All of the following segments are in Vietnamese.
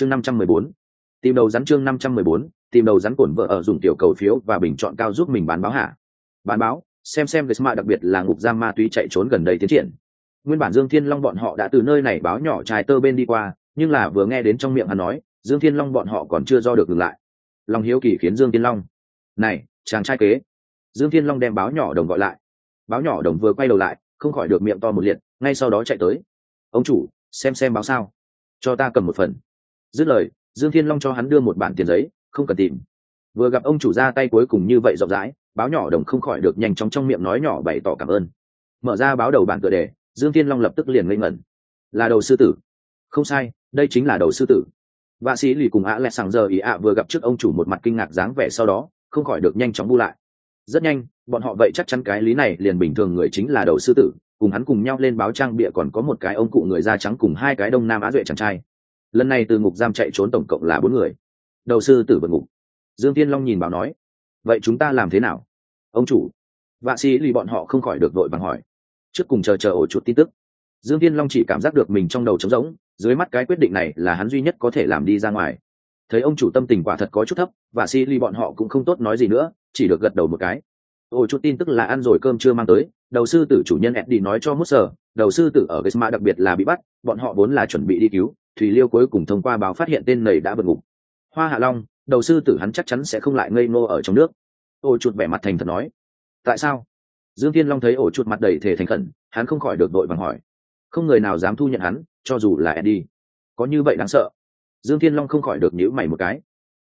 chương năm trăm mười bốn. Tìm đầu rắn chương năm trăm mười bốn, tìm đầu rắn cổn vợ ở dùng tiểu cầu phiếu và bình chọn cao giúp mình bán báo hạ bán báo, xem xem gesma đặc biệt là ngục giam ma túy chạy trốn gần đây tiến triển. Nguyên bản dương thiên long bọn họ đã từ nơi này báo nhỏ trai tơ bên đi qua, nhưng là vừa nghe đến trong miệng hắn nói, dương thiên long bọn họ còn chưa do được ngừng lại. Lòng hiếu kỳ khiến dương thiên long. Này, chàng trai kế. Dương thiên long đem báo nhỏ đồng gọi lại. Báo nhỏ đồng vừa quay đầu lại, không khỏi được miệng to một liệt, ngay sau đó chạy tới. Ông chủ, xem xem báo sao. Cho ta cầm một phần dứt lời, dương thiên long cho hắn đưa một bản tiền giấy, không cần tìm. Vừa gặp ông chủ ra tay cuối cùng như vậy rộng rãi, báo nhỏ đồng không khỏi được nhanh chóng trong miệng nói nhỏ bày tỏ cảm ơn. Mở ra báo đầu bản tựa đề, dương thiên long lập tức liền ngây ngẩn. Là đầu sư tử. Không sai, đây chính là đầu sư tử. Vạ sĩ lì cùng ạ lẹ sàng giờ ý ạ vừa gặp trước ông chủ một mặt kinh ngạc dáng vẻ sau đó, không khỏi được nhanh chóng bu lại. Rất nhanh, bọn họ vậy chắc chắn cái lý này liền bình thường người chính là đầu sư tử, cùng hắn cùng nhau lên báo trang bịa còn có một cái ông cụ người da trắng cùng hai cái đông nam á duệ chàng trai lần này từ ngục giam chạy trốn tổng cộng là bốn người. Đầu sư tử vượt ngục. Dương tiên long nhìn bảo nói, vậy chúng ta làm thế nào? Ông chủ. Vạ sĩ lì bọn họ không khỏi được đội bằng hỏi. Trước cùng chờ chờ ổ chuột tin tức. Dương tiên long chỉ cảm giác được mình trong đầu trống rỗng, dưới mắt cái quyết định này là hắn duy nhất có thể làm đi ra ngoài. Thấy ông chủ tâm tình quả thật có chút thấp và si ly bọn họ cũng không tốt nói gì nữa, chỉ được gật đầu một cái. Ổ chút tin tức là ăn rồi cơm chưa mang tới, đầu sư tử chủ nhân eddie nói cho mút sờ đầu sư tử ở Gesma đặc biệt là bị bắt, bọn họ vốn là chuẩn bị đi cứu thủy liêu cuối cùng thông qua báo phát hiện tên này đã vượt ngục. Hoa hạ long, đầu sư tử hắn chắc chắn sẽ không lại ngây ngô ở trong nước. Ổ chuột vẻ mặt thành thật nói. Tại sao? Dương thiên long thấy ổ chuột mặt đầy thể thành khẩn, hắn không khỏi được đội bằng hỏi. Không người nào dám thu nhận hắn, cho dù là eddie. Có như vậy đáng sợ? Dương thiên long không khỏi được nhữ mày một cái.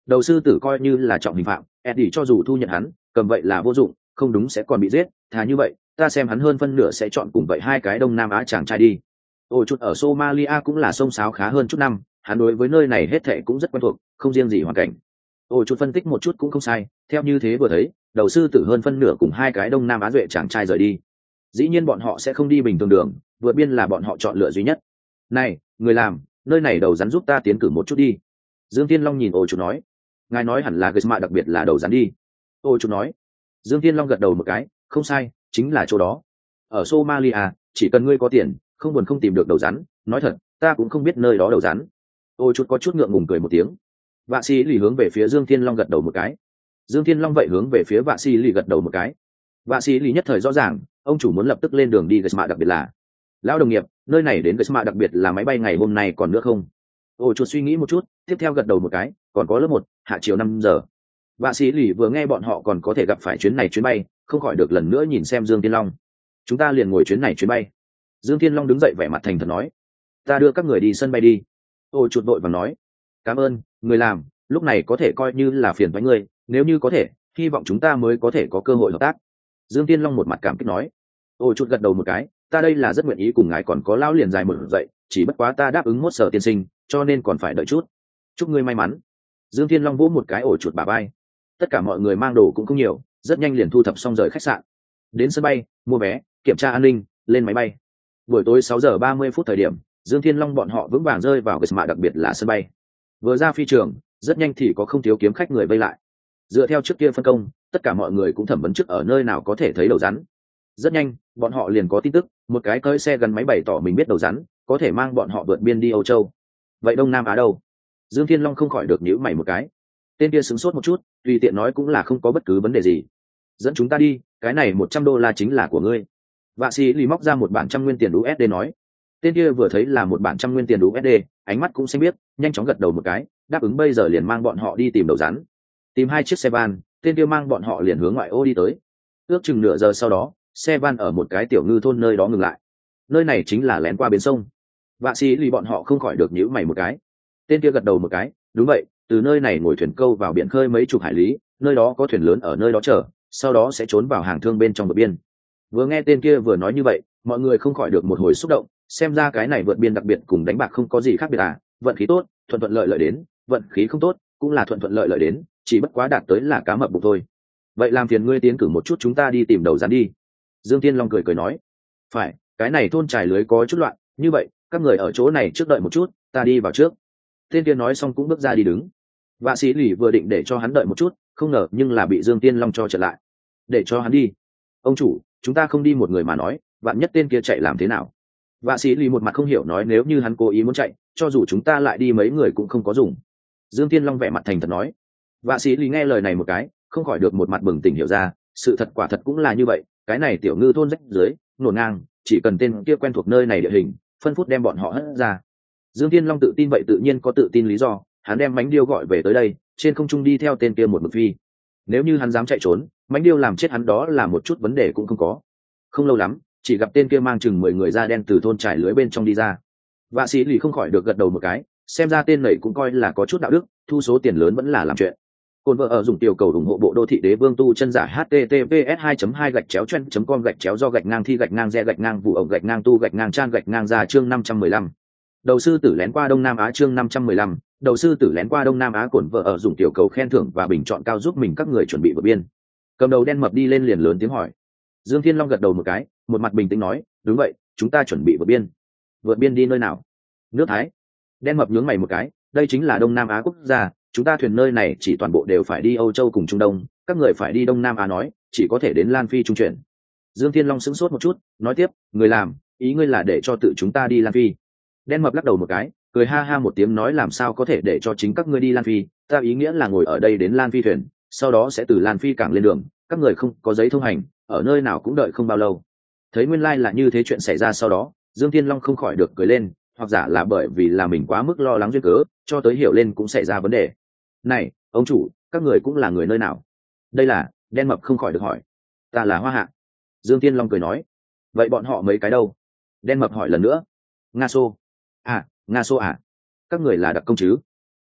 Đầu sư tử coi như là trọng hình phạm, eddie cho dù thu nhận hắn, cầm vậy là vô dụng, không đúng sẽ còn bị giết. Thà như vậy, ta xem hắn hơn phân nửa sẽ chọn cùng vậy hai cái đông nam á chàng trai đi ổ chút ở somalia cũng là sông sáo khá hơn chút năm, hắn đối với nơi này hết thệ cũng rất quen thuộc, không riêng gì hoàn cảnh. Ổ chút phân tích một chút cũng không sai, theo như thế vừa thấy, đầu sư tử hơn phân nửa cùng hai cái đông nam á duệ chàng trai rời đi. Dĩ nhiên bọn họ sẽ không đi bình thường đường, vượt biên là bọn họ chọn lựa duy nhất. Này, người làm, nơi này đầu rắn giúp ta tiến cử một chút đi. Dương tiên long nhìn ổ chuột nói. Ngài nói hẳn là gợi đặc biệt là đầu rắn đi. Ổ chuột nói. Dương tiên long gật đầu một cái, không sai, chính là chỗ đó. Ở somalia, chỉ cần ngươi có tiền không buồn không tìm được đầu rắn, nói thật, ta cũng không biết nơi đó đầu rắn. Ôi chút có chút ngượng ngùng cười một tiếng. Vạ sĩ lì hướng về phía dương thiên long gật đầu một cái. Dương thiên long vậy hướng về phía vạ sĩ lì gật đầu một cái. Vạ sĩ lì nhất thời rõ ràng, ông chủ muốn lập tức lên đường đi gật đặc biệt là. Lão đồng nghiệp, nơi này đến gật đặc biệt là máy bay ngày hôm nay còn nữa không? Ôi chút suy nghĩ một chút, tiếp theo gật đầu một cái, còn có lớp một, hạ chiều năm giờ. Vạ sĩ lì vừa nghe bọn họ còn có thể gặp phải chuyến này chuyến bay, không khỏi được lần nữa nhìn xem dương thiên long. Chúng ta liền ngồi chuyến này chuyến bay dương thiên long đứng dậy vẻ mặt thành thật nói, ta đưa các người đi sân bay đi. Ô chuột đội và nói, cảm ơn, người làm, lúc này có thể coi như là phiền với người. nếu như có thể, hy vọng chúng ta mới có thể có cơ hội hợp tác. Dương tiên long một mặt cảm kích nói, ô chuột gật đầu một cái, ta đây là rất nguyện ý cùng ngài còn có lao liền dài một dậy, chỉ bất quá ta đáp ứng một sở tiên sinh, cho nên còn phải đợi chút. Chúc ngươi may mắn. Dương thiên long vỗ một cái ổ chuột bà bay tất cả mọi người mang đồ cũng không nhiều, rất nhanh liền thu thập xong rời khách sạn. Đến sân bay, mua vé, kiểm tra an ninh, lên máy bay buổi tối sáu giờ ba mươi phút thời điểm, dương thiên long bọn họ vững vàng rơi vào cái mạ đặc biệt là sân bay. Vừa ra phi trường, rất nhanh thì có không thiếu kiếm khách người vây lại. Dựa theo trước kia phân công, tất cả mọi người cũng thẩm vấn trước ở nơi nào có thể thấy đầu rắn. Rất nhanh, bọn họ liền có tin tức, một cái cơi xe gần máy bày tỏ mình biết đầu rắn, có thể mang bọn họ vượt biên đi âu châu. Vậy đông nam á đâu? Dương thiên long không khỏi được nhíu mày một cái. Tên kia sững sốt một chút, tùy tiện nói cũng là không có bất cứ vấn đề gì. Dẫn chúng ta đi, cái này một trăm đô la chính là của ngươi vạ sĩ lì móc ra một bản trăm nguyên tiền usd nói, tên kia vừa thấy là một bản trăm nguyên tiền usd ánh mắt cũng xanh biết nhanh chóng gật đầu một cái, đáp ứng bây giờ liền mang bọn họ đi tìm đầu rắn. Tìm hai chiếc xe van, tên kia mang bọn họ liền hướng ngoại ô đi tới. Ước chừng nửa giờ sau đó, xe van ở một cái tiểu ngư thôn nơi đó ngừng lại. Nơi này chính là lén qua bến sông. Vạ sĩ lì bọn họ không khỏi được nhữ mày một cái. Tên kia gật đầu một cái, đúng vậy, từ nơi này ngồi thuyền câu vào biển khơi mấy chục hải lý, nơi đó có thuyền lớn ở nơi đó chờ, sau đó sẽ trốn vào hàng thương bên trong bờ biên vừa nghe tên kia vừa nói như vậy, mọi người không khỏi được một hồi xúc động, xem ra cái này vượt biên đặc biệt cùng đánh bạc không có gì khác biệt à vận khí tốt, thuận thuận lợi lợi đến, vận khí không tốt, cũng là thuận thuận lợi lợi đến, chỉ bất quá đạt tới là cá mập bụng thôi. Vậy làm phiền ngươi tiến cử một chút chúng ta đi tìm đầu rắn đi. Dương tiên long cười cười nói. Phải, cái này thôn trải lưới có chút loạn, như vậy, các người ở chỗ này trước đợi một chút, ta đi vào trước. Tên kia nói xong cũng bước ra đi đứng. Vạ sĩ lì vừa định để cho hắn đợi một chút, không ngờ nhưng là bị dương tiên long cho trở lại. Để cho hắn đi. Ông chủ chúng ta không đi một người mà nói, vạn nhất tên kia chạy làm thế nào? Vạ sĩ lì một mặt không hiểu nói nếu như hắn cố ý muốn chạy, cho dù chúng ta lại đi mấy người cũng không có dùng. Dương thiên long vẻ mặt thành thật nói. Vạ sĩ lì nghe lời này một cái, không khỏi được một mặt bừng tỉnh hiểu ra, sự thật quả thật cũng là như vậy, cái này tiểu ngư thôn rách dưới nổ ngang, chỉ cần tên kia quen thuộc nơi này địa hình, phân phút đem bọn họ hất ra. Dương thiên long tự tin vậy tự nhiên có tự tin lý do, hắn đem mánh điêu gọi về tới đây, trên không trung đi theo tên kia một mực phi. Nếu như hắn dám chạy trốn mánh điêu làm chết hắn đó là một chút vấn đề cũng không có. Không lâu lắm chỉ gặp tên kia mang chừng mười người da đen từ thôn trải lưới bên trong đi ra. Vạ sĩ lì không khỏi được gật đầu một cái xem ra tên này cũng coi là có chút đạo đức thu số tiền lớn vẫn là làm chuyện. Cồn vợ ở dùng tiểu cầu ủng hộ bộ đô thị đế vương tu chân giả https 2 2 gạch chéo chen com gạch chéo do gạch ngang thi gạch ngang re gạch ngang vụ ổng gạch ngang tu gạch ngang trang gạch ngang ra chương 515. đầu sư tử lén qua đông nam á chương 515, đầu sư tử lén qua đông nam á cồn vợ ở dùng tiểu cầu khen thưởng và bình chọn cao giúp mình các người chuẩn bị vượt biên cầm đầu đen mập đi lên liền lớn tiếng hỏi. Dương thiên long gật đầu một cái, một mặt bình tĩnh nói, đúng vậy, chúng ta chuẩn bị vượt biên. Vượt biên đi nơi nào? Nước thái. Đen mập nhướng mày một cái, đây chính là đông nam á quốc gia, chúng ta thuyền nơi này chỉ toàn bộ đều phải đi âu châu cùng trung đông, các người phải đi đông nam á nói, chỉ có thể đến lan phi trung chuyển. Dương thiên long sững sốt một chút, nói tiếp, người làm, ý ngươi là để cho tự chúng ta đi lan phi. Đen mập lắc đầu một cái, cười ha ha một tiếng nói, làm sao có thể để cho chính các ngươi đi lan phi? Ta ý nghĩa là ngồi ở đây đến lan phi thuyền sau đó sẽ từ lan phi cảng lên đường, các người không có giấy thông hành, ở nơi nào cũng đợi không bao lâu. Thấy nguyên lai、like、là như thế chuyện xảy ra sau đó, dương thiên long không khỏi được cười lên, hoặc giả là bởi vì là mình quá mức lo lắng duyên cớ, cho tới hiểu lên cũng xảy ra vấn đề. Này, ông chủ, các người cũng là người nơi nào? Đây là, đen mập không khỏi được hỏi. Ta là hoa hạ. Dương tiên long cười nói. Vậy bọn họ mấy cái đâu? Đen mập hỏi lần nữa. Nga xô. À nga xô à? Các người là đặc công chứ?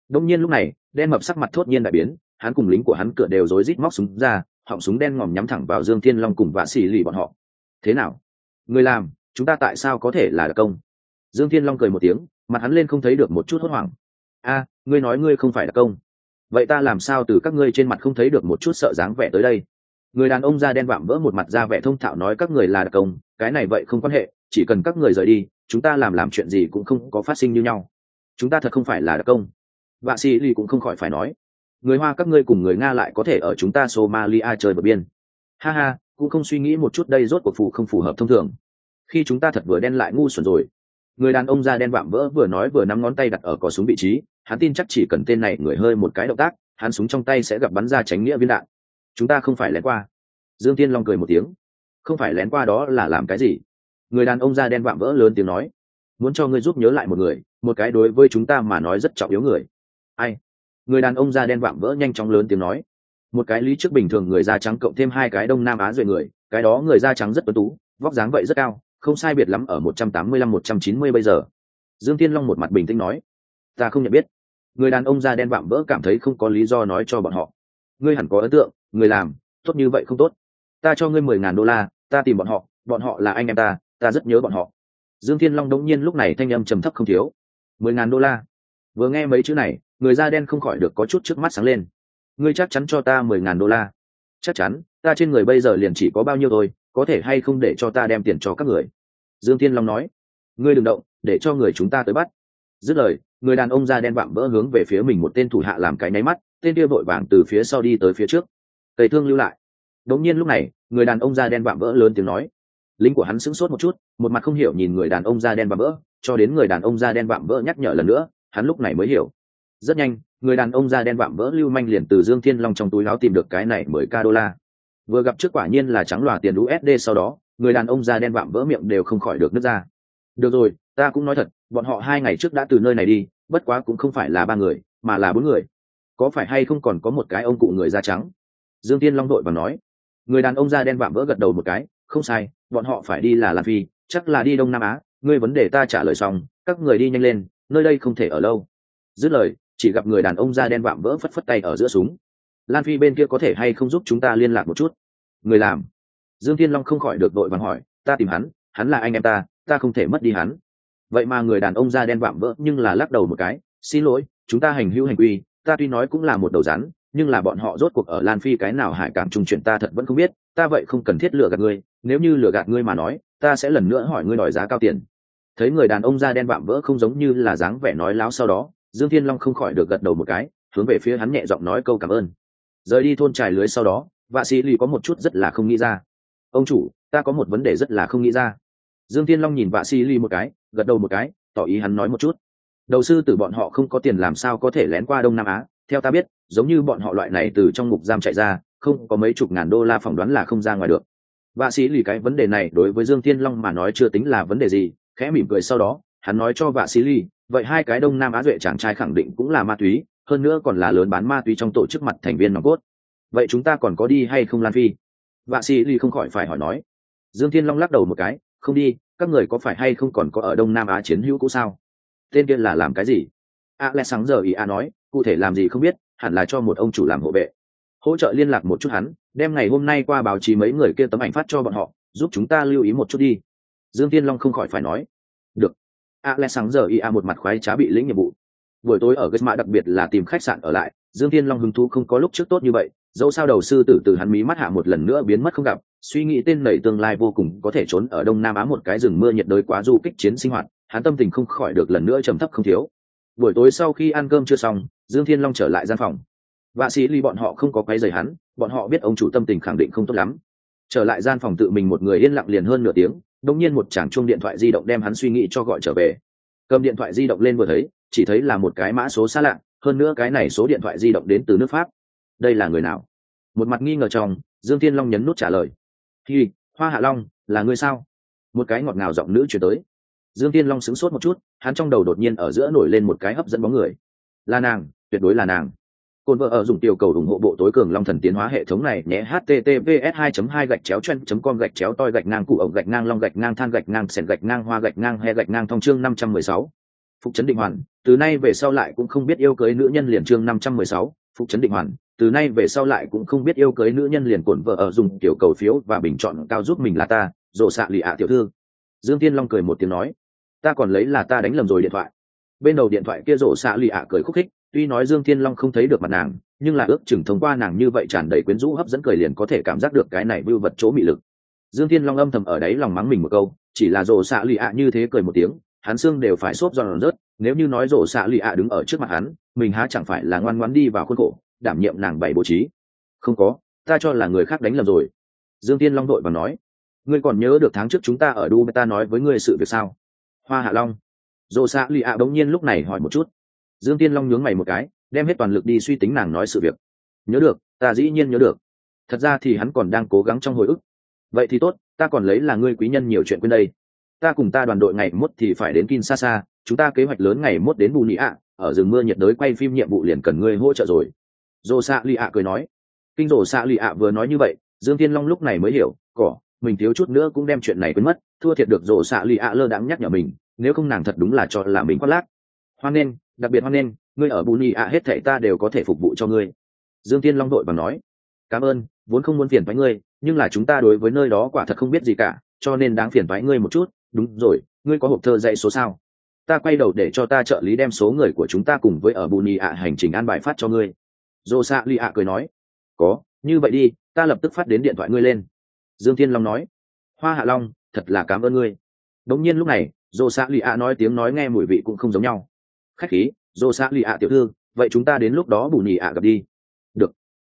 Đông nhiên lúc này, đen mập sắc mặt thốt nhiên đại biến hắn cùng lính của hắn cửa đều rối rít móc súng ra, họng súng đen ngòm nhắm thẳng vào dương thiên long cùng vạ xì lì bọn họ. Thế nào? Người làm, chúng ta tại sao có thể là đặc công? Dương thiên long cười một tiếng, mặt hắn lên không thấy được một chút hốt hoảng. A, ngươi nói ngươi không phải đặc công. Vậy ta làm sao từ các ngươi trên mặt không thấy được một chút sợ dáng vẻ tới đây? Người đàn ông da đen vạm vỡ một mặt ra vẻ thông thạo nói các người là đặc công, cái này vậy không quan hệ, chỉ cần các người rời đi, chúng ta làm làm chuyện gì cũng không có phát sinh như nhau. Chúng ta thật không phải là đặc công. Vạ sĩ ly cũng không khỏi phải nói người hoa các ngươi cùng người nga lại có thể ở chúng ta somalia chơi bờ biên. Ha ha, cũng không suy nghĩ một chút đây rốt cuộc phù không phù hợp thông thường. Khi chúng ta thật vừa đen lại ngu xuẩn rồi. Người đàn ông da đen vạm vỡ vừa nói vừa nắm ngón tay đặt ở cò súng vị trí, hắn tin chắc chỉ cần tên này người hơi một cái động tác, hắn súng trong tay sẽ gặp bắn ra tránh nghĩa viên đạn. Chúng ta không phải lén qua. Dương tiên long cười một tiếng. Không phải lén qua đó là làm cái gì? Người đàn ông da đen vạm vỡ lớn tiếng nói. Muốn cho ngươi giúp nhớ lại một người, một cái đối với chúng ta mà nói rất trọng yếu người. Ai? Người đàn ông da đen vạm vỡ nhanh chóng lớn tiếng nói. Một cái lý trước bình thường người da trắng cộng thêm hai cái đông nam á duệ người, cái đó người da trắng rất tuấn tú, vóc dáng vậy rất cao, không sai biệt lắm ở một trăm tám mươi lăm, một trăm chín mươi bây giờ. Dương tiên long một mặt bình tĩnh nói. Ta không nhận biết. Người đàn ông da đen vạm vỡ cảm thấy không có lý do nói cho bọn họ. Ngươi hẳn có ấn tượng, người làm, tốt như vậy không tốt. Ta cho ngươi mười ngàn đô la, ta tìm bọn họ bọn họ là anh em ta ta rất nhớ bọn họ. Dương thiên long đống nhiên lúc này thanh âm trầm thấp không thiếu. mười ngàn đô la. Vừa nghe mấy chữ này người da đen không khỏi được có chút trước mắt sáng lên. Ngươi chắc chắn cho ta mười ngàn đô la. Chắc chắn, ta trên người bây giờ liền chỉ có bao nhiêu thôi, có thể hay không để cho ta đem tiền cho các người? Dương thiên long nói. Ngươi đừng động, để cho người chúng ta tới bắt. Dứt lời, người đàn ông da đen vạm vỡ hướng về phía mình một tên thủ hạ làm cái nháy mắt, tên kia vội vàng từ phía sau đi tới phía trước. Tây thương lưu lại. Đống nhiên lúc này, người đàn ông da đen vạm vỡ lớn tiếng nói. Lính của hắn sững sốt một chút, một mặt không hiểu nhìn người đàn ông da đen vạm vỡ, cho đến người đàn ông da đen vạm vỡ nhắc nhở lần nữa, hắn lúc này mới hiểu rất nhanh, người đàn ông da đen vạm vỡ lưu manh liền từ dương thiên long trong túi láo tìm được cái này mười k đô la. Vừa gặp trước quả nhiên là trắng lòa tiền usd sau đó, người đàn ông da đen vạm vỡ miệng đều không khỏi được nước ra. Được rồi, ta cũng nói thật, bọn họ hai ngày trước đã từ nơi này đi, bất quá cũng không phải là ba người, mà là bốn người. Có phải hay không còn có một cái ông cụ người da trắng? Dương tiên long đội và nói. Người đàn ông da đen vạm vỡ gật đầu một cái, không sai, bọn họ phải đi là lan phi, chắc là đi đông nam á, ngươi vấn đề ta trả lời xong, các người đi nhanh lên, nơi đây không thể ở lâu. Dứt lời chỉ gặp người đàn ông da đen vạm vỡ phất phất tay ở giữa súng. Lan phi bên kia có thể hay không giúp chúng ta liên lạc một chút? Người làm. Dương thiên long không khỏi được đội vàng hỏi, ta tìm hắn hắn là anh em ta ta không thể mất đi hắn. Vậy mà người đàn ông da đen vạm vỡ nhưng là lắc đầu một cái, xin lỗi, chúng ta hành hữu hành quy, ta tuy nói cũng là một đầu rắn, nhưng là bọn họ rốt cuộc ở lan phi cái nào hải cảng trung chuyển ta thật vẫn không biết, ta vậy không cần thiết lừa gạt ngươi, nếu như lừa gạt ngươi mà nói, ta sẽ lần nữa hỏi ngươi đòi giá cao tiền. Thấy người đàn ông da đen vạm vỡ không giống như là dáng vẻ nói láo sau đó dương thiên long không khỏi được gật đầu một cái, hướng về phía hắn nhẹ giọng nói câu cảm ơn. Rời đi thôn trài lưới sau đó, vạ sĩ lì có một chút rất là không nghĩ ra. Ông chủ, ta có một vấn đề rất là không nghĩ ra. Dương thiên long nhìn vạ Sĩ Lì một cái, gật đầu một cái, tỏ ý hắn nói một chút. Đầu sư tử bọn họ không có tiền làm sao có thể lén qua đông nam á, theo ta biết, giống như bọn họ loại này từ trong ngục giam chạy ra, không có mấy chục ngàn đô la phỏng đoán là không ra ngoài được. Vạ sĩ lì cái vấn đề này đối với dương thiên long mà nói chưa tính là vấn đề gì, khẽ mỉm cười sau đó, hắn nói cho vạ sĩ lì vậy hai cái đông nam á duệ chàng trai khẳng định cũng là ma túy, hơn nữa còn là lớn bán ma túy trong tổ chức mặt thành viên nòng cốt. Vậy chúng ta còn có đi hay không lan phi? Vạ sĩ ly không khỏi phải hỏi nói. Dương thiên long lắc đầu một cái, không đi, các người có phải hay không còn có ở đông nam á chiến hữu cũ sao? Tên kia là làm cái gì? A lẽ sáng giờ ý a nói, cụ thể làm gì không biết, hẳn là cho một ông chủ làm hộ vệ. Hỗ trợ liên lạc một chút hắn, đem ngày hôm nay qua báo chí mấy người kia tấm ảnh phát cho bọn họ, giúp chúng ta lưu ý một chút đi. Dương tiên long không khỏi phải nói. Được a lẽ sáng giờ ia một mặt khoái trá bị lĩnh nhiệm vụ. Buổi tối ở ghét mã đặc biệt là tìm khách sạn ở lại, dương Thiên long hứng thú không có lúc trước tốt như vậy, dẫu sao đầu sư tử từ hắn mí mắt hạ một lần nữa biến mất không gặp, suy nghĩ tên nảy tương lai vô cùng có thể trốn ở đông nam á một cái rừng mưa nhiệt đới quá du kích chiến sinh hoạt, hắn tâm tình không khỏi được lần nữa trầm thấp không thiếu. Buổi tối sau khi ăn cơm chưa xong, dương thiên long trở lại gian phòng. Vạ sĩ ly bọn họ không có quấy rầy hắn, bọn họ biết ông chủ tâm tình khẳng định không tốt lắm. Trở lại gian phòng tự mình một người yên lặng liền hơn nửa tiếng đông nhiên một chàng chuông điện thoại di động đem hắn suy nghĩ cho gọi trở về. Cầm điện thoại di động lên vừa thấy, chỉ thấy là một cái mã số xa lạ, hơn nữa cái này số điện thoại di động đến từ nước pháp. Đây là người nào? Một mặt nghi ngờ chồng dương thiên long nhấn nút trả lời. Hi, hoa hạ long, là người sao? Một cái ngọt ngào giọng nữ chuyển tới. Dương Thiên long sững sốt một chút, hắn trong đầu đột nhiên ở giữa nổi lên một cái hấp dẫn bóng người. Là nàng, tuyệt đối là nàng. Côn vợ ở dùng tiểu cầu ủng hộ bộ tối cường long thần tiến hóa hệ thống này nhé https 2 2 gạch chéo chen com gạch chéo toi gạch ngang cụ ổng gạch ngang long gạch ngang than gạch ngang sền gạch ngang hoa gạch ngang he gạch ngang thông chương 516. phục trấn định hoàn từ nay về sau lại cũng không biết yêu cưới nữ nhân liền chương 516, phục trấn định hoàn từ nay về sau lại cũng không biết yêu cưới nữ nhân liền cồn vợ ở dùng tiểu cầu phiếu và bình chọn cao giúp mình là ta rồ xạ lì ạ tiểu thư. Dương tiên long cười một tiếng nói ta còn lấy là ta đánh lầm rồi điện thoại. Bên đầu điện thoại kia rộ xạ lì ạ cười khúc khích tuy nói dương thiên long không thấy được mặt nàng, nhưng là ước chừng thông qua nàng như vậy tràn đầy quyến rũ hấp dẫn cười liền có thể cảm giác được cái này vưu vật chỗ mị lực. Dương thiên long âm thầm ở đấy lòng mắng mình một câu, chỉ là rổ xạ lụy ạ như thế cười một tiếng, hắn xương đều phải xốp giòn rớt, nếu như nói rổ xạ lụy ạ đứng ở trước mặt hắn, mình há chẳng phải là ngoan ngoãn đi vào khuôn khổ, đảm nhiệm nàng bảy bố trí. Không có, ta cho là người khác đánh lầm rồi. Dương thiên long đội và nói, ngươi còn nhớ được tháng trước chúng ta ở đu ta nói với ngươi sự việc sao? Hoa hạ long. Dồ xạ lì ạ bỗng nhiên lúc này hỏi một chút dương tiên long nhướng mày một cái, đem hết toàn lực đi suy tính nàng nói sự việc. Nhớ được, ta dĩ nhiên nhớ được. Thật ra thì hắn còn đang cố gắng trong hồi ức. Vậy thì tốt, ta còn lấy là ngươi quý nhân nhiều chuyện quên đây. Ta cùng ta đoàn đội ngày mốt thì phải đến kinshasa, chúng ta kế hoạch lớn ngày mốt đến bù nị ạ ở rừng mưa nhiệt đới quay phim nhiệm vụ liền cần ngươi hỗ trợ rồi. Dồ xạ lì ạ cười nói. Kinh dồ xạ lì ạ vừa nói như vậy, dương tiên long lúc này mới hiểu, cỏ, mình thiếu chút nữa cũng đem chuyện này quên mất, thua thiệt được dồ xạ lì ạ lơ đãng nhắc nhở mình, nếu không nàng thật đúng là cho là mình khoác lác. Hoan nghênh đặc biệt hoan nghênh, ngươi ở bù nhì ạ, hết thệ ta đều có thể phục vụ cho ngươi. Dương tiên long đội bằng nói, cảm ơn, vốn không muốn phiền thoái ngươi, nhưng là chúng ta đối với nơi đó quả thật không biết gì cả, cho nên đáng phiền thoái ngươi một chút. Đúng rồi, ngươi có hộp thơ dạy số sao? Ta quay đầu để cho ta trợ lý đem số người của chúng ta cùng với ở bù nhì ạ hành trình an bài phát cho ngươi. Dô xạ lì ạ cười nói, có, như vậy đi, ta lập tức phát đến điện thoại ngươi lên. Dương thiên long nói, hoa hạ long, thật là cảm ơn ngươi. Đống nhiên lúc này Dô xạ lì ạ nói tiếng nói nghe mùi vị cũng không giống nhau khách khí, dô xạ lì ạ tiểu thư, vậy chúng ta đến lúc đó bù nhì ạ gặp đi. Được.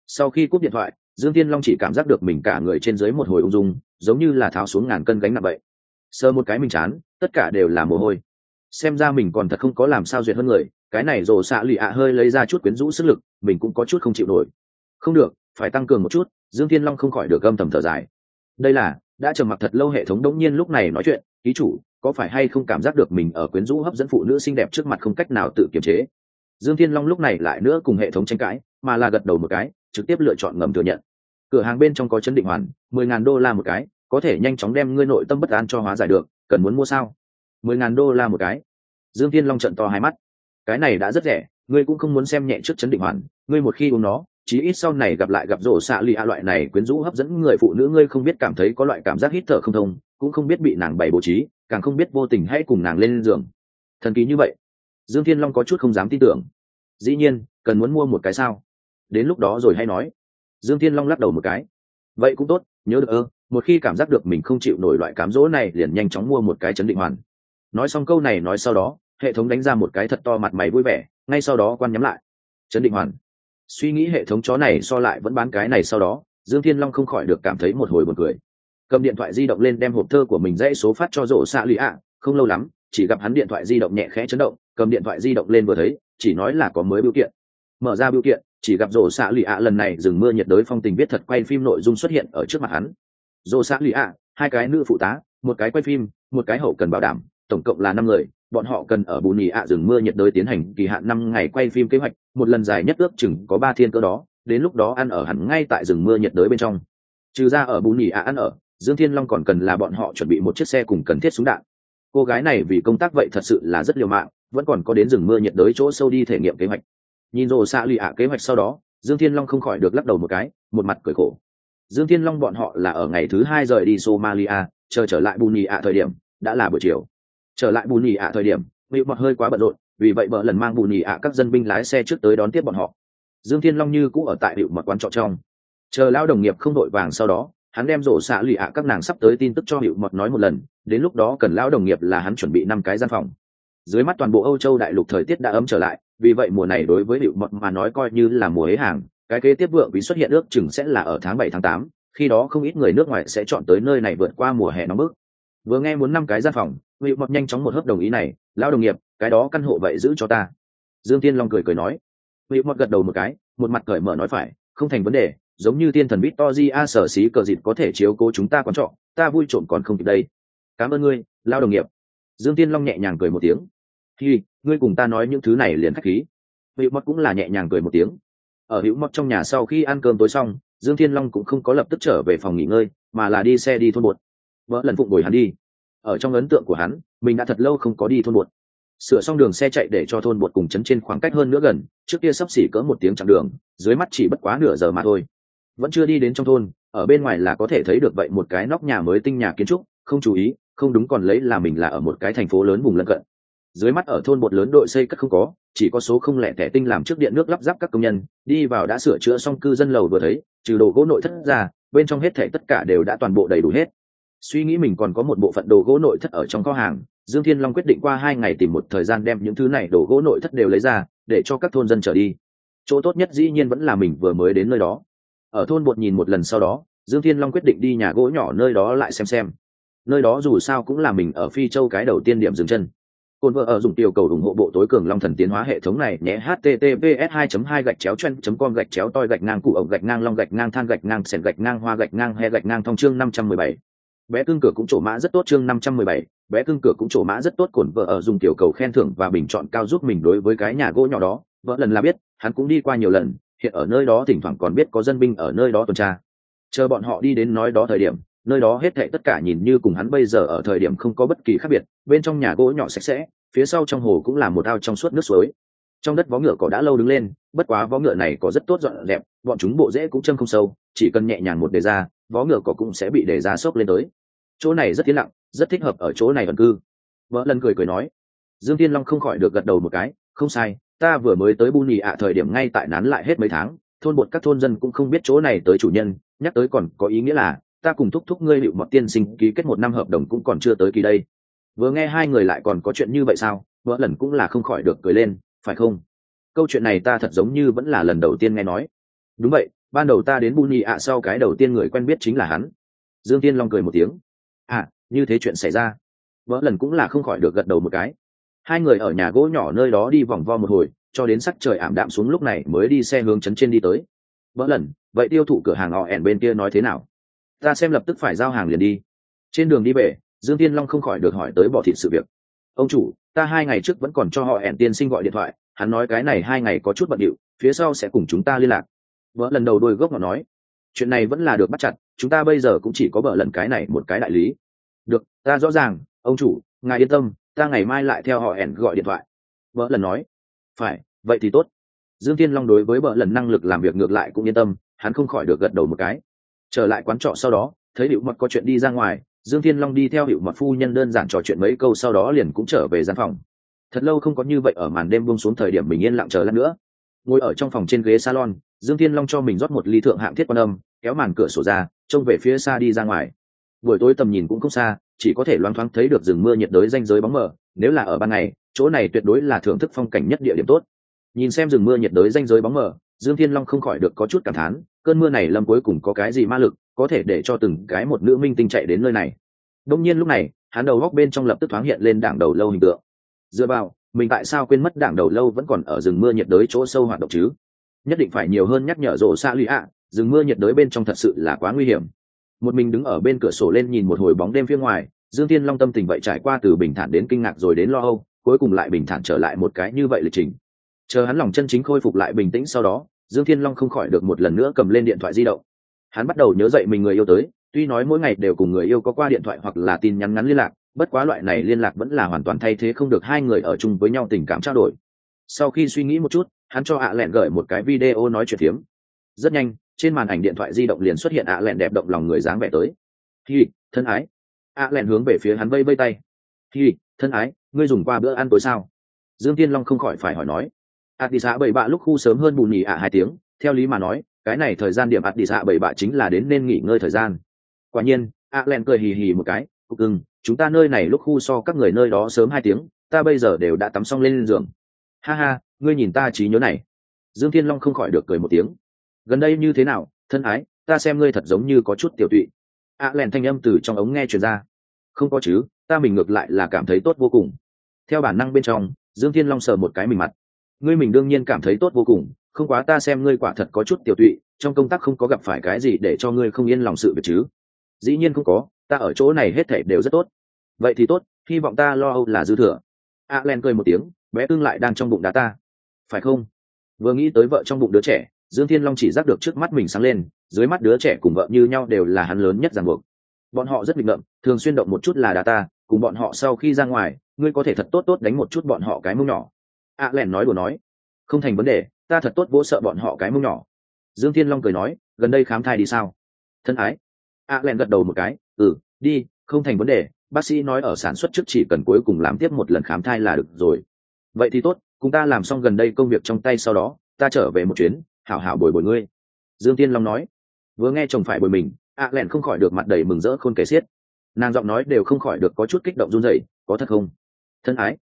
Sau khi cúp điện thoại, dương thiên long chỉ cảm giác được mình cả người trên dưới một hồi ung dung, giống như là tháo xuống ngàn cân gánh nặng vậy. Sơ một cái mình chán, tất cả đều là mồ hôi. Xem ra mình còn thật không có làm sao duyệt hơn người, cái này rồ xạ lì ạ hơi lấy ra chút quyến rũ sức lực, mình cũng có chút không chịu nổi. Không được, phải tăng cường một chút. Dương thiên long không khỏi được âm thầm thở dài. Đây là, đã trầm mặc thật lâu hệ thống đống nhiên lúc này nói chuyện, ký chủ có phải hay không cảm giác được mình ở quyến rũ hấp dẫn phụ nữ xinh đẹp trước mặt không cách nào tự kiềm chế? Dương thiên long lúc này lại nữa cùng hệ thống tranh cãi, mà là gật đầu một cái, trực tiếp lựa chọn ngầm thừa nhận. Cửa hàng bên trong có chấn định hoàn, mười ngàn đô la một cái, có thể nhanh chóng đem ngươi nội tâm bất an cho hóa giải được, cần muốn mua sao? mười ngàn đô la một cái. Dương thiên long trận to hai mắt. Cái này đã rất rẻ, ngươi cũng không muốn xem nhẹ trước chấn định hoàn, ngươi một khi uống nó, chí ít sau này gặp lại gặp rổ xạ lì a loại này quyến rũ hấp dẫn người phụ nữ ngươi không biết cảm thấy có loại cảm giác hít thở không thông, cũng không biết bị nàng bày bố trí càng không biết vô tình hãy cùng nàng lên giường. Thần kỳ như vậy, dương thiên long có chút không dám tin tưởng. Dĩ nhiên, cần muốn mua một cái sao? Đến lúc đó rồi hay nói. Dương thiên long lắc đầu một cái. Vậy cũng tốt, nhớ được ơ, một khi cảm giác được mình không chịu nổi loại cám dỗ này liền nhanh chóng mua một cái chấn định hoàn. Nói xong câu này nói sau đó, hệ thống đánh ra một cái thật to mặt mày vui vẻ, ngay sau đó quan nhắm lại. Chấn định hoàn. Suy nghĩ hệ thống chó này so lại vẫn bán cái này sau đó, dương thiên long không khỏi được cảm thấy một hồi một cười cầm điện thoại di động lên đem hộp thơ của mình dãy số phát cho rổ xạ lụy ạ. Không lâu lắm, chỉ gặp hắn điện thoại di động nhẹ khẽ chấn động, cầm điện thoại di động lên vừa thấy, chỉ nói là có mới biểu kiện. Mở ra biểu kiện, chỉ gặp rổ xạ lụy ạ lần này dừng mưa nhiệt đới phong tình biết thật quay phim nội dung xuất hiện ở trước mặt hắn. Rổ xạ lụy ạ, hai cái nữ phụ tá, một cái quay phim, một cái hậu cần bảo đảm, tổng cộng là năm người, bọn họ cần ở bù nhì ạ rừng mưa nhiệt đới tiến hành kỳ hạn năm ngày quay phim kế hoạch, một lần dài nhất ước chừng có ba thiên cỡ đó, đến lúc đó ăn ở hẳn ngay tại rừng mưa nhiệt đới bên trong. Trừ ra ở bù nhì ạ ăn ở dương thiên long còn cần là bọn họ chuẩn bị một chiếc xe cùng cần thiết súng đạn. Cô gái này vì công tác vậy thật sự là rất liều mạng, vẫn còn có đến rừng mưa nhiệt đới chỗ sâu đi thể nghiệm kế hoạch. Nhìn rồ xạ lụy ạ kế hoạch sau đó, dương thiên long không khỏi được lắc đầu một cái, một mặt cười khổ. Dương thiên long bọn họ là ở ngày thứ hai rời đi somalia, chờ trở lại bù nhì ạ thời điểm, đã là buổi chiều. Trở lại bù nhì ạ thời điểm bị mặt hơi quá bận rộn, vì vậy bờ lần mang bù nhì ạ các dân binh lái xe trước tới đón tiếp bọn họ. Dương thiên long như cũ ở tại hiệu mật quán trọ trong. Chờ lao đồng nghiệp không đội vàng sau đó hắn đem rổ xạ lụy ạ các nàng sắp tới tin tức cho hiệu mật nói một lần, đến lúc đó cần lão đồng nghiệp là hắn chuẩn bị năm cái gian phòng. Dưới mắt toàn bộ âu châu đại lục thời tiết đã ấm trở lại, vì vậy mùa này đối với hiệu mật mà nói coi như là mùa hế hàng, cái kế tiếp vượng vì xuất hiện ước chừng sẽ là ở tháng bảy tháng tám, khi đó không ít người nước ngoài sẽ chọn tới nơi này vượt qua mùa hè nóng bức. Vừa nghe muốn năm cái gian phòng hiệu mật nhanh chóng một hớp đồng ý này, lão đồng nghiệp, cái đó căn hộ vậy giữ cho ta. Dương tiên long cười cười nói. Hiệu mật gật đầu một cái, một mặt cởi mở nói phải, không thành vấn đề giống như tiên thần Victory A sở xí cờ dịt có thể chiếu cố chúng ta quán trọ, ta vui trộm còn không kịp đây. Cảm ơn ngươi, lao đồng nghiệp. Dương Tiên Long nhẹ nhàng cười một tiếng. khi ngươi cùng ta nói những thứ này liền khách khí. Hữu Mật cũng là nhẹ nhàng cười một tiếng. Ở Hữu Mật trong nhà sau khi ăn cơm tối xong, Dương Thiên Long cũng không có lập tức trở về phòng nghỉ ngơi, mà là đi xe đi thôn buột. Vợ lần phụng bồi hắn đi. Ở trong ấn tượng của hắn, mình đã thật lâu không có đi thôn buột sửa xong đường xe chạy để cho thôn bột cùng chấn trên khoảng cách hơn nữa gần trước kia sắp xỉ cỡ một tiếng chặng đường dưới mắt chỉ bất quá nửa giờ mà thôi vẫn chưa đi đến trong thôn, ở bên ngoài là có thể thấy được vậy một cái nóc nhà mới tinh nhà kiến trúc, không chú ý, không đúng còn lấy là mình là ở một cái thành phố lớn vùng lân cận. Dưới mắt ở thôn bột lớn đội xây cất không có, chỉ có số không lẻ tẻ tinh làm trước điện nước lắp ráp các công nhân, đi vào đã sửa chữa xong cư dân lầu vừa thấy, trừ đồ gỗ nội thất ra, bên trong hết thể tất cả đều đã toàn bộ đầy đủ hết. Suy nghĩ mình còn có một bộ phận đồ gỗ nội thất ở trong kho hàng, dương thiên long quyết định qua hai ngày tìm một thời gian đem những thứ này đồ gỗ nội thất đều lấy ra, để cho các thôn dân trở đi. Chỗ tốt nhất dĩ nhiên vẫn là mình vừa mới đến nơi đó ở thôn bột nhìn một lần sau đó dương thiên long quyết định đi nhà gỗ nhỏ nơi đó lại xem xem. Nơi đó dù sao cũng là mình ở phi châu cái đầu tiên điểm dừng chân. Cồn vợ ở dùng tiểu cầu ủng hộ bộ tối cường long thần tiến hóa hệ thống này nhé https 2 2 gạch chéo chen com gạch chéo toi gạch ngang cụ ổng gạch ngang long gạch ngang than gạch ngang sẹn gạch ngang hoa gạch ngang he gạch ngang thông chương 517. bé cưng cửa cũng trổ mã rất tốt chương 517, bé cưng cửa cũng trổ mã rất tốt cồn vợ ở dùng tiểu cầu khen thưởng và bình chọn cao giúp mình đối với cái nhà gỗ nhỏ đó. Vợ lần là biết hắn cũng đi qua nhiều lần hiện ở nơi đó thỉnh thoảng còn biết có dân binh ở nơi đó tuần tra. Chờ bọn họ đi đến nói đó thời điểm, nơi đó hết thệ tất cả nhìn như cùng hắn bây giờ ở thời điểm không có bất kỳ khác biệt, bên trong nhà gỗ nhỏ sạch sẽ, phía sau trong hồ cũng là một ao trong suốt nước suối. Trong đất vó ngựa cỏ đã lâu đứng lên, bất quá vó ngựa này có rất tốt dọn dẹp, bọn chúng bộ rễ cũng châm không sâu, chỉ cần nhẹ nhàng một đề ra, vó ngựa cỏ cũng sẽ bị đề ra sốc lên tới. Chỗ này rất tiến lặng, rất thích hợp ở chỗ này ẩn cư. Vợ lần cười cười nói, dương tiên long không khỏi được gật đầu một cái, không sai ta vừa mới tới bu nhì ạ, thời điểm ngay tại nán lại hết mấy tháng, thôn bột các thôn dân cũng không biết chỗ này tới chủ nhân, nhắc tới còn có ý nghĩa là, ta cùng thúc thúc ngươi liệu mọt tiên sinh ký kết một năm hợp đồng cũng còn chưa tới kỳ đây. Vừa nghe hai người lại còn có chuyện như vậy sao, vợ lần cũng là không khỏi được cười lên, phải không? Câu chuyện này ta thật giống như vẫn là lần đầu tiên nghe nói. Đúng vậy, ban đầu ta đến bu nhì ạ sau cái đầu tiên người quen biết chính là hắn. Dương tiên long cười một tiếng. À như thế chuyện xảy ra. Vợ lần cũng là không khỏi được gật đầu một cái hai người ở nhà gỗ nhỏ nơi đó đi vòng vo một hồi, cho đến sắc trời ảm đạm xuống lúc này mới đi xe hướng chấn trên đi tới. Vỡ lần, vậy tiêu thụ cửa hàng họ ẻn bên kia nói thế nào? Ta xem lập tức phải giao hàng liền đi. Trên đường đi về, dương tiên long không khỏi được hỏi tới bỏ thịt sự việc. Ông chủ, ta hai ngày trước vẫn còn cho họ ẻn tiên sinh gọi điện thoại, hắn nói cái này hai ngày có chút bận điệu, phía sau sẽ cùng chúng ta liên lạc. Vợ lần đầu đôi gốc họ nói, chuyện này vẫn là được bắt chặt, chúng ta bây giờ cũng chỉ có vợ lần cái này một cái đại lý. Được, ta rõ ràng, ông chủ, ngài yên tâm ta ngày mai lại theo họ ẻn gọi điện thoại. Vợ lần nói, phải, vậy thì tốt. Dương tiên long đối với vợ lần năng lực làm việc ngược lại cũng yên tâm, hắn không khỏi được gật đầu một cái. Trở lại quán trọ sau đó, thấy hiệu mật có chuyện đi ra ngoài, dương thiên long đi theo hiệu mật phu nhân đơn giản trò chuyện mấy câu sau đó liền cũng trở về gian phòng. Thật lâu không có như vậy ở màn đêm buông xuống thời điểm bình yên lặng chờ lát nữa. Ngồi ở trong phòng trên ghế salon, dương thiên long cho mình rót một ly thượng hạng thiết quan âm, kéo màn cửa sổ ra, trông về phía xa đi ra ngoài buổi tối tầm nhìn cũng không xa, chỉ có thể loáng thoáng thấy được rừng mưa nhiệt đới danh giới bóng mờ, nếu là ở ban ngày, chỗ này tuyệt đối là thưởng thức phong cảnh nhất địa điểm tốt. Nhìn xem rừng mưa nhiệt đới danh giới bóng mờ, dương thiên long không khỏi được có chút cảm thán, cơn mưa này lâm cuối cùng có cái gì ma lực, có thể để cho từng cái một nữ minh tinh chạy đến nơi này. Đông nhiên lúc này, hắn đầu góc bên trong lập tức thoáng hiện lên đảng đầu lâu hình tượng. Dựa vào, mình tại sao quên mất đảng đầu lâu vẫn còn ở rừng mưa nhiệt đới chỗ sâu hoạt động chứ? Nhất định phải nhiều hơn nhắc nhở rổ xa lụy ạ, rừng mưa nhiệt đới bên trong thật sự là quá nguy hiểm một mình đứng ở bên cửa sổ lên nhìn một hồi bóng đêm phía ngoài, dương thiên long tâm tình vậy trải qua từ bình thản đến kinh ngạc rồi đến lo âu, cuối cùng lại bình thản trở lại một cái như vậy lịch trình. Chờ hắn lòng chân chính khôi phục lại bình tĩnh sau đó, dương thiên long không khỏi được một lần nữa cầm lên điện thoại di động. Hắn bắt đầu nhớ dậy mình người yêu tới, tuy nói mỗi ngày đều cùng người yêu có qua điện thoại hoặc là tin nhắn ngắn liên lạc, bất quá loại này liên lạc vẫn là hoàn toàn thay thế không được hai người ở chung với nhau tình cảm trao đổi. Sau khi suy nghĩ một chút, hắn cho ạ à lẹn gửi một cái video nói chuyện phiếm. Rất nhanh trên màn ảnh điện thoại di động liền xuất hiện ạ à lẹn đẹp động lòng người dáng vẻ tới. Hi, thân ái. Ạ à lẹn hướng về phía hắn vây vây tay. Hi, thân ái, ngươi dùng qua bữa ăn tối sao? Dương tiên long không khỏi phải hỏi nói. Ạt đi xã bảy bạ lúc khu sớm hơn bù nhì ạ hai tiếng, theo lý mà nói, cái này thời gian điểm ạt đi xã bảy bạ chính là đến nên nghỉ ngơi thời gian. Quả nhiên ạ lẹn cười hì hì một cái cục ưng chúng ta nơi này lúc khu so các người nơi đó sớm hai tiếng, ta bây giờ đều đã tắm xong lên giường. Ha ha, ngươi nhìn ta trí nhớ này. Dương thiên long không khỏi được cười một tiếng gần đây như thế nào, thân ái, ta xem ngươi thật giống như có chút tiểu tụy. Ạ lẹn thanh âm từ trong ống nghe truyền ra. Không có chứ, ta mình ngược lại là cảm thấy tốt vô cùng. Theo bản năng bên trong, dương thiên long sờ một cái mình mặt. Ngươi mình đương nhiên cảm thấy tốt vô cùng, không quá ta xem ngươi quả thật có chút tiểu tụy, trong công tác không có gặp phải cái gì để cho ngươi không yên lòng sự việc chứ. Dĩ nhiên không có, ta ở chỗ này hết thể đều rất tốt. Vậy thì tốt, hy vọng ta lo âu là dư thừa. A len cười một tiếng, bé tương lại đang trong bụng đá ta. Phải không? Vừa nghĩ tới vợ trong bụng đứa trẻ dương thiên long chỉ giác được trước mắt mình sáng lên, dưới mắt đứa trẻ cùng vợ như nhau đều là hắn lớn nhất ràng buộc. Bọn họ rất nghịch ngợm, thường xuyên động một chút là đá ta, cùng bọn họ sau khi ra ngoài, ngươi có thể thật tốt tốt đánh một chút bọn họ cái mông nhỏ. A len nói đùa nói, không thành vấn đề, ta thật tốt vỗ sợ bọn họ cái mông nhỏ. Dương thiên long cười nói, gần đây khám thai đi sao? Thân ái. A len gật đầu một cái ừ đi, không thành vấn đề, bác sĩ nói ở sản xuất trước chỉ cần cuối cùng làm tiếp một lần khám thai là được rồi. Vậy thì tốt, cùng ta làm xong gần đây công việc trong tay sau đó, ta trở về một chuyến hảo hảo bồi bồi ngươi. Dương tiên long nói, vừa nghe chồng phải bồi mình, a lẹn không khỏi được mặt đầy mừng rỡ khôn kể xiết. Nàng giọng nói đều không khỏi được có chút kích động run rẩy, có thật không? Thân ái,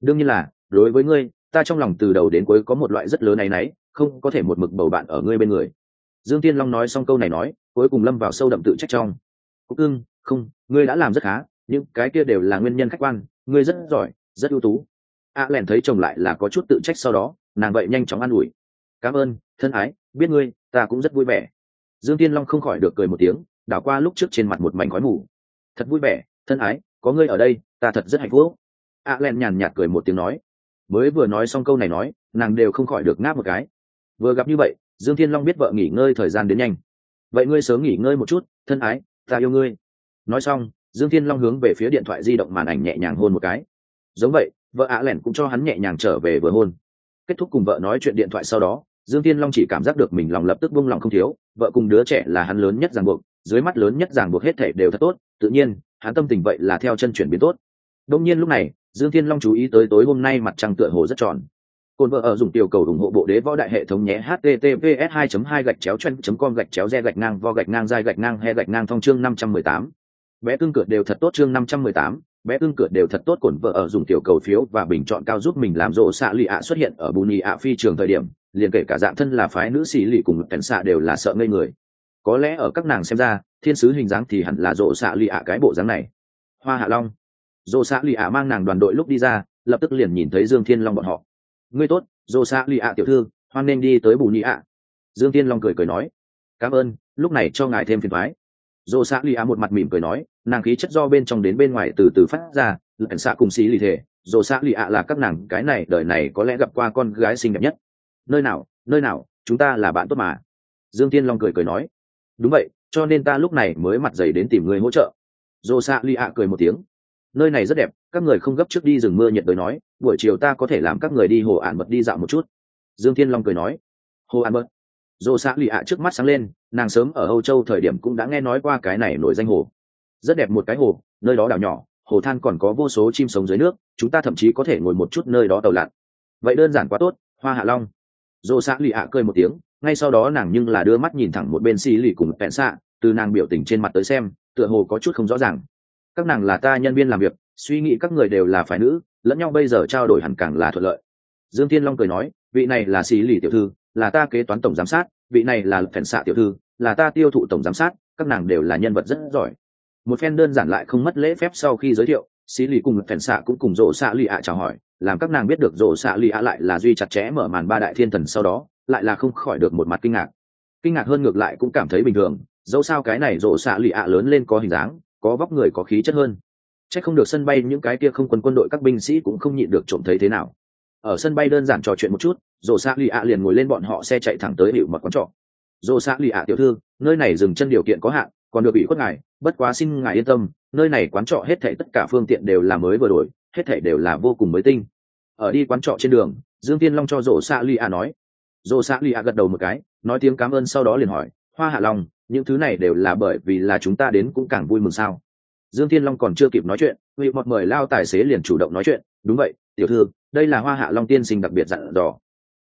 đương nhiên là, đối với ngươi, ta trong lòng từ đầu đến cuối có một loại rất lớn này náy, không có thể một mực bầu bạn ở ngươi bên người. Dương tiên long nói xong câu này nói, cuối cùng lâm vào sâu đậm tự trách trong. Cúc ưng không, ngươi đã làm rất khá, những cái kia đều là nguyên nhân khách quan, ngươi rất giỏi, rất ưu tú. A à lẻn thấy chồng lại là có chút tự trách sau đó, nàng vậy nhanh chóng an ủi cảm ơn, thân ái, biết ngươi, ta cũng rất vui vẻ. Dương tiên long không khỏi được cười một tiếng, đảo qua lúc trước trên mặt một mảnh khói mù. Thật vui vẻ, thân ái, có ngươi ở đây, ta thật rất hạnh phúc. A à len nhàn nhạt cười một tiếng nói. Mới vừa nói xong câu này nói, nàng đều không khỏi được ngáp một cái. Vừa gặp như vậy, dương thiên long biết vợ nghỉ ngơi thời gian đến nhanh. Vậy ngươi sớm nghỉ ngơi một chút, thân ái, ta yêu ngươi. Nói xong, dương thiên long hướng về phía điện thoại di động màn ảnh nhẹ nhàng hôn một cái. Giống vậy, vợ ạ lẻn cũng cho hắn nhẹ nhàng trở về vừa hôn kết thúc cùng vợ nói chuyện điện thoại sau đó, dương thiên long chỉ cảm giác được mình lòng lập tức buông lòng không thiếu, vợ cùng đứa trẻ là hắn lớn nhất ràng buộc, dưới mắt lớn nhất ràng buộc hết thể đều thật tốt, tự nhiên, hắn tâm tình vậy là theo chân chuyển biến tốt. Đông nhiên lúc này, dương thiên long chú ý tới tối hôm nay mặt trăng tựa hồ rất tròn. Cồn vợ ở dùng tiểu cầu ủng hộ bộ đế võ đại hệ thống nhé, https 2 2 gạch chéo chân com gạch chéo re gạch ngang vo gạch ngang dai gạch ngang he gạch ngang thông chương 518 bé tương cửa đều thật tốt chương năm trăm mười tám bé ưng cửa đều thật tốt cổn vợ ở dùng tiểu cầu phiếu và bình chọn cao giúp mình làm rộ xạ lì ạ xuất hiện ở bù nhì ạ phi trường thời điểm, liền kể cả dạng thân là phái nữ sĩ lì cùng cảnh xạ đều là sợ ngây người. Có lẽ ở các nàng xem ra, thiên sứ hình dáng thì hẳn là rộ xạ lì ạ cái bộ dáng này. Hoa hạ long. Rộ xạ lì ạ mang nàng đoàn đội lúc đi ra, lập tức liền nhìn thấy dương thiên long bọn họ. Ngươi tốt, rộ xạ lì ạ tiểu thư, hoan nên đi tới bù nhì ạ. Dương thiên long cười cười nói. Cảm ơn, lúc này cho ngài thêm phiền thoái. Rộ xạ lì ạ một mặt mỉm cười nói nàng khí chất do bên trong đến bên ngoài từ từ phát ra lẩn xạ cùng xí lì thể dồ xạ lì ạ là các nàng, cái này, đời này có lẽ gặp qua con gái xinh đẹp nhất. Nơi nào nơi nào, chúng ta là bạn tốt mà. Dương tiên long cười cười nói. Đúng vậy, cho nên ta lúc này mới mặt dày đến tìm người hỗ trợ. Dồ xạ lì ạ cười một tiếng. Nơi này rất đẹp, các người không gấp trước đi rừng mưa nhiệt đới nói, buổi chiều ta có thể làm các người đi hồ ạn mật đi dạo một chút. Dương thiên long cười nói. Hồ ạn mật. dồ xạ lì ạ trước mắt sáng lên, nàng sớm ở âu châu thời điểm cũng đã nghe nói qua cái này nổi danh hồ rất đẹp một cái hồ, nơi đó đảo nhỏ, hồ than còn có vô số chim sống dưới nước, chúng ta thậm chí có thể ngồi một chút nơi đó tàu lặn. Vậy đơn giản quá tốt, hoa hạ long. Dồ xạ lì ạ cười một tiếng, ngay sau đó nàng nhưng là đưa mắt nhìn thẳng một bên xì lì cùng bẹn xạ từ nàng biểu tình trên mặt tới xem, tựa hồ có chút không rõ ràng. Các nàng là ta nhân viên làm việc, suy nghĩ các người đều là phải nữ, lẫn nhau bây giờ trao đổi hẳn càng là thuận lợi. Dương tiên long cười nói, vị này là xì lì tiểu thư, là ta kế toán tổng giám sát, vị này là phèn xạ tiểu thư, là ta tiêu thụ tổng giám sát, các nàng đều là nhân vật rất giỏi một phen đơn giản lại không mất lễ phép sau khi giới thiệu, xí lì cùng phèn xạ cũng cùng rộ xạ lì ạ chào hỏi, làm các nàng biết được rộ xạ lì ạ lại là duy chặt chẽ mở màn ba đại thiên thần sau đó, lại là không khỏi được một mặt kinh ngạc. Kinh ngạc hơn ngược lại cũng cảm thấy bình thường, dẫu sao cái này rộ xạ lì ạ lớn lên có hình dáng, có vóc người có khí chất hơn. C h ắ c không được sân bay những cái kia không quân quân đội các binh sĩ cũng không nhịn được trộm thấy thế nào. Ở sân bay đơn giản trò chuyện một chút rộ xạ lì ạ liền ngồi lên bọn họ xe chạy thẳng tới hiệu mật quán trọ. Rộ xạ lì ạ tiểu thư, nơi này dừng chân điều kiện có hạn còn được ủy khuất ngài, bất quá xin ngài yên tâm, nơi này quán trọ hết thảy tất cả phương tiện đều là mới vừa đổi, hết thảy đều là vô cùng mới tinh. Ở đi quán trọ trên đường, dương tiên long cho rổ xạ lì a nói. Rổ xạ lì a gật đầu một cái, nói tiếng cảm ơn sau đó liền hỏi, hoa hạ long, những thứ này đều là bởi vì là chúng ta đến cũng càng vui mừng sao? Dương thiên long còn chưa kịp nói chuyện vị mọt mời lao tài xế liền chủ động nói chuyện, đúng vậy, tiểu thư, đây là hoa hạ long tiên sinh đặc biệt dặn dò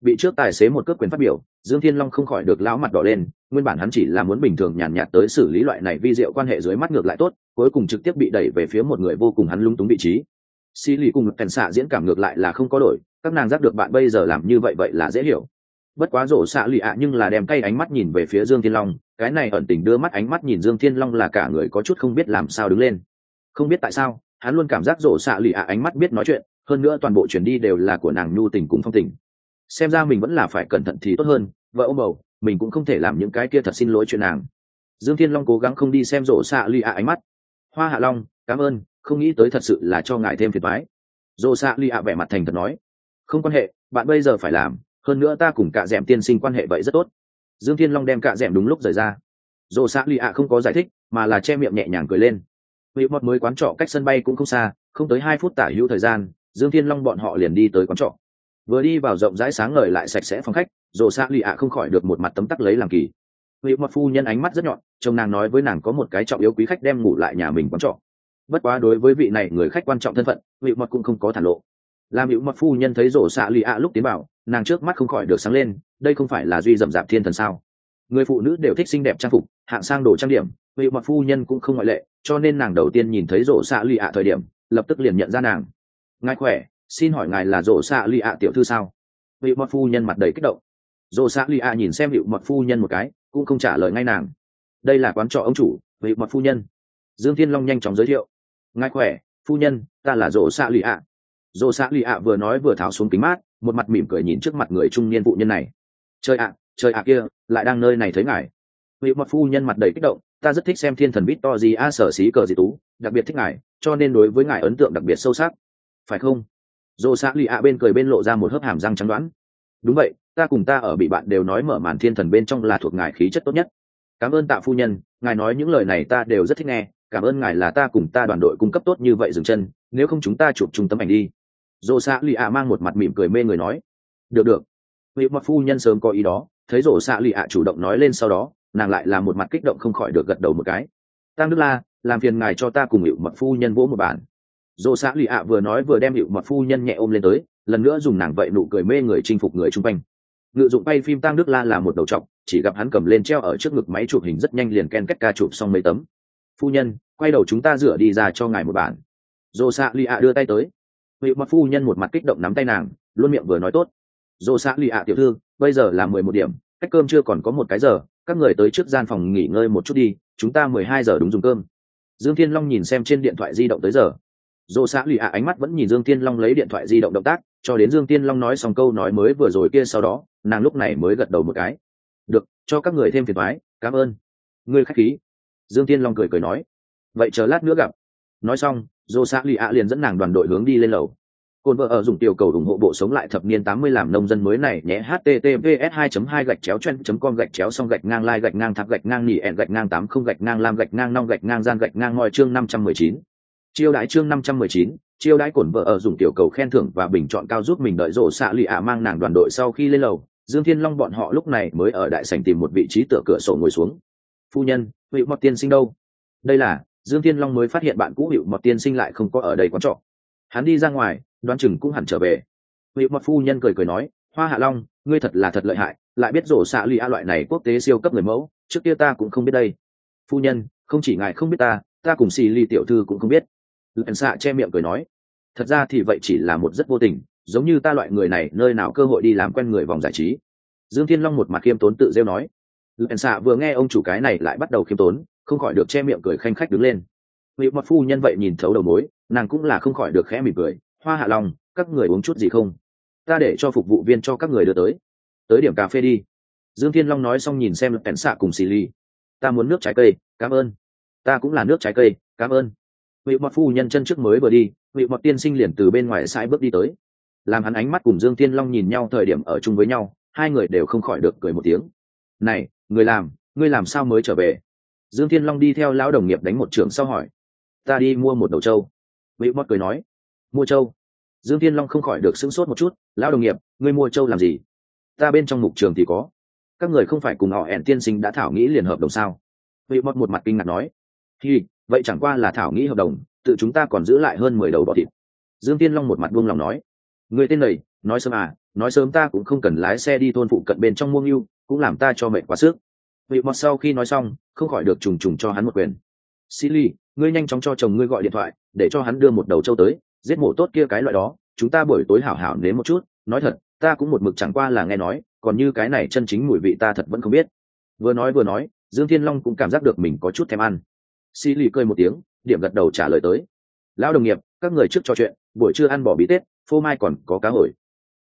bị trước tài xế một cước quyền phát biểu dương thiên long không khỏi được lão mặt đỏ lên nguyên bản hắn chỉ là muốn bình thường nhàn nhạt, tới xử lý loại này vi diệu quan hệ dưới mắt ngược lại tốt cuối cùng trực tiếp bị đẩy về phía một người vô cùng hắn lung túng vị trí. Xì lì cùng kèn xạ diễn cảm ngược lại là không có đổi các nàng giác được bạn bây giờ làm như vậy vậy là dễ hiểu. Bất quá rổ xạ lì ạ nhưng là đem tay ánh mắt nhìn về phía dương thiên long cái này ẩn tình đưa mắt ánh mắt nhìn dương thiên long là cả người có chút không biết làm sao đứng lên. Không biết tại sao hắn luôn cảm giác rổ xạ lì ạ ánh mắt biết nói chuyện hơn nữa toàn bộ chuyển đi đều là của nàng nhu tình cùng phong tình xem ra mình vẫn là phải cẩn thận thì tốt hơn, vợ ông bầu, mình cũng không thể làm những cái kia thật xin lỗi chuyện nàng. Dương thiên long cố gắng không đi xem rộ xạ lì ạ ánh mắt. Hoa hạ long, cảm ơn, không nghĩ tới thật sự là cho ngài thêm phiền thoái rộ xạ lì ạ vẻ mặt thành thật nói. Không quan hệ, bạn bây giờ phải làm, hơn nữa ta cùng cả d tiên sinh quan hệ vậy rất tốt. Dương thiên long đem cả d đúng lúc rời ra. Rộ xạ lì ạ không có giải thích, mà là che miệng nhẹ nhàng cười lên. Vị mọt mới quán trọ cách sân bay cũng không xa, không tới hai phút tả hữu thời gian, dương thiên long bọn họ liền đi tới quán trọ vừa đi vào rộng rãi sáng ngời lại sạch sẽ phòng khách, rồ xạ lì ạ không khỏi được một mặt tấm tắc lấy làm kỳ. Vị mật phu nhân ánh mắt rất nhọn chồng nàng nói với nàng có một cái trọng yếu quý khách đem ngủ lại nhà mình quán trọ. Bất quá đối với vị này người khách quan trọng thân phận, vị mật cũng không có thản lộ. Làm hữu mật phu nhân thấy rổ xạ lì ạ lúc tiến vào, nàng trước mắt không khỏi được sáng lên, đây không phải là duy dậm dạp thiên thần sao? Người phụ nữ đều thích xinh đẹp trang phục, hạng sang đồ trang điểm, vị mật phu nhân cũng không ngoại lệ, cho nên nàng đầu tiên nhìn thấy rổ xạ lì ạ thời điểm, lập tức liền nhận ra nàng. Ngài khỏe? Xin hỏi ngài là rổ xạ lì ạ tiểu thư sao? Vị mật phu nhân mặt đầy kích động. Rổ xạ lì ạ nhìn xem hiệu mật phu nhân một cái, cũng không trả lời ngay nàng. Đây là quán trọ ông chủ, vị mật phu nhân. Dương thiên long nhanh chóng giới thiệu. Ngài khỏe, phu nhân, ta là rổ xạ lì ạ rổ xạ lì ạ vừa nói vừa tháo xuống kính mát, một mặt mỉm cười nhìn trước mặt người trung niên phụ nhân này. Trời ạ trời ạ kia, lại đang nơi này thấy ngài. Vị mật phu nhân mặt đầy kích động, ta rất thích xem thiên thần bít to gì a sở xí cờ gì tú, đặc biệt thích ngài, cho nên đối với ngài ấn tượng đặc biệt sâu sắc. Phải không? Dồ xã lì ạ bên cười bên lộ ra một hớp hàm răng trắng đoán. Đúng vậy, ta cùng ta ở bị bạn đều nói mở màn thiên thần bên trong là thuộc ngài khí chất tốt nhất. Cảm ơn tạ phu nhân, ngài nói những lời này ta đều rất thích nghe. Cảm ơn ngài là ta cùng ta đoàn đội cung cấp tốt như vậy dừng chân, nếu không chúng ta chụp chung tấm ảnh đi. Dồ xã lì ạ mang một mặt mỉm cười mê người nói. Được được. Vị mặt phu nhân sớm có ý đó, thấy rổ xạ lì ạ chủ động nói lên sau đó, nàng lại là một mặt kích động không khỏi được gật đầu một cái. Tăng đức la, làm phiền ngài cho ta cùng hiệu mật phu nhân vỗ một bản dồ xã lì ạ vừa nói vừa đem hiệu mật phu nhân nhẹ ôm lên tới, lần nữa dùng nàng vậy nụ cười mê người chinh phục người chung quanh. Ngự dụng bay phim tăng đức la là một đầu trọc, chỉ gặp hắn cầm lên treo ở trước ngực máy chụp hình rất nhanh liền ken kết ca chụp xong mấy tấm. Phu nhân, quay đầu chúng ta rửa đi ra cho ngài một bản. Dồ xã lì ạ đưa tay tới. Hiệu mật phu nhân một mặt kích động nắm tay nàng, luôn miệng vừa nói tốt. Dồ xã lì ạ tiểu thư, bây giờ là mười một điểm, cách cơm chưa còn có một cái giờ, các người tới trước gian phòng nghỉ ngơi một chút đi, chúng ta mười hai giờ đúng dùng cơm. Dương thiên long nhìn xem trên điện thoại di động tới giờ dồ xã lì ạ ánh mắt vẫn nhìn dương thiên long lấy điện thoại di động động tác, cho đến dương thiên long nói xong câu nói mới vừa rồi kia sau đó, nàng lúc này mới gật đầu một cái. Được, cho các người thêm phiền thoái cảm ơn. Ngươi khách khí. Dương thiên long cười cười nói. Vậy chờ lát nữa gặp. Nói xong dồ xã lì ạ liền dẫn nàng đoàn đội hướng đi lên lầu. Côn vợ ở dùng tiểu cầu ủng hộ bộ sống lại thập niên 80 làm nông dân mới này, nhé, https 2 2 gạch chéo chen com gạch chéo xong gạch ngang lai gạch ngang tháp gạch ngang nỉ ẹn gạch ngang 80 gạch ngang lam gạch ngang nong gạch ngang gian gạch ngang ngoi chương 519. Chiêu đãi chương 519, chiêu đãi cổn vợ ở dùng tiểu cầu khen thưởng và bình chọn cao giúp mình đợi rổ xạ lì ạ mang nàng đoàn đội sau khi lên lầu, Dương Thiên Long bọn họ lúc này mới ở đại sảnh tìm một vị trí tựa cửa sổ ngồi xuống. Phu nhân, vị mọt tiên sinh đâu? Đây là, Dương Thiên Long mới phát hiện bạn cũ hiệu mọt tiên sinh lại không có ở đây quán trọ. Hắn đi ra ngoài, đoán chừng cũng hẳn trở về vị mật phu nhân cười cười nói hoa hạ long ngươi thật là thật lợi hại lại biết rổ xạ lì a loại này quốc tế siêu cấp người mẫu trước kia ta cũng không biết đây phu nhân không chỉ ngài không biết ta ta cùng xì ly tiểu thư cũng không biết lần xạ che miệng cười nói, thật ra thì vậy chỉ là một rất vô tình, giống như ta loại người này nơi nào cơ hội đi làm quen người vòng giải trí. Dương thiên long một mặt khiêm tốn tự rêu nói. Lần xạ vừa nghe ông chủ cái này lại bắt đầu khiêm tốn, không khỏi được che miệng cười khanh khách đứng lên. Vị mặt phu nhân vậy nhìn thấu đầu mối, nàng cũng là không khỏi được khẽ mỉm cười, hoa hạ lòng các người uống chút gì không? Ta để cho phục vụ viên cho các người đưa tới. Tới điểm cà phê đi. Dương thiên long nói xong nhìn xem kẽn xạ cùng xì ly. Ta muốn nước trái cây, cảm ơn. Ta cũng là nước trái cây, cảm ơn vị mọt phu nhân chân trước mới vừa đi, vị mọt tiên sinh liền từ bên ngoài sai bước đi tới. Làm hắn ánh mắt cùng dương thiên long nhìn nhau thời điểm ở chung với nhau, hai người đều không khỏi được cười một tiếng. Này, người làm, ngươi làm sao mới trở về? Dương thiên long đi theo lão đồng nghiệp đánh một trường sau hỏi. Ta đi mua một đầu trâu. Vị Mật cười nói. Mua trâu? Dương thiên long không khỏi được sững sốt một chút. Lão đồng nghiệp, ngươi mua trâu làm gì? Ta bên trong mục trường thì có. Các người không phải cùng họ ẻn tiên sinh đã thảo nghĩ liền hợp đồng sao? Vị Mật một mặt kinh ngạc nói. Thì vậy chẳng qua là thảo nghĩ hợp đồng, tự chúng ta còn giữ lại hơn mười đầu bọ thịt. Dương tiên long một mặt buông lòng nói, người tên này, nói sớm à nói sớm ta cũng không cần lái xe đi thôn phụ cận bên trong muông yêu, cũng làm ta cho mệt quá sức. Vị mọt sau khi nói xong, không khỏi được trùng trùng cho hắn một quyền. Silly, ngươi nhanh chóng cho chồng ngươi gọi điện thoại, để cho hắn đưa một đầu trâu tới, giết mổ tốt kia cái loại đó, chúng ta buổi tối hảo hảo nếm một chút, nói thật, ta cũng một mực chẳng qua là nghe nói, còn như cái này chân chính mùi vị ta thật vẫn không biết. Vừa nói vừa nói, dương thiên long cũng cảm giác được mình có chút thèm ăn xì lì cười một tiếng, điểm gật đầu trả lời tới. Lão đồng nghiệp, các người trước trò chuyện, buổi trưa ăn bỏ bí tết, phô mai còn có cá hồi.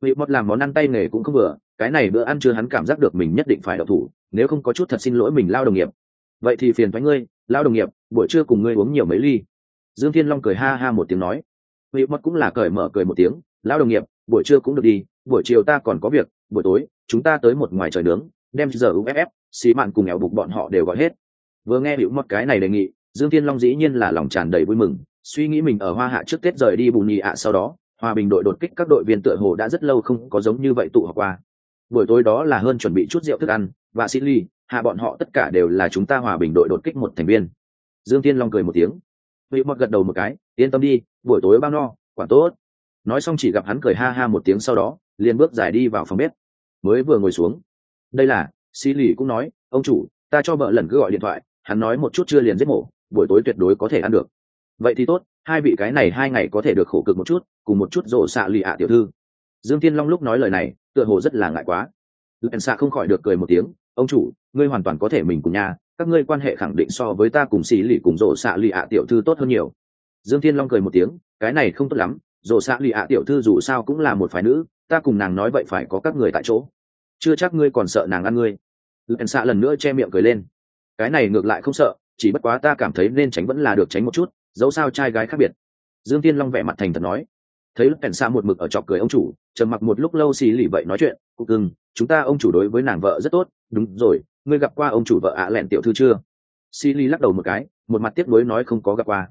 Vị mọt làm món ăn tay nghề cũng không vừa, cái này bữa ăn chưa hắn cảm giác được mình nhất định phải đậu thủ, nếu không có chút thật xin lỗi mình lao đồng nghiệp. Vậy thì phiền thoái ngươi lao đồng nghiệp, buổi trưa cùng ngươi uống nhiều mấy ly. Dương thiên long cười ha ha một tiếng nói. Vị mọt cũng là cởi mở cười một tiếng lao đồng nghiệp, buổi trưa cũng được đi, buổi chiều ta còn có việc, buổi tối, chúng ta tới một ngoài trời nướng, đem giờ uff xì mạn cùng nghèo bục bọn họ đều gọi hết. Vừa nghe hữu mất cái này đề nghị dương thiên long dĩ nhiên là lòng tràn đầy vui mừng, suy nghĩ mình ở hoa hạ trước tết rời đi bù nhì ạ sau đó hòa bình đội đột kích các đội viên tựa hồ đã rất lâu không có giống như vậy tụ họp qua. Buổi tối đó là hơn chuẩn bị chút rượu thức ăn, và sĩ ly, hạ bọn họ tất cả đều là chúng ta hòa bình đội đột kích một thành viên. Dương thiên long cười một tiếng. Vị mọt gật đầu một cái, yên tâm đi, buổi tối bao no quả tốt. Nói xong chỉ gặp hắn cười ha ha một tiếng sau đó, liền bước giải đi vào phòng bếp. Mới vừa ngồi xuống. Đây là, sĩ lì cũng nói, ông chủ, ta cho vợ lần cứ gọi điện thoại, hắn nói một chút chưa liền giết mổ buổi tối tuyệt đối có thể ăn được. Vậy thì tốt, hai vị cái này hai ngày có thể được khổ cực một chút, cùng một chút rổ xạ lì ạ tiểu thư. Dương thiên long lúc nói lời này, tựa hồ rất là ngại quá. Lần xạ không khỏi được cười một tiếng, ông chủ, ngươi hoàn toàn có thể mình cùng nhà, các ngươi quan hệ khẳng định so với ta cùng xì lì cùng rổ xạ lì ạ tiểu thư tốt hơn nhiều. Dương thiên long cười một tiếng, cái này không tốt lắm, rổ xạ lì ạ tiểu thư dù sao cũng là một phái nữ, ta cùng nàng nói vậy phải có các người tại chỗ. Chưa chắc ngươi còn sợ nàng ăn ngươi. Lần xạ lần nữa che miệng cười lên, cái này ngược lại không sợ chỉ bất quá ta cảm thấy nên tránh vẫn là được tránh một chút, dẫu sao trai gái khác biệt. Dương tiên long vẻ mặt thành thật nói. Thấy lúc cảnh xa một mực ở chọc cười ông chủ, trầm mặc một lúc lâu xì lì vậy nói chuyện cụ cưng, chúng ta ông chủ đối với nàng vợ rất tốt. Đúng rồi, ngươi gặp qua ông chủ vợ ạ lẹn tiểu thư chưa? Xì lì lắc đầu một cái, một mặt tiếp nối nói không có gặp qua.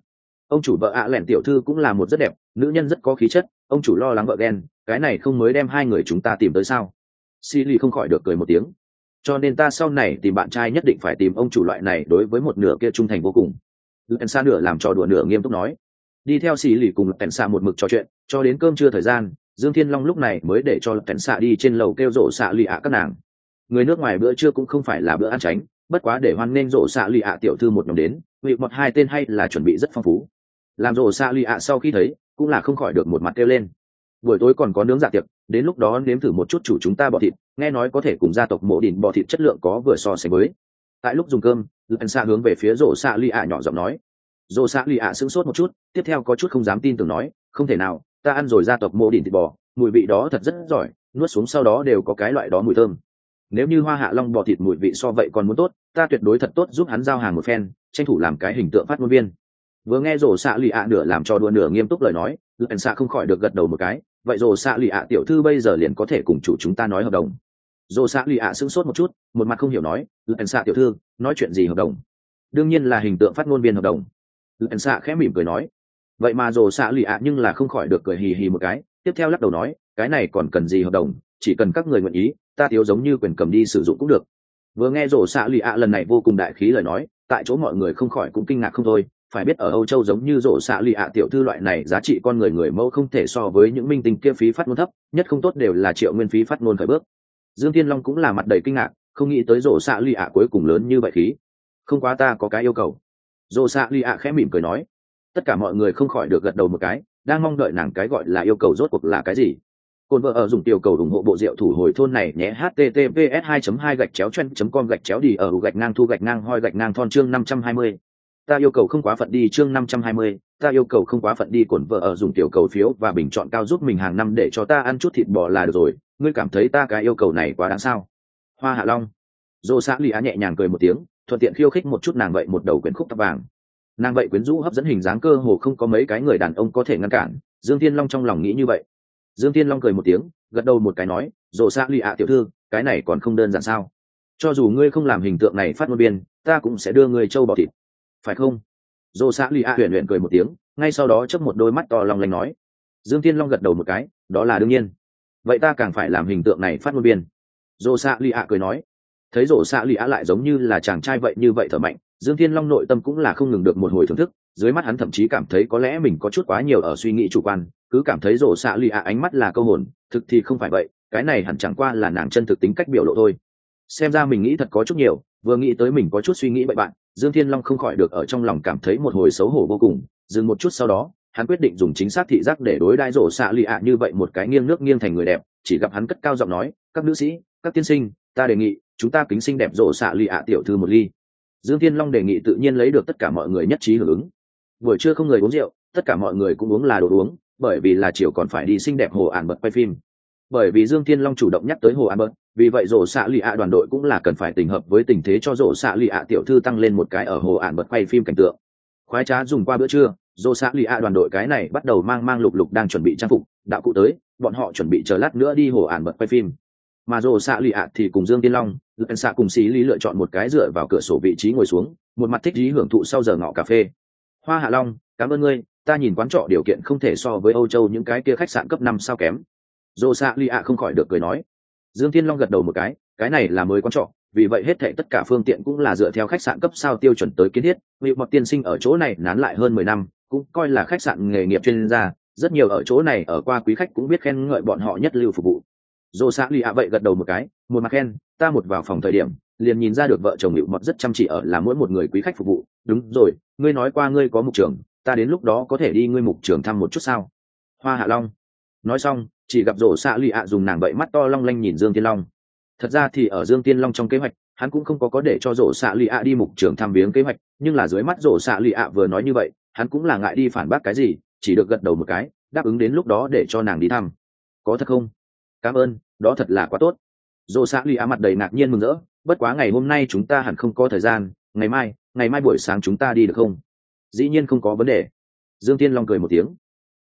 Ông chủ vợ ạ lẹn tiểu thư cũng là một rất đẹp, nữ nhân rất có khí chất, ông chủ lo lắng vợ ghen, cái này không mới đem hai người chúng ta tìm tới sao? Xì lì không khỏi được cười một tiếng cho nên ta sau này tìm bạn trai nhất định phải tìm ông chủ loại này đối với một nửa kia trung thành vô cùng. Lẹn xa nửa làm trò đùa nửa nghiêm túc nói. Đi theo xì lì cùng lẹn xa một mực trò chuyện, cho đến cơm trưa thời gian, dương thiên long lúc này mới để cho lẹn xa đi trên lầu kêu rộ xạ lì ạ các nàng. Người nước ngoài bữa trưa cũng không phải là bữa ăn tránh, bất quá để hoan nghênh rộ xạ lì ạ tiểu thư một nhóm đến, vị một hai tên hay là chuẩn bị rất phong phú. Làm rộ xạ lì ạ sau khi thấy, cũng là không khỏi được một mặt kêu lên. Buổi tối còn có nướng dạ tiệc đến lúc đó nếm thử một chút chủ chúng ta bọ thịt, nghe nói có thể cùng gia tộc mộ đình bọ thịt chất lượng có vừa so sánh với. Tại lúc dùng cơm lần xa hướng về phía rổ xạ lì ạ nhỏ giọng nói. Rổ xạ lì ạ sững sốt một chút, tiếp theo có chút không dám tin tưởng nói, không thể nào, ta ăn rồi gia tộc mộ đình thịt bò, mùi vị đó thật rất giỏi, nuốt xuống sau đó đều có cái loại đó mùi thơm. Nếu như hoa hạ long bò thịt mùi vị so vậy còn muốn tốt, ta tuyệt đối thật tốt giúp hắn giao hàng một phen, tranh thủ làm cái hình tượng phát ngôn viên. Vừa nghe rổ xạ lì ạ nửa làm cho đua nửa nghiêm túc lời nói lần xa không khỏi được gật đầu một cái vậy rồi xạ lì ạ tiểu thư bây giờ liền có thể cùng chủ chúng ta nói hợp đồng. Rồ xạ lì ạ sững sốt một chút, một mặt không hiểu nói lần xạ tiểu thư, nói chuyện gì hợp đồng? Đương nhiên là hình tượng phát ngôn viên hợp đồng. Lần xạ khẽ mỉm cười nói. Vậy mà rồ xạ lì ạ nhưng là không khỏi được cười hì hì một cái, tiếp theo lắc đầu nói, cái này còn cần gì hợp đồng, chỉ cần các người nguyện ý, ta thiếu giống như quyền cầm đi sử dụng cũng được. Vừa nghe rổ xạ lì ạ lần này vô cùng đại khí lời nói, tại chỗ mọi người không khỏi cũng kinh ngạc không thôi phải biết ở âu châu giống như rổ xạ lì ạ tiểu thư loại này, giá trị con người người mẫu không thể so với những minh tinh kia phí phát ngôn thấp, nhất không tốt đều là triệu nguyên phí phát ngôn khởi bước. Dương thiên long cũng là mặt đầy kinh ngạc, không nghĩ tới rổ xạ lì ạ cuối cùng lớn như vậy khí. Không quá ta có cái yêu cầu. Rổ xạ lì ạ khẽ mỉm cười nói. Tất cả mọi người không khỏi được gật đầu một cái, đang mong đợi nàng cái gọi là yêu cầu rốt cuộc là cái gì. Côn vợ ở dùng tiểu cầu ủng hộ bộ rượu thủ hồi thôn này nhé, https 2 2 gạch chéo chen com gạch chéo đi ở gạch ngang thu gạch ngang hoi gạch ngang thon chương 520. Ta yêu cầu không quá phận đi chương 520, ta yêu cầu không quá phận đi cổn vợ ở dùng tiểu cầu phiếu và bình chọn cao giúp mình hàng năm để cho ta ăn chút thịt bò là được rồi, ngươi cảm thấy ta cái yêu cầu này quá đáng sao? Hoa Hạ Long. Dô xã lì Á nhẹ nhàng cười một tiếng, thuận tiện khiêu khích một chút nàng vậy một đầu quyển khúc tóc vàng. Nàng vậy quyến rũ hấp dẫn hình dáng cơ hồ không có mấy cái người đàn ông có thể ngăn cản, Dương Thiên Long trong lòng nghĩ như vậy dương tiên long cười một tiếng gật đầu một cái nói rộ xạ lụy ạ tiểu thư cái này còn không đơn giản sao cho dù ngươi không làm hình tượng này phát ngôn biên ta cũng sẽ đưa ngươi trâu bỏ thịt phải không? Dô xã lì a huyền huyền cười một tiếng, ngay sau đó chấp một đôi mắt to long lanh nói. Dương tiên long gật đầu một cái, đó là đương nhiên. Vậy ta càng phải làm hình tượng này phát ngôn biên dô xã lì a cười nói. Thấy rộ xạ lì a lại giống như là chàng trai vậy như vậy thở mạnh, dương thiên long nội tâm cũng là không ngừng được một hồi thưởng thức, dưới mắt hắn thậm chí cảm thấy có lẽ mình có chút quá nhiều ở suy nghĩ chủ quan, cứ cảm thấy rổ xạ lì a ánh mắt là câu hồn, thực thì không phải vậy, cái này hẳn chẳng qua là nàng chân thực tính cách biểu lộ thôi xem ra mình nghĩ thật có chút nhiều, vừa nghĩ tới mình có chút suy nghĩ bậy bạn, dương thiên long không khỏi được ở trong lòng cảm thấy một hồi xấu hổ vô cùng. Dừng một chút sau đó, hắn quyết định dùng chính xác thị giác để đối đãi rổ xạ lì ạ như vậy một cái nghiêng nước nghiêng thành người đẹp, chỉ gặp hắn cất cao giọng nói, các nữ sĩ, các tiên sinh, ta đề nghị chúng ta kính sinh đẹp rổ xạ lì ạ tiểu thư một ly. Dương thiên long đề nghị tự nhiên lấy được tất cả mọi người nhất trí hưởng ứng. Buổi trưa không người uống rượu, tất cả mọi người cũng uống là đồ uống, bởi vì là chiều còn phải đi xinh đẹp hồ ản bật quay phim bởi vì dương thiên long chủ động nhắc tới hồ an bớt, vì vậy rổ xạ lì ạ đoàn đội cũng là cần phải tình hợp với tình thế cho rổ xạ lì ạ tiểu thư tăng lên một cái ở hồ an bớt quay phim cảnh tượng. Khoái trá dùng qua bữa trưa, rổ xạ lì ạ đoàn đội cái này bắt đầu mang mang lục lục đang chuẩn bị trang phục, đạo cụ tới, bọn họ chuẩn bị chờ lát nữa đi hồ an bớt quay phim. Mà rổ xạ lì ạ thì cùng dương tiên long lần xạ cùng xí lý lựa chọn một cái dựa vào cửa sổ vị trí ngồi xuống, một mặt thích lý hưởng thụ sau giờ ngọ cà phê. Hoa hạ long, cảm ơn ngươi, ta nhìn quán trọ điều kiện không thể so với âu châu những cái kia khách sạn cấp năm sao kém dô xạ li ạ không khỏi được cười nói. Dương thiên long gật đầu một cái cái này là mới quan trọ, vì vậy hết thệ tất cả phương tiện cũng là dựa theo khách sạn cấp sao tiêu chuẩn tới kiến thiết, vì mọc tiên sinh ở chỗ này nán lại hơn mười năm, cũng coi là khách sạn nghề nghiệp chuyên gia, rất nhiều ở chỗ này ở qua quý khách cũng biết khen ngợi bọn họ nhất lưu phục vụ. Dô xạ li ạ vậy gật đầu một cái, một mặt khen, ta một vào phòng thời điểm, liền nhìn ra được vợ chồng hiệu mọt rất chăm chỉ ở là mỗi một người quý khách phục vụ. Đúng rồi, ngươi nói qua ngươi có mục trưởng, ta đến lúc đó có thể đi ngươi mục trưởng thăm một chút sao? Hoa hạ long nói xong, chỉ gặp rổ xạ lụy ạ dùng nàng bậy mắt to long lanh nhìn dương tiên long. Thật ra thì ở dương tiên long trong kế hoạch, hắn cũng không có có để cho rổ xạ lụy ạ đi mục trường thăm viếng kế hoạch, nhưng là dưới mắt rổ xạ lụy ạ vừa nói như vậy, hắn cũng là ngại đi phản bác cái gì, chỉ được gật đầu một cái, đáp ứng đến lúc đó để cho nàng đi thăm. Có thật không? Cảm ơn, đó thật là quá tốt. Rổ xạ lụy ạ mặt đầy ngạc nhiên mừng rỡ, bất quá ngày hôm nay chúng ta hẳn không có thời gian, ngày mai ngày mai buổi sáng chúng ta đi được không? Dĩ nhiên không có vấn đề. Dương tiên long cười một tiếng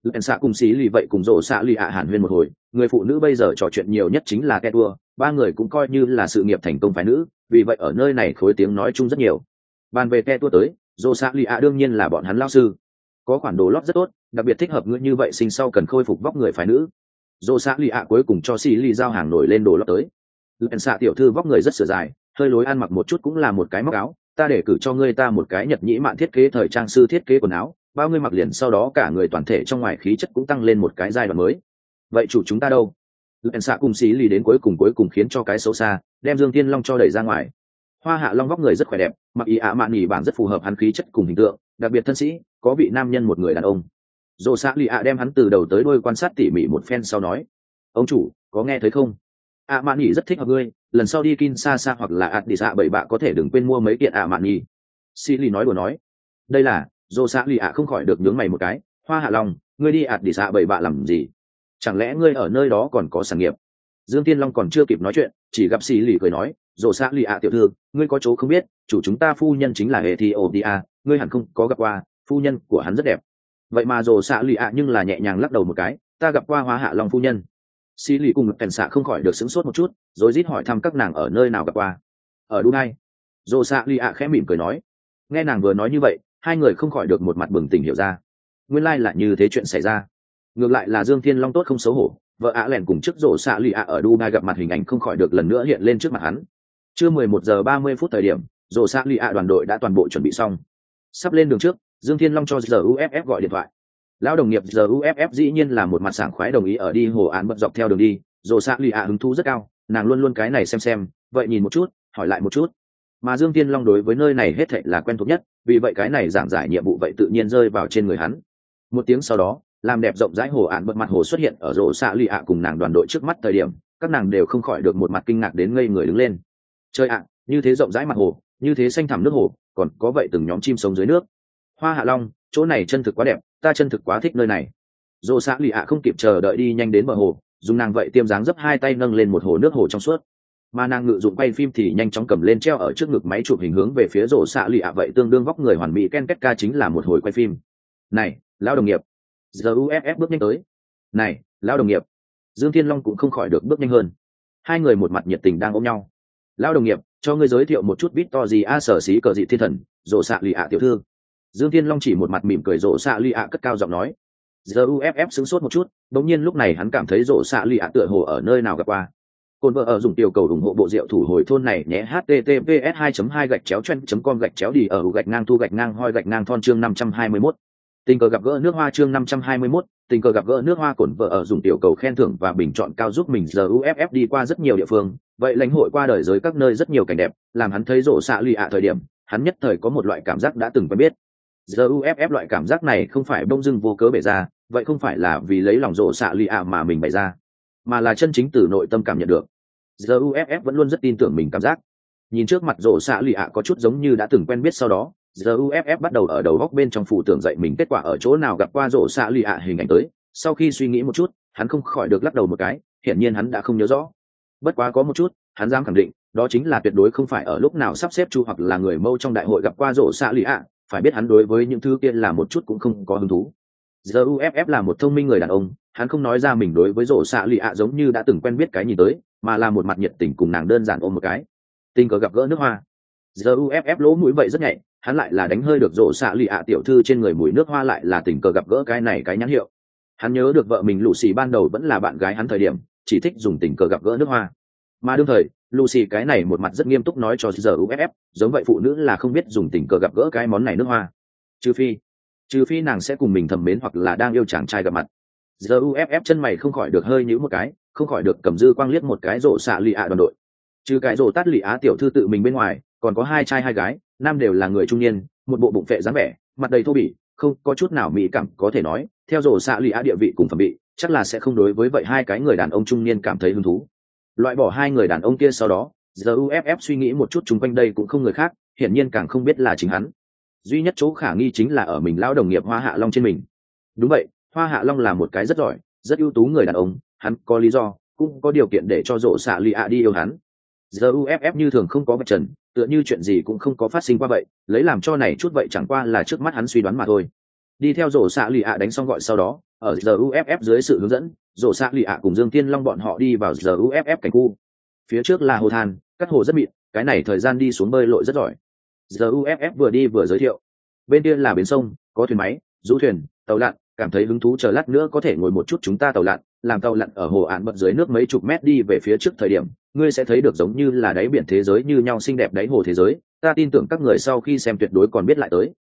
lần xạ cùng xí lì vậy cùng rổ xạ lì ạ hàn huyên một hồi. Người phụ nữ bây giờ trò chuyện nhiều nhất chính là ke tua ba người cũng coi như là sự nghiệp thành công phái nữ, vì vậy ở nơi này khối tiếng nói chung rất nhiều. Bàn về ke tua tới, rổ xạ lì ạ đương nhiên là bọn hắn lao sư. Có khoản đồ lót rất tốt, đặc biệt thích hợp ngữ như vậy sinh sau cần khôi phục vóc người phái nữ. Rổ xạ lì ạ cuối cùng cho xí lì giao hàng nổi lên đồ lót tới. Lần xạ tiểu thư vóc người rất sửa dài, hơi lối ăn mặc một chút cũng là một cái móc áo. Ta để cử cho ngươi ta một cái nhật nhĩ mạn thiết kế thời trang sư thiết kế quần áo bao ngươi mặc liền sau đó cả người toàn thể trong ngoài khí chất cũng tăng lên một cái giai đoạn mới. Vậy chủ chúng ta đâu? Lần xạ cùng xí lì đến cuối cùng cuối cùng khiến cho cái xấu xa, đem dương tiên long cho đẩy ra ngoài. Hoa hạ long vóc người rất khỏe đẹp, mặc ý ạ mạn nghỉ bản rất phù hợp hắn khí chất cùng hình tượng, đặc biệt thân sĩ, có vị nam nhân một người đàn ông. Dồ xạ lì ạ đem hắn từ đầu tới đôi quan sát tỉ mỉ một phen sau nói, ông chủ, có nghe thấy không? ạ mạn nghỉ rất thích hợp ngươi, lần sau đi kim xa xa hoặc là ạt đi xạ bảy bạ có thể đừng quên mua mấy kiện ạ mạn nhì lì nói đùa nói, đây là dồ xạ lì ạ không khỏi được nhướng mày một cái hoa hạ long ngươi đi ạt đi xạ bảy bạ làm gì? Chẳng lẽ ngươi ở nơi đó còn có sản nghiệp? Dương tiên long còn chưa kịp nói chuyện chỉ gặp xì lì cười nói dồ xạ lì ạ tiểu thư ngươi có chỗ không biết chủ chúng ta phu nhân chính là hệ thì ồ đi a, ngươi hẳn không có gặp qua phu nhân của hắn rất đẹp. Vậy mà dồ xạ lì ạ nhưng là nhẹ nhàng lắc đầu một cái ta gặp qua hoa hạ long phu nhân. Xì lì cùng kèn xạ không khỏi được sững sốt một chút rồi rít hỏi thăm các nàng ở nơi nào gặp qua. Ở đu ngay. dồ xạ lì ạ khẽ mỉm cười nói nghe nàng vừa nói như vậy hai người không khỏi được một mặt bừng tỉnh hiểu ra. Nguyên lai、like、là như thế chuyện xảy ra. Ngược lại là dương thiên long tốt không xấu hổ, vợ ạ lẻn cùng chức rổ xạ lụy ạ ở dubai gặp mặt hình ảnh không khỏi được lần nữa hiện lên trước mặt hắn. Chưa mười một giờ ba mươi phút thời điểm, rổ xạ lụy ạ đoàn đội đã toàn bộ chuẩn bị xong. Sắp lên đường trước, dương thiên long cho giờ uff gọi điện thoại. Lão đồng nghiệp giờ uff dĩ nhiên là một mặt sảng khoái đồng ý ở đi hồ án bật dọc theo đường đi. Rổ xạ lụy ạ hứng thú rất cao, nàng luôn luôn cái này xem xem, vậy nhìn một chút, hỏi lại một chút. Mà dương thiên long đối với nơi này hết thệ là quen thuộc nhất vì vậy cái này giảng giải nhiệm vụ vậy tự nhiên rơi vào trên người hắn. Một tiếng sau đó, làm đẹp rộng rãi hồ ạn bật mặt hồ xuất hiện ở rổ xạ lì ạ cùng nàng đoàn đội trước mắt thời điểm, các nàng đều không khỏi được một mặt kinh ngạc đến ngây người đứng lên. Chơi ạ, như thế rộng rãi mặt hồ, như thế xanh thẳm nước hồ, còn có vậy từng nhóm chim sống dưới nước. Hoa hạ long, chỗ này chân thực quá đẹp, ta chân thực quá thích nơi này. Rổ xạ lì ạ không kịp chờ đợi đi nhanh đến bờ hồ, dùng nàng vậy tiêm dáng dấp hai tay nâng lên một hồ nước hồ trong suốt mà nàng ngự dụng quay phim thì nhanh chóng cầm lên treo ở trước ngực máy chụp hình hướng về phía rổ xạ lì ạ vậy tương đương vóc người hoàn mỹ. Ken kết ca chính là một hồi quay phim. Này, lão đồng nghiệp. Giờ uff bước nhanh tới. Này, lão đồng nghiệp. Dương thiên long cũng không khỏi được bước nhanh hơn. Hai người một mặt nhiệt tình đang ôm nhau. Lão đồng nghiệp, cho ngươi giới thiệu một chút bít to gì a sở xí cờ dị thiên thần, rổ xạ lì ạ tiểu thư. Dương thiên long chỉ một mặt mỉm cười rổ xạ lì ạ cất cao giọng nói. Giờ uff sững sốt một chút đống nhiên lúc này hắn cảm thấy rổ xạ lì ạ tựa hồ ở nơi nào gặp qua. Côn vợ ở dùng tiểu cầu ủng hộ bộ rượu thủ hồi thôn này nhé, https 2 2 gạch chéo chen com gạch chéo đi ở gạch ngang thu gạch ngang hoi gạch ngang thon chương 521 tình cờ gặp gỡ nước hoa chương 521 tình cờ gặp gỡ nước hoa cổn vợ ở dùng tiểu cầu khen thưởng và bình chọn cao giúp mình giờ uff đi qua rất nhiều địa phương. Vậy lãnh hội qua đời giới các nơi rất nhiều cảnh đẹp, làm hắn thấy rộ xạ lì ạ thời điểm, hắn nhất thời có một loại cảm giác đã từng quen biết. Giờ uff loại cảm giác này không phải bông dưng vô cớ bể ra, vậy không phải là vì lấy lòng rộ xạ lì ạ mà mình bày ra mà là chân chính từ nội tâm cảm nhận được. Giờ uff vẫn luôn rất tin tưởng mình cảm giác. Nhìn trước mặt rổ xạ lì ạ có chút giống như đã từng quen biết sau đó, giờ uff bắt đầu ở đầu góc bên trong phủ tưởng dậy mình kết quả ở chỗ nào gặp qua rổ xạ lì ạ hình ảnh tới. Sau khi suy nghĩ một chút, hắn không khỏi được lắc đầu một cái, hiển nhiên hắn đã không nhớ rõ. Bất quá có một chút, hắn dám khẳng định, đó chính là tuyệt đối không phải ở lúc nào sắp xếp chu hoặc là người mâu trong đại hội gặp qua rổ xạ lì ạ, phải biết hắn đối với những thứ kia là một chút cũng không có hứng thú. Giờ uff là một thông minh người đàn ông hắn không nói ra mình đối với rổ xạ lì ạ giống như đã từng quen biết cái nhìn tới, mà là một mặt nhiệt tình cùng nàng đơn giản ôm một cái. Tình cờ gặp gỡ nước hoa. Giờ uff lỗ mũi vậy rất nhạy hắn lại là đánh hơi được rổ xạ lì ạ tiểu thư trên người mùi nước hoa lại là tình cờ gặp gỡ cái này cái nhãn hiệu. Hắn nhớ được vợ mình lù xì ban đầu vẫn là bạn gái hắn thời điểm, chỉ thích dùng tình cờ gặp gỡ nước hoa. Mà đương thời, lucy cái này một mặt rất nghiêm túc nói cho giờ uff giống vậy phụ nữ là không biết dùng tình cờ gặp gỡ cái món này nước hoa. Trừ phi trừ phi nàng sẽ cùng mình thầm mến hoặc là đang yêu chàng trai gặp mặt giờ uff chân mày không khỏi được hơi nhíu một cái, không khỏi được cầm dư quang liếc một cái rộ xạ lì ạ đoàn đội. Trừ cái rộ tát lì á tiểu thư tự mình bên ngoài, còn có hai trai hai gái, nam đều là người trung niên, một bộ bụng phệ dáng vẻ, mặt đầy thô bỉ, không có chút nào mỹ cảm có thể nói, theo rộ xạ lì á địa vị cùng phẩm bị chắc là sẽ không đối với vậy hai cái người đàn ông trung niên cảm thấy hứng thú. Loại bỏ hai người đàn ông kia sau đó, giờ uff suy nghĩ một chút chung quanh đây cũng không người khác, hiển nhiên càng không biết là chính hắn. Duy nhất chỗ khả nghi chính là ở mình lao đồng nghiệp hoa hạ long trên mình. Đúng vậy hoa hạ long là một cái rất giỏi, rất ưu tú người đàn ông, hắn có lý do, cũng có điều kiện để cho rộ xạ lì ạ đi yêu hắn. Giờ uff như thường không có vật trần, tựa như chuyện gì cũng không có phát sinh qua vậy, lấy làm cho này chút vậy chẳng qua là trước mắt hắn suy đoán mà thôi. Đi theo rổ xạ lì ạ đánh xong gọi sau đó, ở giờ uff dưới sự hướng dẫn rổ xạ lì ạ cùng dương tiên long bọn họ đi vào giờ uff cảnh khu. Phía trước là hồ than các hồ rất mịn, cái này thời gian đi xuống bơi lội rất giỏi. Giờ uff vừa đi vừa giới thiệu. Bên kia là bến sông, có thuyền máy du thuyền, tàu lặn cảm thấy hứng thú chờ lát nữa có thể ngồi một chút chúng ta tàu lặn, làm tàu lặn ở hồ ạn bận dưới nước mấy chục mét đi về phía trước thời điểm, ngươi sẽ thấy được giống như là đáy biển thế giới như nhau xinh đẹp đáy hồ thế giới, ta tin tưởng các người sau khi xem tuyệt đối còn biết lại tới.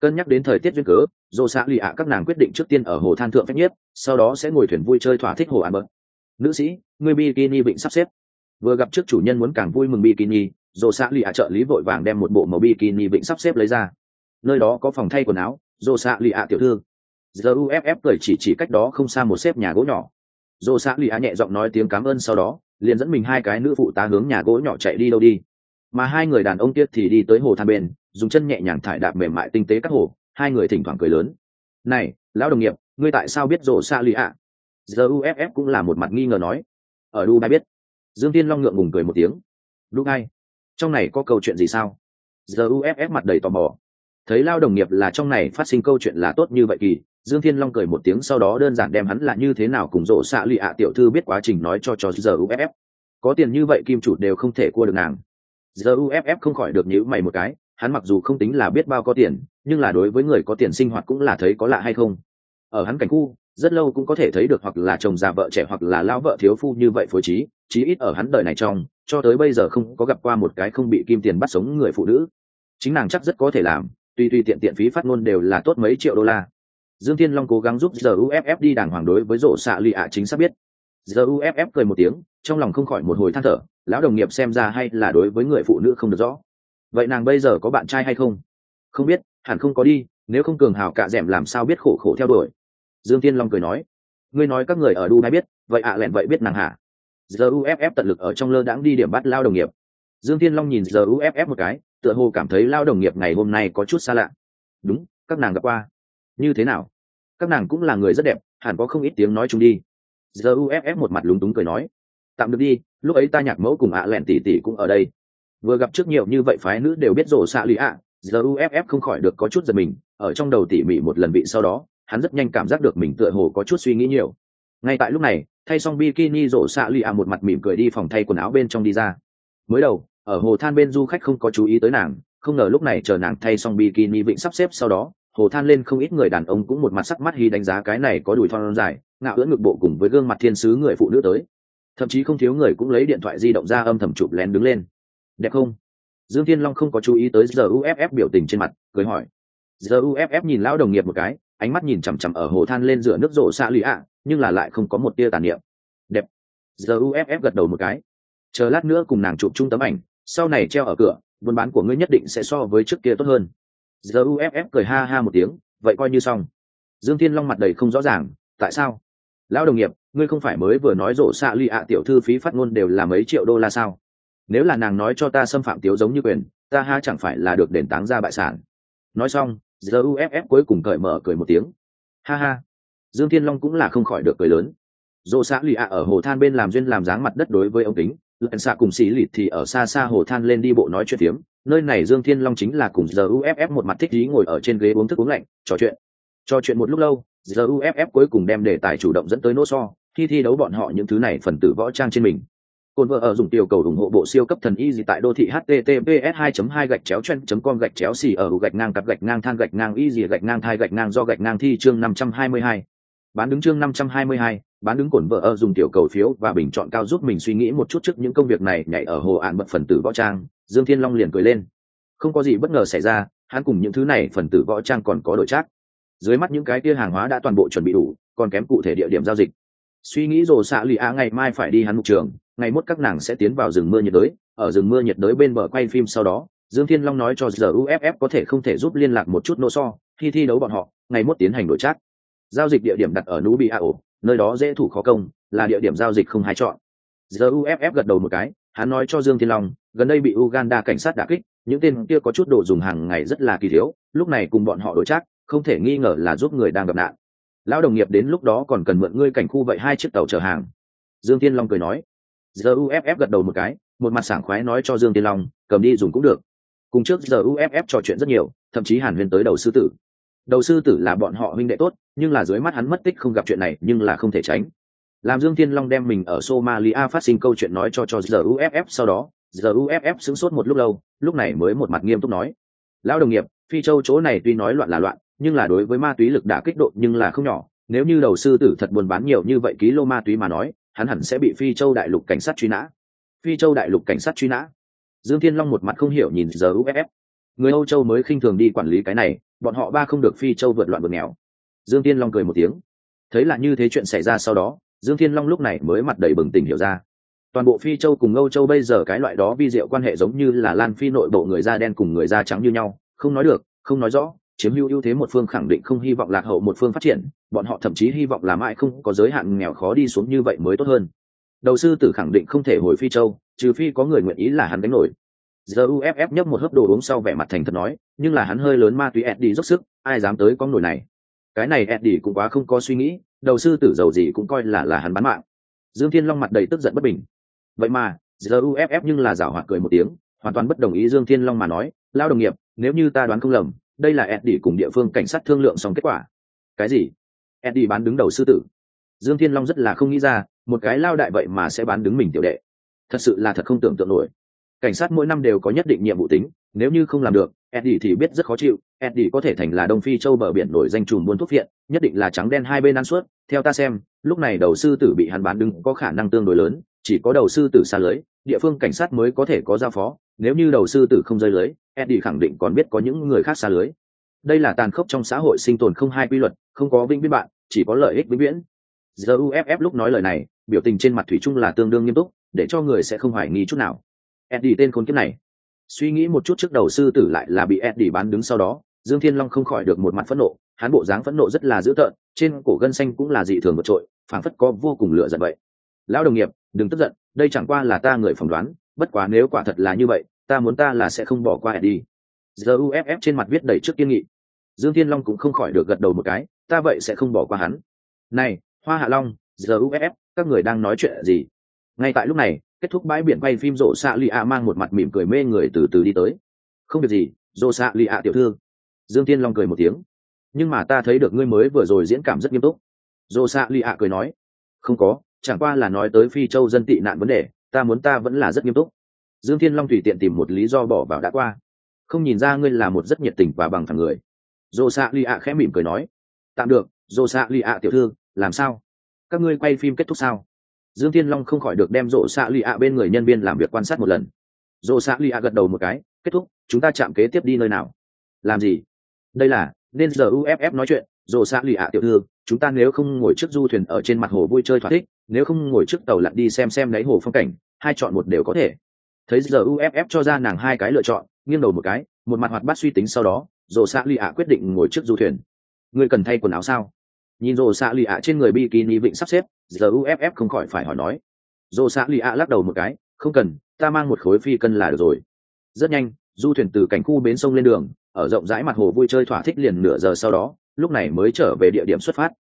Cân nhắc đến thời tiết duyên cớ dồ xã lì ạ, các nàng quyết định trước tiên ở hồ than thượng phép nhất sau đó sẽ ngồi thuyền vui chơi thỏa thích hồ ạn bận nữ sĩ, ngươi bikini vịnh sắp xếp. Vừa gặp trước chủ nhân muốn càng vui mừng bikini dồ xã lì ạ trợ lý vội vàng đem một bộ màu bikini vịnh sắp xếp lấy ra. Nơi đó có phòng thay quần áo dồ xã lì ạ tiểu thư giờ uff cười chỉ chỉ cách đó không xa một xếp nhà gỗ nhỏ. Dồ xã lì á nhẹ giọng nói tiếng cảm ơn sau đó, liền dẫn mình hai cái nữ phụ tá hướng nhà gỗ nhỏ chạy đi đâu đi. Mà hai người đàn ông kia thì đi tới hồ than bên, dùng chân nhẹ nhàng thải đạp mềm mại tinh tế các hồ, hai người thỉnh thoảng cười lớn. Này, lão đồng nghiệp, ngươi tại sao biết rổ xa lì ạ giờ uff cũng là một mặt nghi ngờ nói. Ở dubai biết. Dương tiên long ngượng ngùng cười một tiếng. Dubai trong này có câu chuyện gì sao? Giờ uff mặt đầy tò mò. Thấy lao đồng nghiệp là trong này phát sinh câu chuyện là tốt như vậy kỳ dương thiên long cười một tiếng sau đó đơn giản đem hắn là như thế nào cùng rộ xạ lụy ạ tiểu thư biết quá trình nói cho cho giờ uff có tiền như vậy kim chủ đều không thể cua được nàng. Giờ uff không khỏi được nhữ mày một cái, hắn mặc dù không tính là biết bao có tiền, nhưng là đối với người có tiền sinh hoạt cũng là thấy có lạ hay không. Ở hắn cảnh khu, rất lâu cũng có thể thấy được hoặc là chồng già vợ trẻ hoặc là lão vợ thiếu phu như vậy phối trí, chí ít ở hắn đời này trong, cho tới bây giờ không có gặp qua một cái không bị kim tiền bắt sống người phụ nữ. Chính nàng chắc rất có thể làm tuy tuy tiện tiện phí phát ngôn đều là tốt mấy triệu đô la dương thiên long cố gắng giúp giờ uff đi đàng hoàng đối với rổ xạ lì ạ chính xác biết. Giờ uff cười một tiếng, trong lòng không khỏi một hồi than thở, lão đồng nghiệp xem ra hay là đối với người phụ nữ không được rõ. Vậy nàng bây giờ có bạn trai hay không? Không biết, hẳn không có đi, nếu không cường hào cạ d làm sao biết khổ khổ theo đuổi. Dương thiên long cười nói, ngươi nói các người ở đu mai biết, vậy ạ lẹn vậy biết nàng hả? Giờ uff tận lực ở trong lơ đãng đi điểm bắt lao đồng nghiệp. Dương thiên long nhìn giờ uff một cái, tựa hồ cảm thấy lao đồng nghiệp ngày hôm nay có chút xa lạ. Đúng, các nàng gặp qua như thế nào? Các nàng cũng là người rất đẹp, hẳn có không ít tiếng nói chung đi. Giờ uff một mặt lúng túng cười nói. Tạm được đi, lúc ấy ta nhạc mẫu cùng ạ lẹn tỉ tỉ cũng ở đây. Vừa gặp trước nhiều như vậy phái nữ đều biết rổ xạ lụy ạ. Giờ uff không khỏi được có chút giật mình, ở trong đầu tỉ mỉ một lần vị sau đó, hắn rất nhanh cảm giác được mình tựa hồ có chút suy nghĩ nhiều. Ngay tại lúc này, thay xong bikini rổ xạ lụy ạ một mặt mỉm cười đi phòng thay quần áo bên trong đi ra. Mới đầu, ở hồ than bên du khách không có chú ý tới nàng, không ngờ lúc này chờ nàng thay xong bikini vịnh sắp xếp sau đó hồ than lên không ít người đàn ông cũng một mặt sắc mắt hy đánh giá cái này có đùi thon dài, ngạo ưỡn ngực bộ cùng với gương mặt thiên sứ người phụ nữ tới. Thậm chí không thiếu người cũng lấy điện thoại di động ra âm thầm chụp lén đứng lên. Đẹp không? Dương thiên long không có chú ý tới giờ uff biểu tình trên mặt, cười hỏi. Giờ uff nhìn lão đồng nghiệp một cái, ánh mắt nhìn chằm chằm ở hồ than lên rửa nước rộ xa lụy ạ, nhưng là lại không có một tia tàn niệm. Đẹp. Giờ uff gật đầu một cái. Chờ lát nữa cùng nàng chụp chung tấm ảnh, sau này treo ở cửa, buôn bán của ngươi nhất định sẽ so với trước kia tốt hơn giờ uff cười ha ha một tiếng, vậy coi như xong. Dương thiên long mặt đầy không rõ ràng, tại sao? Lão đồng nghiệp, ngươi không phải mới vừa nói rổ xạ lì ạ tiểu thư phí phát ngôn đều là mấy triệu đô la sao? Nếu là nàng nói cho ta xâm phạm tiếu giống như quyền, ta ha chẳng phải là được đền táng ra bại sản. Nói xong giờ uff cuối cùng cởi mở cười một tiếng. Ha ha. Dương thiên long cũng là không khỏi được cười lớn. Dồ xã lì ạ ở hồ than bên làm duyên làm dáng mặt đất đối với ông tính lợn xạ cùng xì lịt thì ở xa xa hồ than lên đi bộ nói chuyện tiếng nơi này dương thiên long chính là cùng giờ uff một mặt thích ý ngồi ở trên ghế uống thức uống lạnh trò chuyện. Trò chuyện một lúc lâu giờ uff cuối cùng đem đề tài chủ động dẫn tới nỗ so khi thi đấu bọn họ những thứ này phần tử võ trang trên mình. Côn vợ ở dùng tiểu cầu ủng hộ bộ siêu cấp thần y gì tại đô thị https 2 2 gạch chéo chen com gạch chéo xì ở gạch ngang cặp gạch ngang than gạch ngang y gì gạch ngang thai gạch ngang do gạch ngang thi chương 522. Bán đứng chương 522, bán đứng cổn vợ ở dùng tiểu cầu phiếu và bình chọn cao giúp mình suy nghĩ một chút trước những công việc này nhảy ở hồ ạn bật phần tử võ trang, Dương Thiên Long liền cười lên. Không có gì bất ngờ xảy ra, hắn cùng những thứ này phần tử võ trang còn có đội chắc. Dưới mắt những cái kia hàng hóa đã toàn bộ chuẩn bị đủ, còn kém cụ thể địa điểm giao dịch. Suy nghĩ rồi xạ lụy á ngày mai phải đi hắn mục trường, ngày mốt các nàng sẽ tiến vào rừng mưa nhiệt đới ở rừng mưa nhiệt đới bên bờ quay phim sau đó dương thiên long nói cho giờ uff có thể không thể giúp liên lạc một chút nô so khi thi đấu bọn họ ngày mốt tiến hành đổi trác giao dịch địa điểm đặt ở núi bị a ổ nơi đó dễ thủ khó công là địa điểm giao dịch không hay chọn. Giờ uff gật đầu một cái hắn nói cho dương thiên long gần đây bị uganda cảnh sát đả kích những tên kia có chút đồ dùng hàng ngày rất là kỳ thiếu lúc này cùng bọn họ đối chắc, không thể nghi ngờ là giúp người đang gặp nạn. Lão đồng nghiệp đến lúc đó còn cần mượn ngươi cảnh khu vậy hai chiếc tàu chở hàng. Dương thiên long cười nói. Giờ uff gật đầu một cái một mặt sảng khoái nói cho dương Thiên long cầm đi dùng cũng được. Cùng trước giờ uff trò chuyện rất nhiều thậm chí hàn huyên tới đầu sư tử đầu sư tử là bọn họ huynh đệ tốt, nhưng là dưới mắt hắn mất tích không gặp chuyện này, nhưng là không thể tránh. Làm dương thiên long đem mình ở somalia phát sinh câu chuyện nói cho cho giờ uff sau đó giờ uff sững sốt một lúc lâu, lúc này mới một mặt nghiêm túc nói. Lão đồng nghiệp, phi châu chỗ này tuy nói loạn là loạn, nhưng là đối với ma túy lực đã kích độ nhưng là không nhỏ. Nếu như đầu sư tử thật buôn bán nhiều như vậy ký lô ma túy mà nói, hắn hẳn sẽ bị phi châu đại lục cảnh sát truy nã. Phi châu đại lục cảnh sát truy nã. Dương thiên long một mặt không hiểu nhìn giờ uff người âu châu mới khinh thường đi quản lý cái này, bọn họ ba không được phi châu vượt loạn vượt nghèo. Dương thiên long cười một tiếng. Thấy là như thế chuyện xảy ra sau đó, dương thiên long lúc này mới mặt đầy bừng tỉnh hiểu ra. Toàn bộ phi châu cùng âu châu bây giờ cái loại đó vi diệu quan hệ giống như là lan phi nội bộ người da đen cùng người da trắng như nhau, không nói được, không nói rõ, chiếm hữu ưu thế một phương khẳng định không hy vọng lạc hậu một phương phát triển, bọn họ thậm chí hy vọng là mãi không có giới hạn nghèo khó đi xuống như vậy mới tốt hơn. Đầu sư tử khẳng định không thể hồi phi châu, trừ phi có người nguyện ý là hắn đánh nổi giờ uff nhấp một hớp đồ uống sau vẻ mặt thành thật nói, nhưng là hắn hơi lớn ma túy eddie dốc sức, ai dám tới con nổi này? Cái này eddie cũng quá không có suy nghĩ, đầu sư tử giàu gì cũng coi là là hắn bán mạng. Dương thiên long mặt đầy tức giận bất bình. Vậy mà, giờ uff nhưng là giảo hoạt cười một tiếng, hoàn toàn bất đồng ý dương thiên long mà nói, lao đồng nghiệp, nếu như ta đoán không lầm, đây là eddie cùng địa phương cảnh sát thương lượng xong kết quả. Cái gì? Eddie bán đứng đầu sư tử. Dương thiên long rất là không nghĩ ra, một cái lao đại vậy mà sẽ bán đứng mình tiểu đệ. Thật sự là thật không tưởng tượng nổi cảnh sát mỗi năm đều có nhất định nhiệm vụ tính, nếu như không làm được, eddie thì biết rất khó chịu. Eddie có thể thành là đông phi châu bờ biển nổi danh trùm buôn thuốc viện, nhất định là trắng đen hai bên ăn suốt. Theo ta xem, lúc này đầu sư tử bị hắn bán đứng có khả năng tương đối lớn, chỉ có đầu sư tử xa lưới, địa phương cảnh sát mới có thể có giao phó. Nếu như đầu sư tử không rơi lưới, eddie khẳng định còn biết có những người khác xa lưới. Đây là tàn khốc trong xã hội sinh tồn không hai quy luật, không có vĩnh viễn bạn, chỉ có lợi ích vĩnh viễn. Giờ uff lúc nói lời này, biểu tình trên mặt thủy chung là tương đương nghiêm túc, để cho người sẽ không hoài nghi chút nào eddie tên khốn kiếp này. Suy nghĩ một chút trước đầu sư tử lại là bị eddie bán đứng sau đó, dương thiên long không khỏi được một mặt phẫn nộ, hắn bộ dáng phẫn nộ rất là dữ tợn, trên cổ gân xanh cũng là dị thường vượt trội, phảng phất có vô cùng lửa giận vậy. Lão đồng nghiệp, đừng tức giận, đây chẳng qua là ta người phỏng đoán, bất quá nếu quả thật là như vậy, ta muốn ta là sẽ không bỏ qua eddie. Giờ uff trên mặt viết đầy trước kiên nghị. Dương thiên long cũng không khỏi được gật đầu một cái, ta vậy sẽ không bỏ qua hắn. Này, hoa hạ long giờ uff các người đang nói chuyện gì? Ngay tại lúc này kết thúc bãi biển quay phim rộ xạ lì ạ mang một mặt mỉm cười mê người từ từ đi tới. Không việc gì, rộ xạ lì ạ tiểu thư. Dương thiên long cười một tiếng. Nhưng mà ta thấy được ngươi mới vừa rồi diễn cảm rất nghiêm túc. Rộ xạ lì ạ cười nói. Không có, chẳng qua là nói tới phi châu dân tị nạn vấn đề, ta muốn ta vẫn là rất nghiêm túc. Dương thiên long tùy tiện tìm một lý do bỏ vào đã qua. Không nhìn ra ngươi là một rất nhiệt tình và bằng thẳng người. Dồ xạ lì ạ khẽ mỉm cười nói. Tạm được dồ xạ lì ạ tiểu thư, làm sao? Các ngươi quay phim kết thúc sao? Dương thiên long không khỏi được đem rộ xạ lì ạ bên người nhân viên làm việc quan sát một lần. Rộ xạ lì ạ gật đầu một cái, kết thúc, chúng ta chạm kế tiếp đi nơi nào? Làm gì? Đây là, nên giờ uff nói chuyện. Rộ xạ lì ạ tiểu thư, chúng ta nếu không ngồi trước du thuyền ở trên mặt hồ vui chơi thỏa thích, nếu không ngồi trước tàu lặn đi xem xem đáy hồ phong cảnh, hai chọn một đều có thể. Thấy giờ uff cho ra nàng hai cái lựa chọn, nghiêng đầu một cái, một mặt hoạt bát suy tính sau đó, rộ xạ lì ạ quyết định ngồi trước du thuyền. Ngươi cần thay quần áo sao? Nhìn rồ xạ lì ạ trên người bikini vịnh sắp xếp giờ uff không khỏi phải hỏi nói. Rồ xạ lì ạ lắc đầu một cái, không cần, ta mang một khối phi cân là được rồi. Rất nhanh, du thuyền từ cảnh khu bến sông lên đường, ở rộng rãi mặt hồ vui chơi thỏa thích liền nửa giờ sau đó, lúc này mới trở về địa điểm xuất phát.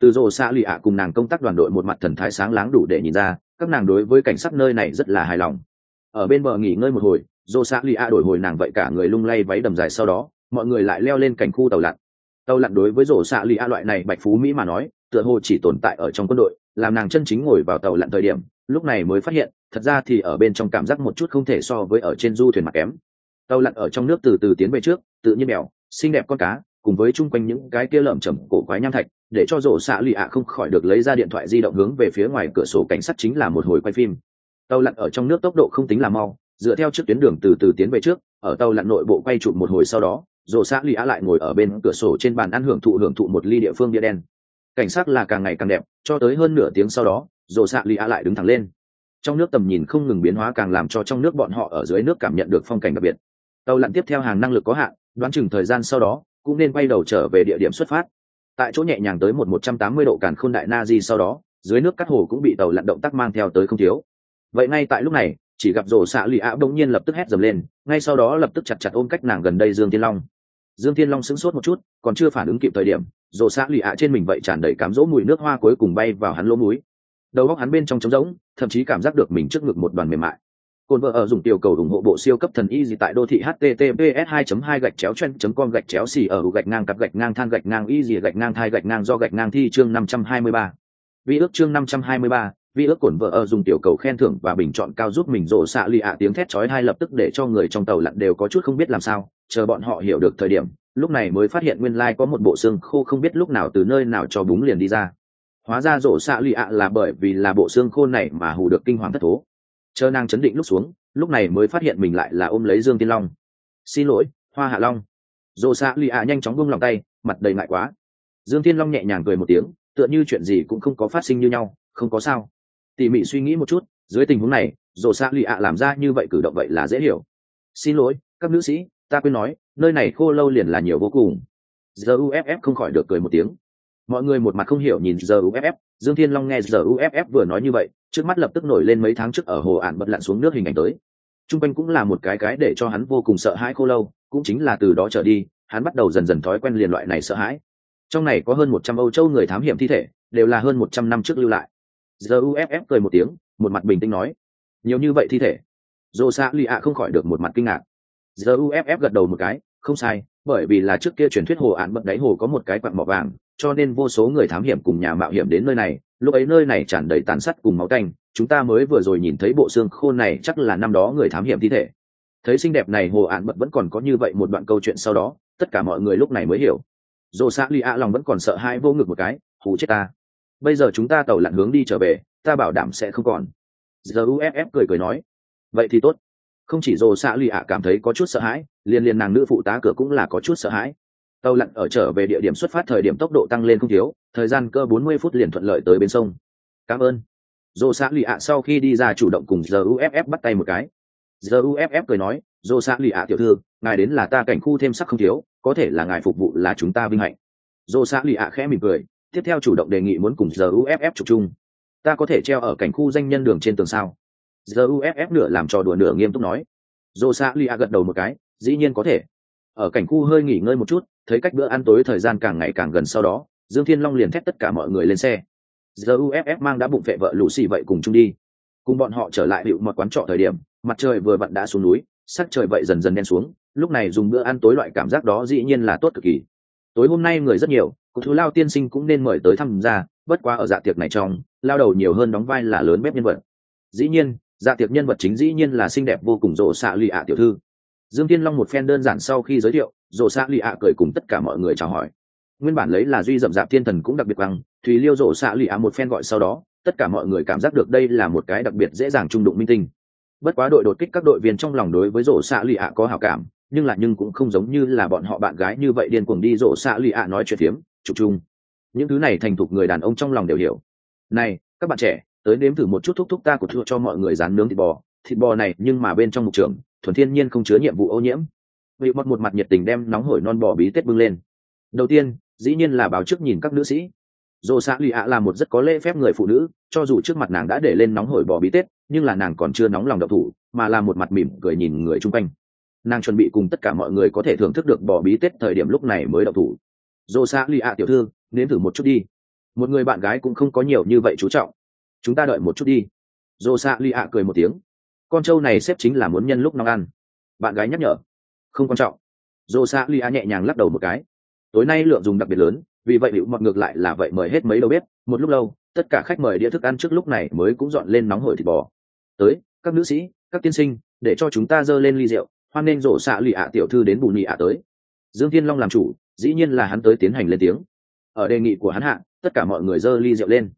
Từ rồ xạ lì ạ cùng nàng công tác đoàn đội một mặt thần thái sáng láng đủ để nhìn ra, các nàng đối với cảnh sắc nơi này rất là hài lòng. Ở bên bờ nghỉ ngơi một hồi, rồ xạ lì ạ đổi hồi nàng vậy cả người lung lay váy đầm dài sau đó, mọi người lại leo lên cảnh khu tàu lặn tàu lặn đối với rổ xạ lì a loại này bạch phú mỹ mà nói, tựa hồ chỉ tồn tại ở trong quân đội, làm nàng chân chính ngồi vào tàu lặn thời điểm, lúc này mới phát hiện, thật ra thì ở bên trong cảm giác một chút không thể so với ở trên du thuyền mặt kém. Tàu lặn ở trong nước từ từ tiến về trước, tự nhiên mèo xinh đẹp con cá, cùng với chung quanh những cái kia lởm chởm cổ quái nham thạch, để cho rổ xạ lì ạ không khỏi được lấy ra điện thoại di động hướng về phía ngoài cửa sổ cảnh sát chính là một hồi quay phim. Tàu lặn ở trong nước tốc độ không tính là mau, dựa theo trước tuyến đường từ từ tiến về trước, ở tàu lặn nội bộ quay chụp một hồi sau đó rổ xã lì á lại ngồi ở bên cửa sổ trên bàn ăn hưởng thụ hưởng thụ một ly địa phương bia đen. Cảnh sát là càng ngày càng đẹp, cho tới hơn nửa tiếng sau đó rổ xã lì á lại đứng thẳng lên. Trong nước tầm nhìn không ngừng biến hóa càng làm cho trong nước bọn họ ở dưới nước cảm nhận được phong cảnh đặc biệt. Tàu lặn tiếp theo hàng năng lực có hạn, đoán chừng thời gian sau đó, cũng nên quay đầu trở về địa điểm xuất phát. Tại chỗ nhẹ nhàng tới một một trăm tám mươi độ càn khôn đại na di sau đó, dưới nước cắt hồ cũng bị tàu lặn động tác mang theo tới không thiếu. Vậy ngay tại lúc này, chỉ gặp rổ xạ lụy ạ bỗng nhiên lập tức hét dầm lên, ngay sau đó lập tức chặt chặt ôm cách nàng gần đây dương tiên long dương Thiên long sững sốt một chút còn chưa phản ứng kịp thời điểm rộ xạ lụy ạ trên mình vậy tràn đầy cám dỗ mùi nước hoa cuối cùng bay vào hắn lỗ múi đầu góc hắn bên trong trống rỗng thậm chí cảm giác được mình trước ngực một đoàn mềm mại cồn vợ ở dùng tiểu cầu ủng hộ bộ siêu cấp thần y gì tại đô thị https 2 2 gạch chéo chen com gạch chéo xì ở gạch ngang cặp gạch ngang than gạch ngang y gì gạch ngang thai gạch ngang do gạch ngang thi chương 523. Vi ước chương 523, vi ước cổn vợ ở dùng tiểu cầu khen thưởng và bình chọn cao giúp mình rộ xạ lì ạ tiếng thét chói hai lập tức để cho người trong tàu lặn đều có chút không biết làm sao, chờ bọn họ hiểu được thời điểm, lúc này mới phát hiện nguyên lai like có một bộ xương khô không biết lúc nào từ nơi nào cho búng liền đi ra. Hóa ra rộ xạ lì ạ là bởi vì là bộ xương khô này mà hù được kinh hoàng thất thố. Chờ nàng chấn định lúc xuống lúc này mới phát hiện mình lại là ôm lấy dương tiên long. Xin lỗi hoa hạ long. Dồ xạ lì ạ nhanh chóng buông lòng tay mặt đầy ngại quá. Dương tiên long nhẹ nhàng cười một tiếng tựa như chuyện gì cũng không có phát sinh như nhau không có sao tỉ mỉ suy nghĩ một chút, dưới tình huống này rổ xạ lì ạ làm ra như vậy cử động vậy là dễ hiểu. Xin lỗi, các nữ sĩ, ta quên nói, nơi này khô lâu liền là nhiều vô cùng. Giờ uff không khỏi được cười một tiếng. Mọi người một mặt không hiểu nhìn giờ uff dương thiên long nghe giờ uff vừa nói như vậy, trước mắt lập tức nổi lên mấy tháng trước ở hồ ản bật lặn xuống nước hình ảnh tới. T r u n g quanh cũng là một cái cái để cho hắn vô cùng sợ hãi khô lâu, cũng chính là từ đó trở đi, hắn bắt đầu dần dần thói quen liền loại này sợ hãi. Trong này có hơn một trăm âu châu người thám hiểm thi thể, đều là hơn một trăm năm trước lưu lại giờ uff cười một tiếng, một mặt bình tĩnh nói, nhiều như vậy thi thể? Dồ xạ lì ạ không khỏi được một mặt kinh ngạc. Giờ uff gật đầu một cái, không sai, bởi vì là trước kia truyền thuyết hồ án bận đáy hồ có một cái quặng mỏ vàng, cho nên vô số người thám hiểm cùng nhà mạo hiểm đến nơi này, lúc ấy nơi này tràn đầy tàn sắt cùng máu tanh, chúng ta mới vừa rồi nhìn thấy bộ xương khô này chắc là năm đó người thám hiểm thi thể. Thấy xinh đẹp này hồ án bận vẫn còn có như vậy một đoạn câu chuyện sau đó, tất cả mọi người lúc này mới hiểu. Dồ lòng vẫn còn sợ hãi vô ngực một cái, hù chết ta bây giờ chúng ta tàu lặn hướng đi trở về, ta bảo đảm sẽ không còn. Giờ uff cười cười nói. Vậy thì tốt. Không chỉ dồ xạ li a cảm thấy có chút sợ hãi, liền liền nàng nữ phụ tá cửa cũng là có chút sợ hãi. Tàu lặn ở trở về địa điểm xuất phát thời điểm tốc độ tăng lên không thiếu, thời gian cơ 40 phút liền thuận lợi tới bên sông. Cảm ơn. Dồ xạ lì ạ sau khi đi ra chủ động cùng giờ uff bắt tay một cái. Giờ uff cười nói dồ xạ lì ạ tiểu thư, ngài đến là ta cảnh khu thêm sắc không thiếu, có thể là ngài phục vụ là chúng ta vinh hạnh. Dồ xạ lì ạ khẽ mỉm cười tiếp theo chủ động đề nghị muốn cùng giờ uff chụp chung. Ta có thể treo ở cảnh khu danh nhân đường trên tường sao? Giờ uff nửa làm trò đùa nửa nghiêm túc nói. Dô xã gật đầu một cái, dĩ nhiên có thể. Ở cảnh khu hơi nghỉ ngơi một chút, thấy cách bữa ăn tối thời gian càng ngày càng gần sau đó, dương thiên long liền thét tất cả mọi người lên xe. Giờ uff mang đã bụng vệ vợ lũ xì vậy cùng chung đi. Cùng bọn họ trở lại hiệu một quán trọ thời điểm, mặt trời vừa vặn đã xuống núi, sắc trời vậy dần dần đen xuống. Lúc này dùng bữa ăn tối loại cảm giác đó dĩ nhiên là tốt cực kỳ. Tối hôm nay người rất nhiều cụ thứ lao tiên sinh cũng nên mời tới tham gia, bất quá ở dạ tiệc này trong, lao đầu nhiều hơn đóng vai là lớn bếp nhân vật. Dĩ nhiên dạ tiệc nhân vật chính dĩ nhiên là xinh đẹp vô cùng rộ xạ lụy ạ tiểu thư. Dương tiên long một phen đơn giản sau khi giới thiệu, rộ xạ lụy ạ cười cùng tất cả mọi người chào hỏi. Nguyên bản lấy là duy dậm dạp thiên thần cũng đặc biệt bằng, thùy liêu rộ xạ lụy ạ một phen gọi sau đó, tất cả mọi người cảm giác được đây là một cái đặc biệt dễ dàng trung đụng minh tinh. Bất quá đội đột kích các đội viên trong lòng đối với rổ xạ lụy ạ có hảo cảm, nhưng là nhưng cũng không giống như là bọn họ bạn gái như vậy điên cuồng đi rổ xạ lụy ạ nói chuyện phiếm chụp chung. Những thứ này thành thục người đàn ông trong lòng đều hiểu. Này, các bạn trẻ, tới nếm thử một chút thúc thúc ta của thua cho mọi người dán nướng thịt bò. Thịt bò này, nhưng mà bên trong mục trường thuần thiên nhiên không chứa nhiệm vụ ô nhiễm. Vị mất một mặt nhiệt tình đem nóng hổi non bò bí tết bưng lên. Đầu tiên, dĩ nhiên là báo trước nhìn các nữ sĩ. Dồ xạ lụy ạ là một rất có lễ phép người phụ nữ, cho dù trước mặt nàng đã để lên nóng hổi bò bí tết, nhưng là nàng còn chưa nóng lòng đậu thủ, mà là một mặt mỉm cười nhìn người chung quanh. Nàng chuẩn bị cùng tất cả mọi người có thể thưởng thức được bò bí tết thời điểm lúc này mới đậu thủ dồ xạ lì ạ tiểu thư, nếm thử một chút đi. Một người bạn gái cũng không có nhiều như vậy chú trọng. Chúng ta đợi một chút đi. Dồ xạ lì ạ cười một tiếng. Con trâu này xếp chính là muốn nhân lúc nóng ăn. Bạn gái nhắc nhở. Không quan trọng. Dồ xạ lì ạ nhẹ nhàng lắc đầu một cái. Tối nay lượng dùng đặc biệt lớn, vì vậy hữu mọt ngược lại là vậy mời hết mấy đầu bếp. Một lúc lâu, tất cả khách mời đĩa thức ăn trước lúc này mới cũng dọn lên nóng hổi thịt bò. Tới, các nữ sĩ, các tiên sinh, để cho chúng ta dơ lên ly rượu, hoan nên rổ xạ lụy ạ tiểu thư đến bù nhị ạ tới. Dương thiên long làm chủ dĩ nhiên là hắn tới tiến hành lên tiếng. Ở đề nghị của hắn hạ, tất cả mọi người dơ ly rượu lên.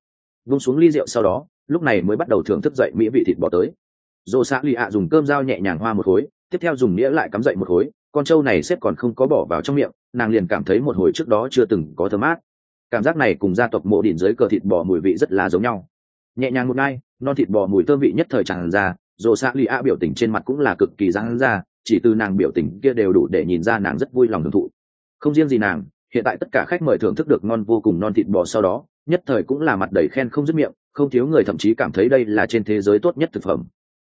Vung xuống ly rượu sau đó, lúc này mới bắt đầu thưởng thức dậy mỹ vị thịt bò tới. Rổ xã lì ạ dùng cơm dao nhẹ nhàng hoa một khối, tiếp theo dùng nghĩa lại cắm dậy một khối, con trâu này xếp còn không có bỏ vào trong miệng, nàng liền cảm thấy một hồi trước đó chưa từng có thơm mát. Cảm giác này cùng gia tộc mộ đỉnh dưới cờ thịt bò mùi vị rất là giống nhau. Nhẹ nhàng một ngay non thịt bò mùi thơm vị nhất thời tràn ra dồ xã lì a biểu tình trên mặt cũng là cực kỳ răng ra, chỉ từ nàng biểu tình kia đều đủ để nhìn ra nàng rất vui lòng hưởng thụ không riêng gì nàng hiện tại tất cả khách mời thưởng thức được ngon vô cùng non thịt bò sau đó nhất thời cũng là mặt đầy khen không dứt miệng không thiếu người thậm chí cảm thấy đây là trên thế giới tốt nhất thực phẩm.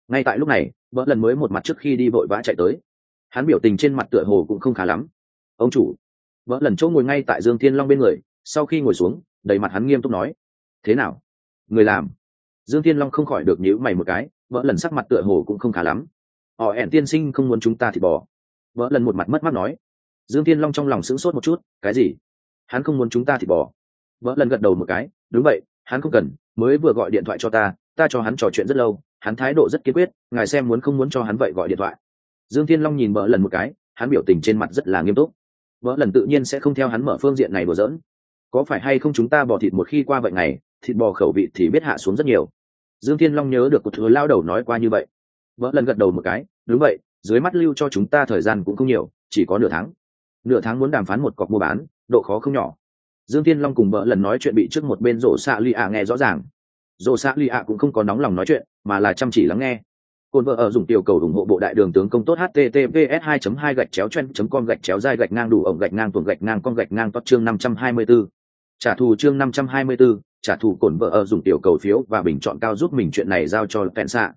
Ngay tại lúc này vợ lần mới một mặt trước khi đi vội vã chạy tới. Hắn biểu tình trên mặt tựa hồ cũng không khá lắm. Ông chủ. Vợ lần chỗ ngồi ngay tại dương thiên long bên người sau khi ngồi xuống đầy mặt hắn nghiêm túc nói thế nào? Người làm? Dương thiên long không khỏi được nhíu mày một cái vợ lần sắc mặt tựa hồ cũng không khá lắm. Họ ẻn tiên sinh không muốn chúng ta thịt bò, vợ lần một mặt mất mắt nói dương thiên long trong lòng sững sốt một chút, cái gì? Hắn không muốn chúng ta thì bỏ. Vợ lần gật đầu một cái, đúng vậy, hắn không cần, mới vừa gọi điện thoại cho ta ta cho hắn trò chuyện rất lâu, hắn thái độ rất kiên quyết, ngài xem muốn không muốn cho hắn vậy gọi điện thoại. Dương thiên long nhìn vợ lần một cái, hắn biểu tình trên mặt rất là nghiêm túc. Vợ lần tự nhiên sẽ không theo hắn mở phương diện này đùa giỡn. Có phải hay không chúng ta bỏ thịt một khi qua vậy ngày thịt bò khẩu vị thì biết hạ xuống rất nhiều. Dương thiên long nhớ được một thứ lao đầu nói qua như vậy. Vợ lần gật đầu một cái, đúng vậy, dưới mắt lưu cho chúng ta thời gian cũng không nhiều, chỉ có nửa tháng nửa tháng muốn đàm phán một cọc mua bán độ khó không nhỏ dương thiên long cùng vợ lần nói chuyện bị trước một bên rổ xạ lì ạ nghe rõ ràng rổ xạ lì ạ cũng không có nóng lòng nói chuyện mà là chăm chỉ lắng nghe cồn vợ ở dùng tiểu cầu ủng hộ bộ đại đường tướng công tốt https 2 2 gạch chéo chen com gạch chéo dai gạch ngang đủ ổng gạch ngang tuồng gạch ngang con gạch ngang tốt chương 524. Trả thù chương 524, trả thù cổn vợ ở dùng tiểu cầu phiếu và bình chọn cao giúp mình chuyện này giao cho Vẹn xạ.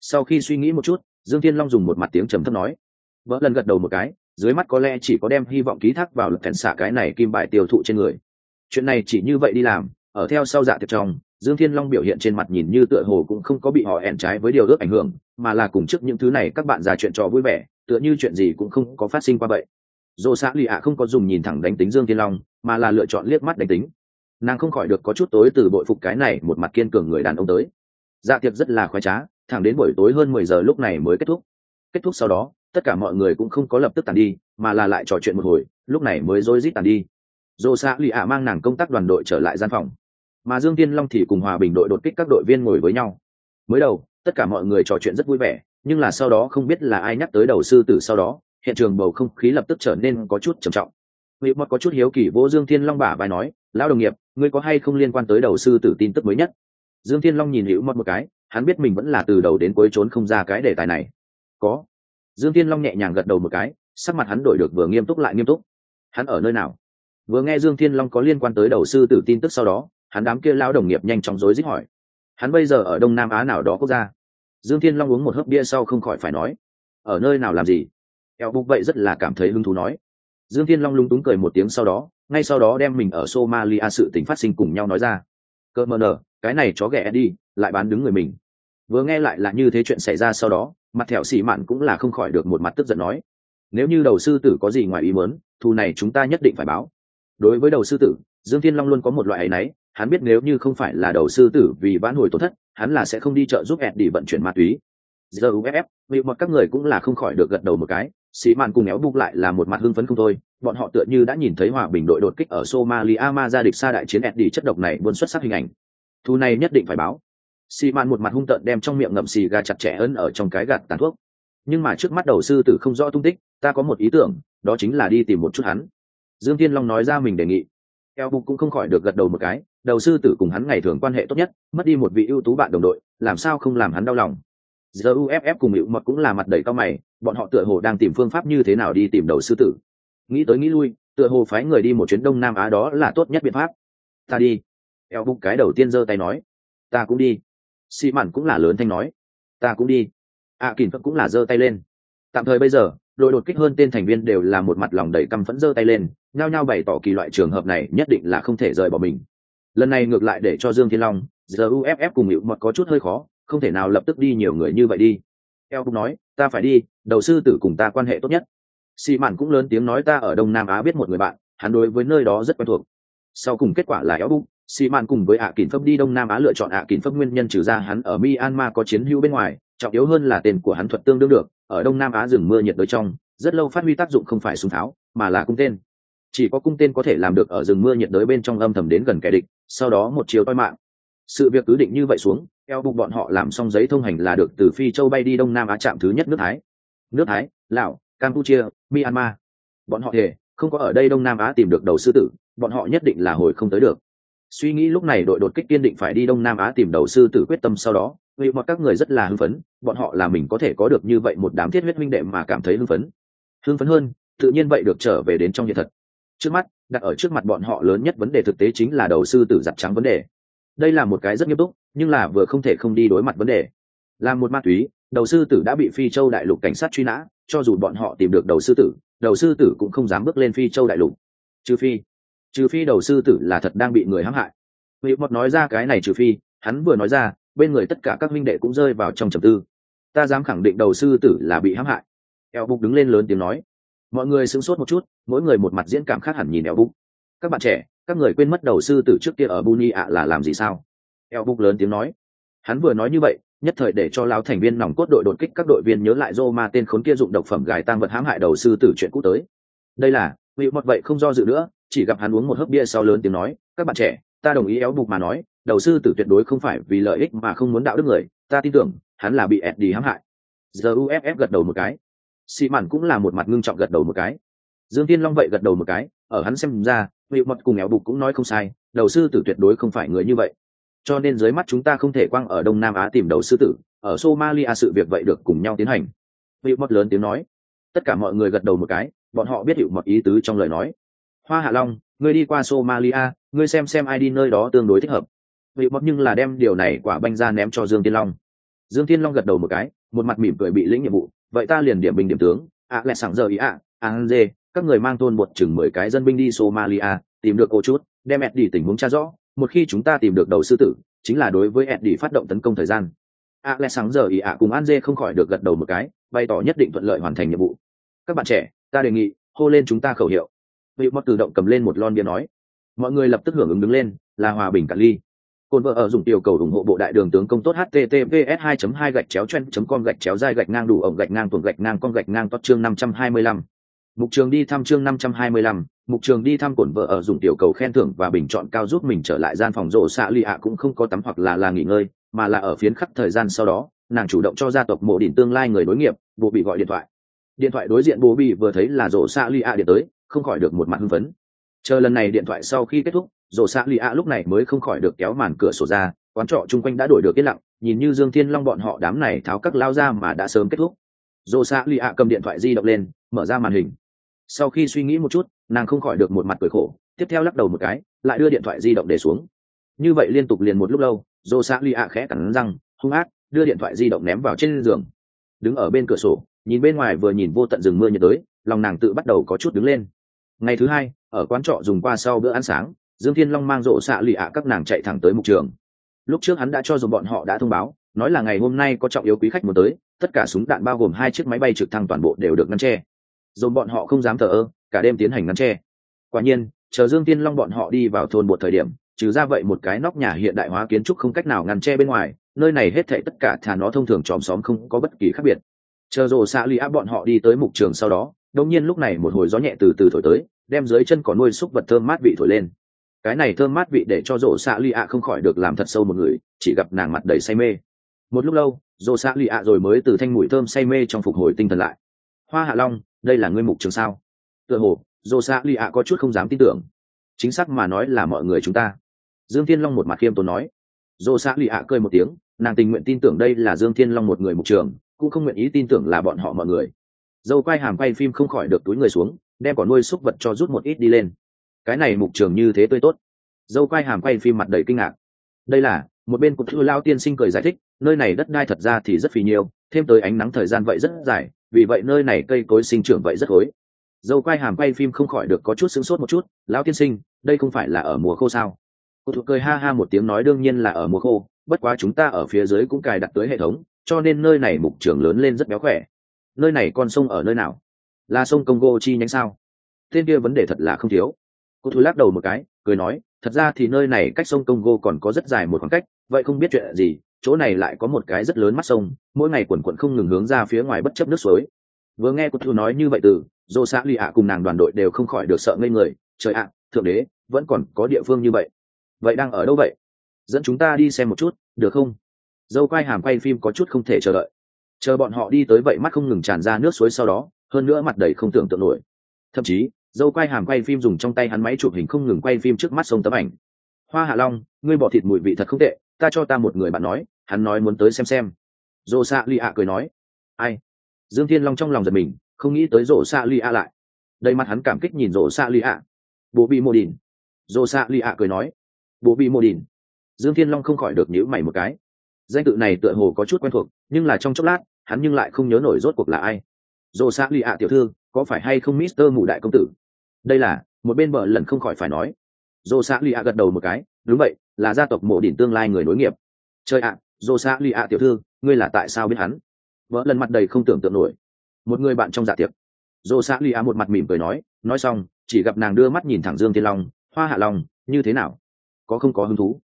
Sau khi suy nghĩ một chút, Dương Thiên Long dùng một mặt tiếng trầm thấp nói, vợ lần gật đầu một cái, dưới mắt có lẽ chỉ có đem hy vọng ký thác vào lực cảnh xạ cái này kim bài tiêu thụ trên người. Chuyện này chỉ như vậy đi làm, ở theo sau dạ tiệc trong, Dương Thiên Long biểu hiện trên mặt nhìn như tựa hồ cũng không có bị họ ẻn trái với điều ước ảnh hưởng, mà là cùng trước những thứ này các bạn già chuyện trò vui vẻ, tựa như chuyện gì cũng không có phát sinh qua vậy. Dỗ xã lì ạ không có dùng nhìn thẳng đánh tính Dương Thiên Long, mà là lựa chọn liếc mắt đánh tính. Nàng không khỏi được có chút tối từ bội phục cái này một mặt kiên cường người đàn ông tới. Dạ tiệc rất là khoái trá, thẳng đến buổi tối hơn mười giờ lúc này mới kết thúc. Kết thúc sau đó, tất cả mọi người cũng không có lập tức tàn đi, mà là lại trò chuyện một hồi, lúc này mới rối rít tàn đi. Dỗ xạ lì ạ mang nàng công tác đoàn đội trở lại gian phòng. Mà dương tiên long thì cùng hòa bình đội đột kích các đội viên ngồi với nhau. Mới đầu tất cả mọi người trò chuyện rất vui vẻ nhưng là sau đó không biết là ai nhắc tới đầu sư tử sau đó hiện trường bầu không khí lập tức trở nên có chút trầm trọng. Ngụy mọt có chút hiếu kỳ vỗ dương thiên long bả vai nói lão đồng nghiệp ngươi có hay không liên quan tới đầu sư tử tin tức mới nhất? Dương thiên long nhìn hữu mọt một cái hắn biết mình vẫn là từ đầu đến cuối trốn không ra cái đề tài này. Có dương thiên long nhẹ nhàng gật đầu một cái, sắc mặt hắn đổi được vừa nghiêm túc lại nghiêm túc. Hắn ở nơi nào? Vừa nghe dương thiên long có liên quan tới đầu sư tử tin tức sau đó, hắn đám kia lão đồng nghiệp nhanh chóng rối rít hỏi. Hắn bây giờ ở đông nam á nào đó quốc gia? Dương thiên long uống một hớp bia sau không khỏi phải nói. Ở nơi nào làm gì? Eo bục vậy rất là cảm thấy hứng thú nói. Dương thiên long lung túng cười một tiếng sau đó, ngay sau đó đem mình ở somalia sự tình phát sinh cùng nhau nói ra. Cơ mờ nở cái này chó ghẻ đi, lại bán đứng người mình. Vừa nghe lại là như thế chuyện xảy ra sau đó mặt thẹo xì mạn cũng là không khỏi được một mặt tức giận nói nếu như đầu sư tử có gì ngoài ý muốn thù này chúng ta nhất định phải báo. Đối với đầu sư tử dương thiên long luôn có một loại ấy nấy, hắn biết nếu như không phải là đầu sư tử vì vãn hồi tổn thất hắn là sẽ không đi chợ giúp ed đi vận chuyển ma túy. Giờ uff vì một các người cũng là không khỏi được gật đầu một cái sĩ mạn cùng éo bục lại là một mặt hưng phấn không thôi bọn họ tựa như đã nhìn thấy hòa bình đội đột kích ở somalia ma ra địch xa đại chiến ed đi chất độc này buôn xuất sắc hình ảnh. Thu này nhất định phải báo xì mạn một mặt hung tợn đem trong miệng ngậm xì gà chặt chẽ ấn ở trong cái gạt tàn thuốc. Nhưng mà trước mắt đầu sư tử không rõ tung tích, ta có một ý tưởng, đó chính là đi tìm một chút hắn. Dương thiên long nói ra mình đề nghị. Eo bục cũng không khỏi được gật đầu một cái, đầu sư tử cùng hắn ngày thường quan hệ tốt nhất, mất đi một vị ưu tú bạn đồng đội, làm sao không làm hắn đau lòng? Giờ uff cùng hữu mật cũng là mặt đầy cao mày, bọn họ tựa hồ đang tìm phương pháp như thế nào đi tìm đầu sư tử. Nghĩ tới nghĩ lui, tựa hồ phái người đi một chuyến đông nam á đó là tốt nhất biện pháp. Ta đi. Eo bục cái đầu tiên giơ tay nói. Ta cũng đi xị mặn cũng là lớn thanh nói. Ta cũng đi. Ạ à, kỳn phật cũng là giơ tay lên. Tạm thời bây giờ đội đột kích hơn tên thành viên đều là một mặt lòng đầy căm phẫn giơ tay lên nhao nhao bày tỏ kỳ loại trường hợp này nhất định là không thể rời bỏ mình. Lần này ngược lại để cho dương thiên long giờ uff cùng hiệu mật có chút hơi khó không thể nào lập tức đi nhiều người như vậy đi. Eo cũng nói ta phải đi đầu sư tử cùng ta quan hệ tốt nhất. Xì mạn cũng lớn tiếng nói ta ở đông nam á biết một người bạn hắn đối với nơi đó rất quen thuộc. Sau cùng kết quả là eo bụng xì mạn cùng với ạ à kỳn phấp đi đông nam á lựa chọn ạ à kỳn phấp nguyên nhân trừ ra hắn ở myanmar có chiến hữu bên ngoài trọng yếu hơn là tên của hắn thuật tương đương được ở đông nam á rừng mưa nhiệt đới trong rất lâu phát huy tác dụng không phải súng tháo mà là cung tên. Chỉ có cung tên có thể làm được ở rừng mưa nhiệt đới bên trong âm thầm đến gần kẻ địch sau đó một chiều toi mạng. Sự việc cứ định như vậy xuống eo bục bọn họ làm xong giấy thông hành là được từ phi châu bay đi đông nam á trạm thứ nhất nước thái. Nước thái lào campuchia myanmar. Bọn họ thề, không có ở đây đông nam á tìm được đầu sư tử bọn họ nhất định là hồi không tới được suy nghĩ lúc này đội đột kích kiên định phải đi đông nam á tìm đầu sư tử quyết tâm sau đó, vì mọi các người rất là hưng phấn, bọn họ là mình có thể có được như vậy một đám thiết huyết minh đệ mà cảm thấy hưng phấn. Hưng phấn hơn, tự nhiên vậy được trở về đến trong hiện thật. Trước mắt, đặt ở trước mặt bọn họ lớn nhất vấn đề thực tế chính là đầu sư tử giặt trắng vấn đề. Đây là một cái rất nghiêm túc, nhưng là vừa không thể không đi đối mặt vấn đề. Là một ma túy, đầu sư tử đã bị phi châu đại lục cảnh sát truy nã, cho dù bọn họ tìm được đầu sư tử, đầu sư tử cũng không dám bước lên phi châu đại lục. Trừ phi trừ phi đầu sư tử là thật đang bị người hãm hại. Vị mọt nói ra cái này trừ phi hắn vừa nói ra bên người tất cả các minh đệ cũng rơi vào trong trầm tư. Ta dám khẳng định đầu sư tử là bị hãm hại. Eo bục đứng lên lớn tiếng nói. Mọi người sửng sốt một chút mỗi người một mặt diễn cảm khác hẳn nhìn eo bục các bạn trẻ các người quên mất đầu sư tử trước kia ở buni ạ là làm gì sao? Eo bục lớn tiếng nói. Hắn vừa nói như vậy nhất thời để cho lão thành viên nòng cốt đội đột kích các đội viên nhớ lại Roma tên khốn kia dụng độc phẩm gài tang vật hãm hại đầu sư tử chuyện cũ tới. Đây là, vị một vậy không do dự nữa, chỉ gặp hắn uống một hớp bia sau lớn tiếng nói, các bạn trẻ, ta đồng ý éo bục mà nói, đầu sư tử tuyệt đối không phải vì lợi ích mà không muốn đạo đức người, ta tin tưởng, hắn là bị Eddie hãm hại. Giờ UFF gật đầu một cái. Sĩ Mạn cũng là một mặt ngưng trọng gật đầu một cái. Dương Tiên Long vậy gật đầu một cái, ở hắn xem ra, vị mật cùng éo bục cũng nói không sai, đầu sư tử tuyệt đối không phải người như vậy cho nên dưới mắt chúng ta không thể quăng ở đông nam á tìm đầu sư tử ở somalia sự việc vậy được cùng nhau tiến hành hiệu mật lớn tiếng nói tất cả mọi người gật đầu một cái bọn họ biết hiệu mật ý tứ trong lời nói hoa hạ long ngươi đi qua somalia ngươi xem xem ai đi nơi đó tương đối thích hợp. Bị mất nhưng là đem điều này quả banh ra ném cho dương tiên long. Dương tiên long gật đầu một cái một mặt mỉm cười bị lĩnh nhiệm vụ. Vậy ta liền điểm bình điểm tướng. Ạ à, lại sẵn giờ ý ạ. À, an dê các người mang thôn một chừng mười cái dân binh đi somalia tìm được cô chút đem ẹt đi tình huống tra rõ. Một khi chúng ta tìm được đầu sư tử chính là đối với eddie phát động tấn công thời gian. A lẹ sáng giờ ý ạ cùng an dê không khỏi được gật đầu một cái bày tỏ nhất định thuận lợi hoàn thành nhiệm vụ. Các bạn trẻ ta đề nghị hô lên chúng ta khẩu hiệu vị mọt tự động cầm lên một lon bia nói. Mọi người lập tức hưởng ứng đứng lên là hòa bình cả ly. Cồn vợ ở dùng tiểu cầu ủng hộ bộ đại đường tướng công tốt https 2 2 gạch chéo chen com gạch chéo dai gạch ngang đủ ổng gạch ngang tuồng gạch ngang con gạch ngang tốt chương 525. mục trường đi thăm chương 525, mục trường đi thăm cổn vợ ở dùng tiểu cầu khen thưởng và bình chọn cao giúp mình trở lại gian phòng rộ xạ lì ạ cũng không có tắm hoặc là là nghỉ ngơi mà là ở phiến khắc thời gian sau đó nàng chủ động cho gia tộc mộ đỉnh tương lai người đối nghiệp bố bị gọi điện thoại. Điện thoại đối diện bố bị vừa thấy là rộ xạ lì ạ điện tới không khỏi được một mặt hưng phấn. Chờ lần này điện thoại sau khi kết thúc rổ xạ lì ạ lúc này mới không khỏi được kéo màn cửa sổ ra, quán trọ chung quanh đã đổi được yên lặng, nhìn như dương thiên long bọn họ đám này tháo các lao ra mà đã sớm kết thúc. Rổ xạ lì ạ cầm điện thoại di động lên, mở ra màn hình. Sau khi suy nghĩ một chút, nàng không khỏi được một mặt cười khổ, tiếp theo lắc đầu một cái, lại đưa điện thoại di động để xuống. Như vậy liên tục liền một lúc lâu dô xã lì ạ khẽ cắn răng, hung ác, đưa điện thoại di động ném vào trên giường. Đứng ở bên cửa sổ, nhìn bên ngoài vừa nhìn vô tận rừng mưa nhiệt đới, lòng nàng tự bắt đầu có chút đứng lên ngày thứ hai, ở quán trọ dùng qua sau bữa ăn sáng, dương thiên long mang rộ xạ lụy ạ các nàng chạy thẳng tới mục trường. Lúc trước hắn đã cho dùng bọn họ đã thông báo, nói là ngày hôm nay có trọng yếu quý khách muốn tới, tất cả súng đạn bao gồm hai chiếc máy bay trực thăng toàn bộ đều được ngăn tre dồn bọn họ không dám thờ ơ, cả đêm tiến hành ngăn tre quả nhiên, chờ dương tiên long bọn họ đi vào thôn một thời điểm, trừ ra vậy một cái nóc nhà hiện đại hóa kiến trúc không cách nào ngăn tre bên ngoài, nơi này hết thệ tất cả thà nó thông thường chòm xóm không có bất kỳ khác biệt. Chờ rồ xạ lụy áp bọn họ đi tới mục trường sau đó đông nhiên lúc này một hồi gió nhẹ từ từ thổi tới, đem dưới chân có nuôi xúc vật thơm mát vị thổi lên. Cái này thơm mát vị để cho rổ xạ lì ạ không khỏi được làm thật sâu một người, chỉ gặp nàng mặt đầy say mê. Một lúc lâu rổ xạ lì ạ rồi mới từ thanh mùi thơm say mê trong phục hồi tinh thần lại. Hoa hạ long, đây là ngươi mục trường sao? Tựa hồ rổ xạ lì ạ có chút không dám tin tưởng. Chính xác mà nói là mọi người chúng ta. Dương thiên long một mặt khiêm tốn nói. Rổ xạ lì ạ cười một tiếng, nàng tình nguyện tin tưởng đây là dương thiên long một người mục trường, cũng không nguyện ý tin tưởng là bọn họ mọi người dâu quay hàm quay phim không khỏi được túi người xuống, đem cỏ nuôi xúc vật cho rút một ít đi lên. Cái này mục trường như thế tươi tốt. Dâu quay hàm quay phim mặt đầy kinh ngạc. Đây là, một bên cục thư lao tiên sinh cười giải thích, nơi này đất đai thật ra thì rất phì nhiêu thêm tới ánh nắng thời gian vậy rất dài, vì vậy nơi này cây cối sinh trưởng vậy rất khối dâu quay hàm quay phim không khỏi được có chút sửng sốt một chút, lão tiên sinh, đây không phải là ở mùa khô sao? Cụ thụ cười ha ha một tiếng nói, đương nhiên là ở mùa khô, bất quá chúng ta ở phía dưới cũng cài đặt tới hệ thống, cho nên nơi này mục trường lớn lên rất béo khỏe nơi này con sông ở nơi nào? Là sông congo chi nhánh sao? Tên kia vấn đề thật là không thiếu. Cô thú lắc đầu một cái, cười nói, thật ra thì nơi này cách sông congo còn có rất dài một khoảng cách, vậy không biết chuyện gì, chỗ này lại có một cái rất lớn mắt sông, mỗi ngày quần quận không ngừng hướng ra phía ngoài bất chấp nước suối. Vừa nghe cô thú nói như vậy từ dô xã lì ạ cùng nàng đoàn đội đều không khỏi được sợ ngây người, trời ạ, thượng đế, vẫn còn có địa phương như vậy. Vậy đang ở đâu vậy? Dẫn chúng ta đi xem một chút, được không? Dâu quay hàm quay phim có chút không thể chờ đợi chờ bọn họ đi tới vậy mắt không ngừng tràn ra nước suối sau đó, hơn nữa mặt đầy không tưởng tượng nổi. Thậm chí, dâu quay hàm quay phim dùng trong tay hắn máy chụp hình không ngừng quay phim trước mắt sông tấm ảnh. Hoa hạ long, ngươi bỏ thịt mùi vị thật không tệ, ta cho ta một người bạn nói, hắn nói muốn tới xem xem. Dô xạ li ạ cười nói. Ai? Dương thiên long trong lòng giật mình, không nghĩ tới rổ xạ li ạ lại. Đây mặt hắn cảm kích nhìn rổ xạ li ạ bố bị mô đình rổ xạ li ạ cười nói. Bố bị mô đình dương thiên long không khỏi được nhíu mày một cái. Danh tự này tựa hồ có chút quen thuộc, nhưng là trong chốc lát hắn nhưng lại không nhớ nổi rốt cuộc là ai. Dồ xã lì ạ, tiểu thư, có phải hay không mister mù đại công tử? Đây là, một bên bờ lần không khỏi phải nói. Dồ xã lì ạ gật đầu một cái, đúng vậy, là gia tộc mộ đỉnh tương lai người nối nghiệp. Chơi ạ dồ xã lì ạ, tiểu thư, ngươi là tại sao biết hắn? Vợ lần mặt đầy không tưởng tượng nổi. Một người bạn trong dạ tiệc. Dồ xã lì ạ một mặt mỉm cười nói nói xong, chỉ gặp nàng đưa mắt nhìn thẳng dương thiên long, hoa hạ long, như thế nào? Có không có hứng thú?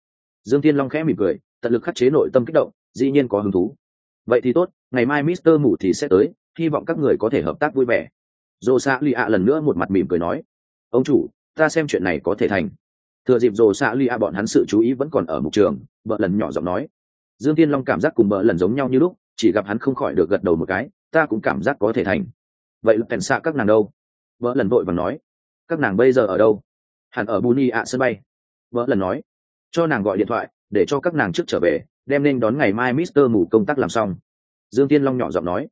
Dương thiên long khẽ mỉm cười, tận lực khắc chế nội tâm kích động, dĩ nhiên có hứng thú vậy thì tốt, ngày mai mister mù thì sẽ tới, hy vọng các người có thể hợp tác vui vẻ. Dồ xạ lì ạ lần nữa một mặt mỉm cười nói. Ông chủ, ta xem chuyện này có thể thành. Thừa dịp dồ xạ lì ạ bọn hắn sự chú ý vẫn còn ở mục trường vợ lần nhỏ giọng nói. Dương tiên long cảm giác cùng vợ lần giống nhau như lúc, chỉ gặp hắn không khỏi được gật đầu một cái, ta cũng cảm giác có thể thành. Vậy lần xạ các nàng đâu? Vợ lần vội và nói. Các nàng bây giờ ở đâu? Hẳn ở buni ạ sân bay. Vợ lần nói. Cho nàng gọi điện thoại, để cho các nàng trước trở về đem nên đón ngày mai mister mù công tác làm xong. Dương tiên long nhỏ giọng nói.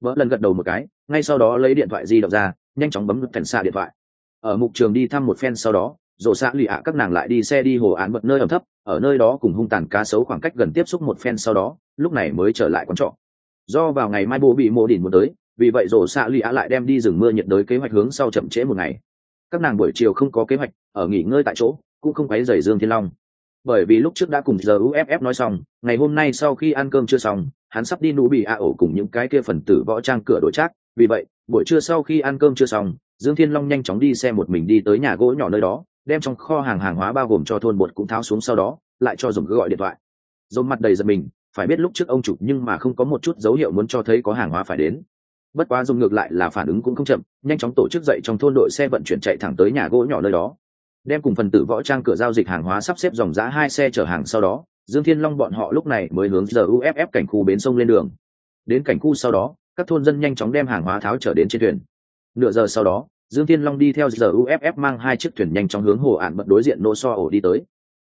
Vỡ lần gật đầu một cái, ngay sau đó lấy điện thoại di động ra, nhanh chóng bấm cảnh xa điện thoại. Ở mục trường đi thăm một phen sau đó rổ xạ lì ạ các nàng lại đi xe đi hồ án bật nơi ẩm thấp, ở nơi đó cùng hung tàn cá sấu khoảng cách gần tiếp xúc một phen sau đó, lúc này mới trở lại quán trọ. Do vào ngày mai bố bị mô đỉnh muốn tới, vì vậy rổ xạ lì ạ lại đem đi rừng mưa nhiệt đới kế hoạch hướng sau chậm trễ một ngày. Các nàng buổi chiều không có kế hoạch, ở nghỉ ngơi tại chỗ, cũng không quấy rầy dương thiên long bởi vì lúc trước đã cùng giờ uff nói xong, ngày hôm nay sau khi ăn cơm chưa xong, hắn sắp đi nụ bị a ổ cùng những cái kia phần tử võ trang cửa đổi trác. Vì vậy, buổi trưa sau khi ăn cơm chưa xong, dương thiên long nhanh chóng đi xe một mình đi tới nhà gỗ nhỏ nơi đó, đem trong kho hàng hàng hóa bao gồm cho thôn bột cũng tháo xuống sau đó, lại cho dùng gọi điện thoại. Dồn mặt đầy giật mình, phải biết lúc trước ông chủ nhưng mà không có một chút dấu hiệu muốn cho thấy có hàng hóa phải đến. Bất quá dùng ngược lại là phản ứng cũng không chậm, nhanh chóng tổ chức dậy trong thôn đội xe vận chuyển chạy thẳng tới nhà gỗ nhỏ nơi đó đem cùng phần tử võ trang cửa giao dịch hàng hóa sắp xếp dòng giá hai xe chở hàng sau đó, dương thiên long bọn họ lúc này mới hướng giờ uff cảnh khu bến sông lên đường. Đến cảnh khu sau đó, các thôn dân nhanh chóng đem hàng hóa tháo trở đến trên thuyền. Nửa giờ sau đó, dương thiên long đi theo giờ uff mang hai chiếc thuyền nhanh chóng hướng hồ ạn bận đối diện nô so ổ đi tới.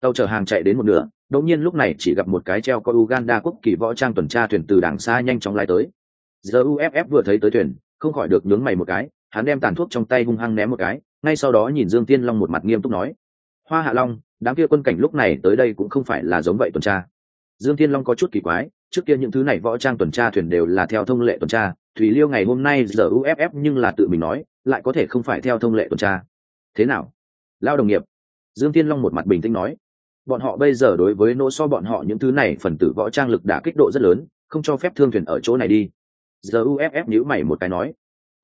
Tàu chở hàng chạy đến một nửa, đột nhiên lúc này chỉ gặp một cái treo có uganda quốc kỳ võ trang tuần tra thuyền từ đảng xa nhanh chóng lái tới. Giờ uff vừa thấy tới thuyền, không khỏi được nhướng mày một cái, hắn đem tàn thuốc trong tay hung hăng ném một cái ngay sau đó nhìn dương tiên long một mặt nghiêm túc nói, hoa hạ long, đám kia quân cảnh lúc này tới đây cũng không phải là giống vậy tuần tra. Dương tiên long có chút kỳ quái, trước kia những thứ này võ trang tuần tra thuyền đều là theo thông lệ tuần tra, thủy liêu ngày hôm nay giờ uff nhưng là tự mình nói, lại có thể không phải theo thông lệ tuần tra. Thế nào? Lao đồng nghiệp. Dương tiên long một mặt bình tĩnh nói, bọn họ bây giờ đối với nỗ so bọn họ những thứ này phần tử võ trang lực đã kích độ rất lớn, không cho phép thương thuyền ở chỗ này đi. Giờ uff nhữ mày một cái nói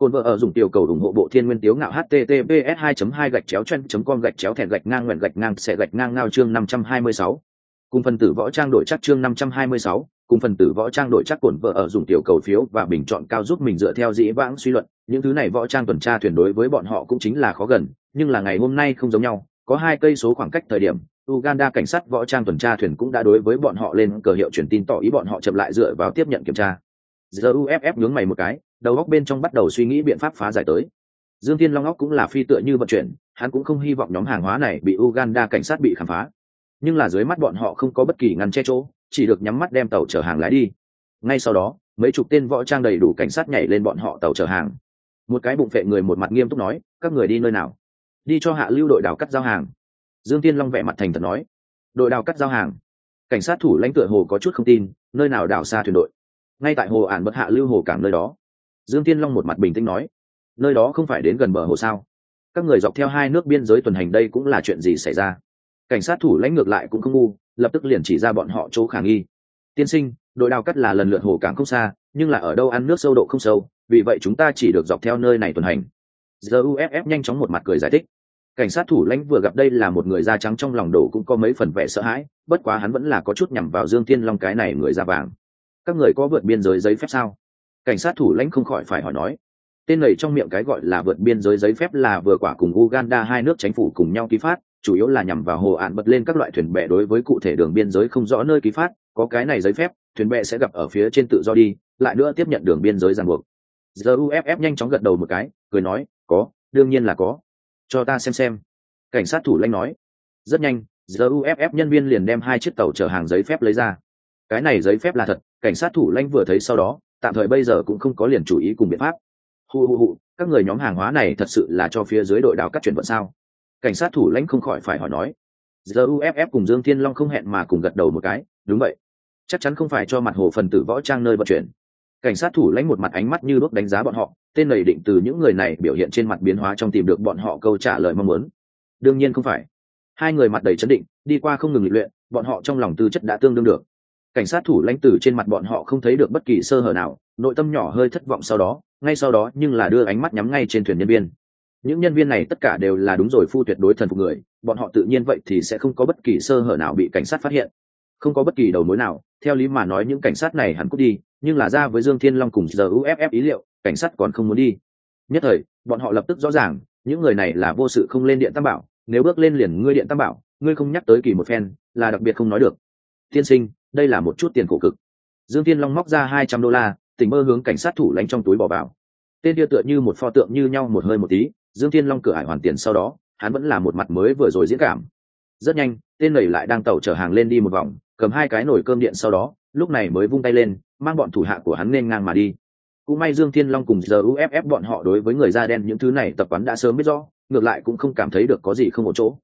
Côn vợ ở dùng tiểu cầu ủng hộ bộ thiên nguyên tiếu ngạo https 2 2 gạch chéo chân com gạch chéo thẹn gạch ngang nguyện gạch ngang sẽ gạch ngang ngao chương 526. cùng phần tử võ trang đổi chắc chương 526, cùng phần tử võ trang đội chắc cổn vợ ở dùng tiểu cầu phiếu và bình chọn cao giúp mình dựa theo dĩ vãng suy luận. Những thứ này võ trang tuần tra thuyền đối với bọn họ cũng chính là khó gần nhưng là ngày hôm nay không giống nhau. Có hai cây số khoảng cách thời điểm uganda cảnh sát võ trang tuần tra thuyền cũng đã đối với bọn họ lên cờ hiệu truyền tin tỏ ý bọn họ chậm lại dựa vào tiếp nhận kiểm tra. Giờ uff nhướng mày một cái đầu góc bên trong bắt đầu suy nghĩ biện pháp phá giải tới. Dương thiên long óc cũng là phi tựa như vận chuyển, hắn cũng không hy vọng nhóm hàng hóa này bị uganda cảnh sát bị khám phá. Nhưng là dưới mắt bọn họ không có bất kỳ ngăn che chỗ, chỉ được nhắm mắt đem tàu chở hàng lái đi. Ngay sau đó, mấy chục tên võ trang đầy đủ cảnh sát nhảy lên bọn họ tàu chở hàng. Một cái bụng phệ người một mặt nghiêm túc nói, các người đi nơi nào? Đi cho hạ lưu đội đào cắt giao hàng. Dương tiên long vẻ mặt thành thật nói, đội đào cắt giao hàng. Cảnh sát thủ lãnh tựa hồ có chút không tin, nơi nào đào xa thuyền đội? Ngay tại hồ ản bất hạ lưu hồ cảng nơi đó dương tiên long một mặt bình tĩnh nói, nơi đó không phải đến gần bờ hồ sao? Các người dọc theo hai nước biên giới tuần hành đây cũng là chuyện gì xảy ra? Cảnh sát thủ lãnh ngược lại cũng không ngu, lập tức liền chỉ ra bọn họ chỗ khả nghi. Tiên sinh, đội đào cắt là lần lượt hồ cảng không xa, nhưng là ở đâu ăn nước sâu độ không sâu, vì vậy chúng ta chỉ được dọc theo nơi này tuần hành. Giờ uff nhanh chóng một mặt cười giải thích. Cảnh sát thủ lãnh vừa gặp đây là một người da trắng trong lòng đổ cũng có mấy phần vẻ sợ hãi, bất quá hắn vẫn là có chút nhằm vào dương tiên long cái này người da vàng. Các người có vượt biên giới giấy phép sao? Cảnh sát thủ lãnh không khỏi phải hỏi nói. Tên này trong miệng cái gọi là vượt biên giới giấy phép là vừa quả cùng uganda hai nước chính phủ cùng nhau ký phát, chủ yếu là nhằm vào hồ ạn bật lên các loại thuyền bè đối với cụ thể đường biên giới không rõ nơi ký phát, có cái này giấy phép, thuyền bè sẽ gặp ở phía trên tự do đi, lại nữa tiếp nhận đường biên giới ràng buộc. Giờ uff nhanh chóng gật đầu một cái, cười nói, có, đương nhiên là có. Cho ta xem xem. Cảnh sát thủ lãnh nói. Rất nhanh giờ uff nhân viên liền đem hai chiếc tàu chở hàng giấy phép lấy ra. Cái này giấy phép là thật, cảnh sát thủ lãnh vừa thấy sau đó tạm thời bây giờ cũng không có liền chủ ý cùng biện pháp. Hu hu hu các người nhóm hàng hóa này thật sự là cho phía dưới đội đào cắt chuyển vận sao? Cảnh sát thủ lãnh không khỏi phải hỏi nói. Giờ uff cùng dương thiên long không hẹn mà cùng gật đầu một cái, đúng vậy. Chắc chắn không phải cho mặt hồ phần tử võ trang nơi vận chuyển. Cảnh sát thủ lãnh một mặt ánh mắt như bước đánh giá bọn họ, tên này định từ những người này biểu hiện trên mặt biến hóa trong tìm được bọn họ câu trả lời mong muốn. Đương nhiên không phải. Hai người mặt đầy chấn định, đi qua không ngừng luyện luyện, bọn họ trong lòng tư chất đã tương đương được cảnh sát thủ lãnh tử trên mặt bọn họ không thấy được bất kỳ sơ hở nào, nội tâm nhỏ hơi thất vọng sau đó, ngay sau đó nhưng là đưa ánh mắt nhắm ngay trên thuyền nhân viên. Những nhân viên này tất cả đều là đúng rồi phu tuyệt đối thần phục người, bọn họ tự nhiên vậy thì sẽ không có bất kỳ sơ hở nào bị cảnh sát phát hiện. Không có bất kỳ đầu mối nào, theo lý mà nói những cảnh sát này hẳn cút đi, nhưng là ra với dương thiên long cùng giờ uff ý liệu, cảnh sát còn không muốn đi. Nhất thời, bọn họ lập tức rõ ràng, những người này là vô sự không lên điện tam bảo, nếu bước lên liền ngươi điện tam bảo, ngươi không nhắc tới kỳ một phen, là đặc biệt không nói được. Tiên sinh đây là một chút tiền khổ cực. Dương thiên long móc ra hai trăm đô la, tỉnh mơ hướng cảnh sát thủ lánh trong túi bỏ vào. Tên kia tựa như một pho tượng như nhau một hơi một tí, dương thiên long cửa hải hoàn tiền sau đó, hắn vẫn là một mặt mới vừa rồi diễn cảm. Rất nhanh, tên nầy lại đang tàu chở hàng lên đi một vòng, cầm hai cái nồi cơm điện sau đó, lúc này mới vung tay lên, mang bọn thủ hạ của hắn nên ngang mà đi. Cũng may dương thiên long cùng giờ uff bọn họ đối với người da đen những thứ này tập quán đã sớm biết rõ, ngược lại cũng không cảm thấy được có gì không một chỗ.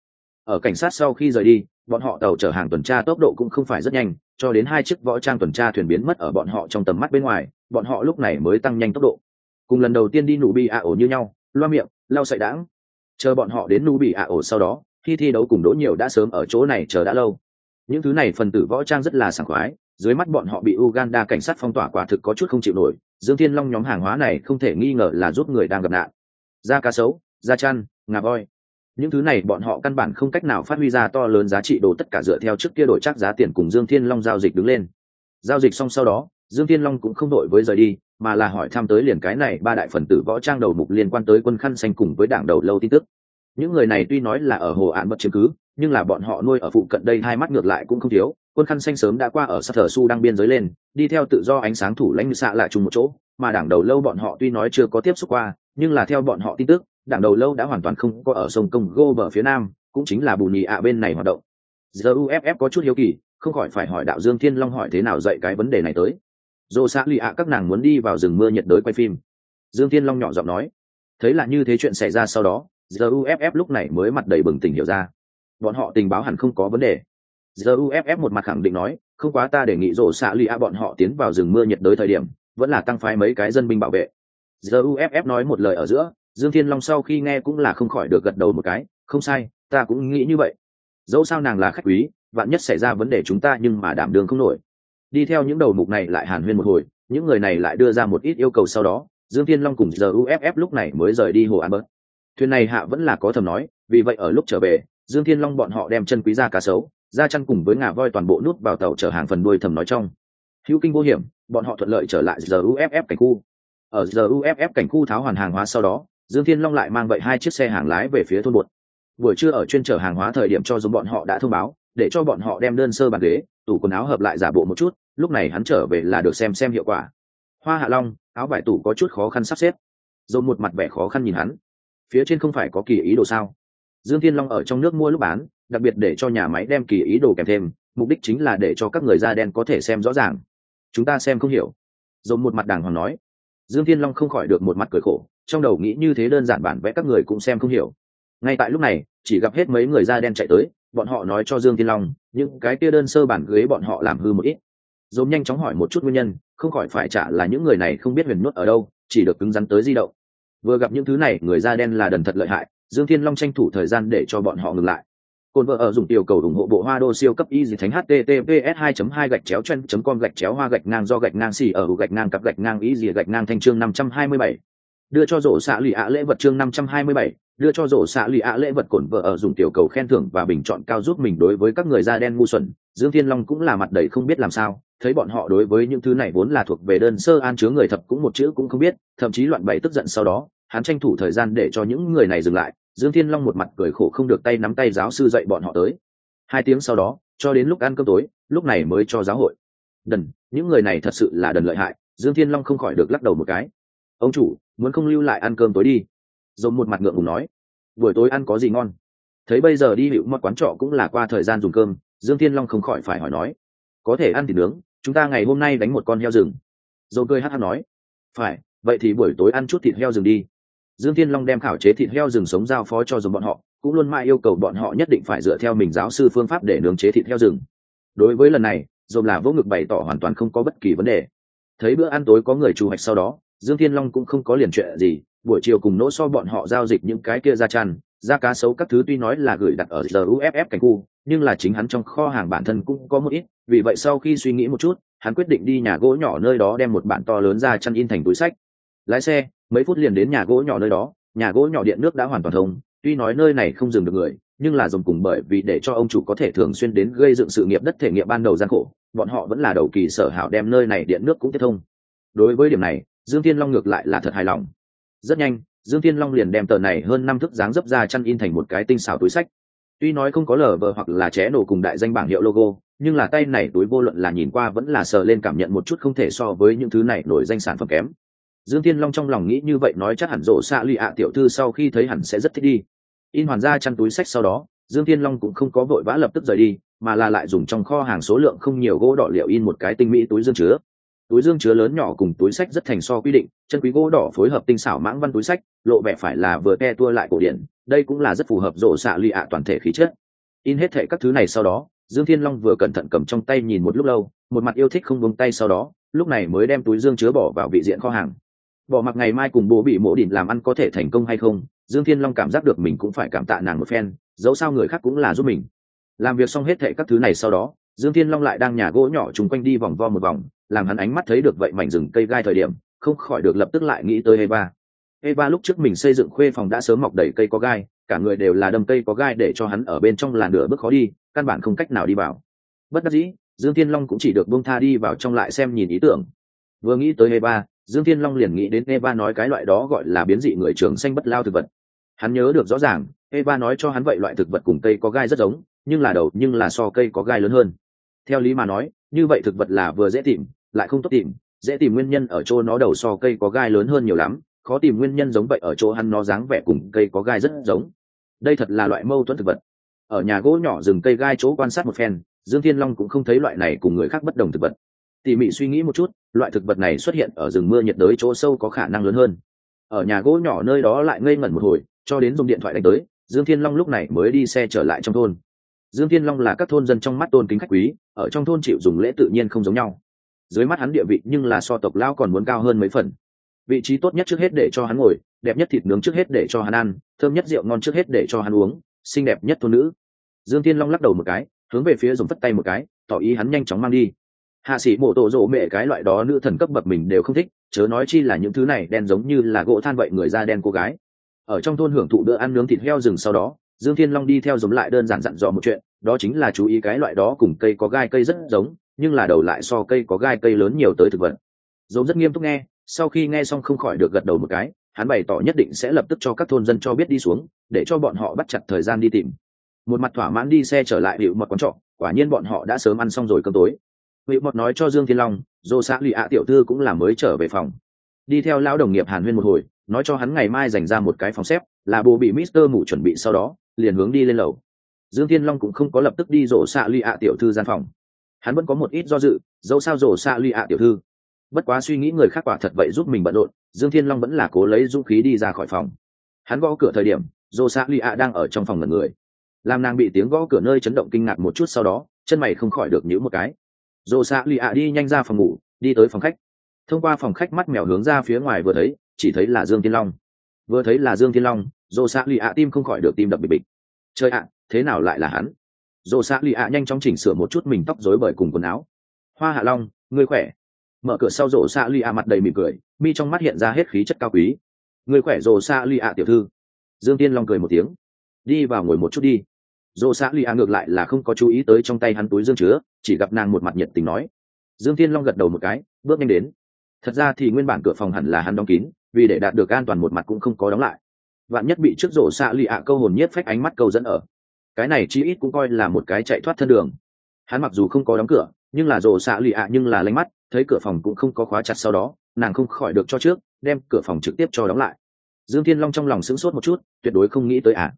Ở cảnh sát sau khi rời đi bọn họ tàu chở hàng tuần tra tốc độ cũng không phải rất nhanh, cho đến hai chiếc võ trang tuần tra thuyền biến mất ở bọn họ trong tầm mắt bên ngoài, bọn họ lúc này mới tăng nhanh tốc độ. Cùng lần đầu tiên đi nụ bị a ổ như nhau, loa miệng, lau sậy đãng. Chờ bọn họ đến nụ bị a ổ sau đó, khi thi đấu cùng đỗ nhiều đã sớm ở chỗ này chờ đã lâu. Những thứ này phần tử võ trang rất là sảng khoái, dưới mắt bọn họ bị uganda cảnh sát phong tỏa quả thực có chút không chịu nổi, dương thiên long nhóm hàng hóa này không thể nghi ngờ là giúp người đang gặp nạn. Da cá sấu, da chăn, ngà voi những thứ này bọn họ căn bản không cách nào phát huy ra to lớn giá trị đồ tất cả dựa theo trước kia đổi chắc giá tiền cùng dương thiên long giao dịch đứng lên. Giao dịch xong sau đó, dương thiên long cũng không đội với rời đi, mà là hỏi thăm tới liền cái này ba đại phần tử võ trang đầu mục liên quan tới quân khăn xanh cùng với đảng đầu lâu tin tức. Những người này tuy nói là ở hồ án bất chứng cứ, nhưng là bọn họ nuôi ở phụ cận đây hai mắt ngược lại cũng không thiếu. Quân khăn xanh sớm đã qua ở sát thờ su đang biên giới lên, đi theo tự do ánh sáng thủ lãnh xạ lại chung một chỗ, mà đảng đầu lâu bọn họ tuy nói chưa có tiếp xúc qua, nhưng là theo bọn họ tin tức đảng đầu lâu đã hoàn toàn không có ở sông công gô bờ phía nam, cũng chính là bù nhì ạ bên này hoạt động. Giờ uff có chút hiếu kỳ, không khỏi phải hỏi đạo dương thiên long hỏi thế nào dạy cái vấn đề này tới. Dô xã lì ạ, các nàng muốn đi vào rừng mưa nhiệt đới quay phim. Dương thiên long nhỏ giọng nói. Thấy là như thế chuyện xảy ra sau đó, giờ uff lúc này mới mặt đầy bừng tỉnh hiểu ra. Bọn họ tình báo hẳn không có vấn đề. Giờ uff một mặt khẳng định nói, không quá ta đề nghị rổ xạ lì ạ bọn họ tiến vào rừng mưa nhiệt đới thời điểm, vẫn là tăng phái mấy cái dân binh bảo vệ. Giờ uff nói một lời ở giữa dương thiên long sau khi nghe cũng là không khỏi được gật đầu một cái, không sai, ta cũng nghĩ như vậy. Dẫu sao nàng là khách quý, vạn nhất xảy ra vấn đề chúng ta nhưng mà đảm đường không nổi. Đi theo những đầu mục này lại hàn huyên một hồi, những người này lại đưa ra một ít yêu cầu sau đó, dương thiên long cùng giờ uff lúc này mới rời đi hồ an bớt. Thuyền này hạ vẫn là có thầm nói, vì vậy ở lúc trở về, dương thiên long bọn họ đem chân quý ra cá sấu ra chăn cùng với ngà voi toàn bộ nút vào tàu chở hàng phần đuôi thầm nói trong. Hữu kinh vô hiểm, bọn họ thuận lợi trở lại giờ uff cảnh khu. Ở giờ uff cảnh khu tháo hoàn hàng hóa sau đó dương thiên long lại mang vậy hai chiếc xe hàng lái về phía thôn bột buổi trưa ở chuyên chở hàng hóa thời điểm cho dùng bọn họ đã thông báo, để cho bọn họ đem đơn sơ bàn ghế, tủ quần áo hợp lại giả bộ một chút, lúc này hắn trở về là được xem xem hiệu quả. Hoa hạ long, áo vải tủ có chút khó khăn sắp xếp. Dồn một mặt vẻ khó khăn nhìn hắn. Phía trên không phải có kỳ ý đồ sao? Dương thiên long ở trong nước mua lúc bán, đặc biệt để cho nhà máy đem kỳ ý đồ kèm thêm, mục đích chính là để cho các người da đen có thể xem rõ ràng. Chúng ta xem không hiểu. Dồn một mặt đàng hoàng nói. Dương thiên long không khỏi được một mặt cười khổ trong đầu nghĩ như thế đơn giản bản vẽ các người cũng xem không hiểu. Ngay tại lúc này, chỉ gặp hết mấy người da đen chạy tới, bọn họ nói cho dương thiên long, những cái kia đơn sơ bản ghế bọn họ làm hư một ít. Dồn nhanh chóng hỏi một chút nguyên nhân, không khỏi phải trả là những người này không biết huyền nuốt ở đâu, chỉ được cứng rắn tới di động. Vừa gặp những thứ này, người da đen là đần thật lợi hại, dương thiên long tranh thủ thời gian để cho bọn họ ngừng lại. Cồn vợ ở dùng tiểu cầu ủng hộ bộ hoa đô siêu cấp y dì thánh https 2 2 gạch chéo chen com gạch chéo hoa gạch ngang do gạch ngang xì ở gạch ngang cặp gạch ngang y dì gạch ngang thanh chương 527 đưa cho rổ xạ lụy ạ lễ vật chương 527, đưa cho rổ xạ lụy ạ lễ vật cổn vợ ở dùng tiểu cầu khen thưởng và bình chọn cao giúp mình đối với các người da đen ngu xuẩn. Dương thiên long cũng là mặt đầy không biết làm sao thấy bọn họ đối với những thứ này vốn là thuộc về đơn sơ an chứa người thập cũng một chữ cũng không biết thậm chí loạn bày tức giận sau đó hắn tranh thủ thời gian để cho những người này dừng lại. Dương thiên long một mặt cười khổ không được tay nắm tay giáo sư dạy bọn họ tới. Hai tiếng sau đó cho đến lúc ăn cơm tối lúc này mới cho giáo hội. Đần những người này thật sự là đần lợi hại. Dương thiên long không khỏi được lắc đầu một cái. Ông chủ muốn không lưu lại ăn cơm tối đi. Dồn một mặt ngượng ngùng nói, buổi tối ăn có gì ngon? Thấy bây giờ đi hiệu mất quán trọ cũng là qua thời gian dùng cơm, dương thiên long không khỏi phải hỏi nói, có thể ăn thịt nướng, chúng ta ngày hôm nay đánh một con heo rừng. Dồn cười hát hát nói, phải, vậy thì buổi tối ăn chút thịt heo rừng đi. Dương thiên long đem khảo chế thịt heo rừng sống giao phó cho dùng bọn họ, cũng luôn mãi yêu cầu bọn họ nhất định phải dựa theo mình giáo sư phương pháp để nướng chế thịt heo rừng. Đối với lần này dồn là vô ngực bày tỏ hoàn toàn không có bất kỳ vấn đề. Thấy bữa ăn tối có người chủ hoạch sau đó dương thiên long cũng không có liền chuyện gì, buổi chiều cùng nỗ so bọn họ giao dịch những cái kia ra chăn, ra cá sấu các thứ tuy nói là gửi đặt ở RUFF cảnh khu, nhưng là chính hắn trong kho hàng bản thân cũng có một ít, vì vậy sau khi suy nghĩ một chút, hắn quyết định đi nhà gỗ nhỏ nơi đó đem một bản to lớn ra chăn in thành túi sách. Lái xe, mấy phút liền đến nhà gỗ nhỏ nơi đó, nhà gỗ nhỏ điện nước đã hoàn toàn thông, tuy nói nơi này không dừng được người, nhưng là dùng cùng bởi vì để cho ông chủ có thể thường xuyên đến gây dựng sự nghiệp đất thể nghiệm ban đầu gian khổ, bọn họ vẫn là đầu kỳ sở hảo đem nơi này điện nước cũng tiếp thông. Đối với điểm này dương thiên long ngược lại là thật hài lòng. Rất nhanh, dương thiên long liền đem tờ này hơn năm thước dáng dấp ra chăn in thành một cái tinh xảo túi sách. Tuy nói không có lờ vờ hoặc là ché nổ cùng đại danh bảng hiệu logo, nhưng là tay này túi vô luận là nhìn qua vẫn là sờ lên cảm nhận một chút không thể so với những thứ này nổi danh sản phẩm kém. Dương thiên long trong lòng nghĩ như vậy nói chắc hẳn rộ xạ lụy ạ tiểu thư sau khi thấy hẳn sẽ rất thích đi. In hoàn ra chăn túi sách sau đó, dương thiên long cũng không có vội vã lập tức rời đi, mà là lại dùng trong kho hàng số lượng không nhiều gỗ đỏ liệu in một cái tinh mỹ túi dương chứa túi dương chứa lớn nhỏ cùng túi sách rất thành so quy định, chân quý gỗ đỏ phối hợp tinh xảo mãng văn túi sách, lộ vẻ phải là vừa te tua lại cổ điển, đây cũng là rất phù hợp rổ xạ lụy ạ toàn thể khí chất. In hết thệ các thứ này sau đó, dương thiên long vừa cẩn thận cầm trong tay nhìn một lúc lâu, một mặt yêu thích không buông tay sau đó, lúc này mới đem túi dương chứa bỏ vào vị diện kho hàng. Bỏ mặc ngày mai cùng bố bị mổ đỉnh làm ăn có thể thành công hay không, dương thiên long cảm giác được mình cũng phải cảm tạ nàng một phen, dẫu sao người khác cũng là giúp mình. Làm việc xong hết thệ các thứ này sau đó, dương thiên long lại đang nhà gỗ nhỏ chung quanh đi vòng vo một vòng làm hắn ánh mắt thấy được vậy mảnh rừng cây gai thời điểm, không khỏi được lập tức lại nghĩ tới eva. Eva lúc trước mình xây dựng khuê phòng đã sớm mọc đầy cây có gai, cả người đều là đâm cây có gai để cho hắn ở bên trong làn nửa bước khó đi, căn bản không cách nào đi vào. Bất đắc dĩ, dương thiên long cũng chỉ được buông tha đi vào trong lại xem nhìn ý tưởng. Vừa nghĩ tới eva, dương thiên long liền nghĩ đến eva nói cái loại đó gọi là biến dị người trường xanh bất lao thực vật. Hắn nhớ được rõ ràng, eva nói cho hắn vậy loại thực vật cùng cây có gai rất giống, nhưng là đầu, nhưng là so cây có gai lớn hơn. Theo lý mà nói như vậy thực vật là vừa dễ tìm, lại không tốt tìm. Dễ tìm nguyên nhân ở chỗ nó đầu so cây có gai lớn hơn nhiều lắm, khó tìm nguyên nhân giống vậy ở chỗ hắn nó dáng vẻ cùng cây có gai rất giống. Đây thật là loại mâu thuẫn thực vật. Ở nhà gỗ nhỏ rừng cây gai chỗ quan sát một phen, dương thiên long cũng không thấy loại này cùng người khác bất đồng thực vật. Tỉ mỉ suy nghĩ một chút, loại thực vật này xuất hiện ở rừng mưa nhiệt đới chỗ sâu có khả năng lớn hơn. Ở nhà gỗ nhỏ nơi đó lại ngây ngẩn một hồi, cho đến dùng điện thoại đánh tới, dương thiên long lúc này mới đi xe trở lại trong thôn. Dương thiên long là các thôn dân trong mắt tôn kính khách quý ở trong thôn chịu dùng lễ tự nhiên không giống nhau. Dưới mắt hắn địa vị nhưng là so tộc lao còn muốn cao hơn mấy phần. Vị trí tốt nhất trước hết để cho hắn ngồi, đẹp nhất thịt nướng trước hết để cho hắn ăn, thơm nhất rượu ngon trước hết để cho hắn uống, xinh đẹp nhất thôn nữ. Dương thiên long lắc đầu một cái, hướng về phía dùng phất tay một cái, tỏ ý hắn nhanh chóng mang đi. Hạ sĩ mộ tổ rộ mẹ cái loại đó nữ thần cấp bậc mình đều không thích, chớ nói chi là những thứ này đen giống như là gỗ than vậy người da đen cô gái. Ở trong thôn hưởng thụ bữa ăn nướng thịt heo rừng sau đó dương thiên long đi theo giống lại đơn giản dặn dò một chuyện, đó chính là chú ý cái loại đó cùng cây có gai cây rất giống, nhưng là đầu lại so cây có gai cây lớn nhiều tới thực vật. Dấu rất nghiêm túc nghe, sau khi nghe xong không khỏi được gật đầu một cái, hắn bày tỏ nhất định sẽ lập tức cho các thôn dân cho biết đi xuống, để cho bọn họ bắt chặt thời gian đi tìm. Một mặt thỏa mãn đi xe trở lại hiệu mật quán trọ, quả nhiên bọn họ đã sớm ăn xong rồi cơm tối. Hiệu mật nói cho dương thiên long, dô xã lụy ạ tiểu thư cũng là mới trở về phòng. Đi theo lão đồng nghiệp hàn huyên một hồi, nói cho hắn ngày mai dành ra một cái phòng xếp, là bố bị mister mủ chuẩn bị sau đó liền hướng đi lên lầu. Dương thiên long cũng không có lập tức đi rổ xạ lụy ạ tiểu thư gian phòng. Hắn vẫn có một ít do dự, dẫu sao rổ xạ lụy ạ tiểu thư. Bất quá suy nghĩ người khác quả thật vậy giúp mình bận rộn, dương thiên long vẫn là cố lấy dũng khí đi ra khỏi phòng. Hắn gõ cửa thời điểm, rổ xạ lụy ạ đang ở trong phòng ngần người. Làm nàng bị tiếng gõ cửa nơi chấn động kinh ngạc một chút sau đó, chân mày không khỏi được nhíu một cái. Rổ xạ lụy ạ đi nhanh ra phòng ngủ, đi tới phòng khách. Thông qua phòng khách mắt mèo hướng ra phía ngoài vừa thấy, chỉ thấy là dương thiên long. Vừa thấy là dương thiên long rổ xạ lì ạ tim không khỏi được tim đập bịch bịch. Chơi ạ, thế nào lại là hắn? Dồ xạ lì ạ nhanh chóng chỉnh sửa một chút mình tóc rối bởi cùng quần áo. Hoa hạ long, ngươi khỏe? Mở cửa sau rổ xạ lì ạ mặt đầy mỉm cười, mi trong mắt hiện ra hết khí chất cao quý. Ngươi khỏe rổ xạ lì ạ tiểu thư? Dương tiên long cười một tiếng. Đi vào ngồi một chút đi. Rổ xạ lì ạ ngược lại là không có chú ý tới trong tay hắn túi dương chứa, chỉ gặp nàng một mặt nhiệt tình nói. Dương tiên long gật đầu một cái, bước nhanh đến. Thật ra thì nguyên bản cửa phòng hẳn là hắn đóng kín, vì để đạt được an toàn một mặt cũng không có đóng lại vạn nhất bị trước rổ xạ lì ạ câu hồn nhất phách ánh mắt câu dẫn ở. Cái này chí ít cũng coi là một cái chạy thoát thân đường. Hắn mặc dù không có đóng cửa, nhưng là rổ xạ lì ạ nhưng là lánh mắt, thấy cửa phòng cũng không có khóa chặt sau đó, nàng không khỏi được cho trước, đem cửa phòng trực tiếp cho đóng lại. Dương thiên long trong lòng sững sốt một chút, tuyệt đối không nghĩ tới ạ.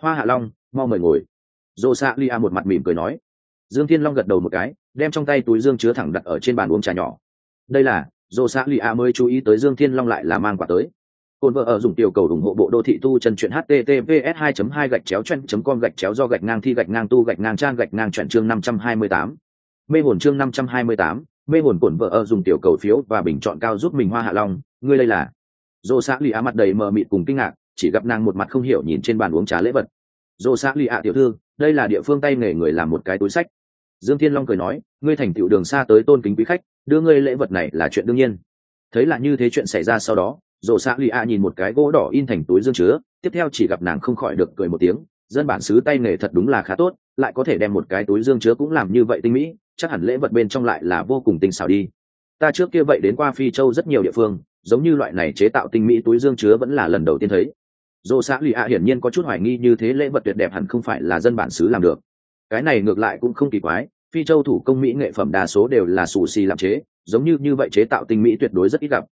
Hoa hạ long, mau mời ngồi. Rổ xạ lì ạ một mặt mỉm cười nói. Dương thiên long gật đầu một cái, đem trong tay túi dương chứa thẳng đặt ở trên bàn uống trà nhỏ. Đây là, rổ xạ lì ạ mới chú ý tới dương thiên long lại là mang quả tới. Côn vợ ở dùng tiểu cầu ủng hộ bộ đô thị tu chân truyện https 2 2 gạch chéo chen com gạch chéo do gạch ngang thi gạch ngang tu gạch ngang trang gạch ngang truyện chương 528. Mê hồn chương 528, mê hồn cổn vợ ở dùng tiểu cầu phiếu và bình chọn cao giúp mình hoa hạ long, ngươi đây là. Dô xã lì á mặt đầy mờ mịt cùng kinh ngạc, chỉ gặp nàng một mặt không hiểu nhìn trên bàn uống trà lễ vật. Dô xã lì ạ tiểu thư, đây là địa phương tay nghề người làm một cái túi sách. Dương Thiên Long cười nói, ngươi thành tiểu đường xa tới tôn kính quý khách, đưa ngươi lễ vật này là chuyện đương nhiên. Thấy là như thế chuyện xảy ra sau đó, rổ xạ lì a nhìn một cái gỗ đỏ in thành túi dương chứa, tiếp theo chỉ gặp nàng không khỏi được cười một tiếng, dân bản xứ tay nghề thật đúng là khá tốt, lại có thể đem một cái túi dương chứa cũng làm như vậy tinh mỹ, chắc hẳn lễ vật bên trong lại là vô cùng tinh xảo đi. Ta trước kia vậy đến qua phi châu rất nhiều địa phương, giống như loại này chế tạo tinh mỹ túi dương chứa vẫn là lần đầu tiên thấy. Dồ xã lì ạ hiển nhiên có chút hoài nghi như thế lễ vật tuyệt đẹp hẳn không phải là dân bản xứ làm được. Cái này ngược lại cũng không kỳ quái, phi châu thủ công mỹ nghệ phẩm đa số đều là xù xì làm chế, giống như như vậy chế tạo tinh mỹ tuyệt đối rất ít gặp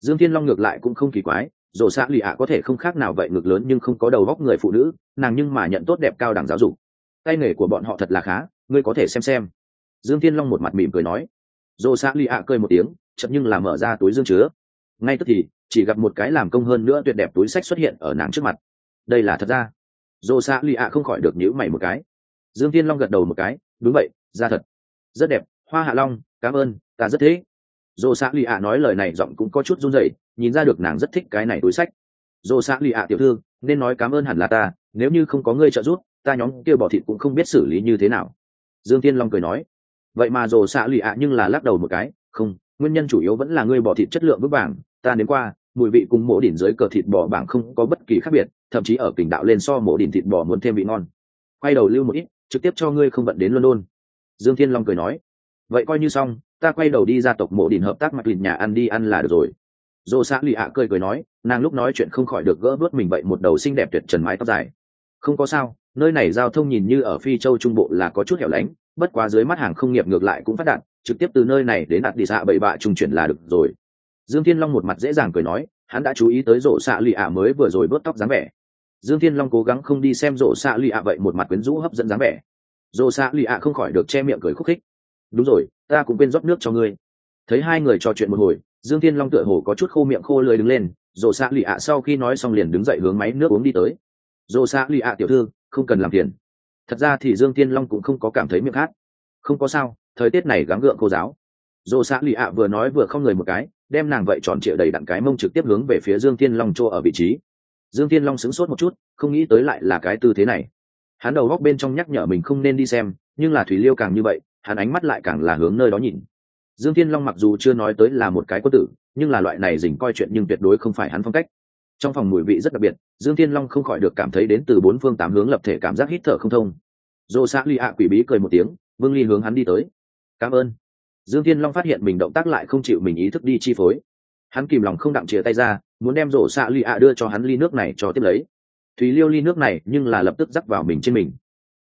dương thiên long ngược lại cũng không kỳ quái dồ xã lì ạ có thể không khác nào vậy ngược lớn nhưng không có đầu góc người phụ nữ, nàng nhưng mà nhận tốt đẹp cao đẳng giáo dục. Tay nghề của bọn họ thật là khá, ngươi có thể xem xem. Dương thiên long một mặt mỉm cười nói. Dồ xã lì ạ cười một tiếng chậm nhưng là mở ra túi dương chứa. Ngay tức thì, chỉ gặp một cái làm công hơn nữa tuyệt đẹp túi sách xuất hiện ở nàng trước mặt. Đây là thật ra. Dồ xã lì ạ không khỏi được nhíu mày một cái. Dương thiên long gật đầu một cái, đúng vậy, ra thật. Rất đẹp, hoa hạ long, cảm ơn, ta rất thế dồ xã lì ạ nói lời này giọng cũng có chút run rẩy, nhìn ra được nàng rất thích cái này túi sách. Dồ xã lì ạ tiểu thư, nên nói cảm ơn hẳn là ta, nếu như không có ngươi trợ giúp, ta nhóm kia bỏ thịt cũng không biết xử lý như thế nào. Dương tiên long cười nói, vậy mà dồ xã lì ạ nhưng là lắc đầu một cái, không, nguyên nhân chủ yếu vẫn là ngươi bỏ thịt chất lượng vững vàng, ta đến qua, mùi vị cùng mổ đỉnh dưới cờ thịt bò bảng không có bất kỳ khác biệt, thậm chí ở kình đạo lên so mổ đỉnh thịt bò muốn thêm vị ngon. Quay đầu lưu một ít, trực tiếp cho ngươi không vận đến london. Dương thiên long cười nói, vậy coi như xong ta quay đầu đi ra tộc mộ đình hợp tác mặt lìn nhà ăn đi ăn là được rồi. Dồ xã lì ạ cười cười nói, nàng lúc nói chuyện không khỏi được gỡ bớt mình vậy một đầu xinh đẹp tuyệt trần mái tóc dài. Không có sao, nơi này giao thông nhìn như ở phi châu trung bộ là có chút hẻo lánh, bất quá dưới mắt hàng không nghiệp ngược lại cũng phát đạt, trực tiếp từ nơi này đến đặt đi xạ bậy bạ trung chuyển là được rồi. Dương thiên long một mặt dễ dàng cười nói, hắn đã chú ý tới rộ xạ lì ạ mới vừa rồi bớt tóc dáng vẻ. Dương thiên long cố gắng không đi xem rộ xạ lì ạ vậy một mặt quyến rũ hấp dẫn dáng vẻ. Rộ xạ lì ạ không khỏi được che miệng cười khúc khích đúng rồi, ta cũng quên rót nước cho ngươi. Thấy hai người trò chuyện một hồi, dương thiên long tựa hồ có chút khô miệng khô lưới đứng lên rộ xạ lì ạ sau khi nói xong liền đứng dậy hướng máy nước uống đi tới. Rộ xạ lì ạ tiểu thư, không cần làm tiền thật ra thì dương Thiên long cũng không có cảm thấy miệng khát không có sao, thời tiết này gắng gượng cô giáo. Rộ xạ lì ạ vừa nói vừa không người một cái, đem nàng vậy tròn trịa đầy đặn cái mông trực tiếp hướng về phía dương Thiên long chỗ ở vị trí. Dương Thiên long sững sốt một chút, không nghĩ tới lại là cái tư thế này. Hắn đầu góc bên trong nhắc nhở mình không nên đi xem nhưng là thủy liêu càng như vậy, hắn ánh mắt lại càng là hướng nơi đó nhìn. Dương Thiên long mặc dù chưa nói tới là một cái quân tử, nhưng là loại này dình coi chuyện nhưng tuyệt đối không phải hắn phong cách. Trong phòng mùi vị rất đặc biệt, dương Thiên long không khỏi được cảm thấy đến từ bốn phương tám hướng lập thể cảm giác hít thở không thông. Dồ xã ly ạ quỷ bí cười một tiếng, vương ly hướng hắn đi tới. Cảm ơn. Dương Thiên long phát hiện mình động tác lại không chịu mình ý thức đi chi phối. Hắn kìm lòng không đặng chia tay ra, muốn đem rổ xạ ly ạ đưa cho hắn ly nước này cho tiếp lấy. Thùy liêu ly nước này nhưng là lập tức dắt vào mình trên mình.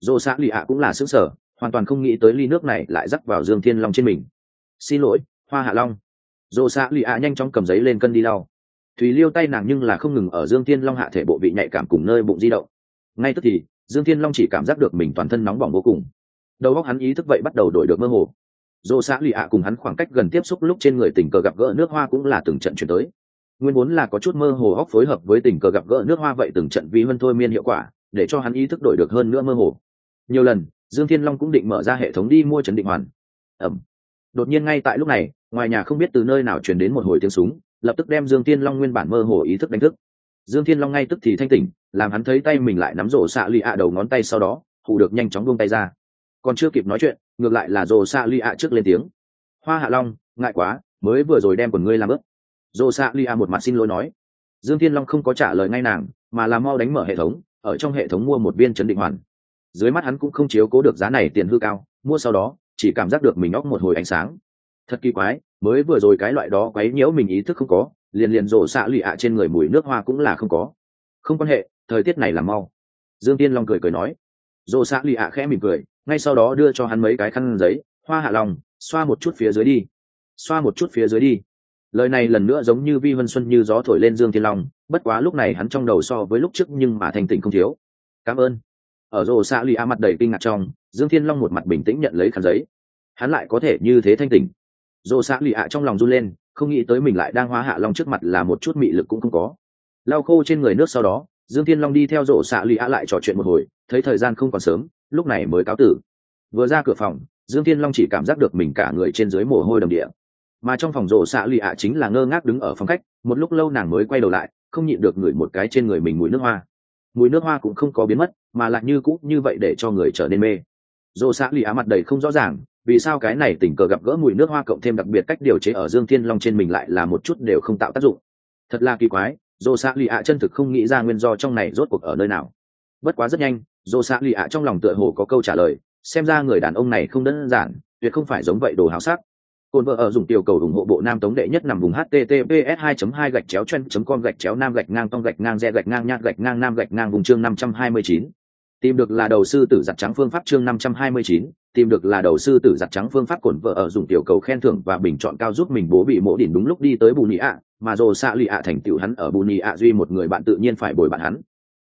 Rổ xạ ly ạ cũng là xứng sở hoàn toàn không nghĩ tới ly nước này lại rắc vào dương thiên long trên mình. Xin lỗi, hoa hạ long. Rổ xạ Lụy ạ nhanh chóng cầm giấy lên cân đi lau. Thùy liêu tay nàng nhưng là không ngừng ở dương thiên long hạ thể bộ vị nhạy cảm cùng nơi bụng di động. Ngay tức thì, dương thiên long chỉ cảm giác được mình toàn thân nóng bỏng vô cùng. Đầu óc hắn ý thức vậy bắt đầu đổi được mơ hồ. Dô xã lì ạ cùng hắn khoảng cách gần tiếp xúc lúc trên người tình cờ gặp gỡ nước hoa cũng là từng trận chuyển tới. Nguyên vốn là có chút mơ hồ óc phối hợp với tình cờ gặp gỡ nước hoa vậy từng trận vi hơn thôi miên hiệu quả, để cho hắn ý thức đổi được hơn nữa mơ hồ. Nhiều lần dương thiên long cũng định mở ra hệ thống đi mua chấn định hoàn. Ẩm đột nhiên ngay tại lúc này, ngoài nhà không biết từ nơi nào truyền đến một hồi tiếng súng, lập tức đem dương thiên long nguyên bản mơ hồ ý thức đánh thức. Dương thiên long ngay tức thì thanh tỉnh, làm hắn thấy tay mình lại nắm rổ xạ lì ạ đầu ngón tay sau đó hụ được nhanh chóng buông tay ra. Còn chưa kịp nói chuyện, ngược lại là rổ xạ lì ạ trước lên tiếng. Hoa hạ long, ngại quá, mới vừa rồi đem quần ngươi làm ướp rổ xạ lì ạ một mặt xin lỗi nói. Dương thiên long không có trả lời ngay nàng, mà là mau đánh mở hệ thống, ở trong hệ thống mua một viên chấn định hoàn dưới mắt hắn cũng không chiếu cố được giá này tiền hư cao, mua sau đó, chỉ cảm giác được mình óc một hồi ánh sáng. Thật kỳ quái, mới vừa rồi cái loại đó quấy nhiễu mình ý thức không có, liền liền rổ xạ lụy ạ trên người mùi nước hoa cũng là không có. Không quan hệ, thời tiết này là mau. Dương tiên long cười cười nói. Rổ xạ lụy ạ khẽ mỉm cười, ngay sau đó đưa cho hắn mấy cái khăn giấy, hoa hạ lòng, xoa một chút phía dưới đi. Xoa một chút phía dưới đi. Lời này lần nữa giống như vi vân xuân như gió thổi lên dương thiên long, bất quá lúc này hắn trong đầu so với lúc trước nhưng mà thành tỉnh không thiếu. Cảm ơn ở rồ xạ lì a mặt đầy kinh ngạc trong, dương thiên long một mặt bình tĩnh nhận lấy khăn giấy. Hắn lại có thể như thế thanh tỉnh. Rồ xạ lì a trong lòng run lên, không nghĩ tới mình lại đang hóa hạ long trước mặt là một chút mị lực cũng không có. Lau khô trên người nước sau đó, dương thiên long đi theo rổ xạ lì a lại trò chuyện một hồi, thấy thời gian không còn sớm, lúc này mới cáo tử. Vừa ra cửa phòng, dương thiên long chỉ cảm giác được mình cả người trên dưới mồ hôi đầm địa. Mà trong phòng rổ xạ lì ạ chính là ngơ ngác đứng ở phòng khách, một lúc lâu nàng mới quay đầu lại, không nhịn được ngửi một cái trên người mình mùi nước hoa. Mùi nước hoa cũng không có biến mất mà lại như cũ như vậy để cho người trở nên mê. Rổ Xã lì ạ mặt đầy không rõ ràng, vì sao cái này tình cờ gặp gỡ mùi nước hoa cộng thêm đặc biệt cách điều chế ở dương thiên long trên mình lại là một chút đều không tạo tác dụng. Thật là kỳ quái dồ Xã lì ạ chân thực không nghĩ ra nguyên do trong này rốt cuộc ở nơi nào. Bất quá rất nhanh dồ Xã lì ạ trong lòng tựa hồ có câu trả lời, xem ra người đàn ông này không đơn giản, tuyệt không phải giống vậy đồ háo sắc. Cồn vợ ở dùng tiểu cầu ủng hộ bộ nam tống đệ nhất nằm vùng https 2 2 gạch chéo chen com gạch chéo nam gạch ngang tông gạch ngang re gạch ngang nhát gạch ngang nam gạch ngang vùng chương 529 tìm được là đầu sư tử giặt trắng phương pháp chương 529, tìm được là đầu sư tử giặt trắng phương pháp cổn vợ ở dùng tiểu cầu khen thưởng và bình chọn cao giúp mình bố bị mộ đỉnh đúng lúc đi tới bù nhị ạ mà dồ xạ lì ạ thành tựu hắn ở bù nhị ạ duy một người bạn tự nhiên phải bồi bạn hắn.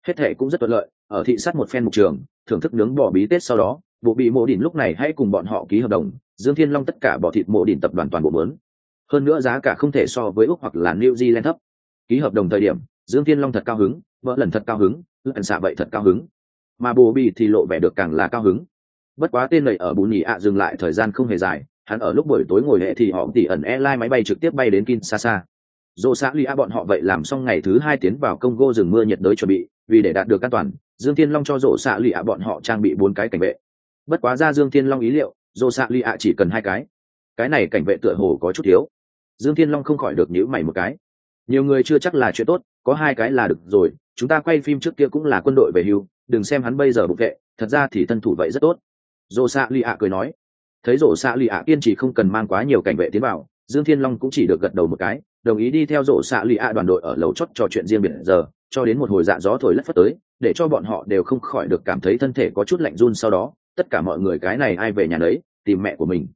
Hết thể cũng rất thuận lợi ở thị sát một phen mục trường thưởng thức nướng bò bí tết sau đó bộ bị mộ đỉnh lúc này hãy cùng bọn họ ký hợp đồng dương thiên long tất cả bỏ thịt mộ đỉnh tập đoàn toàn bộ muốn. hơn nữa giá cả không thể so với úc hoặc là new zealand thấp. Ký hợp đồng thời điểm dương thiên long thật cao hứng vợ lần thật cao hứng lần xạ vậy thật cao hứng mà bồ bị thì lộ vẻ được càng là cao hứng. Bất quá tên này ở bù nhì ạ dừng lại thời gian không hề dài, hắn ở lúc buổi tối ngồi hệ thì họ tỉ ẩn e lai máy bay trực tiếp bay đến kinshasa. Dô xã lia bọn họ vậy làm xong ngày thứ hai tiến vào congo rừng mưa nhiệt đới chuẩn bị, vì để đạt được an toàn, dương thiên long cho rổ xã lì ạ bọn họ trang bị bốn cái cảnh vệ. Bất quá ra dương thiên long ý liệu rổ xã lì ạ chỉ cần hai cái. Cái này cảnh vệ tựa hồ có chút thiếu. Dương thiên long không khỏi được nhữ mày một cái. Nhiều người chưa chắc là chuyện tốt, có hai cái là được rồi, chúng ta quay phim trước kia cũng là quân đội về hưu đừng xem hắn bây giờ bục vệ, thật ra thì thân thủ vậy rất tốt. Dồ xạ lì ạ cười nói. Thấy rổ xạ lì ạ kiên trì không cần mang quá nhiều cảnh vệ tiến vào, dương thiên long cũng chỉ được gật đầu một cái, đồng ý đi theo rổ xạ lì ạ đoàn đội ở lầu chót trò chuyện riêng biệt giờ, cho đến một hồi dạ gió thổi lất phất tới, để cho bọn họ đều không khỏi được cảm thấy thân thể có chút lạnh run sau đó, tất cả mọi người cái này ai về nhà đấy tìm mẹ của mình.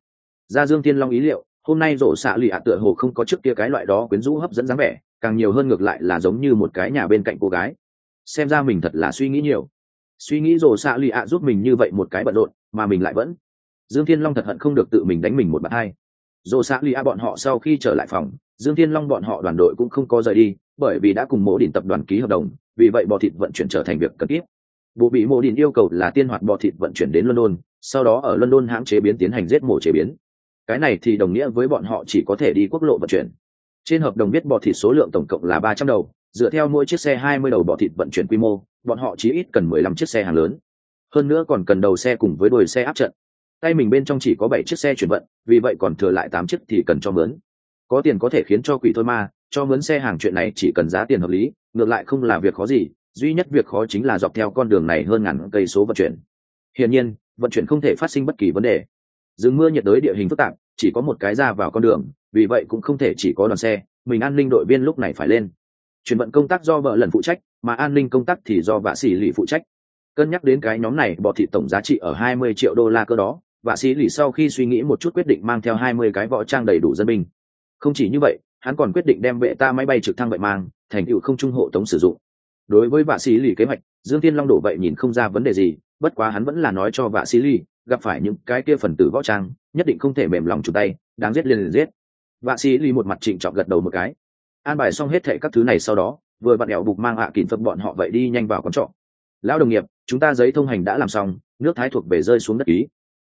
Ra dương thiên long ý liệu, hôm nay rổ xạ lì ạ tựa hồ không có trước kia cái loại đó quyến rũ hấp dẫn dáng vẻ, càng nhiều hơn ngược lại là giống như một cái nhà bên cạnh cô gái. Xem ra mình thật là suy nghĩ nhiều suy nghĩ rồ xạ lì ạ giúp mình như vậy một cái bận rộn, mà mình lại vẫn. Dương thiên long thật hận không được tự mình đánh mình một bàn hai. Rồ xạ lì ạ bọn họ sau khi trở lại phòng, dương thiên long bọn họ đoàn đội cũng không có rời đi, bởi vì đã cùng mộ đình tập đoàn ký hợp đồng, vì vậy bò thịt vận chuyển trở thành việc cần thiết. Bộ bị mộ đình yêu cầu là tiên hoạt bò thịt vận chuyển đến london, sau đó ở london hãng chế biến tiến hành giết mổ chế biến. Cái này thì đồng nghĩa với bọn họ chỉ có thể đi quốc lộ vận chuyển. Trên hợp đồng biết bò thịt số lượng tổng cộng là ba trăm đầu dựa theo mỗi chiếc xe hai mươi đầu bò thịt vận chuyển quy mô, bọn họ chỉ ít cần mười lăm chiếc xe hàng lớn. Hơn nữa còn cần đầu xe cùng với đuôi xe áp trận. Tay mình bên trong chỉ có bảy chiếc xe chuyển vận, vì vậy còn thừa lại tám chiếc thì cần cho mướn. Có tiền có thể khiến cho quỷ thôi ma cho mướn xe hàng chuyện này chỉ cần giá tiền hợp lý, ngược lại không là việc khó gì, duy nhất việc khó chính là dọc theo con đường này hơn ngàn cây số vận chuyển. Hiển nhiên, vận chuyển không thể phát sinh bất kỳ vấn đề. Rừng mưa nhiệt đới địa hình phức tạp, chỉ có một cái ra vào con đường, vì vậy cũng không thể chỉ có đoàn xe, mình an ninh đội viên lúc này phải lên chuyển vận công tác do vợ lần phụ trách, mà an ninh công tác thì do vạ sĩ lì phụ trách. Cân nhắc đến cái nhóm này, bọ thị tổng giá trị ở 20 triệu đô la cơ đó, vạ sĩ lì sau khi suy nghĩ một chút quyết định mang theo 20 cái võ trang đầy đủ dân binh. Không chỉ như vậy, hắn còn quyết định đem vệ ta máy bay trực thăng vậy mang, thành tựu không trung hộ tống sử dụng. Đối với vạ sĩ lì kế hoạch, dương tiên long đổ vậy nhìn không ra vấn đề gì, bất quá hắn vẫn là nói cho vạ sĩ lì, gặp phải những cái kia phần tử võ trang, nhất định không thể mềm lòng chủ tay, đáng giết liền liền giết. Vạ sĩ lì một mặt trịnh trọng gật đầu một cái an bài xong hết thệ các thứ này sau đó, vừa bạn đèo bục mang hạ à kìm phật bọn họ vậy đi nhanh vào quán trọ. Lão đồng nghiệp, chúng ta giấy thông hành đã làm xong, nước thái thuộc về rơi xuống đất ý.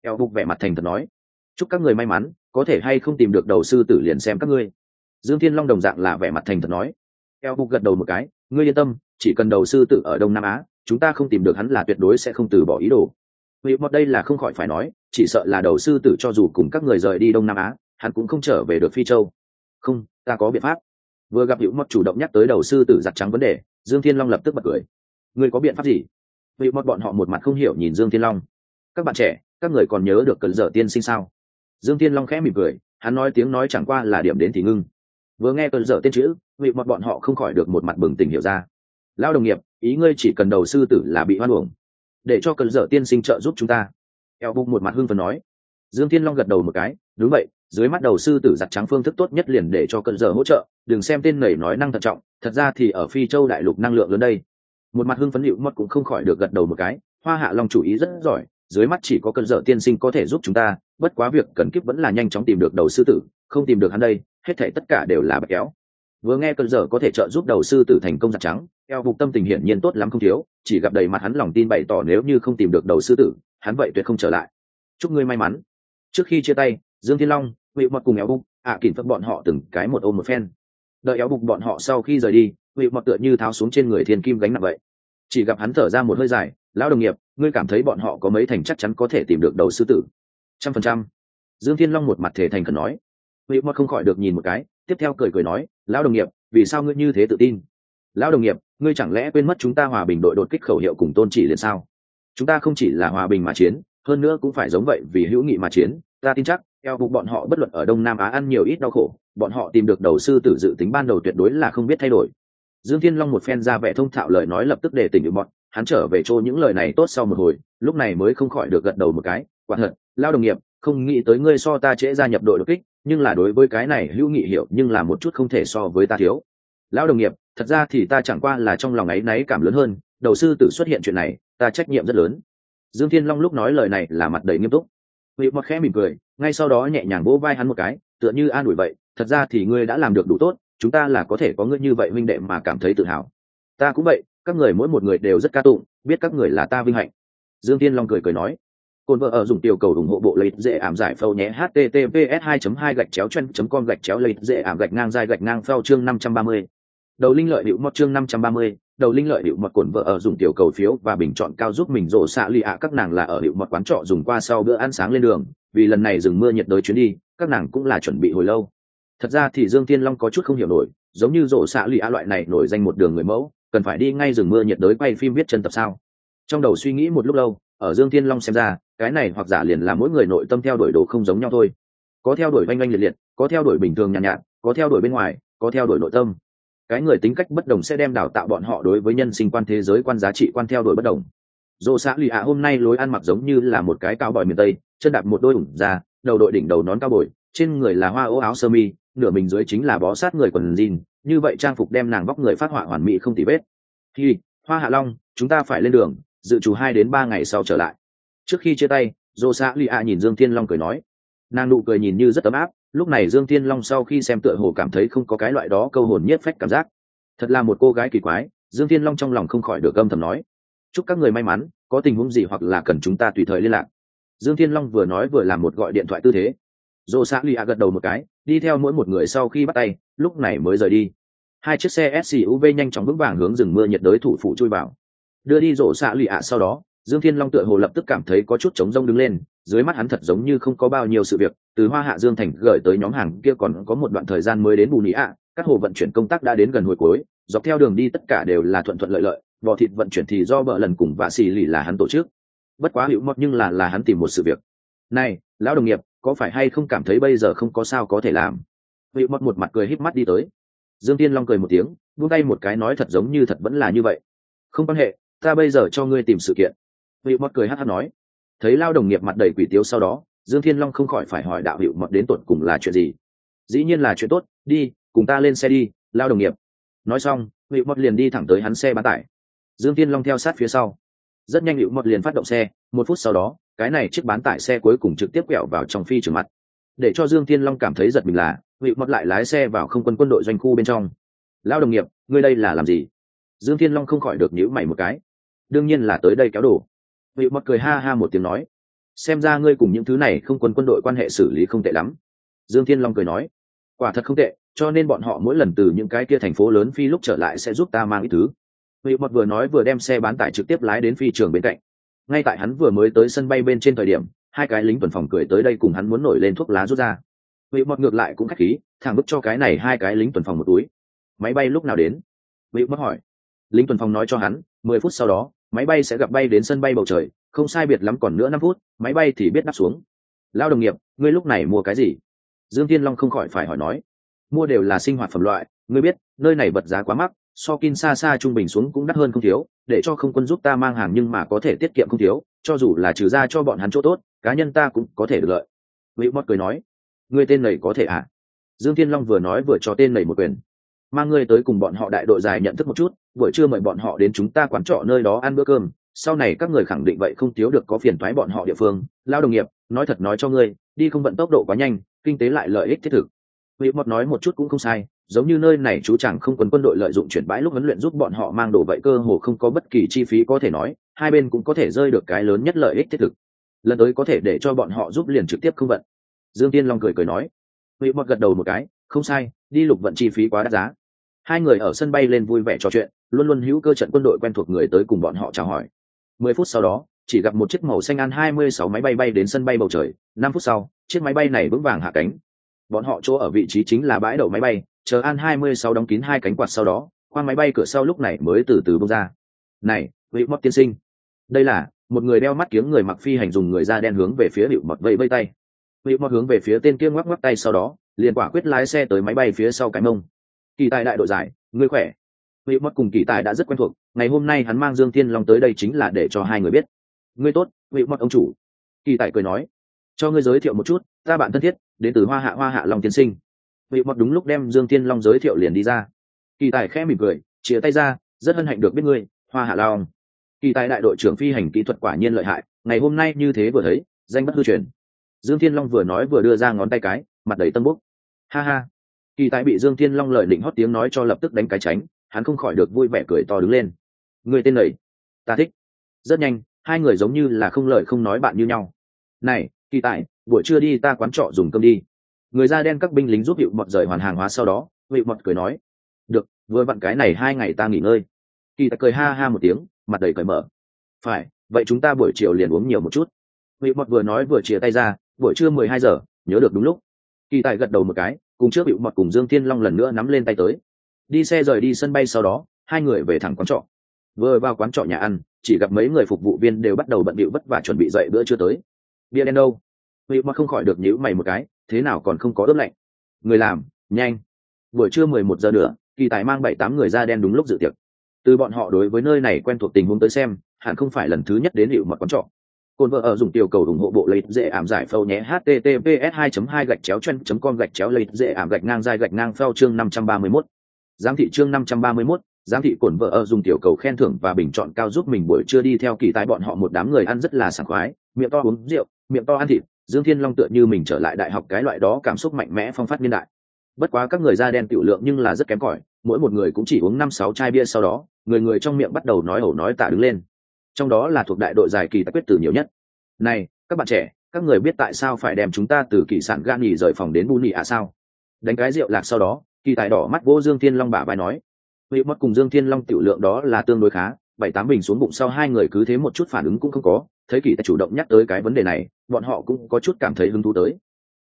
eo bục vẻ mặt thành thật nói. Chúc các người may mắn, có thể hay không tìm được đầu sư tử liền xem các ngươi. Dương thiên long đồng dạng là vẻ mặt thành thật nói. Eo bục gật đầu một cái, ngươi yên tâm, chỉ cần đầu sư tử ở đông nam á, chúng ta không tìm được hắn là tuyệt đối sẽ không từ bỏ ý đồ. Vì một đây là không khỏi phải nói, chỉ sợ là đầu sư tử cho dù cùng các người rời đi đông nam á, hắn cũng không trở về được phi châu. Không, ta có biện pháp vừa gặp hữu mật chủ động nhắc tới đầu sư tử giặt trắng vấn đề, dương thiên long lập tức bật cười. Người có biện pháp gì? Hữu mật bọn họ một mặt không hiểu nhìn dương thiên long. Các bạn trẻ, các người còn nhớ được cần dở tiên sinh sao? Dương thiên long khẽ mỉm cười, hắn nói tiếng nói chẳng qua là điểm đến thì ngưng. Vừa nghe cần dở tên chữ, hữu mật bọn họ không khỏi được một mặt bừng tỉnh hiểu ra. Lao đồng nghiệp, ý ngươi chỉ cần đầu sư tử là bị hoan uổng. Để cho cần dở tiên sinh trợ giúp chúng ta. Eo bụng một mặt hưng phần nói. Dương thiên long gật đầu một cái đúng vậy, dưới mắt đầu sư tử giặt trắng phương thức tốt nhất liền để cho cận giờ hỗ trợ, đừng xem tên nảy nói năng thận trọng, thật ra thì ở phi châu đại lục năng lượng lớn đây. Một mặt hưng phấn hiệu mất cũng không khỏi được gật đầu một cái, hoa hạ long chủ ý rất giỏi, dưới mắt chỉ có cận giờ tiên sinh có thể giúp chúng ta, bất quá việc cần kiếp vẫn là nhanh chóng tìm được đầu sư tử, không tìm được hắn đây, hết thể tất cả đều là bạch kéo. Vừa nghe cận giờ có thể trợ giúp đầu sư tử thành công giặt trắng, eo vục tâm tình hiển nhiên tốt lắm không thiếu, chỉ gặp đầy mặt hắn lòng tin bày tỏ nếu như không tìm được đầu sư tử, hắn vậy tuyệt không trở lại. Chúc ngươi may mắn. Trước khi chia tay dương thiên long vị mọt cùng éo bục ạ à, kìm phật bọn họ từng cái một ôm một phen. Đợi éo bục bọn họ sau khi rời đi vị mọt tựa như tháo xuống trên người thiên kim gánh nặng vậy. Chỉ gặp hắn thở ra một hơi dài lão đồng nghiệp ngươi cảm thấy bọn họ có mấy thành chắc chắn có thể tìm được đầu sư tử? Trăm phần trăm. Dương thiên long một mặt thể thành cần nói. Vị mọt không khỏi được nhìn một cái tiếp theo cười cười nói lão đồng nghiệp vì sao ngươi như thế tự tin? Lão đồng nghiệp ngươi chẳng lẽ quên mất chúng ta hòa bình đội đột kích khẩu hiệu cùng tôn chỉ liền sao? Chúng ta không chỉ là hòa bình mà chiến hơn nữa cũng phải giống vậy vì hữu nghị mà chiến ta tin chắc eo bụng bọn họ bất luận ở đông nam á ăn nhiều ít đau khổ, bọn họ tìm được đầu sư tử dự tính ban đầu tuyệt đối là không biết thay đổi. Dương thiên long một phen ra vẻ thông thạo lời nói lập tức để tỉnh được bọn, hắn trở về chỗ những lời này tốt sau một hồi, lúc này mới không khỏi được gật đầu một cái, quả thật, lao đồng nghiệp, không nghĩ tới ngươi so ta trễ gia nhập đội đột kích, nhưng là đối với cái này hữu nghị hiểu, nhưng là một chút không thể so với ta thiếu. Lão đồng nghiệp, thật ra thì ta chẳng qua là trong lòng ấy náy cảm lớn hơn, đầu sư tử xuất hiện chuyện này, ta trách nhiệm rất lớn. Dương thiên long lúc nói lời này là mặt đầy nghiêm túc vị mặc khẽ mỉm cười ngay sau đó nhẹ nhàng vỗ vai hắn một cái tựa như an ủi vậy thật ra thì ngươi đã làm được đủ tốt chúng ta là có thể có ngươi như vậy huynh đệ mà cảm thấy tự hào. Ta cũng vậy các người mỗi một người đều rất ca tụng biết các người là ta vinh hạnh. Dương tiên long cười cười nói. Côn vợ ở dùng tiểu cầu ủng hộ bộ lấy dễ ảm giải phâu nhé https 2 2 gạch chéo chân com gạch chéo lấy dễ ảm gạch ngang dài gạch ngang phao chương 530. đầu linh lợi hiệu mọt chương 530, đầu linh lợi hiệu một cồn vợ ở dùng tiểu cầu phiếu và bình chọn cao giúp mình rổ xạ lì ạ. Các nàng là ở hiệu một quán trọ dùng qua sau bữa ăn sáng lên đường vì lần này dừng mưa nhiệt đới chuyến đi các nàng cũng là chuẩn bị hồi lâu. Thật ra thì dương thiên long có chút không hiểu nổi giống như rổ xạ lì a loại này nổi danh một đường người mẫu cần phải đi ngay rừng mưa nhiệt đới quay phim viết chân tập sao? Trong đầu suy nghĩ một lúc lâu ở dương thiên long xem ra cái này hoặc giả liền là mỗi người nội tâm theo đuổi đồ không giống nhau thôi. Có theo đuổi oanh oanh liệt liệt có theo đuổi bình thường nhàn nhạt, nhạt có theo đuổi bên ngoài có theo đuổi nội tâm cái người tính cách bất đồng sẽ đem đào tạo bọn họ đối với nhân sinh quan thế giới quan giá trị quan theo đuổi bất đồng. Dồ xã lì ạ hôm nay lối ăn mặc giống như là một cái cao bòi miền tây, chân đạp một đôi ủng ra đầu đội đỉnh đầu nón cao bồi, trên người là hoa ô áo sơ mi, nửa mình dưới chính là bó sát người quần jean, như vậy trang phục đem nàng vóc người phát họa hoàn mỹ không tì vết. Khi hoa hạ long, chúng ta phải lên đường, dự trù hai đến ba ngày sau trở lại. Trước khi chia tay, dô xã lì ạ nhìn dương thiên long cười nói. Nàng nụ cười nhìn như rất ấm áp lúc này dương thiên long sau khi xem tựa hồ cảm thấy không có cái loại đó câu hồn nhất phách cảm giác. Thật là một cô gái kỳ quái, dương thiên long trong lòng không khỏi được âm thầm nói. Chúc các người may mắn, có tình huống gì hoặc là cần chúng ta tùy thời liên lạc. Dương thiên long vừa nói vừa làm một gọi điện thoại tư thế. Dồ xã lì ạ gật đầu một cái, đi theo mỗi một người sau khi bắt tay, lúc này mới rời đi. Hai chiếc xe suv nhanh chóng vững vàng hướng rừng mưa nhiệt đới thủ phủ chui vào. Đưa đi rổ xạ lụy ạ sau đó, dương thiên long tựa hồ lập tức cảm thấy có chút trống rông đứng lên dưới mắt hắn thật giống như không có bao nhiêu sự việc, từ hoa hạ dương thành gửi tới nhóm hàng kia còn có một đoạn thời gian mới đến bù nị ạ, các hồ vận chuyển công tác đã đến gần hồi cuối, dọc theo đường đi tất cả đều là thuận thuận lợi lợi vỏ thịt vận chuyển thì do vợ lần cùng vạ xì lì là hắn tổ chức. Bất quá hữu mọt nhưng là là hắn tìm một sự việc. Này, lão đồng nghiệp, có phải hay không cảm thấy bây giờ không có sao có thể làm? Hữu mọt một mặt cười híp mắt đi tới. Dương tiên long cười một tiếng, buông tay một cái nói thật giống như thật vẫn là như vậy. Không quan hệ, ta bây giờ cho ngươi tìm sự kiện. Hữu mọt cười hát hát nói thấy lao đồng nghiệp mặt đầy quỷ tiếu sau đó, dương thiên long không khỏi phải hỏi đạo hiệu mật đến tột cùng là chuyện gì? Dĩ nhiên là chuyện tốt, đi, cùng ta lên xe đi, lao đồng nghiệp. Nói xong hiệu mật liền đi thẳng tới hắn xe bán tải. Dương thiên long theo sát phía sau. Rất nhanh hiệu mật liền phát động xe, một phút sau đó, cái này chiếc bán tải xe cuối cùng trực tiếp quẹo vào trong phi trường mặt. Để cho dương thiên long cảm thấy giật mình là hiệu mật lại lái xe vào không quân quân đội doanh khu bên trong. Lao đồng nghiệp, ngươi đây là làm gì? Dương thiên long không khỏi được nhữ mày một cái. Đương nhiên là tới đây kéo đổ vị mọt cười ha ha một tiếng nói, xem ra ngươi cùng những thứ này không quân quân đội quan hệ xử lý không tệ lắm. Dương thiên long cười nói, quả thật không tệ, cho nên bọn họ mỗi lần từ những cái kia thành phố lớn phi lúc trở lại sẽ giúp ta mang ít thứ. Vị mọt vừa nói vừa đem xe bán tải trực tiếp lái đến phi trường bên cạnh. Ngay tại hắn vừa mới tới sân bay bên trên thời điểm, hai cái lính tuần phòng cười tới đây cùng hắn muốn nổi lên thuốc lá rút ra. Vị mọt ngược lại cũng khách khí, thẳng bức cho cái này hai cái lính tuần phòng một túi. Máy bay lúc nào đến? Vị mọt hỏi. Lính tuần phòng nói cho hắn, mười phút sau đó máy bay sẽ gặp bay đến sân bay bầu trời, không sai biệt lắm còn nữa năm phút, máy bay thì biết đáp xuống. Lao đồng nghiệp, ngươi lúc này mua cái gì? Dương tiên long không khỏi phải hỏi nói. Mua đều là sinh hoạt phẩm loại, ngươi biết, nơi này vật giá quá mắc, so kin xa xa trung bình xuống cũng đắt hơn không thiếu, để cho không quân giúp ta mang hàng nhưng mà có thể tiết kiệm không thiếu, cho dù là trừ ra cho bọn hắn chỗ tốt, cá nhân ta cũng có thể được lợi. Vị mót cười nói. Ngươi tên này có thể à? Dương thiên long vừa nói vừa cho tên này một quyền mang ngươi tới cùng bọn họ đại đội dài nhận thức một chút, buổi trưa mời bọn họ đến chúng ta quán trọ nơi đó ăn bữa cơm. Sau này các người khẳng định vậy không thiếu được có phiền thoái bọn họ địa phương. Lao đồng nghiệp, nói thật nói cho ngươi, đi không vận tốc độ quá nhanh, kinh tế lại lợi ích thiết thực. Vị mọt nói một chút cũng không sai, giống như nơi này chú chẳng không quân quân đội lợi dụng chuyển bãi lúc huấn luyện giúp bọn họ mang đồ vậy cơ hồ không có bất kỳ chi phí có thể nói, hai bên cũng có thể rơi được cái lớn nhất lợi ích thiết thực. Lần tới có thể để cho bọn họ giúp liền trực tiếp không vận. Dương tiên long cười cười nói. Vị mọt gật đầu một cái, không sai, đi lục vận chi phí quá đắt giá hai người ở sân bay lên vui vẻ trò chuyện, luôn luôn hữu cơ trận quân đội quen thuộc người tới cùng bọn họ chào hỏi. Mười phút sau đó, chỉ gặp một chiếc màu xanh an hai mươi sáu máy bay bay đến sân bay bầu trời, năm phút sau, chiếc máy bay này vững vàng hạ cánh. Bọn họ chỗ ở vị trí chính là bãi đậu máy bay, chờ an hai mươi sáu đóng kín hai cánh quạt sau đó, khoang máy bay cửa sau lúc này mới từ từ bông ra. Này vị mọt tiên sinh. Đây là, một người đeo mắt kiếng người mặc phi hành dùng người da đen hướng về phía hiệu mọt vẫy vây tay. Hiệu mọt hướng về phía tên kia ngoắc ngoắc tay sau đó, liền quả quyết lái xe tới máy bay phía sau cái mông kỳ tài đại đội giải người khỏe. Hiệu mất cùng kỳ tài đã rất quen thuộc, ngày hôm nay hắn mang dương thiên long tới đây chính là để cho hai người biết. Ngươi tốt hiệu mất ông chủ. Kỳ tài cười nói. Cho ngươi giới thiệu một chút, ta bạn thân thiết, đến từ hoa hạ hoa hạ long tiên sinh. Vị mất đúng lúc đem dương thiên long giới thiệu liền đi ra. Kỳ tài khẽ mỉm cười chia tay ra, rất hân hạnh được biết ngươi, hoa hạ long. Kỳ tài đại đội trưởng phi hành kỹ thuật quả nhiên lợi hại, ngày hôm nay như thế vừa thấy, danh bất hư truyền. Dương thiên long vừa nói vừa đưa ra ngón tay cái, mặt đầy tân búc ha ha kỳ tài bị dương thiên long lời định hót tiếng nói cho lập tức đánh cái tránh, hắn không khỏi được vui vẻ cười to đứng lên. Người tên lầy ta thích. Rất nhanh, hai người giống như là không lời không nói bạn như nhau. Này, kỳ tài buổi trưa đi ta quán trọ dùng cơm đi. Người da đen các binh lính giúp hiệu mọt rời hoàn hàng hóa sau đó, hiệu mọt cười nói. Được, vừa vặn cái này hai ngày ta nghỉ ngơi. Kỳ tài cười ha ha một tiếng, mặt đầy cởi mở. Phải, vậy chúng ta buổi chiều liền uống nhiều một chút. Hiệu mọt vừa nói vừa chia tay ra, buổi trưa mười hai giờ, nhớ được đúng lúc. Kỳ tài gật đầu một cái cùng trước bị mọt cùng dương thiên long lần nữa nắm lên tay tới. Đi xe rời đi sân bay sau đó, hai người về thẳng quán trọ. Vừa vào quán trọ nhà ăn, chỉ gặp mấy người phục vụ viên đều bắt đầu bận bịu vất vả chuẩn bị dậy bữa trưa tới. Bia đen đâu? Bị mọt không khỏi được nhíu mày một cái, thế nào còn không có ướp lạnh? Người làm, nhanh. Buổi trưa mười một giờ nữa kỳ tài mang bảy tám người ra đen đúng lúc dự tiệc. Từ bọn họ đối với nơi này quen thuộc tình huống tới xem, hẳn không phải lần thứ nhất đến hiệu mật quán trọ. Côn vợ ở dùng tiểu cầu ủng hộ bộ lấy dễ ảm giải phâu nhé https 2 2 gạch chéo chân com gạch chéo lấy dễ ảm gạch ngang dài gạch ngang phao chương 531. giám thị chương 531, giám thị cổn vợ ở dùng tiểu cầu khen thưởng và bình chọn cao giúp mình buổi trưa đi theo kỳ tài bọn họ một đám người ăn rất là sảng khoái miệng to uống rượu miệng to ăn thịt dương thiên long tựa như mình trở lại đại học cái loại đó cảm xúc mạnh mẽ phong phát niên đại bất quá các người da đen tiểu lượng nhưng là rất kém cỏi mỗi một người cũng chỉ uống năm sáu chai bia sau đó người người trong miệng bắt đầu nói ẩu nói tả đứng lên trong đó là thuộc đại đội dài kỳ tài quyết tử nhiều nhất. Này, các bạn trẻ, các người biết tại sao phải đem chúng ta từ kỳ sản gan nghỉ rời phòng đến bu nhị à sao? Đánh cái rượu lạc sau đó, kỳ tài đỏ mắt vô dương thiên long bả vai nói. Vị mất cùng dương thiên long tiểu lượng đó là tương đối khá, bảy tám bình xuống bụng sau hai người cứ thế một chút phản ứng cũng không có, thấy kỳ tài chủ động nhắc tới cái vấn đề này, bọn họ cũng có chút cảm thấy hứng thú tới.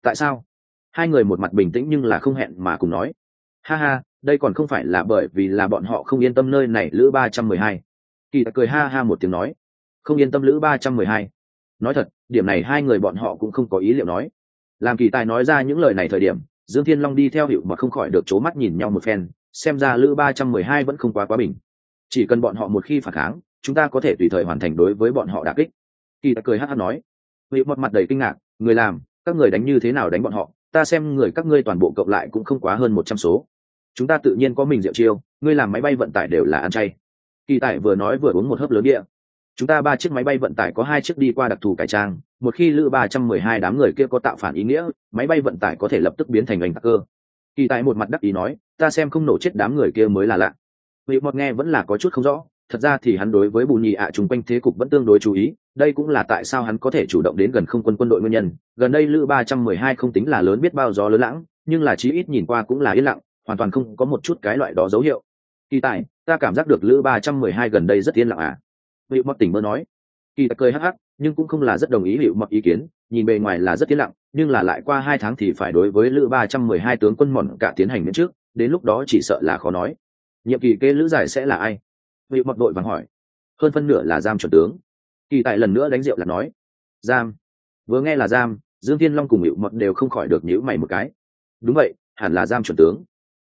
Tại sao? Hai người một mặt bình tĩnh nhưng là không hẹn mà cùng nói. Ha ha, đây còn không phải là bởi vì là bọn họ không yên tâm nơi này, lữ ba trăm mười hai kỳ tài cười ha ha một tiếng nói, không yên tâm lữ ba trăm mười hai. Nói thật, điểm này hai người bọn họ cũng không có ý liệu nói. Làm kỳ tài nói ra những lời này thời điểm, dương thiên long đi theo hiệu mà không khỏi được c mắt nhìn nhau một phen, xem ra lữ ba trăm mười hai vẫn không quá quá bình. Chỉ cần bọn họ một khi phản kháng, chúng ta có thể tùy thời hoàn thành đối với bọn họ đà kích. Kỳ tài cười hát hát nói, hiệu một mặt đầy kinh ngạc, người làm, các người đánh như thế nào đánh bọn họ, ta xem người các ngươi toàn bộ cộng lại cũng không quá hơn một trăm số. Chúng ta tự nhiên có mình rượu chiêu, ngươi làm máy bay vận tải đều là ăn chay kỳ tài vừa nói vừa uống một hớp lớn địa chúng ta ba chiếc máy bay vận tải có hai chiếc đi qua đặc thù cải trang, một khi lữ ba trăm mười hai đám người kia có tạo phản ý nghĩa, máy bay vận tải có thể lập tức biến thành ngành tạc cơ. Kỳ tài một mặt đắc ý nói, ta xem không nổ chết đám người kia mới là lạ. Vị mọt nghe vẫn là có chút không rõ, thật ra thì hắn đối với bù nhì ạ à chung quanh thế cục vẫn tương đối chú ý, đây cũng là tại sao hắn có thể chủ động đến gần không quân quân đội nguyên nhân. Gần đây lữ ba trăm mười hai không tính là lớn biết bao gió lớn lãng, nhưng là chí ít nhìn qua cũng là yên lặng, hoàn toàn không có một chút cái loại đó dấu hiệu kỳ tài, ta cảm giác được lữ ba trăm mười hai gần đây rất yên lặng à. Hiệu Mặc tỉnh mơ nói. Kỳ tài cười hắc hắc, nhưng cũng không là rất đồng ý hiệu Mặc ý kiến, nhìn bề ngoài là rất yên lặng, nhưng là lại qua hai tháng thì phải đối với lữ ba trăm mười hai tướng quân mòn cả tiến hành miễn trước, đến lúc đó chỉ sợ là khó nói. Nhiệm kỳ kế lữ giải sẽ là ai? Hiệu Mặc đội vàng hỏi. Hơn phân nửa là giam chuẩn tướng. Kỳ Tài lần nữa đánh rượu là nói. Giam. Vừa nghe là giam, dương thiên long cùng hiệu Mặc đều không khỏi được nhữ mày một cái. Đúng vậy, hẳn là giam chuẩn tướng.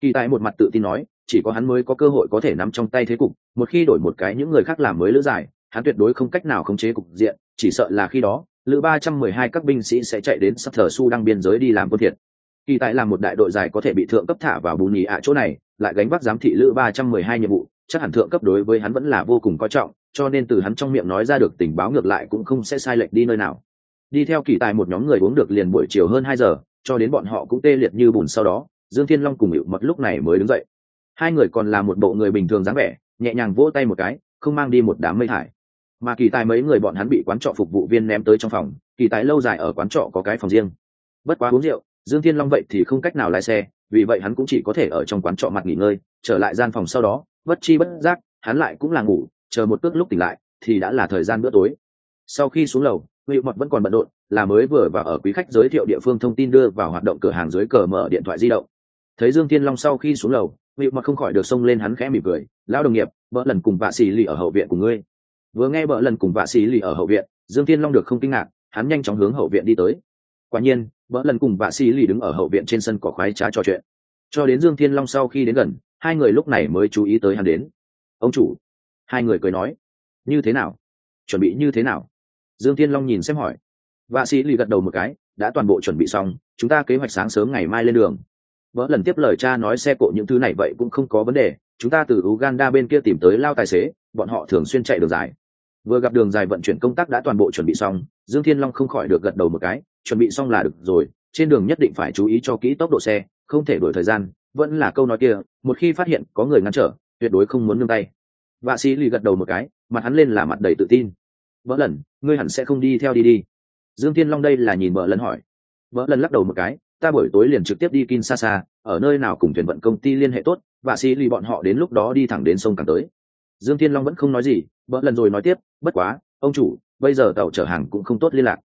Kỳ Tài một mặt tự tin nói chỉ có hắn mới có cơ hội có thể nắm trong tay thế cục, một khi đổi một cái những người khác làm mới lữ giải, hắn tuyệt đối không cách nào khống chế cục diện, chỉ sợ là khi đó, lữ ba trăm mười hai các binh sĩ sẽ chạy đến sắp thờ su đăng biên giới đi làm quân thiệt. Kỳ tại làm một đại đội dài có thể bị thượng cấp thả vào bù nhì ạ chỗ này, lại gánh vác giám thị lữ ba trăm mười hai nhiệm vụ, chắc hẳn thượng cấp đối với hắn vẫn là vô cùng coi trọng, cho nên từ hắn trong miệng nói ra được tình báo ngược lại cũng không sẽ sai lệch đi nơi nào. Đi theo kỳ tài một nhóm người uống được liền buổi chiều hơn hai giờ, cho đến bọn họ cũng tê liệt như bùn sau đó, dương thiên long cùng hiệu mật lúc này mới đứng dậy hai người còn là một bộ người bình thường dáng vẻ, nhẹ nhàng vỗ tay một cái, không mang đi một đám mây thải. Mà kỳ tài mấy người bọn hắn bị quán trọ phục vụ viên ném tới trong phòng, kỳ tài lâu dài ở quán trọ có cái phòng riêng. Bất quá uống rượu, dương thiên long vậy thì không cách nào lái xe, vì vậy hắn cũng chỉ có thể ở trong quán trọ mặt nghỉ ngơi, trở lại gian phòng sau đó, bất chi bất giác, hắn lại cũng là ngủ, chờ một tước lúc tỉnh lại, thì đã là thời gian bữa tối. Sau khi xuống lầu hiệu mật vẫn còn bận rộn, là mới vừa và ở quý khách giới thiệu địa phương thông tin đưa vào hoạt động cửa hàng dưới cờ mở điện thoại di động. Thấy dương thiên long sau khi xuống lầu vị mà không khỏi được xông lên hắn khẽ mỉm cười, lão đồng nghiệp, vợ lần cùng vạ xì lì ở hậu viện của ngươi. Vừa nghe vợ lần cùng vạ xì lì ở hậu viện, dương thiên long được không kinh ngạc, hắn nhanh chóng hướng hậu viện đi tới. Quả nhiên, vợ lần cùng vạ xì lì đứng ở hậu viện trên sân cỏ khoái trá trò chuyện. Cho đến dương thiên long sau khi đến gần, hai người lúc này mới chú ý tới hắn đến. Ông chủ. Hai người cười nói, như thế nào? Chuẩn bị như thế nào? Dương thiên long nhìn xem hỏi. Vạ sĩ lì gật đầu một cái, đã toàn bộ chuẩn bị xong, chúng ta kế hoạch sáng sớm ngày mai lên đường vỡ lần tiếp lời cha nói xe cộ những thứ này vậy cũng không có vấn đề, chúng ta từ uganda bên kia tìm tới lao tài xế, bọn họ thường xuyên chạy đường dài. Vừa gặp đường dài vận chuyển công tác đã toàn bộ chuẩn bị xong, dương thiên long không khỏi được gật đầu một cái, chuẩn bị xong là được rồi, trên đường nhất định phải chú ý cho kỹ tốc độ xe, không thể đổi thời gian, vẫn là câu nói kia, một khi phát hiện có người ngăn trở, tuyệt đối không muốn nương tay. Vạ sĩ lì gật đầu một cái, mặt hắn lên là mặt đầy tự tin. Vỡ lần, ngươi hẳn sẽ không đi theo đi đi. Dương thiên long đây là nhìn vợ lần hỏi. Vợ lần lắc đầu một cái ta buổi tối liền trực tiếp đi kinshasa ở nơi nào cùng thuyền vận công ty liên hệ tốt và xí lì bọn họ đến lúc đó đi thẳng đến sông càng tới dương thiên long vẫn không nói gì bỡ lần rồi nói tiếp bất quá ông chủ bây giờ tàu chở hàng cũng không tốt liên lạc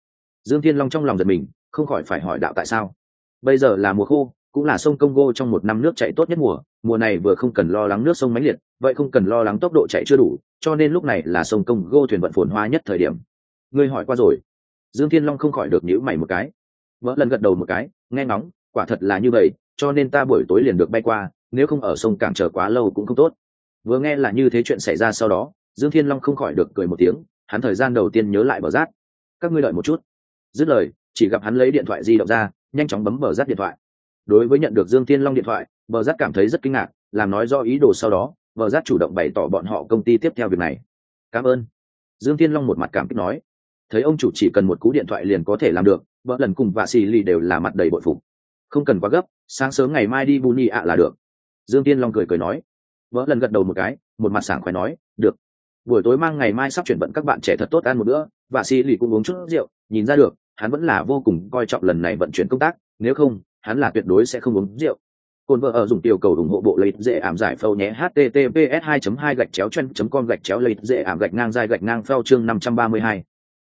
dương thiên long trong lòng giật mình không khỏi phải hỏi đạo tại sao bây giờ là mùa khô cũng là sông Congo trong một năm nước chảy tốt nhất mùa, mùa này vừa không cần lo lắng nước sông mãnh liệt, vậy không cần lo lắng tốc độ chạy chưa đủ, cho nên lúc này là sông Congo thuyền vận phồn hoa nhất thời điểm. Ngươi hỏi qua rồi. Dương Thiên Long không khỏi được nhíu mày một cái. Vỡ lần gật đầu một cái, nghe ngóng, quả thật là như vậy, cho nên ta buổi tối liền được bay qua, nếu không ở sông cảng chờ quá lâu cũng không tốt. Vừa nghe là như thế chuyện xảy ra sau đó, Dương Thiên Long không khỏi được cười một tiếng, hắn thời gian đầu tiên nhớ lại bờ rát. Các ngươi đợi một chút. Dứt lời, chỉ gặp hắn lấy điện thoại di động ra, nhanh chóng bấm bờ rát điện thoại đối với nhận được dương thiên long điện thoại bờ giác cảm thấy rất kinh ngạc làm nói do ý đồ sau đó bờ giác chủ động bày tỏ bọn họ công ty tiếp theo việc này cảm ơn dương thiên long một mặt cảm kích nói thấy ông chủ chỉ cần một cú điện thoại liền có thể làm được, vợ lần cùng vạ xì lì đều là mặt đầy bội phục. Không cần quá gấp, sáng sớm ngày mai đi bù nhị ạ là được. Dương tiên long cười cười nói. Vợ lần gật đầu một cái, một mặt sảng khoái nói, được. Buổi tối mang ngày mai sắp chuyển vận các bạn trẻ thật tốt ăn một bữa. Và xì lì cũng uống chút rượu, nhìn ra được, hắn vẫn là vô cùng coi trọng lần này vận chuyển công tác, nếu không, hắn là tuyệt đối sẽ không uống rượu. Cồn vợ ở dùng tiểu cầu ủng hộ bộ lấy dễ ảm giải phâu nhé, https 2 2 gạch chéo chân com gạch chéo lấy dễ ảm gạch ngang dài gạch ngang phao chương 532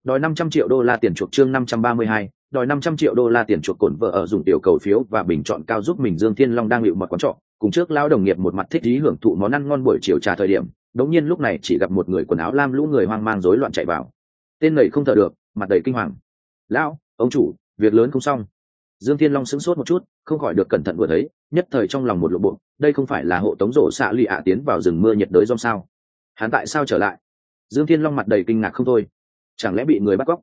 đòi 500 triệu đô la tiền chuộc chương 532, đòi 500 triệu đô la tiền chuộc cồn vợ ở dùng tiểu cầu phiếu và bình chọn cao giúp mình Dương Thiên Long đang liệu một quán trọ, cùng trước lão đồng nghiệp một mặt thích thú hưởng thụ món ăn ngon buổi chiều trà thời điểm, đống nhiên lúc này chỉ gặp một người quần áo lam lũ người hoang mang rối loạn chạy vào. Tên này không thở được, mặt đầy kinh hoàng. "Lão, ông chủ, việc lớn không xong." Dương Thiên Long sững sốt một chút, không khỏi được cẩn thận vừa thấy, nhất thời trong lòng một lộ bộ, đây không phải là hộ tống rổ xạ lụy ạ tiến vào rừng mưa nhiệt đới rong sao? Hắn tại sao trở lại? Dương Thiên Long mặt đầy kinh ngạc không thôi. Chẳng lẽ bị người bắt cóc?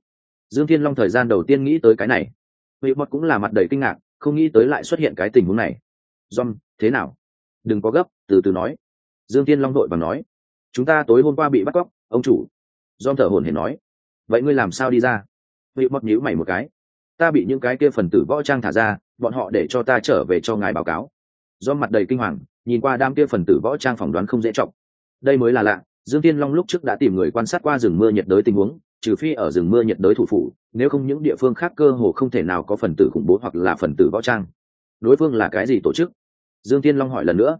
dương thiên long thời gian đầu tiên nghĩ tới cái này. Vị mọt cũng là mặt đầy kinh ngạc, không nghĩ tới lại xuất hiện cái tình huống này. John thế nào? Đừng có gấp, từ từ nói. Dương thiên long đội và nói. Chúng ta tối hôm qua bị bắt cóc, ông chủ. John thở hổn hển nói. Vậy ngươi làm sao đi ra? Vị mọt nhíu mày một cái. Ta bị những cái kia phần tử võ trang thả ra, bọn họ để cho ta trở về cho ngài báo cáo. Do mặt đầy kinh hoàng, nhìn qua đám kia phần tử võ trang phỏng đoán không dễ trọng. Đây mới là lạ, dương tiên long lúc trước đã tìm người quan sát qua rừng mưa nhiệt đới tình huống trừ phi ở rừng mưa nhiệt đới thủ phủ, nếu không những địa phương khác cơ hồ không thể nào có phần tử khủng bố hoặc là phần tử võ trang. Đối phương là cái gì tổ chức? Dương tiên long hỏi lần nữa.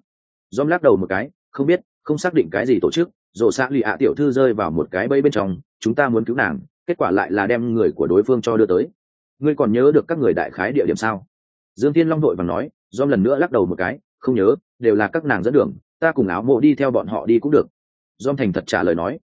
Dom lắc đầu một cái, không biết, không xác định cái gì tổ chức rộ xã lụy ạ tiểu thư rơi vào một cái bẫy bên trong, chúng ta muốn cứu nàng, kết quả lại là đem người của đối phương cho đưa tới. Ngươi còn nhớ được các người đại khái địa điểm sao? Dương tiên long đội và nói, dom lần nữa lắc đầu một cái, không nhớ, đều là các nàng dẫn đường, ta cùng áo mộ đi theo bọn họ đi cũng được. Dom thành thật trả lời nói.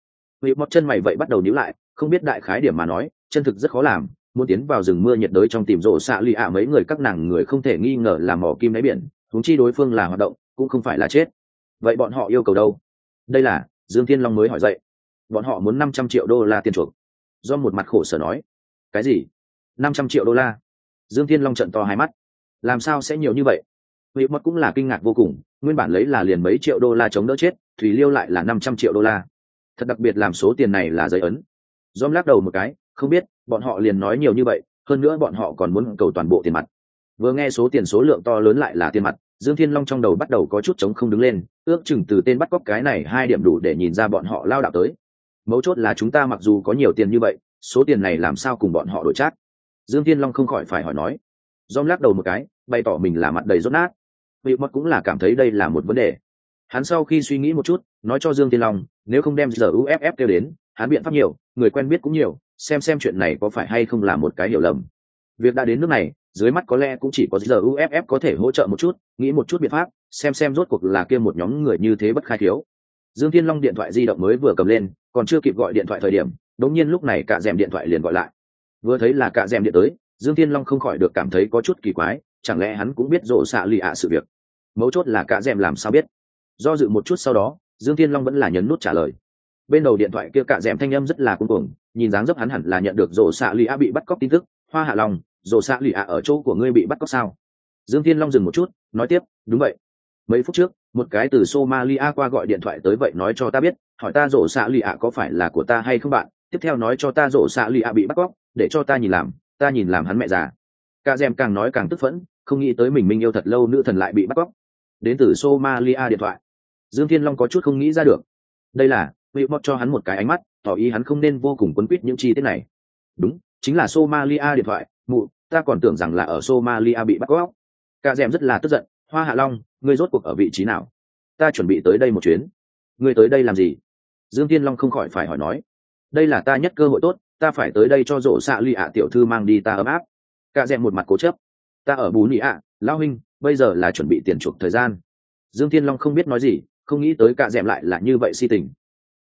Vị mọt chân mày vậy bắt đầu níu lại không biết đại khái điểm mà nói, chân thực rất khó làm, muốn tiến vào rừng mưa nhiệt đới trong tìm rộ xạ lụy ạ mấy người các nàng người không thể nghi ngờ là mỏ kim đáy biển thúng chi đối phương là hoạt động, cũng không phải là chết. Vậy bọn họ yêu cầu đâu? Đây là, dương thiên long mới hỏi dậy. Bọn họ muốn năm trăm triệu đô la tiền chuộc. Do một mặt khổ sở nói. Cái gì? Năm trăm triệu đô la? Dương thiên long trận to hai mắt. Làm sao sẽ nhiều như vậy? Vị mất cũng là kinh ngạc vô cùng, nguyên bản lấy là liền mấy triệu đô la chống đỡ chết, thủy liêu lại là năm trăm triệu đô la. Thật đặc biệt làm số tiền này là giấy ấn dom lắc đầu một cái, không biết, bọn họ liền nói nhiều như vậy, hơn nữa bọn họ còn muốn cầu toàn bộ tiền mặt. Vừa nghe số tiền số lượng to lớn lại là tiền mặt, dương thiên long trong đầu bắt đầu có chút chống không đứng lên, ước chừng từ tên bắt cóc cái này hai điểm đủ để nhìn ra bọn họ lao đạo tới. Mấu chốt là chúng ta mặc dù có nhiều tiền như vậy, số tiền này làm sao cùng bọn họ đổi chát dương thiên long không khỏi phải hỏi nói. Dom lắc đầu một cái, bày tỏ mình là mặt đầy rốt nát. Vị mất cũng là cảm thấy đây là một vấn đề. Hắn sau khi suy nghĩ một chút, nói cho dương thiên long, nếu không đem giờ uff kêu đến hắn biện pháp nhiều, người quen biết cũng nhiều, xem xem chuyện này có phải hay không là một cái hiểu lầm. Việc đã đến nước này, dưới mắt có lẽ cũng chỉ có giờ uff có thể hỗ trợ một chút, nghĩ một chút biện pháp, xem xem rốt cuộc là kia một nhóm người như thế bất khai thiếu. Dương thiên long điện thoại di động mới vừa cầm lên, còn chưa kịp gọi điện thoại thời điểm đống nhiên lúc này cả rèm điện thoại liền gọi lại. Vừa thấy là cả rèm điện tới, dương thiên long không khỏi được cảm thấy có chút kỳ quái, chẳng lẽ hắn cũng biết rộ xạ lì ạ sự việc? Mấu chốt là cả rèm làm sao biết? Do dự một chút sau đó, dương thiên long vẫn là nhấn nút trả lời bên đầu điện thoại kia cả d thanh âm rất là cuồng cuồng, nhìn dáng dấp hắn hẳn là nhận được rổ xạ lụy a bị bắt cóc tin tức. Hoa hạ lòng rổ xạ lụy a ở chỗ của ngươi bị bắt cóc sao? Dương thiên long dừng một chút, nói tiếp, đúng vậy. Mấy phút trước, một cái từ somalia qua gọi điện thoại tới vậy nói cho ta biết, hỏi ta rổ xạ lụy a có phải là của ta hay không bạn? Tiếp theo nói cho ta rổ xạ lụy a bị bắt cóc, để cho ta nhìn làm, ta nhìn làm hắn mẹ già. Cả dèm càng nói càng tức phẫn, không nghĩ tới mình minh yêu thật lâu nữ thần lại bị bắt cóc. Đến từ somalia điện thoại. Dương thiên long có chút không nghĩ ra được. Đây là vị mọt cho hắn một cái ánh mắt, tỏ ý hắn không nên vô cùng quấn quýt những chi tiết này. Đúng, chính là somalia điện thoại, mụ, ta còn tưởng rằng là ở somalia bị bắt cóc cả dẻm rất là tức giận, hoa hạ long, ngươi rốt cuộc ở vị trí nào? Ta chuẩn bị tới đây một chuyến. Ngươi tới đây làm gì? Dương Thiên long không khỏi phải hỏi nói. Đây là ta nhất cơ hội tốt, ta phải tới đây cho rộ xạ ly ạ tiểu thư mang đi ta ấm áp. Cả dẻm một mặt cố chấp. Ta ở bù nị ạ lao huynh, bây giờ là chuẩn bị tiền chuộc thời gian. Dương Thiên long không biết nói gì, không nghĩ tới cả dẻm lại là như vậy si tình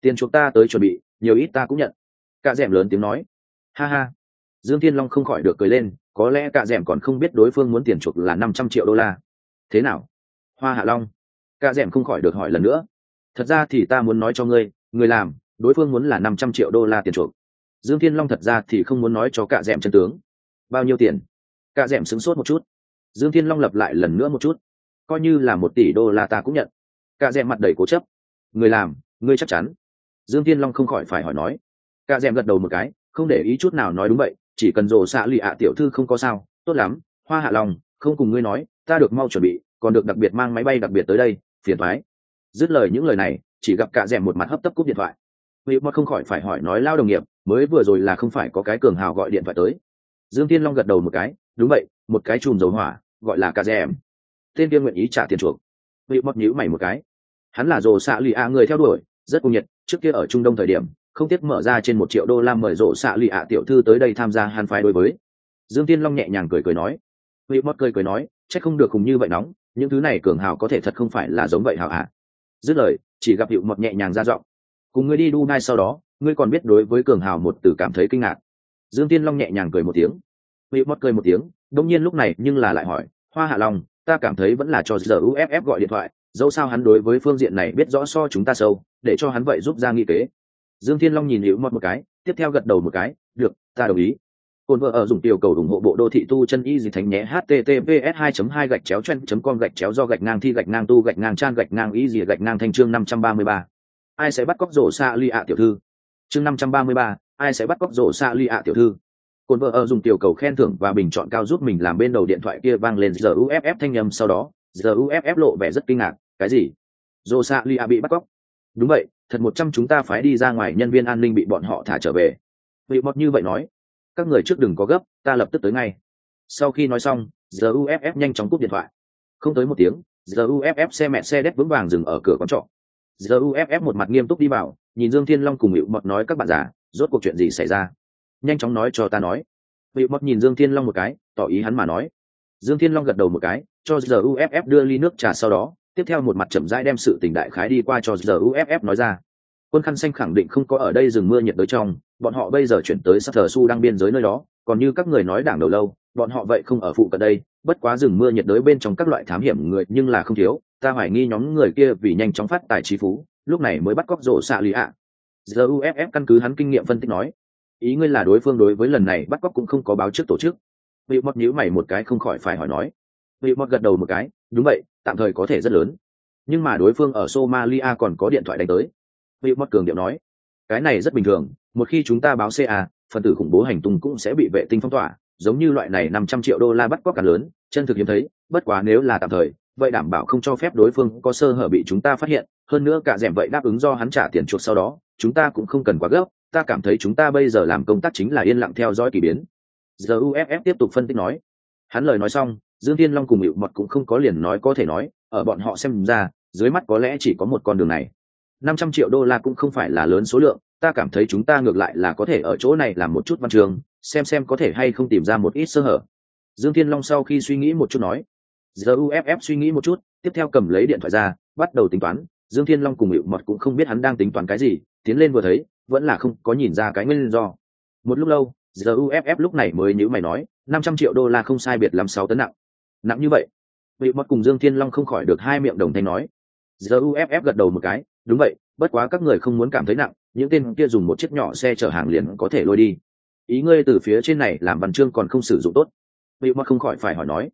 tiền chuộc ta tới chuẩn bị, nhiều ít ta cũng nhận. Cả d lớn tiếng nói. Ha ha. Dương thiên long không khỏi được cười lên, có lẽ cả d còn không biết đối phương muốn tiền chuộc là năm trăm triệu đô la. Thế nào? Hoa hạ long. Cả d không khỏi được hỏi lần nữa. Thật ra thì ta muốn nói cho ngươi, người làm, đối phương muốn là năm trăm triệu đô la tiền chuộc. Dương thiên long thật ra thì không muốn nói cho cả d chân tướng. Bao nhiêu tiền? Cả d sửng sốt một chút. Dương thiên long lập lại lần nữa một chút. Coi như là một tỷ đô la ta cũng nhận. Cả d mặt đầy cố chấp. Người làm, ngươi chắc chắn dương thiên long không khỏi phải hỏi nói. Cả d gật đầu một cái, không để ý chút nào nói đúng vậy, chỉ cần rồ xạ lì ạ tiểu thư không có sao, tốt lắm, hoa hạ long không cùng ngươi nói, ta được mau chuẩn bị, còn được đặc biệt mang máy bay đặc biệt tới đây, phiền thoái dứt lời những lời này, chỉ gặp cả rèm một mặt hấp tấp cúp điện thoại. Vì mất không khỏi phải hỏi nói lao đồng nghiệp, mới vừa rồi là không phải có cái cường hào gọi điện thoại tới. Dương Thiên long gật đầu một cái, đúng vậy, một cái chùm dầu hỏa, gọi là cả rèm tên kia nguyện ý trả tiền chuộc. Vị mất nhíu mày một cái. Hắn là rồ xạ lì a người theo đuổi rất cung nhiệt, trước kia ở trung đông thời điểm, không tiếc mở ra trên một triệu đô la mời rộ xạ lì ạ tiểu thư tới đây tham gia hàn phái đối với. Dương tiên long nhẹ nhàng cười cười nói. Vị mót cười cười nói, chắc không được cùng như vậy nóng, những thứ này cường hào có thể thật không phải là giống vậy hào ạ? Dứt lời, chỉ gặp hiệu Mật nhẹ nhàng ra giọng, cùng ngươi đi đu ngay sau đó, ngươi còn biết đối với cường hào một từ cảm thấy kinh ngạc. Dương tiên long nhẹ nhàng cười một tiếng. Hiệu mất cười một tiếng, đông nhiên lúc này nhưng là lại hỏi, hoa hạ long, ta cảm thấy vẫn là cho giờ uff gọi điện thoại dẫu sao hắn đối với phương diện này biết rõ so chúng ta sâu để cho hắn vậy giúp ra nghi kế. Dương thiên long nhìn hữu mọt một cái tiếp theo gật đầu một cái được ta đồng ý. Cồn vợ ở dùng tiểu cầu ủng hộ bộ đô thị tu chân y gì thánh nhé https 2 2 gạch chéo chen com gạch chéo do gạch ngang thi gạch ngang tu gạch ngang trang gạch ngang y gì gạch ngang thanh chương 533. ai sẽ bắt cóc rổ xa ly ạ tiểu thư? Chương 533, ai sẽ bắt cóc rổ xa ly ạ tiểu thư? Cồn vợ ở dùng tiểu cầu khen thưởng và bình chọn cao giúp mình làm bên đầu điện thoại kia vang lên giờ uff thanh âm sau đó giờ uff lộ vẻ rất kinh ngạc, cái gì? Rổ xa bị bắt cóc. Đúng vậy, thật một trăm chúng ta phải đi ra ngoài nhân viên an ninh bị bọn họ thả trở về. Vị mọt như vậy nói, các người trước đừng có gấp, ta lập tức tới ngay. Sau khi nói xong, giờ uff nhanh chóng cúp điện thoại. Không tới một tiếng, giờ uff xe mẹ xe đét vững vàng dừng ở cửa quán trọ. Giờ uff một mặt nghiêm túc đi vào, nhìn dương thiên long cùng hiệu mọt nói các bạn già, rốt cuộc chuyện gì xảy ra? Nhanh chóng nói cho ta nói. Hiệu mọt nhìn dương thiên long một cái, tỏ ý hắn mà nói dương thiên long gật đầu một cái, cho giờ uff đưa ly nước trà sau đó, tiếp theo một mặt chậm rãi đem sự tình đại khái đi qua cho giờ uff nói ra. Quân khăn xanh khẳng định không có ở đây rừng mưa nhiệt đới trong, bọn họ bây giờ chuyển tới sắc thờ su đang biên giới nơi đó, còn như các người nói đảng đầu lâu, bọn họ vậy không ở phụ cận đây, bất quá rừng mưa nhiệt đới bên trong các loại thám hiểm người nhưng là không thiếu, ta hoài nghi nhóm người kia vì nhanh chóng phát tài trí phú, lúc này mới bắt cóc rổ xạ lì ạ. Giờ uff căn cứ hắn kinh nghiệm phân tích nói, ý ngươi là đối phương đối với lần này bắt cóc cũng không có báo trước tổ chức bị mọt nhíu mày một cái không khỏi phải hỏi nói. Bị mọt gật đầu một cái, đúng vậy, tạm thời có thể rất lớn. Nhưng mà đối phương ở somalia còn có điện thoại đánh tới. Bị mọt cường điệu nói. Cái này rất bình thường, một khi chúng ta báo ca phần tử khủng bố hành tung cũng sẽ bị vệ tinh phong tỏa, giống như loại này năm trăm triệu đô la bắt cóc cả lớn, chân thực hiếm thấy, bất quá nếu là tạm thời, vậy đảm bảo không cho phép đối phương có sơ hở bị chúng ta phát hiện, hơn nữa cả rèm vậy đáp ứng do hắn trả tiền chuộc sau đó, chúng ta cũng không cần quá gấp, ta cảm thấy chúng ta bây giờ làm công tác chính là yên lặng theo dõi k ỳ biến giờ uff tiếp tục phân tích nói. Hắn lời nói xong, dương Thiên long cùng hiệu mật cũng không có liền nói có thể nói, ở bọn họ xem ra, dưới mắt có lẽ chỉ có một con đường này. Năm trăm triệu đô la cũng không phải là lớn số lượng, ta cảm thấy chúng ta ngược lại là có thể ở chỗ này làm một chút văn trường, xem xem có thể hay không tìm ra một ít sơ hở. Dương thiên long sau khi suy nghĩ một chút nói. Giờ uff suy nghĩ một chút, tiếp theo cầm lấy điện thoại ra, bắt đầu tính toán. Dương thiên long cùng hiệu mật cũng không biết hắn đang tính toán cái gì, tiến lên vừa thấy, vẫn là không có nhìn ra cái nguyên do. Một lúc lâu giờ uff lúc này mới nhữ mày nói, năm trăm triệu đô la không sai biệt làm sáu tấn nặng. Nặng như vậy? Vị mất cùng dương thiên long không khỏi được hai miệng đồng thanh nói. Giờ uff gật đầu một cái, đúng vậy, bất quá các người không muốn cảm thấy nặng, những tên kia dùng một chiếc nhỏ xe chở hàng liền có thể lôi đi. Ý ngươi từ phía trên này làm văn chương còn không sử dụng tốt. Vị mất không khỏi phải hỏi nói.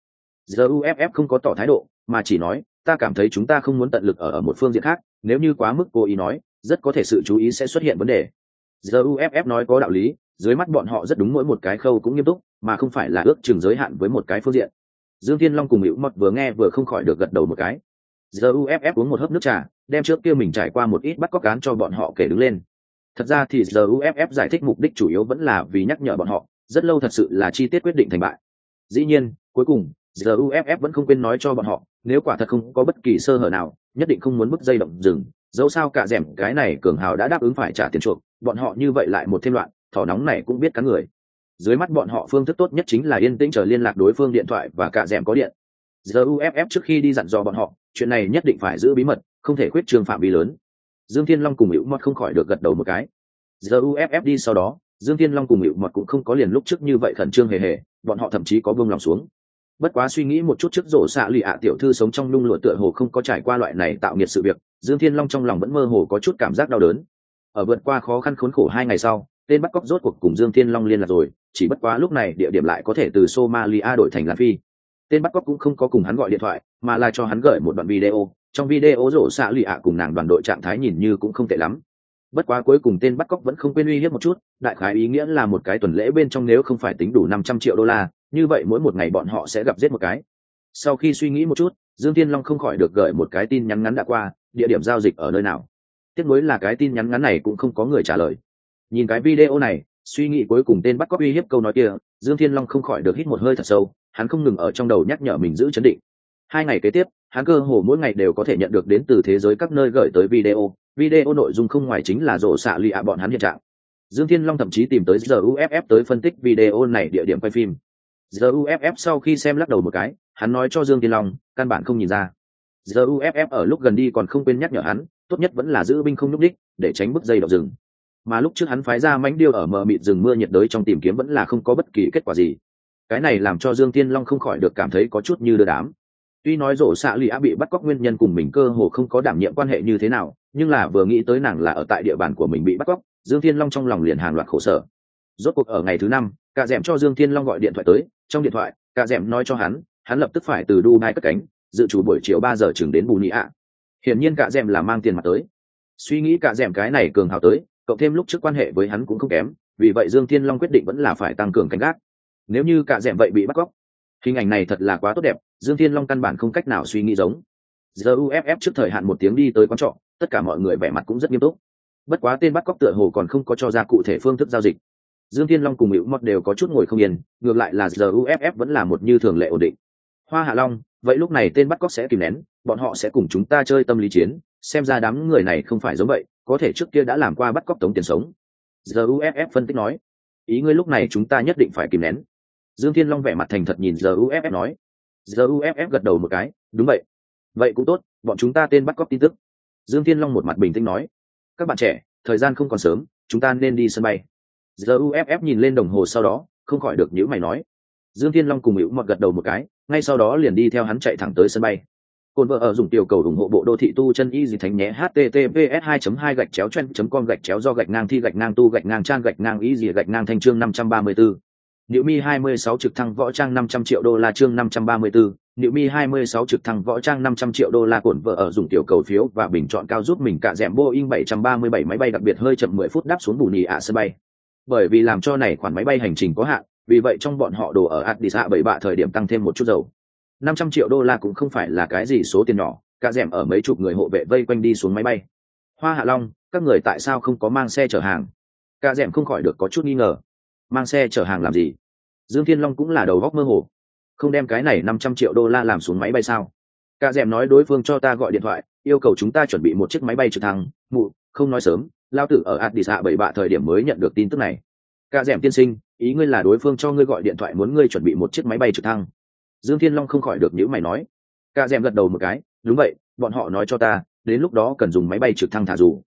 Giờ uff không có tỏ thái độ, mà chỉ nói, ta cảm thấy chúng ta không muốn tận lực ở ở một phương diện khác, nếu như quá mức cố ý nói, rất có thể sự chú ý sẽ xuất hiện vấn đề. Giờ uff nói có đạo lý dưới mắt bọn họ rất đúng mỗi một cái khâu cũng nghiêm túc, mà không phải là ước chừng giới hạn với một cái phương diện. Dương thiên long cùng hữu mật vừa nghe vừa không khỏi được gật đầu một cái. Giờ uff uống một hớp nước trà, đem trước kia mình trải qua một ít bắt cóc cán cho bọn họ kể đứng lên. Thật ra thì giờ uff giải thích mục đích chủ yếu vẫn là vì nhắc nhở bọn họ, rất lâu thật sự là chi tiết quyết định thành bại. Dĩ nhiên, cuối cùng, giờ uff vẫn không quên nói cho bọn họ, nếu quả thật không có bất kỳ sơ hở nào, nhất định không muốn bức dây động rừng, dẫu sao cả rẻm cái này cường hào đã đáp ứng phải trả tiền chuộc, bọn họ như vậy lại một thêm loạn thỏ nóng này cũng biết cắn người. Dưới mắt bọn họ phương thức tốt nhất chính là yên tĩnh chờ liên lạc đối phương điện thoại và cả rèm có điện. Giờ uff trước khi đi dặn dò bọn họ, chuyện này nhất định phải giữ bí mật, không thể khuyết trường phạm vi lớn. Dương thiên long cùng hữu mọt không khỏi được gật đầu một cái. Giờ uff đi sau đó, dương thiên long cùng hữu mọt cũng không có liền lúc trước như vậy khẩn trương hề hề, bọn họ thậm chí có vương lòng xuống. Bất quá suy nghĩ một chút trước rổ xạ lì ạ tiểu thư sống trong lung lụa tựa hồ không có trải qua loại này tạo nghiệt sự việc, dương thiên long trong lòng vẫn mơ hồ có chút cảm giác đau đớn. Ở vượt qua khó khăn khốn khổ hai ngày sau tên bắt cóc rốt cuộc cùng dương thiên long liên lạc rồi, chỉ bất quá lúc này địa điểm lại có thể từ somalia đổi thành lan phi. Tên bắt cóc cũng không có cùng hắn gọi điện thoại, mà là cho hắn gửi một đoạn video, trong video rổ xạ lì ạ cùng nàng đoàn đội trạng thái nhìn như cũng không tệ lắm. Bất quá cuối cùng tên bắt cóc vẫn không quên uy hiếp một chút, đại khái ý nghĩa là một cái tuần lễ bên trong nếu không phải tính đủ năm trăm triệu đô la, như vậy mỗi một ngày bọn họ sẽ gặp giết một cái. Sau khi suy nghĩ một chút, dương thiên long không khỏi được gửi một cái tin nhắn ngắn đã qua, địa điểm giao dịch ở nơi nào. Tiếp nối là cái tin nhắn ngắn này cũng không có người trả lời nhìn cái video này, suy nghĩ cuối cùng tên bắt cóc uy hiếp câu nói kia, dương thiên long không khỏi được hít một hơi thật sâu, hắn không ngừng ở trong đầu nhắc nhở mình giữ chấn định. Hai ngày kế tiếp, hắn cơ hồ mỗi ngày đều có thể nhận được đến từ thế giới các nơi gửi tới video video nội dung không ngoài chính là rộ xạ lụy ạ bọn hắn hiện trạng. Dương thiên long thậm chí tìm tới giờ uff tới phân tích video này địa điểm quay phim. Giờ uff sau khi xem lắc đầu một cái, hắn nói cho dương thiên long, căn bản không nhìn ra. Giờ uff ở lúc gần đi còn không quên nhắc nhở hắn, tốt nhất vẫn là giữ binh không nhúc đích để tránh bức dây đậu rừng mà lúc trước hắn phái ra mánh điêu ở mờ mịt rừng mưa nhiệt đới trong tìm kiếm vẫn là không có bất kỳ kết quả gì. Cái này làm cho dương thiên long không khỏi được cảm thấy có chút như đưa đám. Tuy nói rổ xạ lụy á bị bắt cóc nguyên nhân cùng mình cơ hồ không có đảm nhiệm quan hệ như thế nào, nhưng là vừa nghĩ tới nàng là ở tại địa bàn của mình bị bắt cóc, dương thiên long trong lòng liền hàng loạt khổ sở. Rốt cuộc ở ngày thứ năm cả d cho dương thiên long gọi điện thoại tới, trong điện thoại cả d nói cho hắn hắn lập tức phải từ dubai cất cánh, dự trù buổi chiều ba giờ chừng đến bù nhị ạ. Hiển nhiên cả d là mang tiền mặt tới. Suy nghĩ cả d cái này cường hào tới cộng thêm lúc trước quan hệ với hắn cũng không kém, vì vậy dương thiên long quyết định vẫn là phải tăng cường canh gác nếu như cả d vậy bị bắt cóc, hình ảnh này thật là quá tốt đẹp, dương thiên long căn bản không cách nào suy nghĩ giống. Giờ uff trước thời hạn một tiếng đi tới quán trọ, tất cả mọi người vẻ mặt cũng rất nghiêm túc. Bất quá tên bắt cóc tựa hồ còn không có cho ra cụ thể phương thức giao dịch. Dương thiên long cùng hữu mọt đều có chút ngồi không yên, ngược lại là giờ uff vẫn là một như thường lệ ổn định. Hoa hạ long, vậy lúc này tên bắt cóc sẽ kìm nén, bọn họ sẽ cùng chúng ta chơi tâm lý chiến, xem ra đám người này không phải giống vậy có thể trước kia đã làm qua bắt cóc tống tiền sống. Giờ uff phân tích nói, ý ngươi lúc này chúng ta nhất định phải kìm nén. Dương thiên long vẻ mặt thành thật nhìn giờ uff nói. Giờ uff gật đầu một cái, đúng vậy. Vậy cũng tốt, bọn chúng ta tên bắt cóc tin tức. Dương thiên long một mặt bình tĩnh nói, các bạn trẻ, thời gian không còn sớm, chúng ta nên đi sân bay. Giờ uff nhìn lên đồng hồ sau đó, không khỏi được nhữ mày nói. Dương thiên long cùng hữu mọt gật đầu một cái, ngay sau đó liền đi theo hắn chạy thẳng tới sân bay. Côn vợ ở dùng tiểu cầu ủng hộ bộ đô thị tu chân y gì thánh nhé https 2 2 gạch chéo chen com gạch chéo do gạch ngang thi gạch ngang tu gạch ngang trang gạch ngang y gì gạch ngang thanh chương 534. Niệu Mi 26 trực thăng võ trang 500 triệu đô la chương 534, Niệu Mi 26 trực thăng võ trang 500 triệu đô la cuộn vợ ở dùng tiểu cầu phiếu và bình chọn cao giúp mình cả dẻm Boeing 737 máy bay đặc biệt hơi chậm 10 phút đáp xuống bù nì ạ sân bay. Bởi vì làm cho này khoản máy bay hành trình có hạn, vì vậy trong bọn họ đồ ở Addis Ababa thời điểm tăng thêm một chút dầu. 500 triệu đô la cũng không phải là cái gì số tiền nhỏ, cả dẻm ở mấy chục người hộ vệ vây quanh đi xuống máy bay. Hoa Hạ Long, các người tại sao không có mang xe chở hàng? Cả dẻm không khỏi được có chút nghi ngờ. Mang xe chở hàng làm gì? Dương Thiên Long cũng là đầu góc mơ hồ. Không đem cái này 500 triệu đô la làm xuống máy bay sao? Cả dẻm nói đối phương cho ta gọi điện thoại, yêu cầu chúng ta chuẩn bị một chiếc máy bay trực thăng, mụ, không nói sớm, lao tử ở Addis Ababa thời điểm mới nhận được tin tức này. Cả dẻm tiên sinh, ý ngươi là đối phương cho ngươi gọi điện thoại muốn ngươi chuẩn bị một chiếc máy bay trực thăng dương thiên long không khỏi được những mày nói. Cả d gật đầu một cái, đúng vậy, bọn họ nói cho ta, đến lúc đó cần dùng máy bay trực thăng thả dù.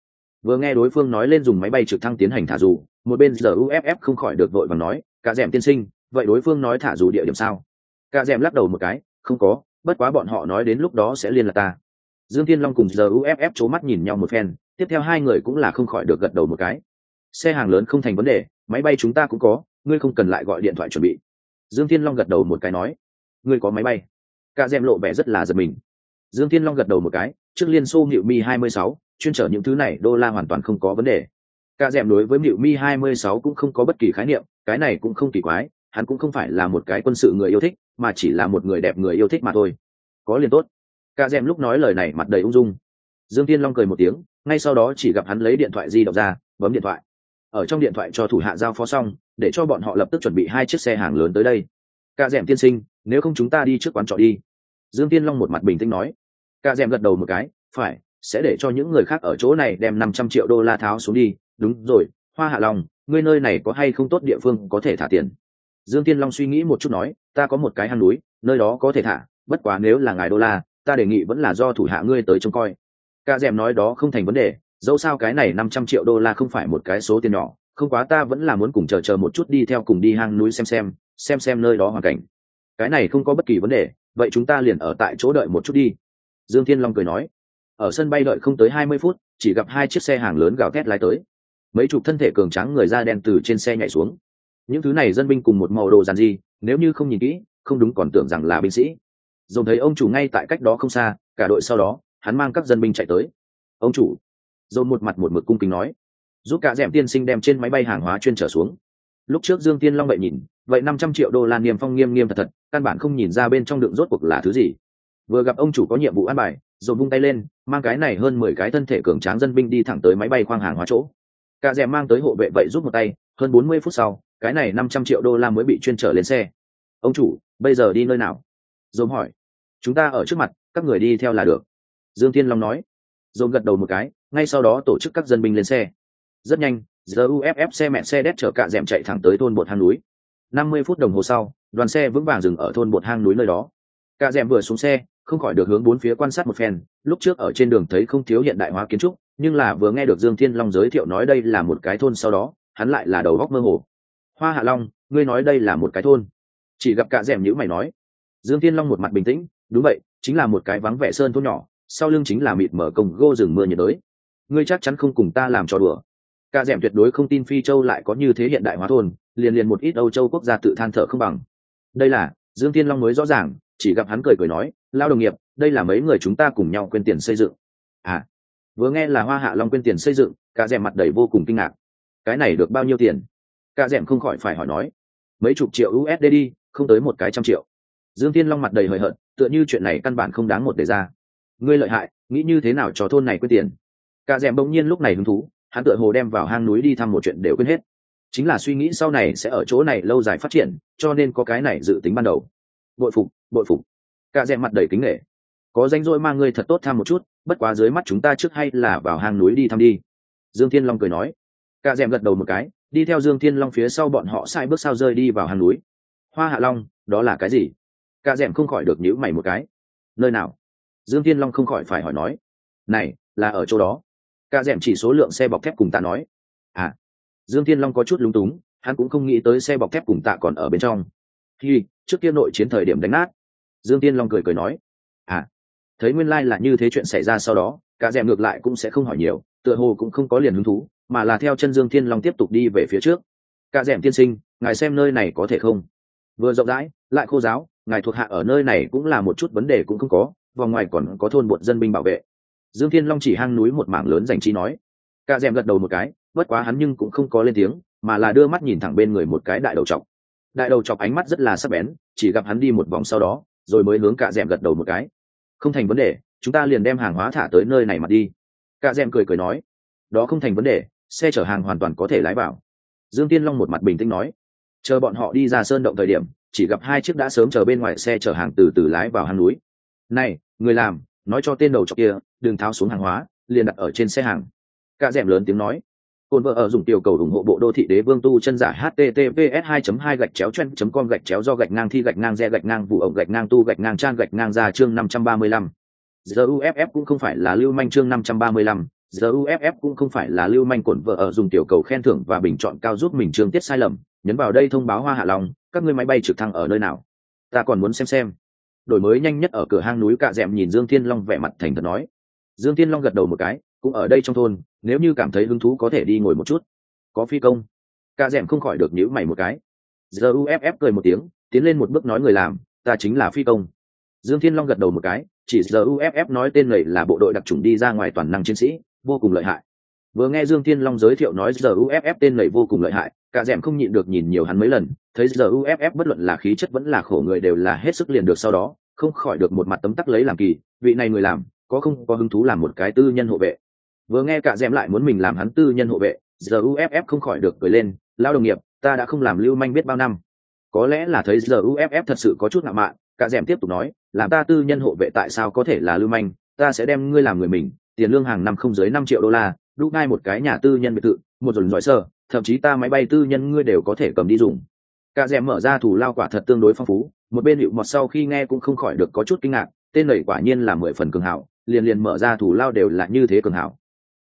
Vừa nghe đối phương nói lên dùng máy bay trực thăng tiến hành thả dù, một bên giờ uff không khỏi được vội và nói, cả d tiên sinh, vậy đối phương nói thả dù địa điểm sao? Cả d lắc đầu một cái, không có, bất quá bọn họ nói đến lúc đó sẽ liên lạc ta. Dương thiên long cùng giờ uff c h ố mắt nhìn nhau một phen, tiếp theo hai người cũng là không khỏi được gật đầu một cái. Xe hàng lớn không thành vấn đề, máy bay chúng ta cũng có, ngươi không cần lại gọi điện thoại chuẩn bị. Dương thiên long gật đầu một cái nói ngươi có máy bay. Cả dèm lộ vẻ rất là giật mình. Dương thiên long gật đầu một cái, trước liên xô hiệu mi hai mươi sáu, chuyên trở những thứ này, đô la hoàn toàn không có vấn đề. Cả dèm đối với hiệu mi hai mươi sáu cũng không có bất kỳ khái niệm, cái này cũng không kỳ quái, hắn cũng không phải là một cái quân sự người yêu thích, mà chỉ là một người đẹp người yêu thích mà thôi. Có liền tốt. Cả dèm lúc nói lời này mặt đầy ung dung. Dương thiên long cười một tiếng, ngay sau đó chỉ gặp hắn lấy điện thoại di động ra, bấm điện thoại. Ở trong điện thoại cho thủ hạ giao phó xong, để cho bọn họ lập tức chuẩn bị hai chiếc xe hàng lớn tới đây. Ca d tiên sinh nếu không chúng ta đi trước quán trọ đi. Dương tiên long một mặt bình tĩnh nói. Ca d gật đầu một cái, phải, sẽ để cho những người khác ở chỗ này đem năm trăm triệu đô la tháo xuống đi. Đúng rồi, hoa hạ long, ngươi nơi này có hay không tốt địa phương có thể thả tiền? Dương tiên long suy nghĩ một chút nói, ta có một cái hang núi, nơi đó có thể thả, bất quá nếu là ngài đô la, ta đề nghị vẫn là do thủ hạ ngươi tới trông coi. Ca d nói đó không thành vấn đề, dẫu sao cái này năm trăm triệu đô la không phải một cái số tiền nhỏ, không quá ta vẫn là muốn cùng chờ chờ một chút đi theo cùng đi hang núi xem xem xem xem nơi đó hoàn cảnh cái này không có bất kỳ vấn đề, vậy chúng ta liền ở tại chỗ đợi một chút đi. Dương thiên long cười nói. Ở sân bay đợi không tới hai mươi phút, chỉ gặp hai chiếc xe hàng lớn gào thét lái tới. Mấy chục thân thể cường trắng người da đen từ trên xe nhảy xuống. Những thứ này dân binh cùng một màu đồ dàn gì nếu như không nhìn kỹ, không đúng còn tưởng rằng là binh sĩ. Dồn thấy ông chủ ngay tại cách đó không xa, cả đội sau đó, hắn mang các dân binh chạy tới. Ông chủ, dồn một mặt một mực cung kính nói. Giúp cả d tiên sinh đem trên máy bay hàng hóa chuyên trở xuống lúc trước dương tiên long vậy nhìn, vậy năm trăm triệu đô la niêm phong nghiêm nghiêm thật thật, căn bản không nhìn ra bên trong đựng rốt cuộc là thứ gì. Vừa gặp ông chủ có nhiệm vụ ăn bài, rồi vung tay lên, mang cái này hơn mười cái thân thể cường tráng dân binh đi thẳng tới máy bay khoang hàng hóa chỗ. Cả rèm mang tới hộ vệ vậy giúp một tay, hơn bốn mươi phút sau, cái này năm trăm triệu đô la mới bị chuyên trở lên xe. Ông chủ, bây giờ đi nơi nào? Dồn hỏi. Chúng ta ở trước mặt, các người đi theo là được. Dương thiên long nói. Dồn gật đầu một cái, ngay sau đó tổ chức các dân binh lên xe. Rất nhanh giờ uff xe mẹ xe đét chở cạ d chạy thẳng tới thôn bột hang núi. Năm mươi phút đồng hồ sau, đoàn xe vững vàng dừng ở thôn bột hang núi nơi đó. Cạ d vừa xuống xe, không khỏi được hướng bốn phía quan sát một phen. Lúc trước ở trên đường thấy không thiếu hiện đại hóa kiến trúc, nhưng là vừa nghe được dương thiên long giới thiệu nói đây là một cái thôn sau đó, hắn lại là đầu góc mơ hồ. Hoa hạ long, ngươi nói đây là một cái thôn. Chỉ gặp cạ d nhữ mày nói. Dương thiên long một mặt bình tĩnh, đúng vậy, chính là một cái vắng vẻ sơn thôn nhỏ, sau lưng chính là mịt mở công gô rừng mưa nhiệt đới. Ngươi chắc chắn không cùng ta làm trò đùa cả dẻm tuyệt đối không tin phi châu lại có như thế hiện đại hóa thôn, liền liền một ít âu châu quốc gia tự than thở không bằng. Đây là, dương thiên long mới rõ ràng, chỉ gặp hắn cười cười nói lao đồng nghiệp, đây là mấy người chúng ta cùng nhau quên tiền xây dựng. À vừa nghe là hoa hạ long quên tiền xây dựng, cả dẻm mặt đầy vô cùng kinh ngạc. Cái này được bao nhiêu tiền? Cả dẻm không khỏi phải hỏi nói. Mấy chục triệu usd đi, không tới một cái trăm triệu. Dương thiên long mặt đầy hời hợt, tựa như chuyện này căn bản không đáng một đề ra. Ngươi lợi hại, nghĩ như thế nào cho thôn này quyết tiền? Cả dẻm bỗng nhiên lúc này hứng thú hắn tựa hồ đem vào hang núi đi thăm một chuyện đều quên hết. Chính là suy nghĩ sau này sẽ ở chỗ này lâu dài phát triển, cho nên có cái này dự tính ban đầu. Bội phục bội phục. Cả rẽ mặt đầy kính nghệ. Có danh rỗi mang ngươi thật tốt thăm một chút, bất quá dưới mắt chúng ta trước hay là vào hang núi đi thăm đi. Dương thiên long cười nói. Cả rẽ gật đầu một cái, đi theo dương thiên long phía sau bọn họ sai bước sao rơi đi vào hang núi. Hoa hạ long, đó là cái gì? Cả rẽ không khỏi được nhíu mày một cái. Nơi nào? Dương thiên long không khỏi phải hỏi nói. Này, là ở chỗ đó cả rèm chỉ số lượng xe bọc thép cùng ta nói. À dương thiên long có chút lúng túng, hắn cũng không nghĩ tới xe bọc thép cùng tạ còn ở bên trong. Khi trước kia nội chiến thời điểm đánh nát. Dương tiên long cười cười nói. À thấy nguyên lai、like、là như thế chuyện xảy ra sau đó, cả rèm ngược lại cũng sẽ không hỏi nhiều, tựa hồ cũng không có liền hứng thú, mà là theo chân dương thiên long tiếp tục đi về phía trước. Cả rèm tiên sinh, ngài xem nơi này có thể không? Vừa rộng rãi, lại khô giáo, ngài thuộc hạ ở nơi này cũng là một chút vấn đề cũng không có, vòng ngoài còn có thôn bột dân binh bảo vệ dương thiên long chỉ hang núi một mảng lớn dành chi nói. Cả d gật đầu một cái, bất quá hắn nhưng cũng không có lên tiếng, mà là đưa mắt nhìn thẳng bên người một cái đại đầu chọc. Đại đầu chọc ánh mắt rất là sắc bén, chỉ gặp hắn đi một vòng sau đó, rồi mới hướng cả d gật đầu một cái. Không thành vấn đề, chúng ta liền đem hàng hóa thả tới nơi này mà đi. Cả d cười cười nói. Đó không thành vấn đề, xe chở hàng hoàn toàn có thể lái vào. Dương tiên long một mặt bình tĩnh nói. Chờ bọn họ đi ra sơn động thời điểm, chỉ gặp hai chiếc đã sớm chờ bên ngoài xe chở hàng từ từ lái vào hang núi. Này, người làm nói cho tên đầu chọc kia đừng tháo xuống hàng hóa liền đặt ở trên xe hàng. Cả d lớn tiếng nói. Cồn vợ ở dùng tiểu cầu ủng hộ bộ đô thị đế vương tu chân giả https 2 2 gạch chéo chen com gạch chéo do gạch ngang thi gạch ngang re gạch ngang vụ ổng gạch ngang tu gạch ngang trang gạch ngang ra chương 535. giờ uff cũng không phải là lưu manh chương 535, giờ uff cũng không phải là lưu manh cồn vợ ở dùng tiểu cầu khen thưởng và bình chọn cao giúp mình chương tiết sai lầm. Nhấn vào đây thông báo hoa hạ long các ngươi máy bay trực thăng ở nơi nào? Ta còn muốn xem xem đổi mới nhanh nhất ở cửa hang núi cạ dẹm nhìn dương thiên long vẻ mặt thành thật nói. Dương thiên long gật đầu một cái, cũng ở đây trong thôn, nếu như cảm thấy hứng thú có thể đi ngồi một chút. Có phi công. Cạ dẹm không khỏi được nhíu mày một cái. Giờ uff cười một tiếng, tiến lên một bước nói người làm, ta chính là phi công. Dương thiên long gật đầu một cái, chỉ giờ uff nói tên này là bộ đội đặc trùng đi ra ngoài toàn năng chiến sĩ, vô cùng lợi hại vừa nghe dương thiên long giới thiệu nói giờ uff tên này vô cùng lợi hại, cả d không nhịn được nhìn nhiều hắn mấy lần, thấy giờ uff bất luận là khí chất vẫn là khổ người đều là hết sức liền được sau đó, không khỏi được một mặt tấm tắc lấy làm kỳ, vị này người làm, có không có hứng thú làm một cái tư nhân hộ vệ. Vừa nghe cả d lại muốn mình làm hắn tư nhân hộ vệ giờ uff không khỏi được cười lên lao đồng nghiệp, ta đã không làm lưu manh biết bao năm. Có lẽ là thấy giờ uff thật sự có chút ngạo mạn. Cả d tiếp tục nói, làm ta tư nhân hộ vệ tại sao có thể là lưu manh? Ta sẽ đem ngươi làm người mình, tiền lương hàng năm không dưới năm triệu đô la đu ngay một cái nhà tư nhân biệt thự, một dồn giỏi sơ thậm chí ta máy bay tư nhân ngươi đều có thể cầm đi dùng. Cả rèm mở ra thủ lao quả thật tương đối phong phú, một bên hiệu mọt sau khi nghe cũng không khỏi được có chút kinh ngạc, tên lầy quả nhiên là mười phần cường hảo, liền liền mở ra thủ lao đều là như thế cường hảo.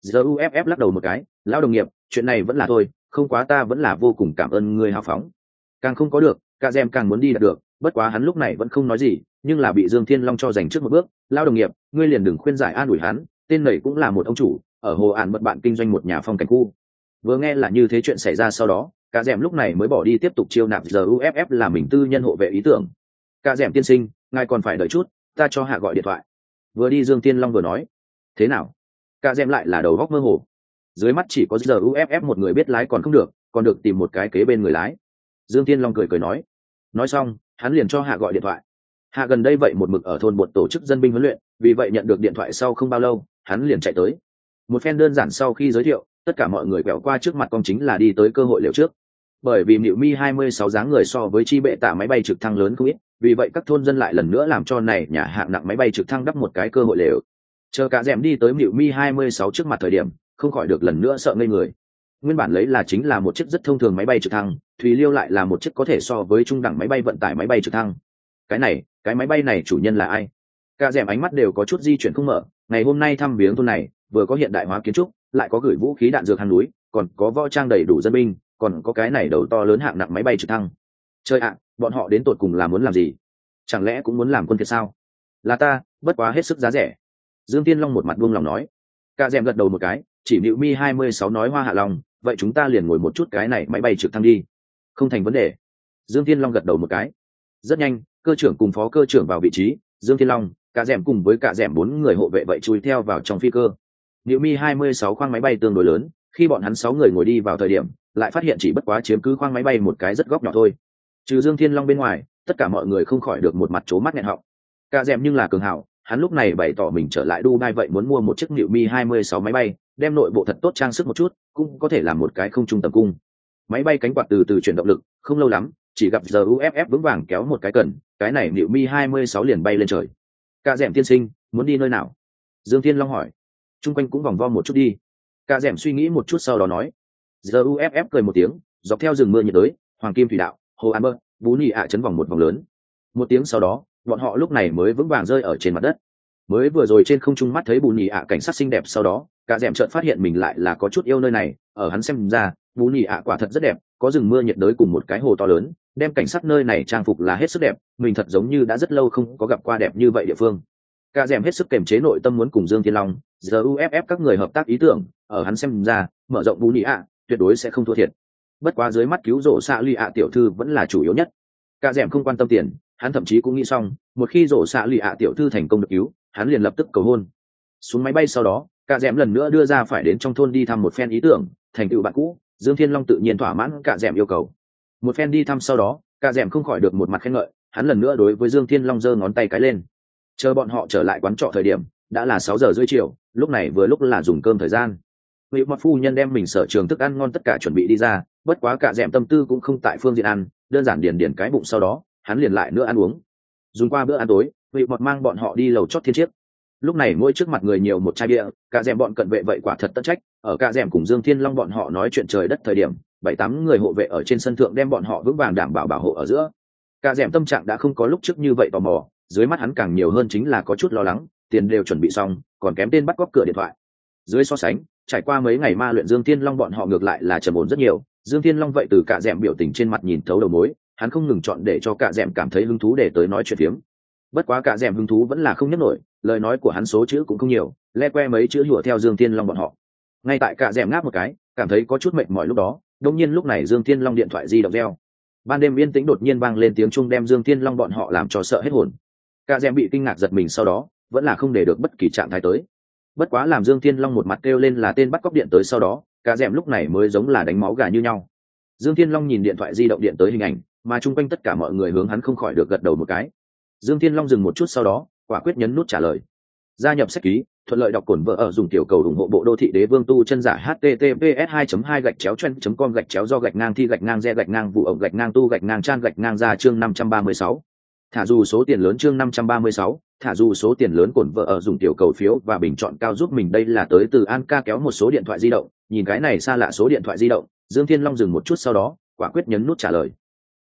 Giờ uff lắc đầu một cái lao đồng nghiệp, chuyện này vẫn là thôi, không quá ta vẫn là vô cùng cảm ơn ngươi hào phóng. Càng không có được, cả rèm càng muốn đi đạt được, bất quá hắn lúc này vẫn không nói gì, nhưng là bị dương thiên long cho dành trước một bước lao đồng nghiệp, ngươi liền đừng khuyên giải an ủi hắn, tên lầy cũng là một ông chủ ở hồ ản mật bạn kinh doanh một nhà phong cảnh khu. Vừa nghe là như thế chuyện xảy ra sau đó cả d lúc này mới bỏ đi tiếp tục chiêu nạp giờ uff là mình tư nhân hộ vệ ý tưởng. Cả d tiên sinh, ngài còn phải đợi chút, ta cho hạ gọi điện thoại. Vừa đi dương tiên long vừa nói, thế nào? Cả d lại là đầu góc mơ hồ. Dưới mắt chỉ có giờ uff một người biết lái còn không được, còn được tìm một cái kế bên người lái. Dương tiên long cười cười nói nói xong, hắn liền cho hạ gọi điện thoại. Hạ gần đây vậy một mực ở thôn một tổ chức dân binh huấn luyện, vì vậy nhận được điện thoại sau không bao lâu, hắn liền chạy tới một phen đơn giản sau khi giới thiệu, tất cả mọi người quẹo qua trước mặt con chính là đi tới cơ hội liệu trước. Bởi vì liệu mi 26 dáng người so với chi bệ tạ máy bay trực thăng lớn không ít, vì vậy các thôn dân lại lần nữa làm cho này nhà hạng nặng máy bay trực thăng đắp một cái cơ hội lều chờ cả dẻm đi tới liệu mi 26 trước mặt thời điểm, không khỏi được lần nữa sợ ngây người. Nguyên bản lấy là chính là một chiếc rất thông thường máy bay trực thăng, thùy liêu lại là một chiếc có thể so với trung đẳng máy bay vận tải máy bay trực thăng. Cái này, cái máy bay này chủ nhân là ai? Cả dẻm ánh mắt đều có chút di chuyển không mở, ngày hôm nay thăm viếng thôn này vừa có hiện đại hóa kiến trúc, lại có gửi vũ khí đạn dược hàn núi, còn có võ trang đầy đủ dân binh, còn có cái này đầu to lớn hạng nặng máy bay trực thăng. Chơi ạ, bọn họ đến tột cùng là muốn làm gì? Chẳng lẽ cũng muốn làm quân thiệt sao? Là ta, bất quá hết sức giá rẻ. Dương tiên long một mặt buông lòng nói. Cả dẻm gật đầu một cái, chỉ nịu mi hai mươi sáu nói hoa hạ lòng, vậy chúng ta liền ngồi một chút cái này máy bay trực thăng đi. Không thành vấn đề. Dương tiên long gật đầu một cái. Rất nhanh, cơ trưởng cùng phó cơ trưởng vào vị trí. Dương thiên long, cả d cùng với cả d bốn người hộ vệ vậy chui theo vào trong phi cơ. Niu Mi 26 khoang máy bay tương đối lớn, khi bọn hắn sáu người ngồi đi vào thời điểm, lại phát hiện chỉ bất quá chiếm cứ khoang máy bay một cái rất góc nhỏ thôi. Trừ Dương Thiên Long bên ngoài, tất cả mọi người không khỏi được một mặt chố mắt nghẹn họng. Cả dẹp nhưng là cường hảo, hắn lúc này bày tỏ mình trở lại Dubai vậy muốn mua một chiếc Niu Mi 26 máy bay, đem nội bộ thật tốt trang sức một chút, cũng có thể làm một cái không trung tầm cung. Máy bay cánh quạt từ từ chuyển động lực, không lâu lắm, chỉ gặp giờ UFF vững vàng kéo một cái cần, cái này Niu Mi 26 liền bay lên trời. Cả dẹp tiên sinh, muốn đi nơi nào? Dương Thiên Long hỏi chung quanh cũng vòng vo một chút đi. Cả d suy nghĩ một chút sau đó nói. Giờ uff cười một tiếng, dọc theo rừng mưa nhiệt đới, hoàng kim thủy đạo, hồ an bơ bú nhị ạ chấn vòng một vòng lớn. Một tiếng sau đó, bọn họ lúc này mới vững vàng rơi ở trên mặt đất. Mới vừa rồi trên không trung mắt thấy bù nhị ạ cảnh sát xinh đẹp sau đó, cả rèm ẻ trợn phát hiện mình lại là có chút yêu nơi này. Ở hắn xem ra bù nhị ạ quả thật rất đẹp, có rừng mưa nhiệt đới cùng một cái hồ to lớn, đem cảnh sát nơi này trang phục là hết sức đẹp, mình thật giống như đã rất lâu không có gặp qua đẹp như vậy địa phương. Cả rèm hết sức kềm chế nội tâm muốn cùng dương thiên long giờ uff các người hợp tác ý tưởng, ở hắn xem ra, mở rộng bù nhị ạ, tuyệt đối sẽ không thua thiệt. Bất quá dưới mắt cứu rổ xạ lụy ạ tiểu thư vẫn là chủ yếu nhất. Cả d không quan tâm tiền, hắn thậm chí cũng nghĩ xong, một khi rổ xạ lụy ạ tiểu thư thành công được cứu, hắn liền lập tức cầu hôn. Xuống máy bay sau đó, cả d lần nữa đưa ra phải đến trong thôn đi thăm một phen ý tưởng, thành tựu bạn cũ, dương thiên long tự nhiên thỏa mãn cả d yêu cầu. Một phen đi thăm sau đó, cả d không khỏi được một mặt khen ngợi, hắn lần nữa đối với dương thiên long giơ ngón tay cái lên. Chờ bọn họ trở lại quán trọ thời điểm, đã là sáu giờ rưỡi chiều lúc này vừa lúc là dùng cơm thời gian. Vị mặt phu nhân đem mình sở trường thức ăn ngon tất cả chuẩn bị đi ra, bất quá cả d tâm tư cũng không tại phương diện ăn, đơn giản điền điền cái bụng sau đó, hắn liền lại nữa ăn uống. Dùng qua bữa ăn tối vị mọt mang bọn họ đi lầu chót thiên chiếc. Lúc này mỗi trước mặt người nhiều một chai bia, cả d bọn cận vệ vậy quả thật tất trách, ở cả d cùng dương thiên long bọn họ nói chuyện trời đất thời điểm, bảy tám người hộ vệ ở trên sân thượng đem bọn họ vững vàng đảm bảo bảo hộ ở giữa. Cả d tâm trạng đã không có lúc trước như vậy tò mò, dưới mắt hắn càng nhiều hơn chính là có chút lo lắng tiền đều chuẩn bị xong, còn kém tên bắt cóc cửa điện thoại. Dưới so sánh, trải qua mấy ngày ma luyện dương thiên long bọn họ ngược lại là trầm ổn rất nhiều. Dương thiên long vậy từ cả d biểu tình trên mặt nhìn thấu đầu mối, hắn không ngừng chọn để cho cả d cảm thấy hứng thú để tới nói chuyện phiếm. Bất quá cả d hứng thú vẫn là không nhấc nổi, lời nói của hắn số chữ cũng không nhiều, le que mấy chữ hùa theo dương thiên long bọn họ. Ngay tại cả d ngáp một cái, cảm thấy có chút mệt mỏi lúc đó đông nhiên lúc này dương thiên long điện thoại di động reo. Ban đêm yên tĩnh đột nhiên vang lên tiếng trung đem dương thiên long bọn họ làm cho sợ hết hồn. Cả d bị kinh ngạc giật mình sau đó vẫn là không để được bất kỳ trạng thái tới. Bất quá làm dương thiên long một mặt kêu lên là tên bắt cóc điện tới sau đó cả d lúc này mới giống là đánh máu gà như nhau. Dương thiên long nhìn điện thoại di động điện tới hình ảnh mà chung quanh tất cả mọi người hướng hắn không khỏi được gật đầu một cái. Dương thiên long dừng một chút sau đó quả quyết nhấn nút trả lời. Gia nhập sách ký thuận lợi đọc cổn vợ ở dùng tiểu cầu ủng hộ bộ đô thị đế vương tu chân giả https 2 2 gạch chéo chen com gạch chéo do gạch ngang thi gạch ngang re gạch ngang vụ ổng gạch ngang tu gạch ngang trang gạch ngang ra chương 536. thả dù số tiền lớn chương 536, thả dù số tiền lớn cổn vợ ở dùng tiểu cầu phiếu và bình chọn cao giúp mình. Đây là tới từ an ca kéo một số điện thoại di động. Nhìn cái này xa lạ số điện thoại di động, dương thiên long dừng một chút sau đó, quả quyết nhấn nút trả lời.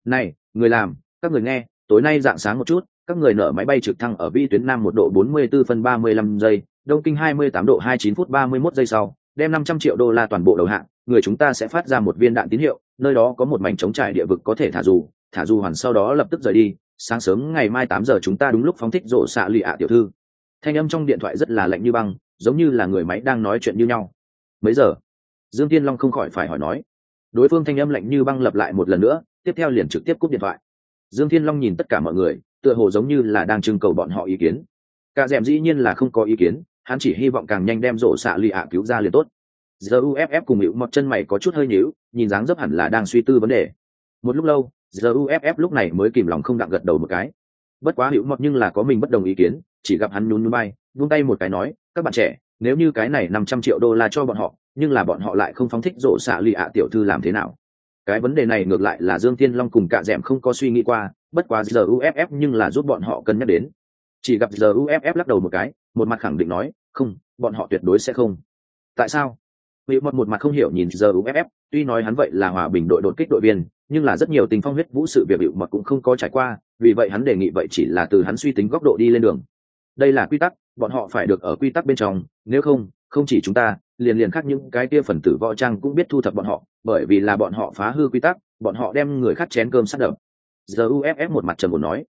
Này, người làm, các người nghe, tối nay dạng sáng một chút, các người nở máy bay trực thăng ở vi tuyến nam một độ bốn mươi 44 phân ba mươi lăm giây, đông kinh hai mươi tám độ hai chín phút ba mươi 31 giây sau, đem năm trăm triệu đô la toàn bộ đầu hạng người chúng ta sẽ phát ra một viên đạn tín hiệu, nơi đó có một mảnh chống trải địa vực có thể thả dù thả dù hoàn sau đó lập tức rời đi sáng sớm ngày mai tám giờ chúng ta đúng lúc phóng thích rộ xạ lì ạ tiểu thư. Thanh âm trong điện thoại rất là lạnh như băng, giống như là người máy đang nói chuyện như nhau. Mấy giờ? Dương tiên long không khỏi phải hỏi nói. Đối phương thanh âm lạnh như băng lặp lại một lần nữa, tiếp theo liền trực tiếp cúp điện thoại. Dương thiên long nhìn tất cả mọi người, tựa hồ giống như là đang trưng cầu bọn họ ý kiến. Cả d dĩ nhiên là không có ý kiến, hắn chỉ hy vọng càng nhanh đem rổ xạ lì ạ cứu ra liền tốt. Giờ uff cùng hữu mọt chân mày có chút hơi nhíu, nhìn dáng dấp hẳn là đang suy tư vấn đề. Một lúc lâu giờ lúc này mới kìm lòng không đặng gật đầu một cái. Bất quá hữu mọt nhưng là có mình bất đồng ý kiến, chỉ gặp hắn nhún nhún bay vung tay một cái nói, các bạn trẻ, nếu như cái này năm trăm triệu đô la cho bọn họ, nhưng là bọn họ lại không phóng thích rộ xạ lì ạ tiểu thư làm thế nào? Cái vấn đề này ngược lại là dương thiên long cùng cạ d không có suy nghĩ qua, bất quá giờ uff nhưng là giúp bọn họ cân nhắc đến. Chỉ gặp giờ uff lắc đầu một cái, một mặt khẳng định nói, không, bọn họ tuyệt đối sẽ không. Tại sao? Bị một một mặt không hiểu nhìn giờ uff tuy nói hắn vậy là hòa bình đội đột kích đội viên, nhưng là rất nhiều tình phong huyết vũ sự việc Hữu mật cũng không có trải qua, vì vậy hắn đề nghị vậy chỉ là từ hắn suy tính góc độ đi lên đường. Đây là quy tắc, bọn họ phải được ở quy tắc bên trong, nếu không không chỉ chúng ta, liền liền khác những cái kia phần tử võ trang cũng biết thu thập bọn họ, bởi vì là bọn họ phá hư quy tắc, bọn họ đem người khác chén cơm sát đập. Giờ uff một mặt trầm một nói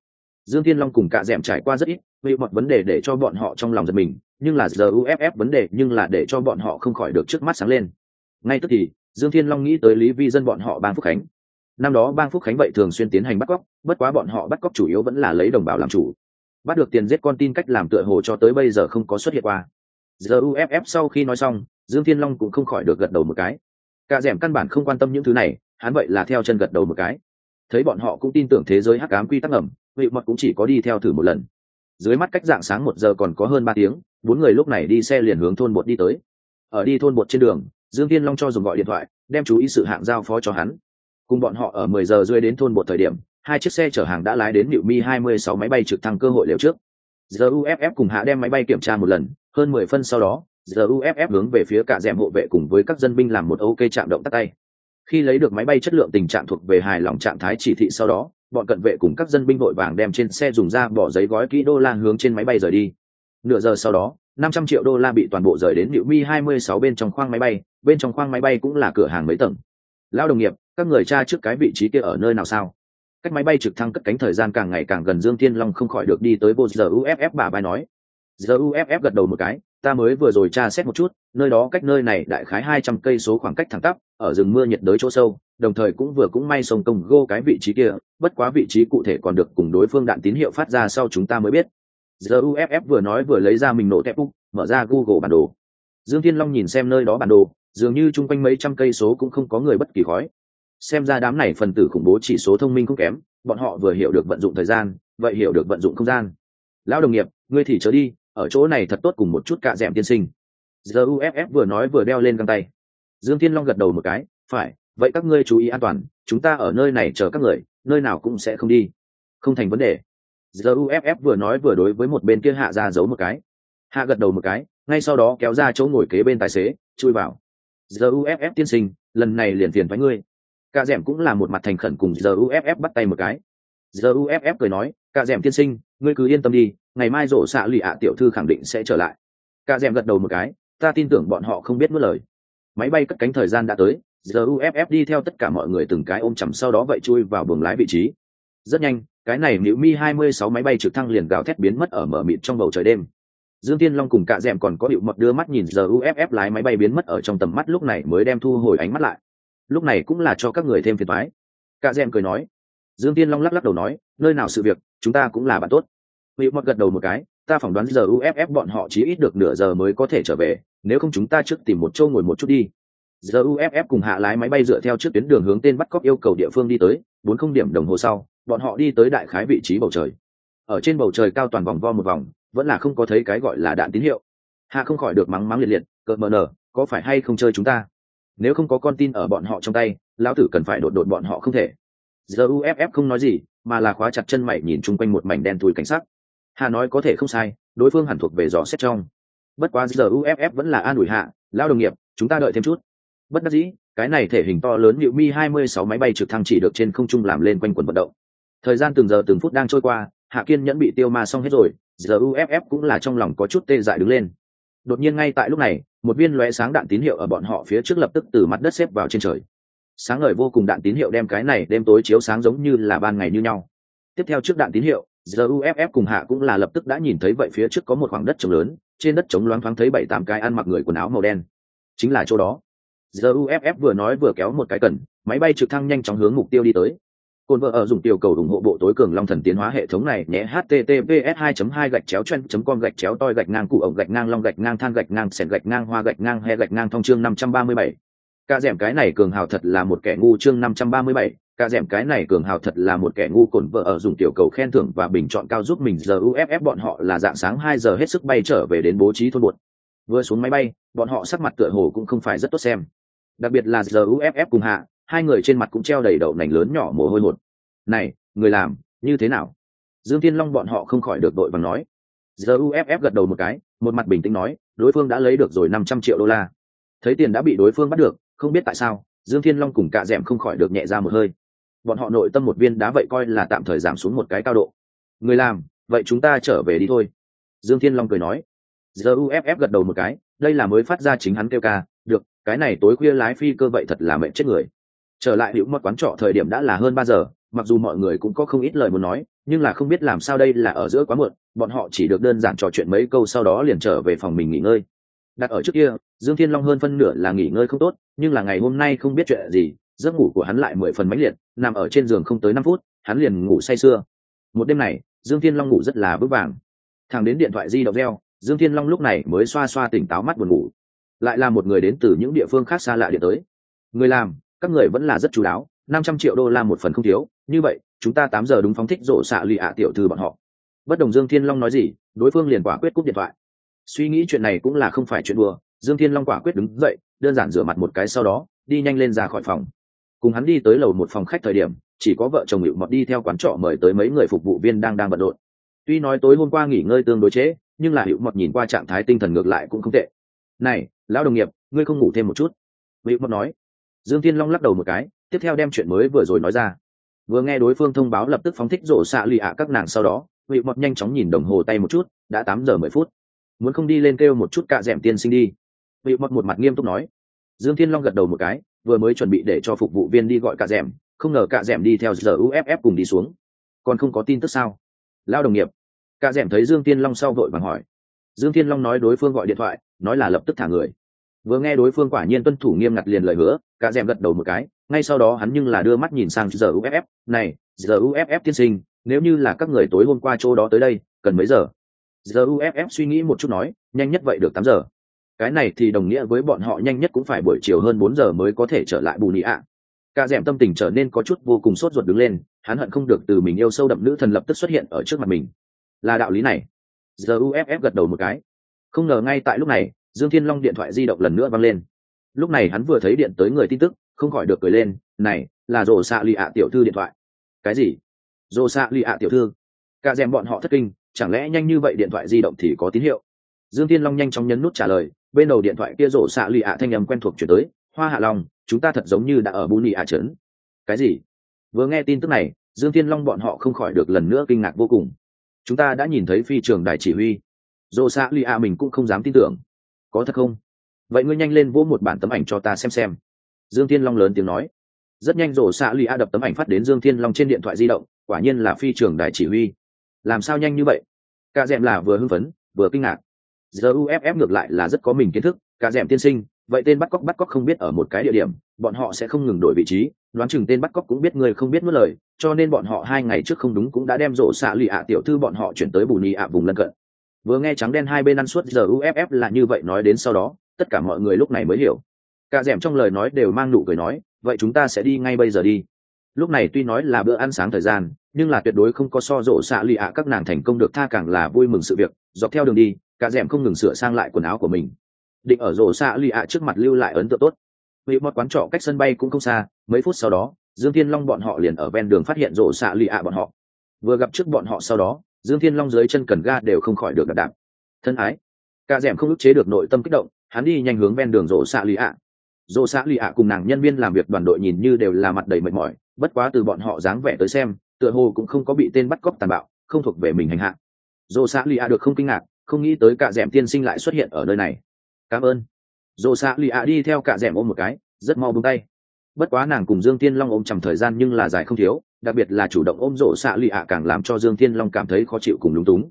dương thiên long cùng cạ d trải qua rất ít, vì bọn vấn đề để cho bọn họ trong lòng giật mình, nhưng là giờ uff vấn đề, nhưng là để cho bọn họ không khỏi được trước mắt sáng lên. Ngay tức thì, dương thiên long nghĩ tới lý vi dân bọn họ bang phúc khánh. Năm đó bang phúc khánh vậy thường xuyên tiến hành bắt cóc, bất quá bọn họ bắt cóc chủ yếu vẫn là lấy đồng bào làm chủ. Bắt được tiền giết con tin cách làm tựa hồ cho tới bây giờ không có xuất hiện qua. Giờ uff sau khi nói xong, dương thiên long cũng không khỏi được gật đầu một cái. Cả d căn bản không quan tâm những thứ này, hắn vậy là theo chân gật đầu một cái. Thấy bọn họ cũng tin tưởng thế giới hắc ám quy tắc ẩm vị mật cũng chỉ có đi theo thử một lần. Dưới mắt cách dạng sáng một giờ còn có hơn ba tiếng, bốn người lúc này đi xe liền hướng thôn bột đi tới. Ở đi thôn bột trên đường, dương tiên long cho dùng gọi điện thoại, đem chú ý sự hạng giao phó cho hắn. Cùng bọn họ ở mười giờ rơi đến thôn bột thời điểm, hai chiếc xe chở hàng đã lái đến niệu mi hai mươi sáu máy bay trực thăng cơ hội liệu trước. Giờ uff cùng hạ đem máy bay kiểm tra một lần, hơn mười phân sau đó giờ uff hướng về phía cả rèm hộ vệ cùng với các dân binh làm một ok chạm động tắt tay. Khi lấy được máy bay chất lượng tình trạng thuộc về hài lòng trạng thái chỉ thị sau đó bọn cận vệ cùng các dân binh vội vàng đem trên xe dùng ra bỏ giấy gói kỹ đô la hướng trên máy bay rời đi. Nửa giờ sau đó, năm trăm triệu đô la bị toàn bộ rời đến liệu mi hai mươi sáu bên trong khoang máy bay, bên trong khoang máy bay cũng là cửa hàng mấy tầng. Lao đồng nghiệp, các người tra trước cái vị trí kia ở nơi nào sao? Cách máy bay trực thăng cất cánh thời gian càng ngày càng gần dương thiên long không khỏi được đi tới vô giờ uff bà bài nói. Giờ uff gật đầu một cái, ta mới vừa rồi tra xét một chút, nơi đó cách nơi này đại khái hai trăm cây số khoảng cách thẳng tắp ở rừng mưa nhiệt đới chỗ sâu, đồng thời cũng vừa cũng may sông công gô cái vị trí kia, bất quá vị trí cụ thể còn được cùng đối phương đạn tín hiệu phát ra sau chúng ta mới biết. Giờ uff vừa nói vừa lấy ra mình nổ tép úc mở ra google bản đồ. Dương thiên long nhìn xem nơi đó bản đồ, dường như chung quanh mấy trăm cây số cũng không có người bất kỳ khói. Xem ra đám này phần tử khủng bố chỉ số thông minh không kém, bọn họ vừa hiểu được vận dụng thời gian, vậy hiểu được vận dụng không gian. Lão đồng nghiệp, ngươi thì chớ đi, ở chỗ này thật tốt cùng một chút cạ d ẹ m tiên sinh giờ uff vừa nói vừa đeo lên găng tay dương thiên long gật đầu một cái, phải, vậy các ngươi chú ý an toàn, chúng ta ở nơi này chờ các người, nơi nào cũng sẽ không đi. Không thành vấn đề. Giờ uff vừa nói vừa đối với một bên kia hạ ra giấu một cái. Hạ gật đầu một cái, ngay sau đó kéo ra chỗ ngồi kế bên tài xế, chui vào. Giờ uff tiên sinh, lần này liền tiền với ngươi. Cả d cũng là một mặt thành khẩn cùng giờ uff bắt tay một cái. Giờ uff cười nói Cả d tiên sinh, ngươi cứ yên tâm đi, ngày mai rổ xạ lì ạ tiểu thư khẳng định sẽ trở lại. Cả d gật đầu một cái, ta tin tưởng bọn họ không biết mất lời máy bay cất cánh thời gian đã tới giờ uff đi theo tất cả mọi người từng cái ôm chầm sau đó vậy chui vào buồng lái vị trí. Rất nhanh, cái này nữ mi 26 máy bay trực thăng liền gào thét biến mất ở mở mịt trong bầu trời đêm. Dương tiên long cùng cạ d còn có hiệu mật đưa mắt nhìn giờ uff lái máy bay biến mất ở trong tầm mắt lúc này mới đem thu hồi ánh mắt lại. Lúc này cũng là cho các người thêm phiền thoái cạ d cười nói. Dương tiên long lắc lắc đầu nói, nơi nào sự việc, chúng ta cũng là bạn tốt. Hiệu mật gật đầu một cái ta phỏng đoán giờ uff bọn họ chỉ ít được nửa giờ mới có thể trở về, nếu không chúng ta trước tìm một chỗ ngồi một chút đi. Giờ uff cùng hạ lái máy bay dựa theo trước tuyến đường hướng tên bắt cóc yêu cầu địa phương đi tới, bốn không điểm đồng hồ sau, bọn họ đi tới đại khái vị trí bầu trời. Ở trên bầu trời cao toàn vòng vo một vòng, vẫn là không có thấy cái gọi là đạn tín hiệu. Hạ không khỏi được mắng mắng liệt liệt cợt mờ nở có phải hay không chơi chúng ta? Nếu không có con tin ở bọn họ trong tay, lão tử cần phải đột đột bọn họ không thể. Giờ uff không nói gì, mà là khóa chặt chân mày nhìn chung quanh một mảnh đen thui cảnh sắc. Hà nói có thể không sai, đối phương hẳn thuộc về dò xét trong. Bất quá giờ uff vẫn là an ủi hạ lao đồng nghiệp, chúng ta đợi thêm chút. Bất đắc dĩ, cái này thể hình to lớn liệu mi 26 máy bay trực thăng chỉ được trên không trung làm lên quanh quần vận động. Thời gian từng giờ từng phút đang trôi qua, hạ kiên nhẫn bị tiêu ma xong hết rồi, giờ uff cũng là trong lòng có chút tê dại đứng lên. Đột nhiên ngay tại lúc này, một viên lóe sáng đạn tín hiệu ở bọn họ phía trước lập tức từ mặt đất xếp vào trên trời. Sáng ngời vô cùng đạn tín hiệu đem cái này đêm tối chiếu sáng giống như là ban ngày như nhau. Tiếp theo trước đạn tín hiệu giờ uff cùng hạ cũng là lập tức đã nhìn thấy vậy phía trước có một khoảng đất trống lớn trên đất trống loáng thoáng thấy bảy tám cái ăn mặc người quần áo màu đen. Chính là chỗ đó. Giờ uff vừa nói vừa kéo một cái cần máy bay trực thăng nhanh chóng hướng mục tiêu đi tới. Côn vợ ở dùng tiểu cầu ủng hộ bộ tối cường long thần tiến hóa hệ thống này nhé https 2 2 gạch chéo chen com gạch chéo toi gạch ngang cụ ổng gạch ngang long gạch ngang than gạch ngang sẹn gạch ngang hoa gạch ngang he gạch ngang thông chương 537. Cả dẻm cái này cường hào thật là một kẻ ngu chương 537, cả dẻm cái này cường hào thật là một kẻ ngu cồn vợ ở dùng tiểu cầu khen thưởng và bình chọn cao giúp mình. Giờ uff bọn họ là dạng sáng 2 giờ hết sức bay trở về đến bố trí thôn buột. Vừa xuống máy bay, bọn họ sắc mặt tựa hồ cũng không phải rất tốt xem. Đặc biệt là giờ uff cùng hạ, hai người trên mặt cũng treo đầy đậu nành lớn nhỏ mồ hôi hột. Này người làm như thế nào? Dương thiên long bọn họ không khỏi được đội bằng nói. Giờ uff gật đầu một cái một mặt bình tĩnh nói đối phương đã lấy được rồi năm trăm triệu đô la. Thấy tiền đã bị đối phương bắt được không biết tại sao dương thiên long cùng cạ d ẻ m không khỏi được nhẹ ra một hơi bọn họ nội tâm một viên đá vậy coi là tạm thời giảm xuống một cái cao độ. Người làm, vậy chúng ta trở về đi thôi. Dương thiên long cười nói. Giờ uff gật đầu một cái, đây là mới phát ra chính hắn kêu ca, được, cái này tối khuya lái phi cơ vậy thật là mệnh chết người. Trở lại hữu mất quán trọ thời điểm đã là hơn ba giờ, mặc dù mọi người cũng có không ít lời muốn nói, nhưng là không biết làm sao đây là ở giữa quá muộn, bọn họ chỉ được đơn giản trò chuyện mấy câu sau đó liền trở về phòng mình nghỉ ngơi. Đặt ở trước kia, dương thiên long hơn phân nửa là nghỉ ngơi không tốt, nhưng là ngày hôm nay không biết chuyện gì giấc ngủ của hắn lại mười phần mãnh liệt, nằm ở trên giường không tới năm phút, hắn liền ngủ say sưa. Một đêm này, dương thiên long ngủ rất là vững vàng. Thằng đến điện thoại di động reo, dương thiên long lúc này mới xoa xoa tỉnh táo mắt buồn ngủ. Lại là một người đến từ những địa phương khác xa lạ điện tới. Người làm, các người vẫn là rất chú đáo, năm trăm triệu đô la một phần không thiếu, như vậy, chúng ta tám giờ đúng phóng thích rộ xạ lụy ạ tiểu thư bọn họ. Bất đồng dương thiên long nói gì, đối phương liền quả quyết cúp điện thoại. Suy nghĩ chuyện này cũng là không phải chuyện đùa, dương thiên long quả quyết đứng dậy, đơn giản rửa mặt một cái sau đó, đi nhanh lên ra khỏi phòng cùng hắn đi tới lầu một phòng khách thời điểm chỉ có vợ chồng hiệu mọt đi theo quán trọ mời tới mấy người phục vụ viên đang đang bận rộn. Tuy nói tối hôm qua nghỉ ngơi tương đối chế, nhưng là hiệu mọt nhìn qua trạng thái tinh thần ngược lại cũng không tệ. Này lão đồng nghiệp ngươi không ngủ thêm một chút? Hiệu mọt nói. Dương thiên long lắc đầu một cái tiếp theo đem chuyện mới vừa rồi nói ra. Vừa nghe đối phương thông báo lập tức phóng thích rộ xạ lì ạ các nàng sau đó hiệu mọt nhanh chóng nhìn đồng hồ tay một chút đã tám giờ mười phút. Muốn không đi lên kêu một chút cạ d ẻ m tiên sinh đi? Hiệu mọt một mặt nghiêm túc nói. Dương thiên long gật đầu một cái vừa mới chuẩn bị để cho phục vụ viên đi gọi cạ rèm không ngờ cạ rèm đi theo giờ uff cùng đi xuống. Còn không có tin tức sao? Lao đồng nghiệp. Cạ rèm thấy dương thiên long sau vội vàng hỏi. Dương thiên long nói đối phương gọi điện thoại, nói là lập tức thả người. Vừa nghe đối phương quả nhiên tuân thủ nghiêm ngặt liền lời hứa, cả rèm gật đầu một cái, ngay sau đó hắn nhưng là đưa mắt nhìn sang giờ uff này giờ uff tiên sinh, nếu như là các người tối hôm qua chỗ đó tới đây, cần mấy giờ? Giờ uff suy nghĩ một chút nói, nhanh nhất vậy được tám giờ cái này thì đồng nghĩa với bọn họ nhanh nhất cũng phải buổi chiều hơn bốn giờ mới có thể trở lại bù nị ạ. Ca d tâm tình trở nên có chút vô cùng sốt ruột đứng lên, hắn hận không được từ mình yêu sâu đậm nữ thần lập tức xuất hiện ở trước mặt mình. Là đạo lý này. Giờ uff gật đầu một cái. Không ngờ ngay tại lúc này, dương thiên long điện thoại di động lần nữa văng lên. Lúc này hắn vừa thấy điện tới người tin tức, không khỏi được cười lên, này, là rồ xạ lì ạ tiểu thư điện thoại. Cái gì? Rồ xạ lì ạ tiểu thư. Cả rèm bọn họ thất kinh, chẳng lẽ nhanh như vậy điện thoại di động thì có tín hiệu? Dương thiên long nhanh chóng nhấn nút trả lời, bên đầu điện thoại kia rổ xạ lì ạ thanh âm quen thuộc chuyển tới, hoa hạ long, chúng ta thật giống như đã ở bù nị ạ trấn. Cái gì? Vừa nghe tin tức này, dương thiên long bọn họ không khỏi được lần nữa kinh ngạc vô cùng. Chúng ta đã nhìn thấy phi trường đài chỉ huy. Rổ xạ lì ạ mình cũng không dám tin tưởng. Có thật không? Vậy ngươi nhanh lên vỗ một bản tấm ảnh cho ta xem xem. Dương thiên long lớn tiếng nói. Rất nhanh rổ xạ lì a đập tấm ảnh phát đến dương thiên long trên điện thoại di động, quả nhiên là phi trường đại chỉ huy. Làm sao nhanh như vậy? Cả d là vừa hưng phấn, vừa kinh ngạc giờ uff ngược lại là rất có mình kiến thức, cả d tiên sinh, vậy tên bắt cóc bắt cóc không biết ở một cái địa điểm, bọn họ sẽ không ngừng đổi vị trí, đoán chừng tên bắt cóc cũng biết người không biết mất lời, cho nên bọn họ hai ngày trước không đúng cũng đã đem rổ xạ lụy ạ tiểu thư bọn họ chuyển tới bù nhì ạ vùng lân cận. Vừa nghe trắng đen hai bên ăn suốt giờ uff là như vậy nói đến sau đó, tất cả mọi người lúc này mới hiểu. Cả d trong lời nói đều mang nụ cười nói, vậy chúng ta sẽ đi ngay bây giờ đi. Lúc này tuy nói là bữa ăn sáng thời gian, nhưng là tuyệt đối không có so rộ xạ lụy ạ các nàng thành công được tha càng là vui mừng sự việc. Dọc theo đường đi cả rèm không ngừng sửa sang lại quần áo của mình. Định ở rổ xạ lì ạ trước mặt lưu lại ấn tượng tốt. Vì một quán trọ cách sân bay cũng không xa, mấy phút sau đó, dương thiên long bọn họ liền ở ven đường phát hiện rổ xạ lì ạ bọn họ. Vừa gặp trước bọn họ sau đó, dương thiên long dưới chân cần ga đều không khỏi được đạp đạp. Thân ái. Cả rèm không ức chế được nội tâm kích động, hắn đi nhanh hướng ven đường rổ xạ lì ạ. Rổ xạ lì ạ cùng nàng nhân viên làm việc đoàn đội nhìn như đều là mặt đầy mệt mỏi, bất quá từ bọn họ dáng vẻ tới xem, tựa hồ cũng không có bị tên bắt cóc tàn bạo, không thuộc về mình hành hạ. Rổ xạ lì ạ được không kinh ngạc không nghĩ tới cả d tiên sinh lại xuất hiện ở nơi này. Cảm ơn. Rộ xạ lì ạ đi theo cả d ôm một cái, rất mau bung tay. Bất quá nàng cùng dương tiên long ôm chầm thời gian nhưng là dài không thiếu, đặc biệt là chủ động ôm rộ xạ lì ạ càng làm cho dương tiên long cảm thấy khó chịu cùng lúng túng.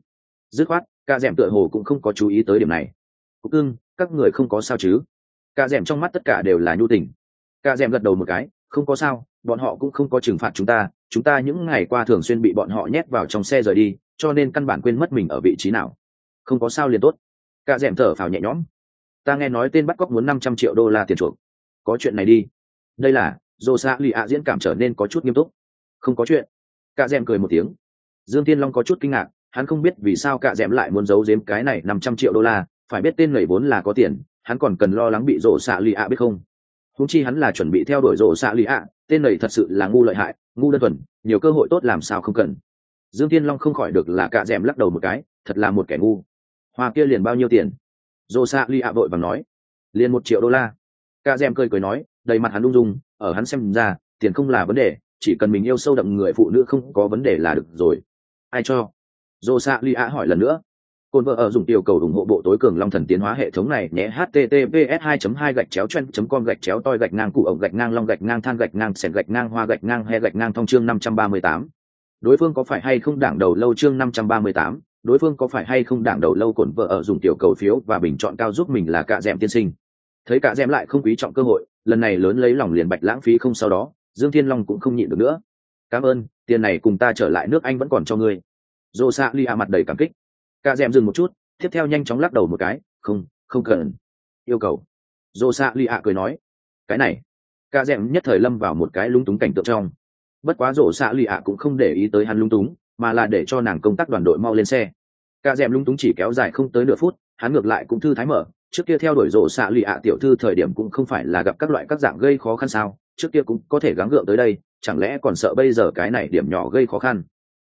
Dứt khoát, cả d tựa hồ cũng không có chú ý tới điểm này. Cúc ưng các người không có sao chứ? Cả d trong mắt tất cả đều là nhu tình. Cả d gật đầu một cái, không có sao, bọn họ cũng không có trừng phạt chúng ta chúng ta những ngày qua thường xuyên bị bọn họ nhét vào trong xe rời đi, cho nên căn bản quên mất mình ở vị trí nào không có sao liền tốt. Cả d thở phào nhẹ nhõm. Ta nghe nói tên bắt cóc muốn năm trăm triệu đô la tiền chuộc. Có chuyện này đi. Đây là dồ xạ lì ạ diễn cảm trở nên có chút nghiêm túc. Không có chuyện. Cả d cười một tiếng. Dương tiên long có chút kinh ngạc, hắn không biết vì sao cả d lại muốn giấu giếm cái này năm trăm triệu đô la, phải biết tên lầy vốn là có tiền, hắn còn cần lo lắng bị rổ xạ lì ạ biết không. Húng chi hắn là chuẩn bị theo đuổi rổ xạ lì ạ tên lầy thật sự là ngu lợi hại, ngu đơn thuần, nhiều cơ hội tốt làm sao không cần. Dương tiên long không khỏi được là cạ d lắc đầu một cái, thật là một kẻ ngu hoa kia liền bao nhiêu tiền? Rổ xạ lì ạ vội và nói liền một triệu đô la. Ca d cười cười nói đầy mặt hắn lung dung ở hắn xem ra tiền không là vấn đề chỉ cần mình yêu sâu đậm người phụ nữ không có vấn đề là được rồi. Ai cho? Dô xạ li ạ hỏi lần nữa. Cồn vợ ở dùng yêu cầu ủng hộ bộ tối cường long thần tiến hóa hệ thống này nhé https 2 2 gạch chéo chen com gạch chéo toi gạch ngang cụ ổng gạch ngang long gạch ngang than gạch ngang sẻn gạch ngang hoa gạch ngang he gạch ngang thông chương 538. đối phương có phải hay không đảng đầu lâu chương 538, đối phương có phải hay không đảng đầu lâu cổn vợ ở dùng tiểu cầu phiếu và bình chọn cao giúp mình là cả m tiên sinh. Thấy cả m lại không quý trọng cơ hội, lần này lớn lấy lòng liền bạch lãng phí không sau đó, dương thiên long cũng không nhịn được nữa. Cảm ơn, tiền này cùng ta trở lại nước anh vẫn còn cho ngươi. Dô xạ li a mặt đầy cảm kích. Cạ d dừng một chút, tiếp theo nhanh chóng lắc đầu một cái, không không cần. Yêu cầu. Dô xạ li a cười nói. Cái này. Cạ d nhất thời lâm vào một cái lung túng cảnh tượng trong. Bất quá rổ xạ li a cũng không để ý tới hắn lung túng mà là để cho nàng công tác đoàn đội mau lên xe. Cả d lung túng chỉ kéo dài không tới nửa phút, hắn ngược lại cũng thư thái mở, trước kia theo đuổi rổ xạ lụy ạ tiểu thư thời điểm cũng không phải là gặp các loại các dạng gây khó khăn sao, trước kia cũng có thể gắng gượng tới đây, chẳng lẽ còn sợ bây giờ cái này điểm nhỏ gây khó khăn.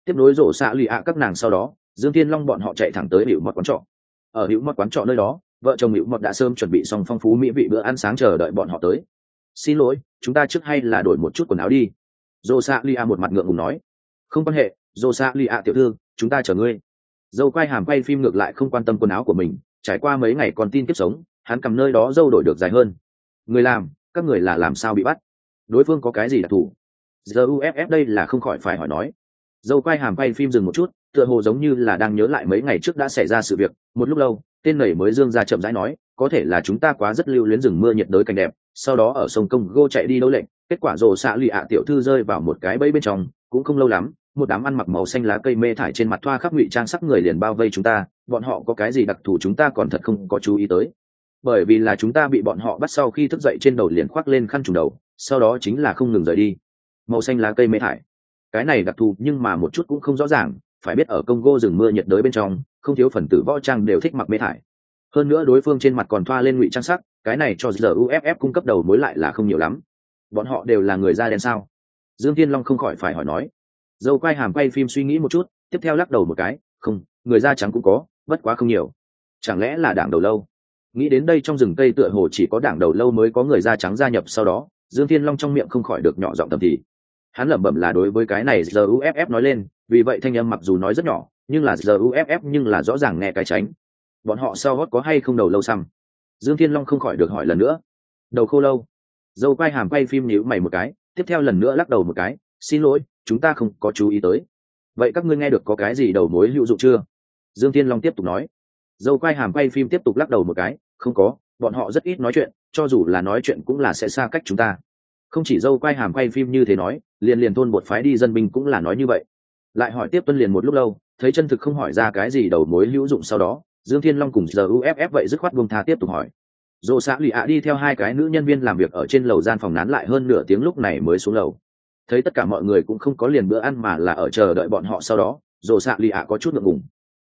Tiếp nối rổ xạ lụy ạ các nàng sau đó, dương thiên long bọn họ chạy thẳng tới hữu mọt quán trọ. Ở hữu mọt quán trọ nơi đó, vợ chồng hữu mọt đã sớm chuẩn bị xong phong phú mỹ vị bữa ăn sáng chờ đợi bọn họ tới. Xin lỗi, chúng ta trước hay là đổi một chút quần áo đi. Rổ xạ lụy ạ một mặt ngượng ngùng nói. Không quan hệ rổ xạ lì ạ, tiểu thư, chúng ta chờ ngươi. Dâu quay hàm quay phim ngược lại không quan tâm quần áo của mình, trải qua mấy ngày còn tin kiếp sống, hắn cầm nơi đó dâu đổi được dài hơn. Người làm, các người là làm sao bị bắt? Đối phương có cái gì đặc thù? Giờ uff đây là không khỏi phải hỏi nói. Dâu quay hàm quay phim dừng một chút, tựa hồ giống như là đang nhớ lại mấy ngày trước đã xảy ra sự việc. Một lúc lâu, tên nảy mới dương ra chậm rãi nói, có thể là chúng ta quá rất lưu luyến rừng mưa nhiệt đới cảnh đẹp, sau đó ở sông công gô chạy đi đấu lệnh. Kết quả rồ xạ lì ạ, tiểu thư rơi vào một cái bẫy bên trong, cũng không lâu lắm một đám ăn mặc màu xanh lá cây mê thải trên mặt thoa khắp ngụy trang sắc người liền bao vây chúng ta, bọn họ có cái gì đặc thù chúng ta còn thật không có chú ý tới. Bởi vì là chúng ta bị bọn họ bắt sau khi thức dậy trên đầu liền khoác lên khăn trùng đầu, sau đó chính là không ngừng rời đi. Màu xanh lá cây mê thải. Cái này đặc thù nhưng mà một chút cũng không rõ ràng, phải biết ở congo rừng mưa nhiệt đới bên trong, không thiếu phần tử võ trang đều thích mặc mê thải. Hơn nữa đối phương trên mặt còn thoa lên ngụy trang sắc, cái này cho giờ uff cung cấp đầu mối lại là không nhiều lắm. Bọn họ đều là người da đen sao? Dương thiên long không khỏi phải hỏi nói dâu quay hàm quay phim suy nghĩ một chút, tiếp theo lắc đầu một cái, không, người da trắng cũng có, bất quá không nhiều. Chẳng lẽ là đảng đầu lâu? Nghĩ đến đây trong rừng cây tựa hồ chỉ có đảng đầu lâu mới có người da trắng gia nhập sau đó, dương thiên long trong miệng không khỏi được nhỏ giọng tầm thì. Hắn lẩm bẩm là đối với cái này giờ uff nói lên, vì vậy thanh âm mặc dù nói rất nhỏ, nhưng là giờ uff nhưng là rõ ràng nghe cái tránh. Bọn họ sau gót có hay không đầu lâu xăm? Dương thiên long không khỏi được hỏi lần nữa. Đầu khô lâu. Dâu quay hàm quay phim nhữ mày một cái, tiếp theo lần nữa lắc đầu một cái, xin lỗi chúng ta không có chú ý tới. Vậy các ngươi nghe được có cái gì đầu mối hữu dụng chưa? Dương thiên long tiếp tục nói. Dâu quay hàm quay phim tiếp tục lắc đầu một cái, không có, bọn họ rất ít nói chuyện, cho dù là nói chuyện cũng là sẽ xa cách chúng ta. Không chỉ dâu quay hàm quay phim như thế nói, liền liền thôn bột phái đi dân binh cũng là nói như vậy. Lại hỏi tiếp tuân liền một lúc lâu, thấy chân thực không hỏi ra cái gì đầu mối hữu dụng sau đó, dương thiên long cùng giờ uff vậy dứt khoát buông tha tiếp tục hỏi. Dồ xã lụy ạ đi theo hai cái nữ nhân viên làm việc ở trên lầu gian phòng nán lại hơn nửa tiếng lúc này mới xuống lầu thấy tất cả mọi người cũng không có liền bữa ăn mà là ở chờ đợi bọn họ sau đó dồ xạ lì ạ có chút ngượng ngùng.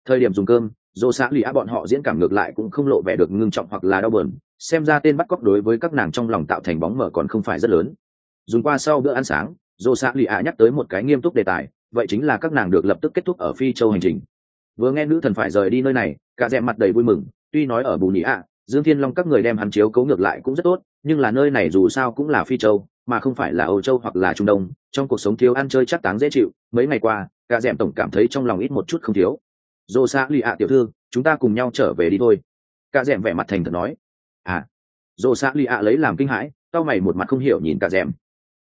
Thời điểm dùng cơm dồ xạ lì ạ bọn họ diễn cảm ngược lại cũng không lộ vẻ được ngưng trọng hoặc là đau bờn xem ra tên bắt cóc đối với các nàng trong lòng tạo thành bóng mở còn không phải rất lớn. Dùng qua sau bữa ăn sáng dồ xạ lì ạ nhắc tới một cái nghiêm túc đề tài, vậy chính là các nàng được lập tức kết thúc ở phi châu hành trình. Vừa nghe nữ thần phải rời đi nơi này, cả rẽ mặt đầy vui mừng, tuy nói ở bù nhĩ ạ, dương thiên long các người đem hắn chiếu cấu ngược lại cũng rất tốt nhưng là nơi này dù sao cũng là phi châu, mà không phải là âu châu hoặc là trung đông, trong cuộc sống thiếu ăn chơi chắc táng dễ chịu, mấy ngày qua, cả d tổng cảm thấy trong lòng ít một chút không thiếu. Dô xa lì ạ tiểu thư, chúng ta cùng nhau trở về đi thôi. Cả d vẻ mặt thành thật nói. À. Dô xa lì ạ lấy làm kinh hãi tao mày một mặt không hiểu nhìn cả d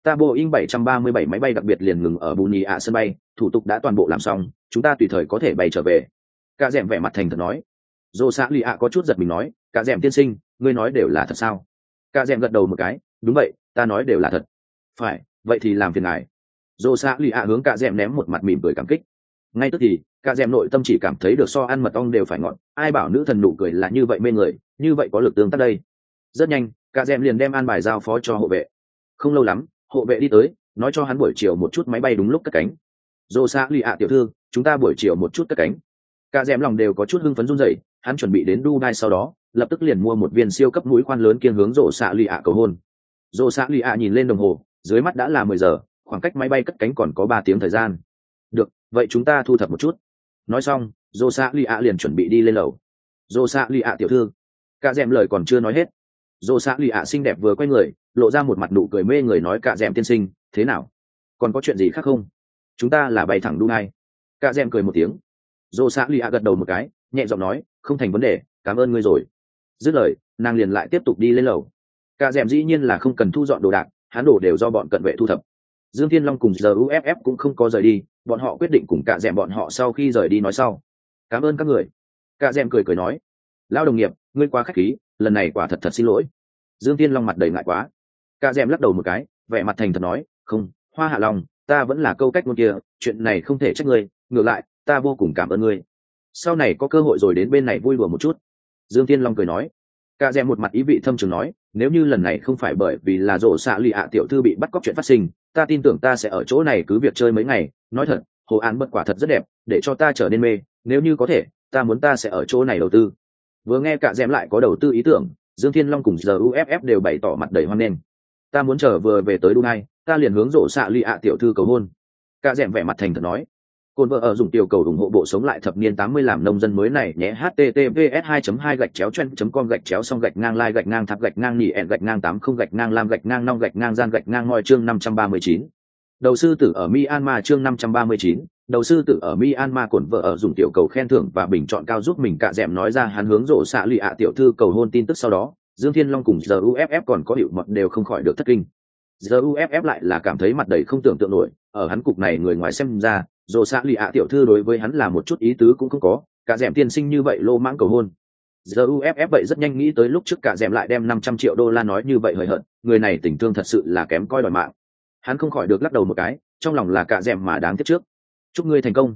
ta boeing 737 máy bay đặc biệt liền ngừng ở bù nhì ạ sân bay, thủ tục đã toàn bộ làm xong, chúng ta tùy thời có thể bay trở về. Cả d vẻ mặt thành thật nói. Dô xa lì ạ có chút giật mình nói, cả d tiên sinh, ngươi nói đều là thật sao? Cả dèm gật đầu một cái, đúng vậy, ta nói đều là thật. Phải, vậy thì làm phiền ngài. Dồ xạ lì ạ hướng cạ dèm ném một mặt mỉm cười cảm kích. Ngay tức thì cạ dèm nội tâm chỉ cảm thấy được so ăn mật ong đều phải ngọt, ai bảo nữ thần nụ cười là như vậy mê người, như vậy có lực tương tác đây. Rất nhanh cạ dèm liền đem an bài giao phó cho hộ vệ. Không lâu lắm, hộ vệ đi tới, nói cho hắn buổi chiều một chút máy bay đúng lúc cất cánh. Dồ xạ lì ạ tiểu thư, chúng ta buổi chiều một chút cất cánh. Cả dèm lòng đều có chút hưng phấn run rẩy, hắn chuẩn bị đến dubai sau đó lập tức liền mua một viên siêu cấp mũi khoan lớn kiên hướng rổ xạ lì ạ cầu hôn. Rổ xạ lì ạ nhìn lên đồng hồ, dưới mắt đã là mười giờ, khoảng cách máy bay cất cánh còn có ba tiếng thời gian. Được, vậy chúng ta thu thập một chút. Nói xong, rổ xạ lì ạ liền chuẩn bị đi lên lầu. Rổ xạ lì ạ tiểu thư, cả d lời còn chưa nói hết. Rổ xạ lì ạ xinh đẹp vừa quay người, lộ ra một mặt nụ cười mê người nói, cả d tiên sinh, thế nào? Còn có chuyện gì khác không? Chúng ta là bay thẳng dubai cả d cười một tiếng. Rổ xạ lì ạ gật đầu một cái, nhẹ giọng nói, không thành vấn đề, cảm ơn ngươi rồi dứt lời, nàng liền lại tiếp tục đi lên lầu. Cả d è m dĩ nhiên là không cần thu dọn đồ đạc, hán đồ đều do bọn cận vệ thu thập. Dương thiên long cùng giờ uff cũng không có rời đi, bọn họ quyết định cùng cả d è m bọn họ sau khi rời đi nói sau. Cảm ơn các người. Cả d è m cười cười nói lao đồng nghiệp, ngươi quá k h á c h khí, lần này quả thật thật xin lỗi. Dương thiên long mặt đầy ngại quá. Cả d è m lắc đầu một cái, vẻ mặt thành thật nói, không, hoa hạ long, ta vẫn là câu cách ngôn kia, chuyện này không thể trách ngươi, ngược lại, ta vô cùng cảm ơn ngươi. Sau này có cơ hội rồi đến bên này vui đùa một chút dương Thiên long cười nói. Ca dè một mặt ý vị thâm trường nói, nếu như lần này không phải bởi vì là rổ xạ lì ạ tiểu thư bị bắt cóc chuyện phát sinh, ta tin tưởng ta sẽ ở chỗ này cứ việc chơi mấy ngày. Nói thật, hồ án bất quả thật rất đẹp, để cho ta trở nên mê, nếu như có thể, ta muốn ta sẽ ở chỗ này đầu tư. Vừa nghe cả dèm lại có đầu tư ý tưởng, dương thiên long cùng giờ uff đều bày tỏ mặt đầy hoan nghênh. Ta muốn chờ vừa về tới đu ta liền hướng rổ xạ lì ạ tiểu thư cầu hôn. Cả dèm vẻ mặt thành thật nói. Côn vợ ở dùng tiểu cầu ủng hộ bộ sống lại thập niên 80 làm nông dân mới này nhé https 2 2 gạch chéo chen com gạch chéo xong gạch ngang lai gạch ngang tháp gạch ngang nỉ ẹn gạch ngang 80 gạch ngang lam gạch ngang nong gạch ngang gian gạch ngang ngoi chương 539. Đầu sư tử ở Myanmar chương 539, đầu sư tử ở Myanmar cổn vợ ở dùng tiểu cầu khen thưởng và bình chọn cao giúp mình cả dẻm nói ra hắn hướng rộ xạ lì ạ tiểu thư cầu hôn tin tức sau đó, Dương Thiên Long cùng giờ UFF còn có hiệu mật đều không khỏi được thất kinh. Giờ UFF lại là cảm thấy mặt đầy không tưởng tượng nổi, ở hắn cục này người ngoài xem ra, dồ xạ lì ạ tiểu thư đối với hắn là một chút ý tứ cũng không có, cả d tiên sinh như vậy lô mãng cầu hôn. Giờ uff vậy rất nhanh nghĩ tới lúc trước cả d lại đem năm trăm triệu đô la nói như vậy hời hợt, người này tình thương thật sự là kém coi đòi mạng. Hắn không khỏi được lắc đầu một cái, trong lòng là cả d mà đáng tiếc trước. Chúc ngươi thành công.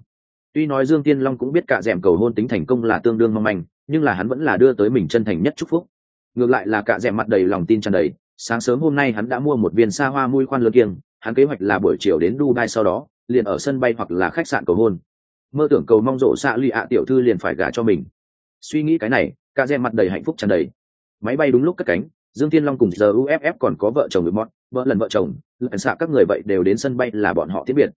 Tuy nói dương tiên long cũng biết cả d cầu hôn tính thành công là tương đương mong manh, nhưng là hắn vẫn là đưa tới mình chân thành nhất chúc phúc. Ngược lại là cả d mặt đầy lòng tin tràn đầy, sáng sớm hôm nay hắn đã mua một viên xa hoa mui khoan lớn kiêng, hắn kế hoạch là buổi chiều đến dubai sau đó liền ở sân bay hoặc là khách sạn cầu hôn. Mơ tưởng cầu mong rộ xạ lụy ạ tiểu thư liền phải gả cho mình. Suy nghĩ cái này ca rẽ mặt đầy hạnh phúc tràn đầy. Máy bay đúng lúc cất cánh, dương thiên long cùng giờ uff còn có vợ chồng người mọt, vợ lần vợ chồng lần xạ các người vậy đều đến sân bay là bọn họ tiết biệt.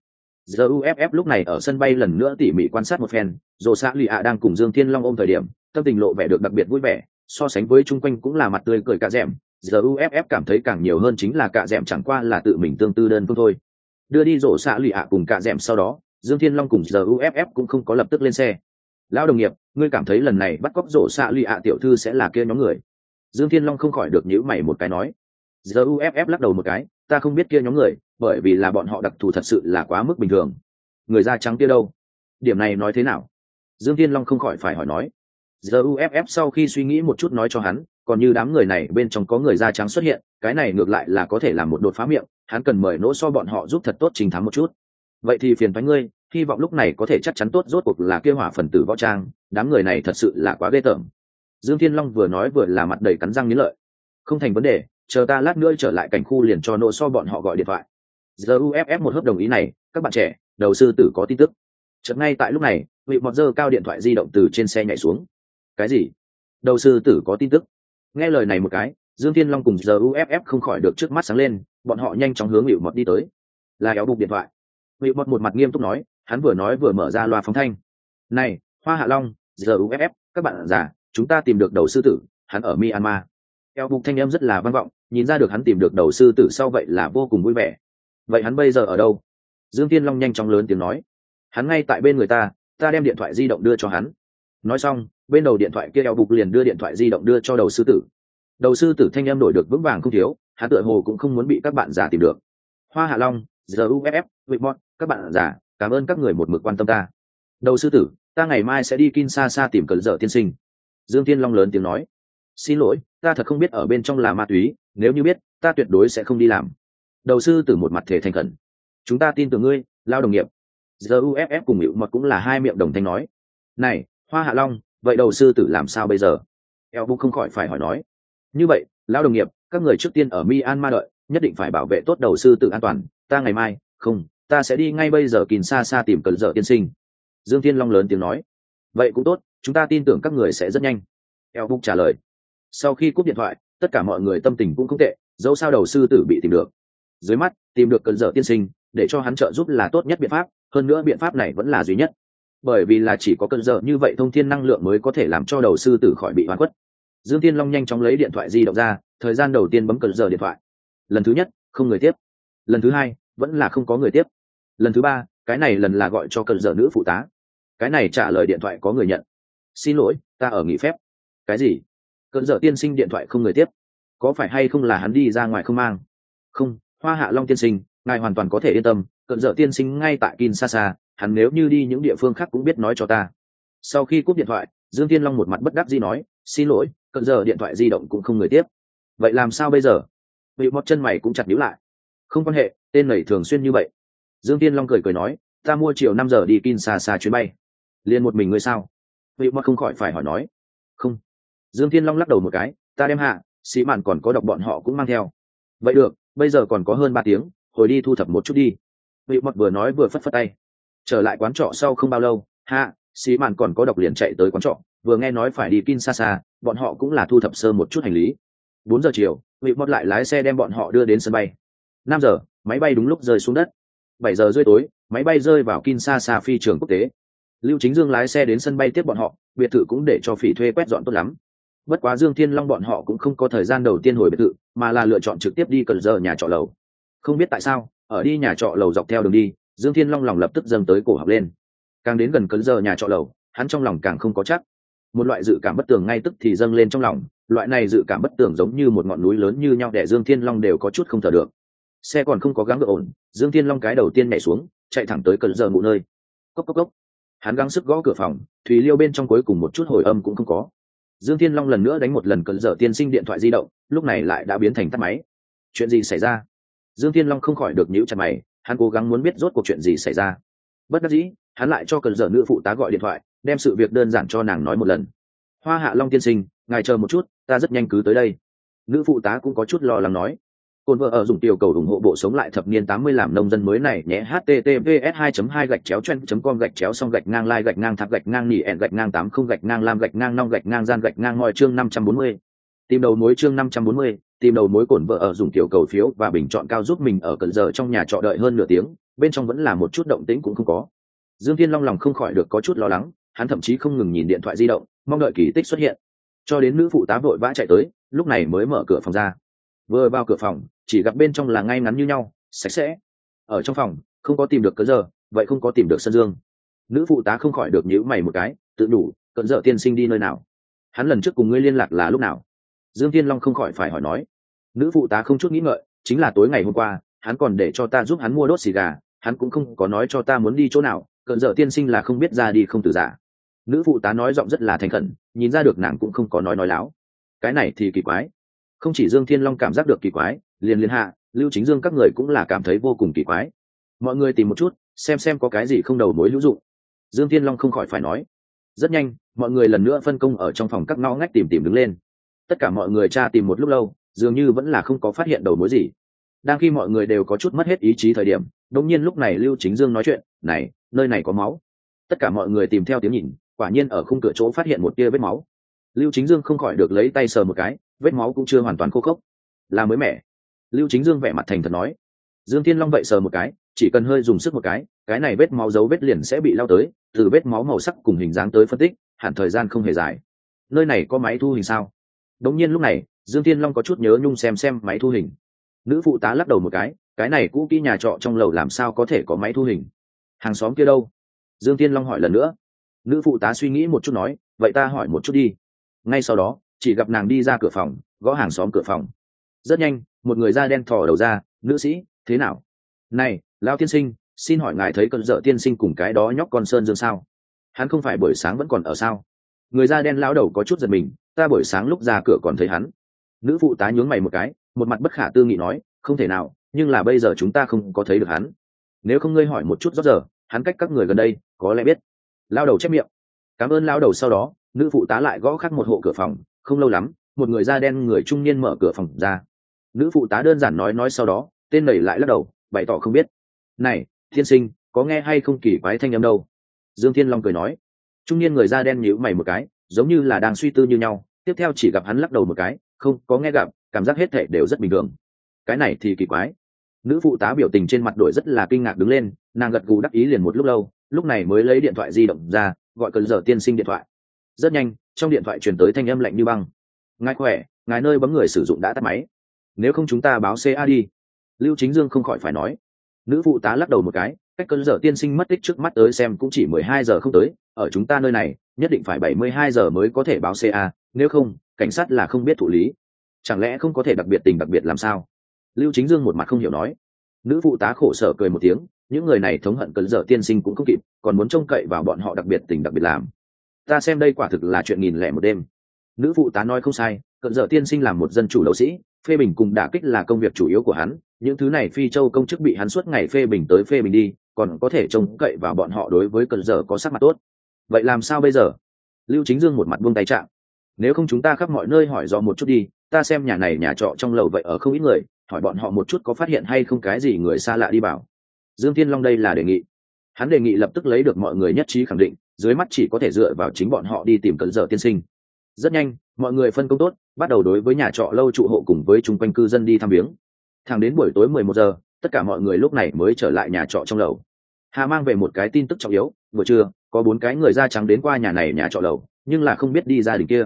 Giờ uff lúc này ở sân bay lần nữa tỉ mỉ quan sát một phen, rộ xạ lụy ạ đang cùng dương thiên long ôm thời điểm, tâm tình lộ vẻ được đặc biệt vui vẻ, so sánh với chung quanh cũng là mặt tươi cười ca dẻm giờ uff cảm thấy càng nhiều hơn chính là ca dẻm chẳng qua là tự mình tương tư đơn phương thôi đưa đi rổ xạ lụy ạ cùng cả d sau đó, dương thiên long cùng giờ uff cũng không có lập tức lên xe. Lão đồng nghiệp, ngươi cảm thấy lần này bắt cóc rổ xạ lụy ạ tiểu thư sẽ là kia nhóm người? Dương thiên long không khỏi được nhữ mày một cái nói. Giờ uff lắc đầu một cái, ta không biết kia nhóm người, bởi vì là bọn họ đặc thù thật sự là quá mức bình thường. Người da trắng kia đâu? Điểm này nói thế nào? Dương thiên long không khỏi phải hỏi nói. Giờ uff sau khi suy nghĩ một chút nói cho hắn còn như đám người này bên trong có người da trắng xuất hiện, cái này ngược lại là có thể làm một đột phá miệng, hắn cần mời nỗ so bọn họ giúp thật tốt trình thám một chút. Vậy thì phiền thoái ngươi, hy vọng lúc này có thể chắc chắn tốt rốt cuộc là kêu hỏa phần tử võ trang, đám người này thật sự là quá ghê tởm. Dương thiên long vừa nói vừa là mặt đầy cắn răng nghĩ lợi. Không thành vấn đề, chờ ta lát nữa trở lại cảnh khu liền cho nỗ so bọn họ gọi điện thoại. Giờ uff một hợp đồng ý này, các bạn trẻ, đầu sư tử có tin tức. Chợt ngay tại lúc này, vị mọt dơ cao điện thoại di động từ trên xe nhảy xuống. Cái gì? Đầu sư tử có tin tức nghe lời này một cái, dương thiên long cùng giờ uff không khỏi được trước mắt sáng lên, bọn họ nhanh chóng hướng hiệu mật đi tới. Là éo bục điện thoại. Hiệu mật một mặt nghiêm túc nói, hắn vừa nói vừa mở ra loa phóng thanh. Này, hoa hạ long giờ uff các bạn già, chúng ta tìm được đầu sư tử, hắn ở myanmar. Eo bục thanh em rất là văn vọng, nhìn ra được hắn tìm được đầu sư tử sau vậy là vô cùng vui vẻ. Vậy hắn bây giờ ở đâu? Dương Thiên long nhanh chóng lớn tiếng nói. Hắn ngay tại bên người ta ta đem điện thoại di động đưa cho hắn nói xong, bên đầu điện thoại kia eo bục liền đưa điện thoại di động đưa cho đầu sư tử. Đầu sư tử thanh em đổi được vững vàng không thiếu hắn tựa hồ cũng không muốn bị các bạn già tìm được. Hoa hạ long giờ uff whitmore các bạn già cảm ơn các người một mực quan tâm ta. Đầu sư tử, ta ngày mai sẽ đi Kinshasa tìm cờ dở tiên sinh. Dương tiên long lớn tiếng nói. Xin lỗi, ta thật không biết ở bên trong là ma túy, nếu như biết, ta tuyệt đối sẽ không đi làm. Đầu sư tử một mặt thể thành khẩn. Chúng ta tin tưởng ngươi, lao đồng nghiệp. Giờ uff cùng hiệu mật cũng là hai miệng đồng thanh nói. Này hoa hạ long, vậy đầu sư tử làm sao bây giờ? Eo bu không khỏi phải hỏi nói. Như vậy, lão đồng nghiệp, các người trước tiên ở myanmar đợi, nhất định phải bảo vệ tốt đầu sư tử an toàn. Ta ngày mai, không, ta sẽ đi ngay bây giờ kìn xa xa tìm cần dở tiên sinh. Dương thiên long lớn tiếng nói. Vậy cũng tốt, chúng ta tin tưởng các người sẽ rất nhanh. Eo bục trả lời. Sau khi cúp điện thoại, tất cả mọi người tâm tình cũng không tệ, dẫu sao đầu sư tử bị tìm được. Dưới mắt, tìm được cần dở tiên sinh, để cho hắn trợ giúp là tốt nhất biện pháp, hơn nữa biện pháp này vẫn là duy nhất bởi vì là chỉ có cơn dở như vậy thông thiên năng lượng mới có thể làm cho đầu sư tử khỏi bị oan khuất. Dương tiên long nhanh chóng lấy điện thoại di động ra thời gian đầu tiên bấm cơn dở điện thoại. Lần thứ nhất không người tiếp. Lần thứ hai vẫn là không có người tiếp. Lần thứ ba cái này lần là gọi cho cơn dở nữ phụ tá. Cái này trả lời điện thoại có người nhận. Xin lỗi ta ở nghỉ phép. Cái gì? Cơn dở tiên sinh điện thoại không người tiếp. Có phải hay không là hắn đi ra ngoài không mang? Không hoa hạ long tiên sinh ngài hoàn toàn có thể yên tâm. Cận dở tiên sinh ngay tại Kinshasa, hắn nếu như đi những địa phương khác cũng biết nói cho ta. Sau khi cúp điện thoại, Dương Thiên Long một mặt bất đắc dĩ nói, "Xin lỗi, cận giờ điện thoại di động cũng không người tiếp. Vậy làm sao bây giờ?" Vị một chân mày cũng chặt nhíu lại. "Không quan hệ, tên này thường xuyên như vậy." Dương Thiên Long cười cười nói, "Ta mua chiều năm giờ đi Kinshasa chuyến bay." Liên một mình ngươi sao? Vị một không khỏi phải hỏi nói. "Không." Dương Thiên Long lắc đầu một cái, "Ta đem hạ, sĩ mạn còn có đọc bọn họ cũng mang theo." "Vậy được, bây giờ còn có hơn ba tiếng, hồi đi thu thập một chút đi." vị mọt vừa nói vừa phất phất tay trở lại quán trọ sau không bao lâu hạ xì màn còn có độc liền chạy tới quán trọ vừa nghe nói phải đi Kinshasa, bọn họ cũng là thu thập sơ một chút hành lý. Bốn giờ chiều vị mót lại lái xe đem bọn họ đưa đến sân bay. Năm giờ máy bay đúng lúc rơi xuống đất. Bảy giờ rơi tối máy bay rơi vào Kinshasa phi trường quốc tế. Lưu chính dương lái xe đến sân bay tiếp bọn họ biệt thự cũng để cho phỉ thuê quét dọn tốt lắm. Bất quá dương thiên long bọn họ cũng không có thời gian đầu tiên hồi biệt thự mà là lựa chọn trực tiếp đi cần giờ nhà trọ lầu. Không biết tại sao ở đi nhà trọ lầu dọc theo đường đi dương thiên long lòng lập tức dâng tới cổ học lên. Càng đến gần cấn giờ nhà trọ lầu, hắn trong lòng càng không có chắc. Một loại dự cảm bất tường ngay tức thì dâng lên trong lòng, loại này dự cảm bất tường giống như một ngọn núi lớn như nhau để dương thiên long đều có chút không thở được. Xe còn không có gắng được ổn, dương thiên long cái đầu tiên nhảy xuống, chạy thẳng tới cơn giờ ngủ nơi. Cốc cốc cốc. Hắn gắng sức gõ cửa phòng, thùy liêu bên trong cuối cùng một chút hồi âm cũng không có. Dương thiên long lần nữa đánh một lần cơn giờ tiên sinh điện thoại di động, lúc này lại đã biến thành tắt máy. Chuyện gì xảy ra? Dương thiên long không khỏi được nhíu chặt mày hắn cố gắng muốn biết rốt cuộc chuyện gì xảy ra. Bất đắc dĩ, hắn lại cho cần giờ nữ phụ tá gọi điện thoại, đem sự việc đơn giản cho nàng nói một lần. Hoa hạ long tiên sinh, ngài chờ một chút, ta rất nhanh cứ tới đây. Nữ phụ tá cũng có chút lo lắng nói. Cồn vợ ở dùng tiểu cầu ủng hộ bộ sống lại thập niên tám mươi làm nông dân mới này, nhé, https 2 2 gạch chéo chen com gạch chéo xong gạch ngang lai gạch ngang tháp gạch ngang nỉ ẹn gạch ngang tám không gạch ngang lam gạch ngang nong gạch ngang gian gạch ngang ngòi chương năm trăm bốn mươi. Tìm đầu mối chương năm trăm bốn mươi tìm đầu mối cổn vợ ở dùng tiểu cầu phiếu và bình chọn cao giúp mình ở cần giờ trong nhà trọ đợi hơn nửa tiếng, bên trong vẫn là một chút động tĩnh cũng không có. Dương thiên long lòng không khỏi được có chút lo lắng, hắn thậm chí không ngừng nhìn điện thoại di động, mong đợi kỳ tích xuất hiện. Cho đến nữ phụ tá vội vã chạy tới, lúc này mới mở cửa phòng ra. Vừa vào cửa phòng, chỉ gặp bên trong là ngay ngắn như nhau, sạch sẽ. Ở trong phòng, không có tìm được cớ giờ, vậy không có tìm được sân dương. Nữ phụ tá không khỏi được nhíu mày một cái, tự đủ, cận dợ tiên sinh đi nơi nào? Hắn lần trước cùng ngươi liên lạc là lúc nào? Dương thiên long không khỏi phải hỏi nói, nữ phụ tá không chút nghĩ ngợi, chính là tối ngày hôm qua, hắn còn để cho ta giúp hắn mua đốt xì gà, hắn cũng không có nói cho ta muốn đi chỗ nào cận dở tiên sinh là không biết ra đi không từ giả. Nữ phụ tá nói giọng rất là thành khẩn, nhìn ra được nàng cũng không có nói nói láo. Cái này thì kỳ quái. Không chỉ dương thiên long cảm giác được kỳ quái, liền liên hạ, lưu chính dương các người cũng là cảm thấy vô cùng kỳ quái. Mọi người tìm một chút, xem xem có cái gì không đầu mối hữu dụng. Dương thiên long không khỏi phải nói, rất nhanh, mọi người lần nữa phân công ở trong phòng các ngõ ngách tìm tìm đứng lên tất cả mọi người tra tìm một lúc lâu, dường như vẫn là không có phát hiện đầu mối gì. Đang khi mọi người đều có chút mất hết ý chí thời điểm đông nhiên lúc này lưu chính dương nói chuyện, này, nơi này có máu. Tất cả mọi người tìm theo tiếng nhìn, quả nhiên ở khung cửa chỗ phát hiện một tia vết máu. Lưu chính dương không khỏi được lấy tay sờ một cái, vết máu cũng chưa hoàn toàn khô khốc. Là mới mẻ. Lưu chính dương vẻ mặt thành thật nói. Dương thiên long vậy sờ một cái, chỉ cần hơi dùng sức một cái cái này vết máu dấu vết liền sẽ bị lao tới, từ vết máu màu sắc cùng hình dáng tới phân tích, hẳn thời gian không hề dài. Nơi này có máy thu hình sao? Đống nhiên lúc này, dương thiên long có chút nhớ nhung xem xem máy thu hình. Nữ phụ tá lắc đầu một cái cái này cũ kỹ nhà trọ trong lầu làm sao có thể có máy thu hình? Hàng xóm kia đâu? Dương thiên long hỏi lần nữa. Nữ phụ tá suy nghĩ một chút nói, vậy ta hỏi một chút đi. Ngay sau đó, chỉ gặp nàng đi ra cửa phòng, gõ hàng xóm cửa phòng. Rất nhanh, một người da đen thò đầu ra, nữ sĩ, thế nào? Này, lao tiên sinh, xin hỏi ngài thấy cơn dợ tiên sinh cùng cái đó nhóc con sơn dương sao? Hắn không phải buổi sáng vẫn còn ở sao? Người da đen lao đầu có chút giật mình ta buổi sáng lúc ra cửa còn thấy hắn. Nữ phụ tá nhướng mày một cái, một mặt bất khả tư nghị nói, không thể nào, nhưng là bây giờ chúng ta không có thấy được hắn. Nếu không ngươi hỏi một chút rót giờ, hắn cách các người gần đây, có lẽ biết. Lao đầu chép miệng. Cảm ơn lao đầu sau đó, nữ phụ tá lại gõ khắc một hộ cửa phòng, không lâu lắm, một người da đen người trung niên mở cửa phòng ra. Nữ phụ tá đơn giản nói nói sau đó, tên nẩy lại lắc đầu, bày tỏ không biết. Này thiên sinh, có nghe hay không kỳ quái thanh âm đâu? Dương thiên long cười nói. Trung niên người da đen nhíu mày một cái, giống như là đang suy tư như nhau tiếp theo chỉ gặp hắn lắc đầu một cái, không, có nghe gặp, cảm giác hết thể đều rất bình thường. Cái này thì kỳ quái. Nữ phụ tá biểu tình trên mặt đổi rất là kinh ngạc đứng lên, nàng gật gù đắc ý liền một lúc lâu, lúc này mới lấy điện thoại di động ra, gọi cơn giờ tiên sinh điện thoại. Rất nhanh, trong điện thoại truyền tới thanh âm lạnh như băng. Ngài khỏe, ngài nơi bấm người sử dụng đã tắt máy. Nếu không chúng ta báo ca đi. Lưu chính dương không khỏi phải nói. Nữ phụ tá lắc đầu một cái, cách cơn giờ tiên sinh mất tích trước mắt tới xem cũng chỉ mười hai giờ không tới, ở chúng ta nơi này, nhất định phải bảy mươi hai giờ mới có thể báo ca nếu không, cảnh sát là không biết thủ lý. Chẳng lẽ không có thể đặc biệt tình đặc biệt làm sao? Lưu chính dương một mặt không hiểu nói. Nữ phụ tá khổ sở cười một tiếng, những người này thống hận cơn dở tiên sinh cũng không kịp, còn muốn trông cậy vào bọn họ đặc biệt tình đặc biệt làm. Ta xem đây quả thực là chuyện nghìn lẻ một đêm. Nữ phụ tá nói không sai cận dở tiên sinh làm một dân chủ đấu sĩ, phê bình cùng đả kích là công việc chủ yếu của hắn, những thứ này phi châu công chức bị hắn suốt ngày phê bình tới phê bình đi, còn có thể trông cậy vào bọn họ đối với cận dở có sắc mặt tốt. Vậy làm sao bây giờ? Lưu chính dương một mặt buông tay chạm nếu không chúng ta khắp mọi nơi hỏi rõ một chút đi, ta xem nhà này nhà trọ trong lầu vậy ở không ít người, hỏi bọn họ một chút có phát hiện hay không cái gì người xa lạ đi bảo. Dương thiên long đây là đề nghị. Hắn đề nghị lập tức lấy được mọi người nhất trí khẳng định, dưới mắt chỉ có thể dựa vào chính bọn họ đi tìm cận giờ tiên sinh. Rất nhanh, mọi người phân công tốt, bắt đầu đối với nhà trọ lâu trụ hộ cùng với chung quanh cư dân đi thăm viếng. Thẳng đến buổi tối mười một giờ, tất cả mọi người lúc này mới trở lại nhà trọ trong lầu. Hà mang về một cái tin tức trọng yếu, buổi trưa, có bốn cái người da trắng đến qua nhà này nhà trọ lầu, nhưng là không biết đi gia đình kia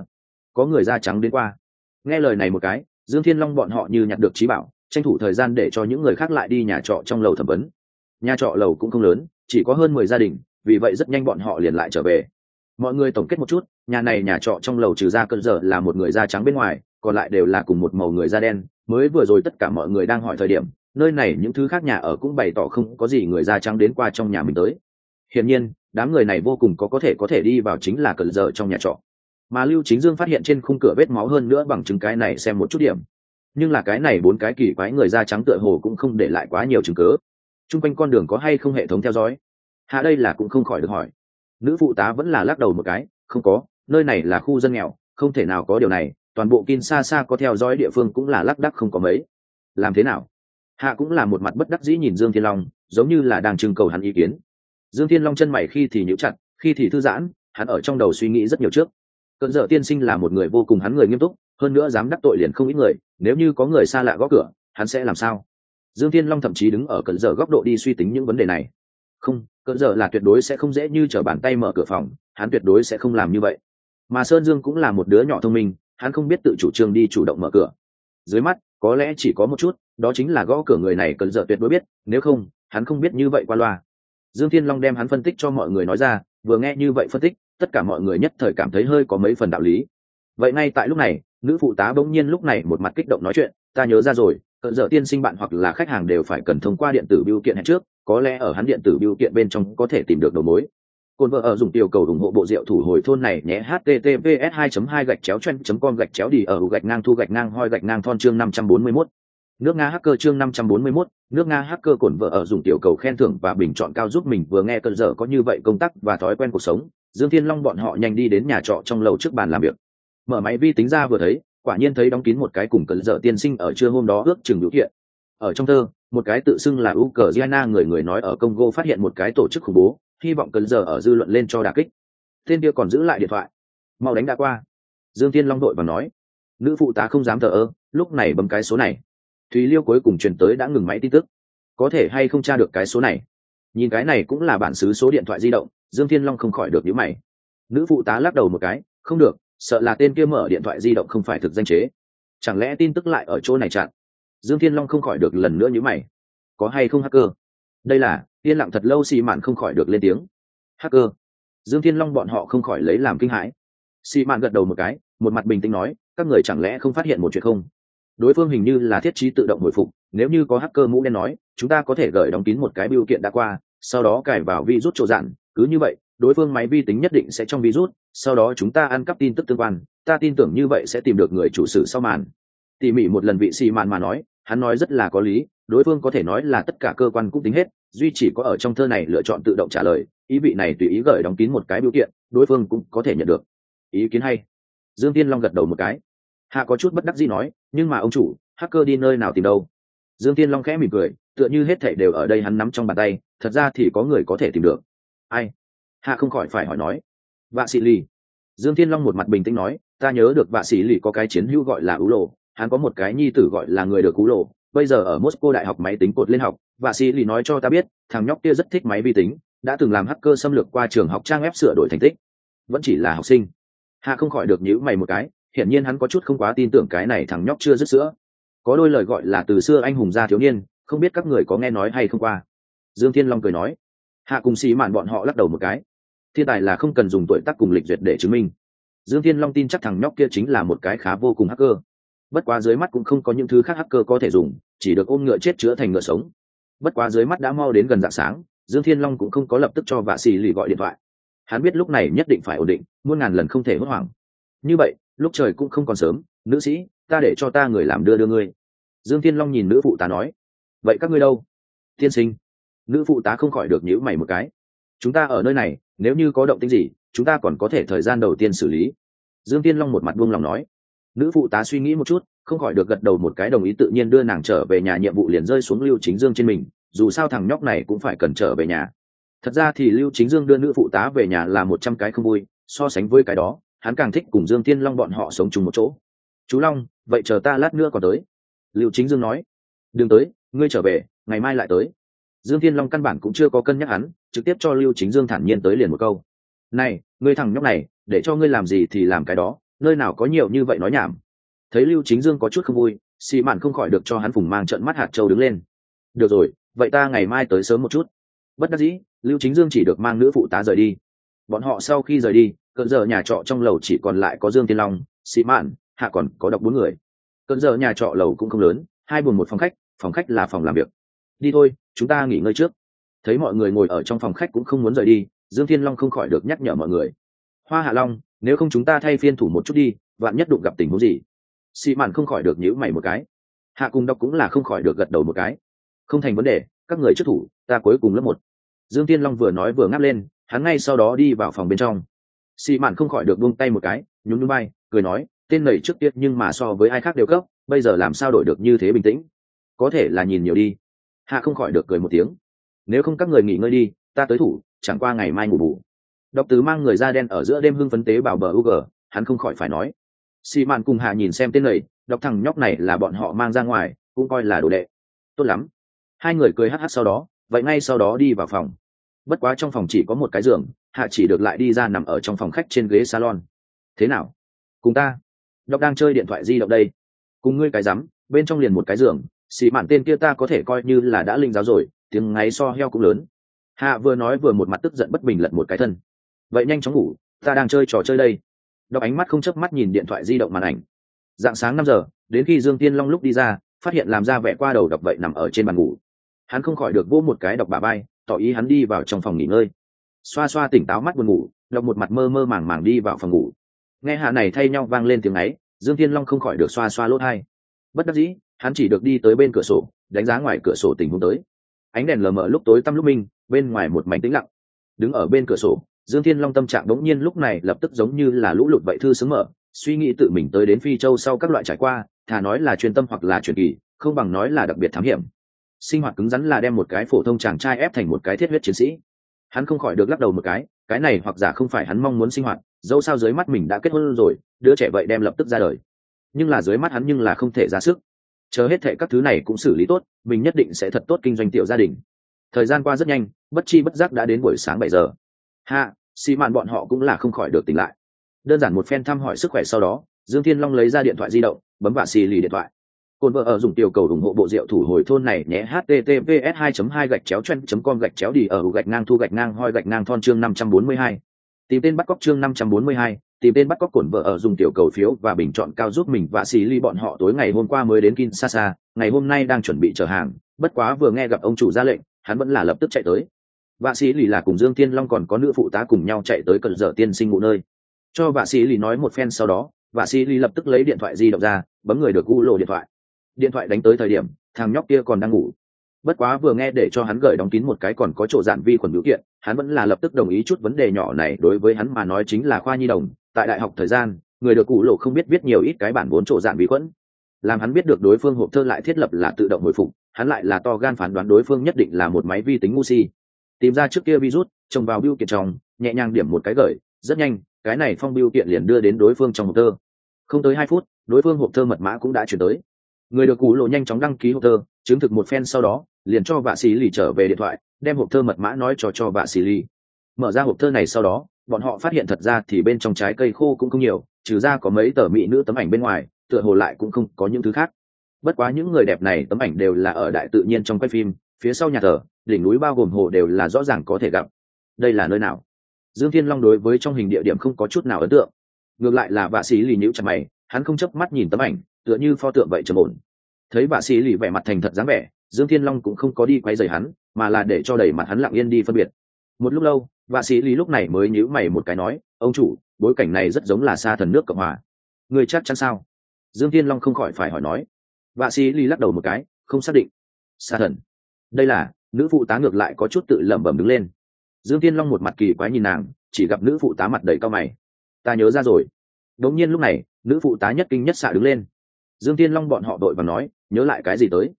có người da trắng đến qua. Nghe lời này một cái, dương thiên long bọn họ như nhặt được trí bảo, tranh thủ thời gian để cho những người khác lại đi nhà trọ trong lầu thẩm vấn. Nhà trọ lầu cũng không lớn, chỉ có hơn mười gia đình, vì vậy rất nhanh bọn họ liền lại trở về. Mọi người tổng kết một chút, nhà này nhà trọ trong lầu trừ ra cơn giờ là một người da trắng bên ngoài, còn lại đều là cùng một màu người da đen. Mới vừa rồi tất cả mọi người đang hỏi thời điểm, nơi này những thứ khác nhà ở cũng bày tỏ không có gì người da trắng đến qua trong nhà mình tới. Hiển nhiên, đám người này vô cùng có có thể có thể đi vào chính là cơn giờ trong nhà trọ mà lưu chính dương phát hiện trên khung cửa vết máu hơn nữa bằng chứng cái này xem một chút điểm. Nhưng là cái này bốn cái kỳ quái người da trắng tựa hồ cũng không để lại quá nhiều chứng cớ t r u n g quanh con đường có hay không hệ thống theo dõi? Hạ đây là cũng không khỏi được hỏi. Nữ phụ tá vẫn là lắc đầu một cái, không có, nơi này là khu dân nghèo, không thể nào có điều này, toàn bộ kin xa xa có theo dõi địa phương cũng là lắc đắc không có mấy. Làm thế nào? Hạ cũng là một mặt bất đắc dĩ nhìn dương thiên long, giống như là đang trưng cầu hắn ý kiến. Dương thiên long chân mày khi thì nhíu chặt, khi thì thư giãn, hắn ở trong đầu suy nghĩ rất nhiều trước cơn dợ tiên sinh là một người vô cùng hắn người nghiêm túc, hơn nữa dám đắc tội liền không ít người, nếu như có người xa lạ gõ cửa, hắn sẽ làm sao? Dương thiên long thậm chí đứng ở cơn dở góc độ đi suy tính những vấn đề này. Không, cơn dở là tuyệt đối sẽ không dễ như t r ở bàn tay mở cửa phòng, hắn tuyệt đối sẽ không làm như vậy. Mà sơn dương cũng là một đứa nhỏ thông minh, hắn không biết tự chủ trương đi chủ động mở cửa. Dưới mắt, có lẽ chỉ có một chút, đó chính là gõ cửa người này cần dở tuyệt đối biết, nếu không, hắn không biết như vậy qua loa. Dương thiên long đem hắn phân tích cho mọi người nói ra, vừa nghe như vậy phân tích tất cả mọi người nhất thời cảm thấy hơi có mấy phần đạo lý. Vậy ngay tại lúc này, nữ phụ tá bỗng nhiên lúc này một mặt kích động nói chuyện, ta nhớ ra rồi cận dở tiên sinh bạn hoặc là khách hàng đều phải cần thông qua điện tử biểu kiện hẹn trước, có lẽ ở hắn điện tử biểu kiện bên trong có thể tìm được đầu mối. Cồn vợ ở dùng tiêu cầu ủng hộ bộ rượu thủ hồi thôn này nhé, https 2 2 gạch chéo chen com gạch chéo đi ở gạch ngang thu gạch ngang hoi gạch ngang thon chương 541 nước nga hacker chương 541 nước nga hacker cổn vợ ở dùng tiểu cầu khen thưởng và bình chọn cao giúp mình vừa nghe cơn dở có như vậy công tác và thói quen cuộc sống. Dương thiên long bọn họ nhanh đi đến nhà trọ trong lầu trước bàn làm việc. Mở máy vi tính ra vừa thấy, quả nhiên thấy đóng kín một cái cùng cơn dở tiên sinh ở trưa hôm đó ước chừng biểu hiện. Ở trong thơ, một cái tự xưng là ukraine người người nói ở congo phát hiện một cái tổ chức khủng bố, hy vọng cơn dở ở dư luận lên cho đà kích. Tên kia còn giữ lại điện thoại. Mau đánh đã qua. Dương Thiên long đội và nói, nữ phụ tá không dám thờ ơ, lúc này bấm cái số này thùy liêu cuối cùng truyền tới đã ngừng máy tin tức. Có thể hay không tra được cái số này? Nhìn cái này cũng là bản xứ số điện thoại di động, dương thiên long không khỏi được nhíu mày. Nữ phụ tá lắc đầu một cái, không được, sợ là tên kia mở điện thoại di động không phải thực danh chế. Chẳng lẽ tin tức lại ở chỗ này chặn? Dương thiên long không khỏi được lần nữa nhíu mày. Có hay không hacker? Đây là, yên lặng thật lâu xì mạn không khỏi được lên tiếng. Hacker? Dương thiên long bọn họ không khỏi lấy làm kinh hãi. Xì mạn gật đầu một cái, một mặt bình tĩnh nói, các người chẳng lẽ không phát hiện một chuyện không? Đối phương hình như là thiết trí tự động hồi phục, nếu như có hacker mũ đen nói, chúng ta có thể gửi đóng kín một cái biểu kiện đã qua, sau đó cài vào virus chỗ dạn cứ như vậy, đối phương máy vi tính nhất định sẽ trong virus, sau đó chúng ta ăn cắp tin tức tương quan, ta tin tưởng như vậy sẽ tìm được người chủ sử sau màn. Tỉ mỉ một lần vị xì màn mà nói, hắn nói rất là có lý, đối phương có thể nói là tất cả cơ quan cũng tính hết, duy chỉ có ở trong thơ này lựa chọn tự động trả lời, ý vị này tùy ý gửi đóng kín một cái biểu kiện, đối phương cũng có thể nhận được. Ý kiến hay. Dương tiên long gật đầu một cái. Hạ có chút bất đắc gì nói nhưng mà ông chủ, hacker đi nơi nào tìm đâu? Dương tiên long khẽ mỉm cười, tựa như hết thảy đều ở đây hắn nắm trong bàn tay, thật ra thì có người có thể tìm được. Ai? Hạ không khỏi phải hỏi nói. Vạ sĩ lì. Dương tiên long một mặt bình tĩnh nói, ta nhớ được vạ sĩ lì có cái chiến hữu gọi là ú lộ, hắn có một cái nhi tử gọi là người được ú lộ, bây giờ ở moscow đại học máy tính cột lên học. Vạ sĩ lì nói cho ta biết, thằng nhóc kia rất thích máy vi tính, đã từng làm hacker xâm lược qua trường học trang web sửa đổi thành tích. Vẫn chỉ là học sinh. Hạ không khỏi được nhữ mày một cái hiển nhiên hắn có chút không quá tin tưởng cái này thằng nhóc chưa dứt sữa. Có đôi lời gọi là từ xưa anh hùng gia thiếu niên, không biết các người có nghe nói hay không qua. Dương thiên long cười nói, hạ cùng xì mạn bọn họ lắc đầu một cái. Thiên tài là không cần dùng tuổi tác cùng lịch duyệt để chứng minh. Dương thiên long tin chắc thằng nhóc kia chính là một cái khá vô cùng hacker. Bất quá dưới mắt cũng không có những thứ khác hacker có thể dùng, chỉ được ôm ngựa chết chữa thành ngựa sống. Bất quá dưới mắt đã mau đến gần dạng sáng, dương thiên long cũng không có lập tức cho vạ xì lì gọi điện thoại. Hắn biết lúc này nhất định phải ổn định, muôn ngàn lần không thể hốt hoảng. Như vậy lúc trời cũng không còn sớm, nữ sĩ, ta để cho ta người làm đưa đưa ngươi. Dương thiên long nhìn nữ phụ tá nói, vậy các ngươi đâu? Tiên sinh. Nữ phụ tá không khỏi được nhíu mày một cái. Chúng ta ở nơi này, nếu như có động tĩnh gì, chúng ta còn có thể thời gian đầu tiên xử lý. Dương tiên long một mặt buông lòng nói. Nữ phụ tá suy nghĩ một chút, không khỏi được gật đầu một cái đồng ý tự nhiên đưa nàng trở về nhà nhiệm vụ liền rơi xuống lưu chính dương trên mình, dù sao thằng nhóc này cũng phải cần trở về nhà. Thật ra thì lưu chính dương đưa nữ phụ tá về nhà là một trăm cái không vui, so sánh với cái đó hắn càng thích cùng dương tiên long bọn họ sống chung một chỗ. Chú long, vậy chờ ta lát nữa còn tới. Lưu chính dương nói. Đừng tới, ngươi trở về, ngày mai lại tới. Dương thiên long căn bản cũng chưa có cân nhắc hắn, trực tiếp cho lưu chính dương thản nhiên tới liền một câu. Này, ngươi thằng nhóc này, để cho ngươi làm gì thì làm cái đó, nơi nào có nhiều như vậy nói nhảm. Thấy lưu chính dương có chút không vui xì mạn không khỏi được cho hắn phùng mang trận mắt hạt châu đứng lên. Được rồi, vậy ta ngày mai tới sớm một chút. Bất đắc dĩ, lưu chính dương chỉ được mang nữ phụ tá rời đi. Bọn họ sau khi rời đi cơn giờ nhà trọ trong lầu chỉ còn lại có dương tiên long, Sĩ mạn, hạ còn có độc bốn người. Cơn giờ nhà trọ lầu cũng không lớn, hai buồng một phòng khách phòng khách là phòng làm việc. Đi thôi, chúng ta nghỉ ngơi trước. Thấy mọi người ngồi ở trong phòng khách cũng không muốn rời đi, dương thiên long không khỏi được nhắc nhở mọi người. Hoa hạ long, nếu không chúng ta thay phiên thủ một chút đi, vạn nhất đụng gặp tình huống gì? Xị mạn không khỏi được nhíu mày một cái. Hạ cùng đọc cũng là không khỏi được gật đầu một cái. Không thành vấn đề, các người trước thủ, ta cuối cùng lớp một. Dương thiên long vừa nói vừa ngáp lên, hắn ngay sau đó đi vào phòng bên trong xì mạn không khỏi được buông tay một cái, nhún núi bay cười nói, tên này trước tiết nhưng mà so với ai khác đều cấp, bây giờ làm sao đổi được như thế bình tĩnh? Có thể là nhìn nhiều đi. Hạ không khỏi được cười một tiếng. Nếu không các người nghỉ ngơi đi, ta tới thủ, chẳng qua ngày mai ngủ bù. Độc tứ mang người da đen ở giữa đêm hưng phấn tế bảo bờ u g hắn không khỏi phải nói. Xì mạn cùng hạ nhìn xem tên này đọc thằng nhóc này là bọn họ mang ra ngoài, cũng coi là đồ đệ. Tốt lắm. Hai người cười hh sau đó, vậy ngay sau đó đi vào phòng. Bất quá trong phòng chỉ có một cái giường hạ chỉ được lại đi ra nằm ở trong phòng khách trên ghế salon. Thế nào? Cùng ta. Đọc đang chơi điện thoại di động đây. Cùng ngươi cái rắm, bên trong liền một cái giường. Xì mạn tên kia ta có thể coi như là đã linh giáo rồi, tiếng ngáy so heo cũng lớn. Hạ vừa nói vừa một mặt tức giận bất bình lật một cái thân. Vậy nhanh chóng ngủ, ta đang chơi trò chơi đây. Đọc ánh mắt không chớp mắt nhìn điện thoại di động màn ảnh. Dạng sáng năm giờ, đến khi dương tiên long lúc đi ra, phát hiện làm ra vẻ qua đầu đọc vậy nằm ở trên bàn ngủ. Hắn không khỏi được vô một cái đọc bà bay tỏ ý hắn đi vào trong phòng nghỉ ngơi xoa xoa tỉnh táo mắt buồn ngủ, lộc một mặt mơ mơ màng màng đi vào phòng ngủ. Nghe hạ này thay nhau vang lên tiếng ấy, dương thiên long không khỏi được xoa xoa lốt hai bất đắc dĩ, hắn chỉ được đi tới bên cửa sổ, đánh giá ngoài cửa sổ tình huống tới. Ánh đèn lờ mờ lúc tối tăm lúc minh, bên ngoài một mảnh tĩnh lặng. Đứng ở bên cửa sổ, dương thiên long tâm trạng bỗng nhiên lúc này lập tức giống như là lũ lụt vậy thư sướng mở, suy nghĩ tự mình tới đến phi châu sau các loại trải qua, thà nói là chuyên tâm hoặc là truyền kỳ, không bằng nói là đặc biệt thám hiểm. Sinh hoạt cứng rắn là đem một cái phổ thông chàng trai ép thành một cái thiết huyết chiến sĩ hắn không khỏi được lắc đầu một cái cái này hoặc giả không phải hắn mong muốn sinh hoạt, dẫu sao dưới mắt mình đã kết hôn rồi, đứa trẻ vậy đem lập tức ra đời. Nhưng là dưới mắt hắn nhưng là không thể ra sức. Chờ hết thệ các thứ này cũng xử lý tốt, mình nhất định sẽ thật tốt kinh doanh tiểu gia đình. Thời gian qua rất nhanh, bất chi bất giác đã đến buổi sáng bảy giờ. Hạ xì mạn bọn họ cũng là không khỏi được tỉnh lại. Đơn giản một phen thăm hỏi sức khỏe sau đó, dương thiên long lấy ra điện thoại di động, bấm vả xì lì điện thoại. Côn vợ ở dùng tiểu cầu ủng hộ bộ rượu thủ hồi thôn này nhé https 2 2 gạch chéo chen com gạch chéo đi ở gạch ngang thu gạch ngang hoi gạch ngang thon chương 542. tìm tên bắt cóc chương 542, tìm tên bắt cóc cổn vợ ở dùng tiểu cầu phiếu và bình chọn cao giúp mình và xì ly bọn họ tối ngày hôm qua mới đến Kinshasa, ngày hôm nay đang chuẩn bị chở hàng, bất quá vừa nghe gặp ông chủ ra lệnh, hắn vẫn là lập tức chạy tới. Vạ sĩ lì là cùng Dương Tiên Long còn có nữ phụ tá cùng nhau chạy tới cần giờ tiên sinh ngủ nơi. Cho vạ sĩ lì nói một phen sau đó, vạ sĩ lì lập tức lấy điện thoại di động ra, bấm người được u lộ điện thoại điện thoại đánh tới thời điểm, thằng nhóc kia còn đang ngủ. Bất quá vừa nghe để cho hắn gửi đóng kín một cái còn có chỗ dạn vi khuẩn biểu kiện, hắn vẫn là lập tức đồng ý chút vấn đề nhỏ này, đối với hắn mà nói chính là khoa nhi đồng, tại đại học thời gian, người được cụ lộ không biết viết nhiều ít cái bản vốn chỗ dạn vi khuẩn. Làm hắn biết được đối phương hộp thơ lại thiết lập là tự động hồi phục, hắn lại là to gan phán đoán đối phương nhất định là một máy vi tính ngu si tìm ra trước kia virus trồng vào biêu kiện trong, nhẹ nhàng điểm một cái gửi, rất nhanh, cái này phong biêu kiện liền đưa đến đối phương trong hộp thơ. Không tới hai phút, đối phương hộp thơ mật mã cũng đã chuyển tới người được cụ lộ nhanh chóng đăng ký hộp thơ, chứng thực một phen sau đó, liền cho vạ xì lì trở về điện thoại, đem hộp thơ mật mã nói cho cho vạ xì lì. Mở ra hộp thơ này sau đó, bọn họ phát hiện thật ra thì bên trong trái cây khô cũng không nhiều, trừ ra có mấy tờ mỹ nữ tấm ảnh bên ngoài, tựa hồ lại cũng không có những thứ khác. Bất quá những người đẹp này tấm ảnh đều là ở đại tự nhiên trong quay phim, phía sau nhà thờ, đỉnh núi bao gồm hồ đều là rõ ràng có thể gặp. Đây là nơi nào? Dương thiên long đối với trong hình địa điểm không có chút nào ấn tượng. Ngược lại là vạ sĩ lì nhữ chặt mày, hắn không chớp mắt nhìn tấm ảnh tựa như pho tượng vậy trầm ổn. Thấy bà sĩ lì vẻ mặt thành thật dáng vẻ, dương thiên long cũng không có đi quay dày hắn, mà là để cho đẩy mặt hắn lặng yên đi phân biệt. Một lúc lâu, bà sĩ lì lúc này mới nhíu mày một cái nói, ông chủ, bối cảnh này rất giống là xa thần nước cộng hòa. Người chắc chắn sao? Dương thiên long không khỏi phải hỏi nói. Bà sĩ lì lắc đầu một cái, không xác định. Xa thần. Đây là, nữ phụ tá ngược lại có chút tự lẩm bẩm đứng lên. Dương thiên long một mặt kỳ quái nhìn nàng, chỉ gặp nữ phụ tá mặt đầy cao mày. Ta nhớ ra rồi. Đống nhiên lúc này, nữ phụ tá nhất kinh nhất xạ đứng lên dương thiên long bọn họ đội và nói, nhớ lại cái gì tới?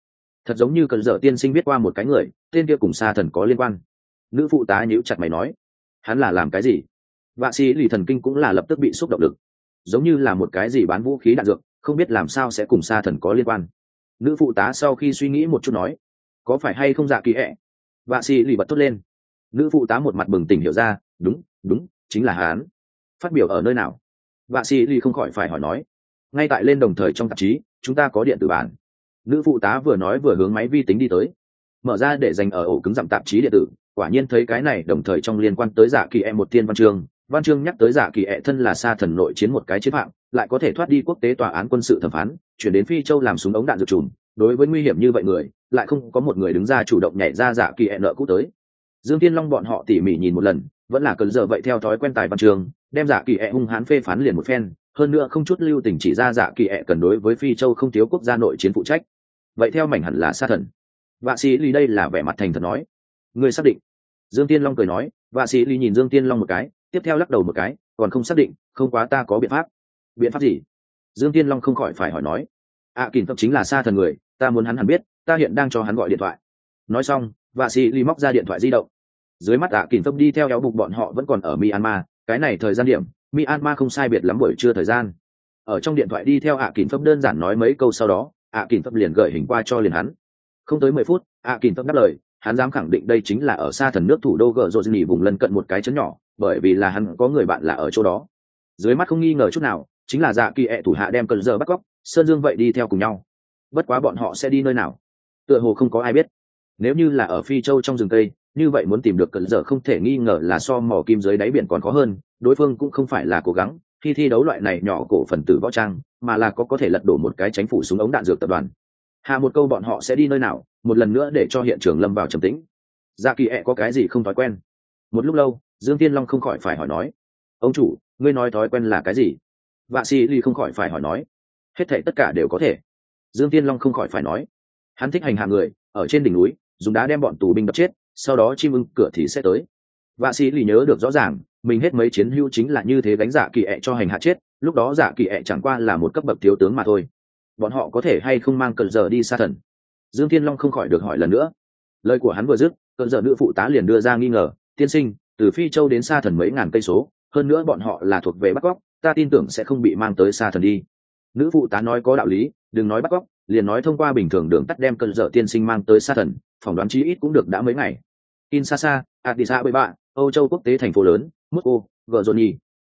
Thật giống như cần dở tiên sinh biết qua một cái người, tên kia cùng xa thần có liên quan. Nữ phụ tá nhíu chặt mày nói, hắn là làm cái gì? Vạ sĩ lì thần kinh cũng là lập tức bị xúc động lực. Giống như là một cái gì bán vũ khí đạn dược, không biết làm sao sẽ cùng xa thần có liên quan. Nữ phụ tá sau khi suy nghĩ một chút nói, có phải hay không dạ kỳ hẹ vạ sĩ lì bật thốt lên. Nữ phụ tá một mặt bừng tỉnh hiểu ra, đúng đúng, chính là hán phát biểu ở nơi nào? Vạ sĩ lì không khỏi phải hỏi nói ngay tại lên đồng thời trong tạp chí, chúng ta có điện tử bản. Nữ phụ tá vừa nói vừa hướng máy vi tính đi tới. Mở ra để dành ở ổ cứng giảm tạp chí điện tử, quả nhiên thấy cái này đồng thời trong liên quan tới giả kỳ e một tiên văn chương. Văn chương nhắc tới giả kỳ e thân là xa thần nội chiến một cái chiến phạm lại có thể thoát đi quốc tế tòa án quân sự thẩm phán, chuyển đến phi châu làm súng ống đạn dược trùm đối với nguy hiểm như vậy người, lại không có một người đứng ra chủ động nhảy ra giả kỳ e nợ cũ tới. Dương tiên long bọn họ tỉ mỉ nhìn một lần, vẫn là cần giờ vậy theo thói quen tài văn chương, đem giả kỳ e hung hãn phê phán liền một phen hơn nữa không chút lưu tình chỉ ra dạ kỳ ẹ cần đối với phi châu không thiếu quốc gia nội chiến phụ trách. Vậy theo mảnh hẳn là sa thần. Vạ sĩ ly đây là vẻ mặt thành thật nói. Người xác định. Dương tiên long cười nói vạ sĩ ly nhìn dương tiên long một cái tiếp theo lắc đầu một cái còn không xác định không quá ta có biện pháp. Biện pháp gì? Dương tiên long không khỏi phải hỏi nói. Ạ à, kìm chính là sa thần người ta muốn hắn hẳn biết ta hiện đang cho hắn gọi điện thoại. Nói xong vạ sĩ ly móc ra điện thoại di động. Dưới mắt ạ à, kìm đi theo éo bục bọn họ vẫn còn ở myanmar cái này thời gian điểm myanmar không sai biệt lắm buổi trưa thời gian. Ở trong điện thoại đi theo ạ à, phẩm đơn giản nói mấy câu sau đó ạ à phẩm liền gửi hình qua cho liền hắn. Không tới mười phút ạ à phẩm đáp lời hắn dám khẳng định đây chính là ở xa thần nước thủ đô gờ rô dini vùng lân cận một cái chấn nhỏ bởi vì là hắn có người bạn là ở chỗ đó. Dưới mắt không nghi ngờ chút nào chính là dạ kỳ ẹ thủ hạ đem cần giờ bắt cóc sơn dương vậy đi theo cùng nhau. Bất quá bọn họ sẽ đi nơi nào? Tựa hồ không có ai biết. Nếu như là ở phi châu trong rừng tây như vậy muốn tìm được cẩn giờ không thể nghi ngờ là so mỏ kim dưới đáy biển còn khó hơn, đối phương cũng không phải là cố gắng khi thi đấu loại này nhỏ cổ phần tử võ trang, mà là có có thể lật đổ một cái chánh phủ súng ống đạn dược tập đoàn. Hạ một câu bọn họ sẽ đi nơi nào, một lần nữa để cho hiện trường lâm vào trầm tĩnh. Dạ kỳ ẹ có cái gì không thói quen? Một lúc lâu, dương tiên long không khỏi phải hỏi nói. Ông chủ, ngươi nói thói quen là cái gì? Vạ si ly không khỏi phải hỏi nói. Hết thệ tất cả đều có thể. Dương tiên long không khỏi phải nói. Hắn thích hành hạ người, ở trên đỉnh núi, dùng đá đem bọn tù binh đập chết sau đó chim ưng cửa thì sẽ tới. Vạ sĩ lì nhớ được rõ ràng, mình hết mấy chiến hữu chính là như thế đánh giả dạ kỳ ẹ cho hành hạ chết, lúc đó giả kỳ ẹ chẳng qua là một cấp bậc thiếu tướng mà thôi. Bọn họ có thể hay không mang cơn giờ đi xa thần? Dương thiên long không khỏi được hỏi lần nữa. Lời của hắn vừa dứt cơn giờ nữ phụ tá liền đưa ra nghi ngờ, tiên sinh, từ phi châu đến xa thần mấy ngàn cây số, hơn nữa bọn họ là thuộc về bắt cóc ta tin tưởng sẽ không bị mang tới xa thần đi. Nữ phụ tá nói có đạo lý, đừng nói bắt cóc liền nói thông qua bình thường đường tắt đem cơn dở tiên sinh mang tới xa thần phỏng đoán chí ít cũng được đã mấy ngày. Kinshasa addis ababa âu châu quốc tế thành phố lớn, moscow gzoni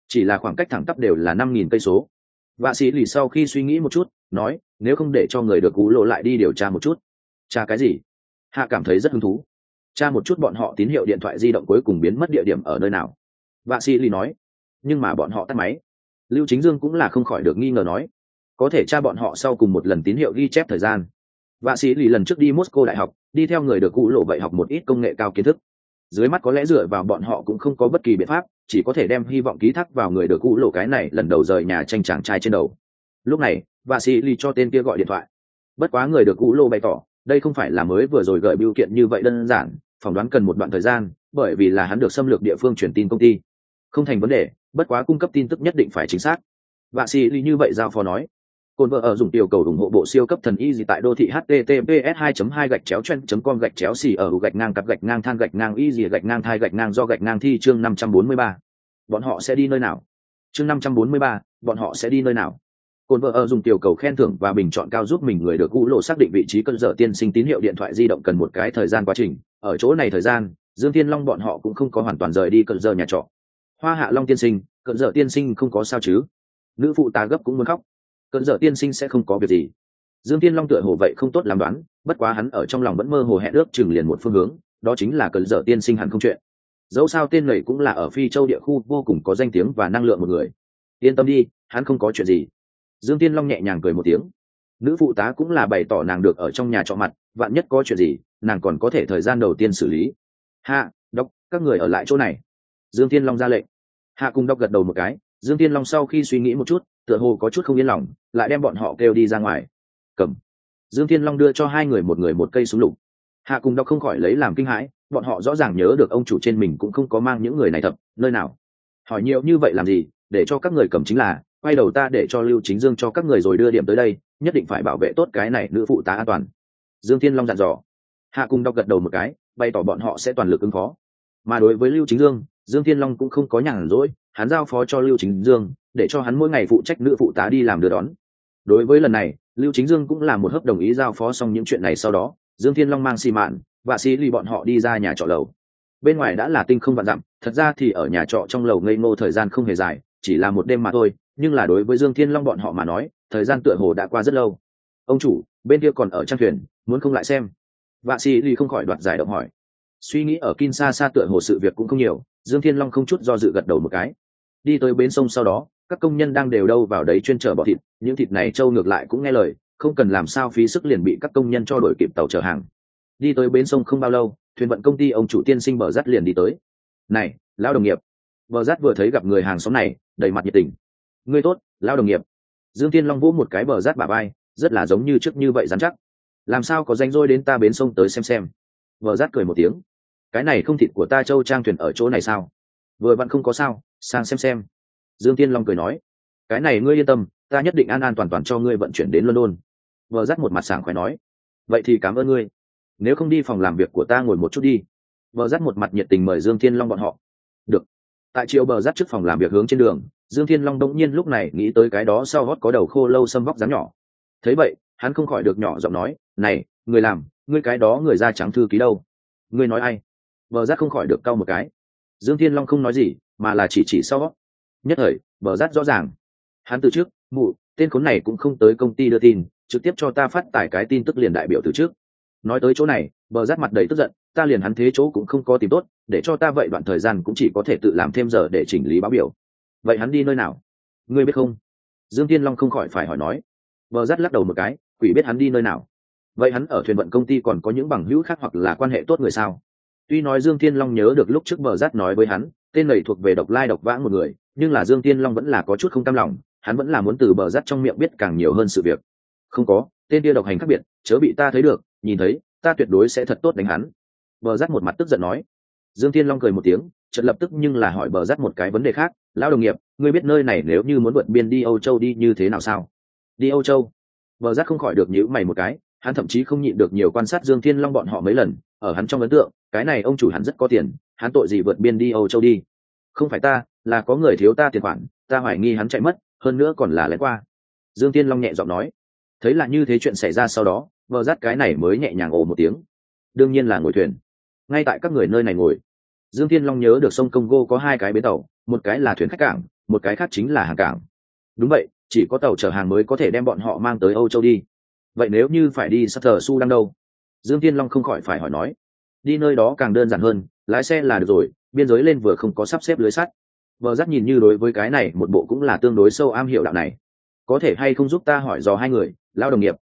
chỉ là khoảng cách thẳng tắp đều là năm nghìn cây số. Vạ sĩ lì sau khi suy nghĩ một chút, nói, nếu không để cho người được cú lộ lại đi điều tra một chút. Tra cái gì? Hạ cảm thấy rất hứng thú. Tra một chút bọn họ tín hiệu điện thoại di động cuối cùng biến mất địa điểm ở nơi nào? Vạ sĩ lì nói. Nhưng mà bọn họ tắt máy. Lưu chính dương cũng là không khỏi được nghi ngờ nói. Có thể tra bọn họ sau cùng một lần tín hiệu ghi chép thời gian. Vạ sĩ lì lần trước đi moscow đại học đi theo người được cũ lộ vậy học một ít công nghệ cao kiến thức. Dưới mắt có lẽ dựa vào bọn họ cũng không có bất kỳ biện pháp, chỉ có thể đem hy vọng ký thác vào người được cũ lộ cái này lần đầu rời nhà tranh chàng trai trên đầu. Lúc này, vạ sĩ ly cho tên kia gọi điện thoại. Bất quá người được cũ lộ bày tỏ, đây không phải là mới vừa rồi gợi biểu kiện như vậy đơn giản, phỏng đoán cần một đoạn thời gian, bởi vì là hắn được xâm lược địa phương truyền tin công ty. Không thành vấn đề, bất quá cung cấp tin tức nhất định phải chính xác. Vạ sĩ ly như vậy giao phó nói. Côn vợ ở dùng tiểu cầu ủng hộ bộ siêu cấp thần y gì tại đô thị https 2 2 gạch chéo chen com gạch chéo xì ở gạch ngang cặp gạch ngang than gạch ngang y gì gạch ngang thai gạch ngang do gạch ngang thi chương 543. bọn họ sẽ đi nơi nào? Chương 543, bọn họ sẽ đi nơi nào? Côn vợ ở dùng tiểu cầu khen thưởng và bình chọn cao giúp mình người được gũ lộ xác định vị trí cơn dở tiên sinh tín hiệu điện thoại di động cần một cái thời gian quá trình. Ở chỗ này thời gian dương thiên long bọn họ cũng không có hoàn toàn rời đi cơn dở nhà trọ. Hoa hạ long tiên sinh cơn dở tiên sinh không có sao chứ? Nữ phụ tá gấp cũng muốn khóc cơn dở tiên sinh sẽ không có việc gì. Dương tiên long tựa hồ vậy không tốt làm đoán, bất quá hắn ở trong lòng vẫn mơ hồ hẹn ước chừng liền một phương hướng, đó chính là cơn dở tiên sinh hẳn không chuyện. Dẫu sao tên này cũng là ở phi châu địa khu, vô cùng có danh tiếng và năng lượng một người. Yên tâm đi, hắn không có chuyện gì. Dương tiên long nhẹ nhàng cười một tiếng. Nữ phụ tá cũng là bày tỏ nàng được ở trong nhà trọ mặt, vạn nhất có chuyện gì, nàng còn có thể thời gian đầu tiên xử lý. Hạ, đốc, các người ở lại chỗ này. Dương tiên long ra lệnh. Hạ cùng đốc gật đầu một cái. Dương tiên long sau khi suy nghĩ một chút, tựa hồ có chút không yên lòng lại đem bọn họ kêu đi ra ngoài. Cầm. Dương Thiên long đưa cho hai người một người một cây súng lục. Hạ cùng đọc không khỏi lấy làm kinh hãi, bọn họ rõ ràng nhớ được ông chủ trên mình cũng không có mang những người này thập nơi nào? Hỏi nhiều như vậy làm gì, để cho các người cầm chính là, quay đầu ta để cho lưu chính dương cho các người rồi đưa điểm tới đây, nhất định phải bảo vệ tốt cái này nữ phụ tá an toàn. Dương thiên long dặn dò. Hạ cùng đọc gật đầu một cái, bày tỏ bọn họ sẽ toàn lực ứng phó. Mà đối với lưu chính dương dương thiên long cũng không có nhàn rỗi, hắn giao phó cho lưu chính dương, để cho hắn mỗi ngày phụ trách nữ phụ tá đi làm đưa đón đối với lần này, lưu chính dương cũng là một hớp đồng ý giao phó xong những chuyện này sau đó, dương thiên long mang xì mạn, và xì lì bọn họ đi ra nhà trọ lầu. Bên ngoài đã là tinh không vạn dặm, thật ra thì ở nhà trọ trong lầu ngây ngô thời gian không hề dài, chỉ là một đêm mà thôi, nhưng là đối với dương thiên long bọn họ mà nói, thời gian tựa hồ đã qua rất lâu. Ông chủ, bên kia còn ở trang thuyền, muốn không lại xem? Vạ sĩ ly không khỏi đoạt giải động hỏi. Suy nghĩ ở Xa Xa tựa hồ sự việc cũng không nhiều, dương thiên long không chút do dự gật đầu một cái. Đi tới bến sông sau đó các công nhân đang đều đâu vào đấy chuyên chở bọ thịt, những thịt này trâu ngược lại cũng nghe lời, không cần làm sao phí sức liền bị các công nhân cho đổi kịp tàu chở hàng. Đi tới bến sông không bao lâu, thuyền vận công ty ông chủ tiên sinh bờ rắt liền đi tới. Này, lão đồng nghiệp. Bờ rắt vừa thấy gặp người hàng xóm này, đầy mặt nhiệt tình. Ngươi tốt, lão đồng nghiệp. Dương tiên long vỗ một cái bờ rát bà bay rất là giống như trước như vậy dám chắc. Làm sao có danh rôi đến ta bến sông tới xem xem? Bờ rát cười một tiếng. Cái này không thịt của ta châu trang thuyền ở chỗ này sao? Vừa vặn không có sao, sang xem xem dương tiên long cười nói, cái này ngươi yên tâm, ta nhất định an an toàn toàn cho ngươi vận chuyển đến london. Vợ dắt một mặt sảng khỏe nói, vậy thì cảm ơn ngươi. Nếu không đi phòng làm việc của ta ngồi một chút đi. Vợ dắt một mặt nhiệt tình mời dương thiên long bọn họ. Được. Tại chiều bờ dắt trước phòng làm việc hướng trên đường, dương thiên long đông nhiên lúc này nghĩ tới cái đó sau hót có đầu khô lâu xâm vóc dáng nhỏ. Thấy vậy, hắn không khỏi được nhỏ giọng nói, này, người làm, ngươi cái đó người da trắng thư ký đâu? Ngươi nói ai? Bờ rát không khỏi được cau một cái. Dương thiên long không nói gì, mà là chỉ chỉ sau gót nhất thời, bờ rát rõ ràng. Hắn từ trước, mụ, tên khốn này cũng không tới công ty đưa tin, trực tiếp cho ta phát tải cái tin tức liền đại biểu từ trước. Nói tới chỗ này, bờ rát mặt đầy tức giận, ta liền hắn thế chỗ cũng không có tìm tốt, để cho ta vậy đoạn thời gian cũng chỉ có thể tự làm thêm giờ để chỉnh lý báo biểu. Vậy hắn đi nơi nào? Ngươi biết không? Dương tiên long không khỏi phải hỏi nói. Bờ rát lắc đầu một cái, quỷ biết hắn đi nơi nào? Vậy hắn ở thuyền vận công ty còn có những bằng hữu khác hoặc là quan hệ tốt người sao? Tuy nói dương thiên long nhớ được lúc trước bờ rát nói với hắn tên này thuộc về độc lai độc vãng một người, nhưng là dương thiên long vẫn là có chút không cam lòng, hắn vẫn là muốn từ bờ rắt trong miệng biết càng nhiều hơn sự việc. Không có, tên kia độc hành khác biệt, chớ bị ta thấy được, nhìn thấy, ta tuyệt đối sẽ thật tốt đánh hắn. Bờ rắt một mặt tức giận nói. Dương thiên long cười một tiếng, chợt lập tức nhưng là hỏi bờ rắt một cái vấn đề khác, lão đồng nghiệp, ngươi biết nơi này nếu như muốn vượt biên đi âu châu đi như thế nào sao? Đi âu châu? Bờ rắt không khỏi được nhữ mày một cái, hắn thậm chí không nhịn được nhiều quan sát dương thiên long bọn họ mấy lần, ở hắn trong ấn tượng, cái này ông chủ hắn rất có tiền hắn tội gì vượt biên đi âu châu đi? Không phải ta, là có người thiếu ta tiền khoản, ta hoài nghi hắn chạy mất, hơn nữa còn là lén qua. Dương thiên long nhẹ giọng nói. Thấy là như thế chuyện xảy ra sau đó, vợ dắt cái này mới nhẹ nhàng ồ một tiếng. Đương nhiên là ngồi thuyền. Ngay tại các người nơi này ngồi. Dương thiên long nhớ được sông công gô có hai cái bến tàu, một cái là thuyền khách cảng, một cái khác chính là hàng cảng. Đúng vậy, chỉ có tàu chở hàng mới có thể đem bọn họ mang tới âu châu đi. Vậy nếu như phải đi sắp thờ su đang đâu? Dương thiên long không khỏi phải hỏi nói. Đi nơi đó càng đơn giản hơn lái xe là được rồi, biên giới lên vừa không có sắp xếp lưới sắt. Vợ dắt nhìn như đối với cái này một bộ cũng là tương đối sâu am hiểu đạo này. Có thể hay không giúp ta hỏi dò hai người lao đồng nghiệp?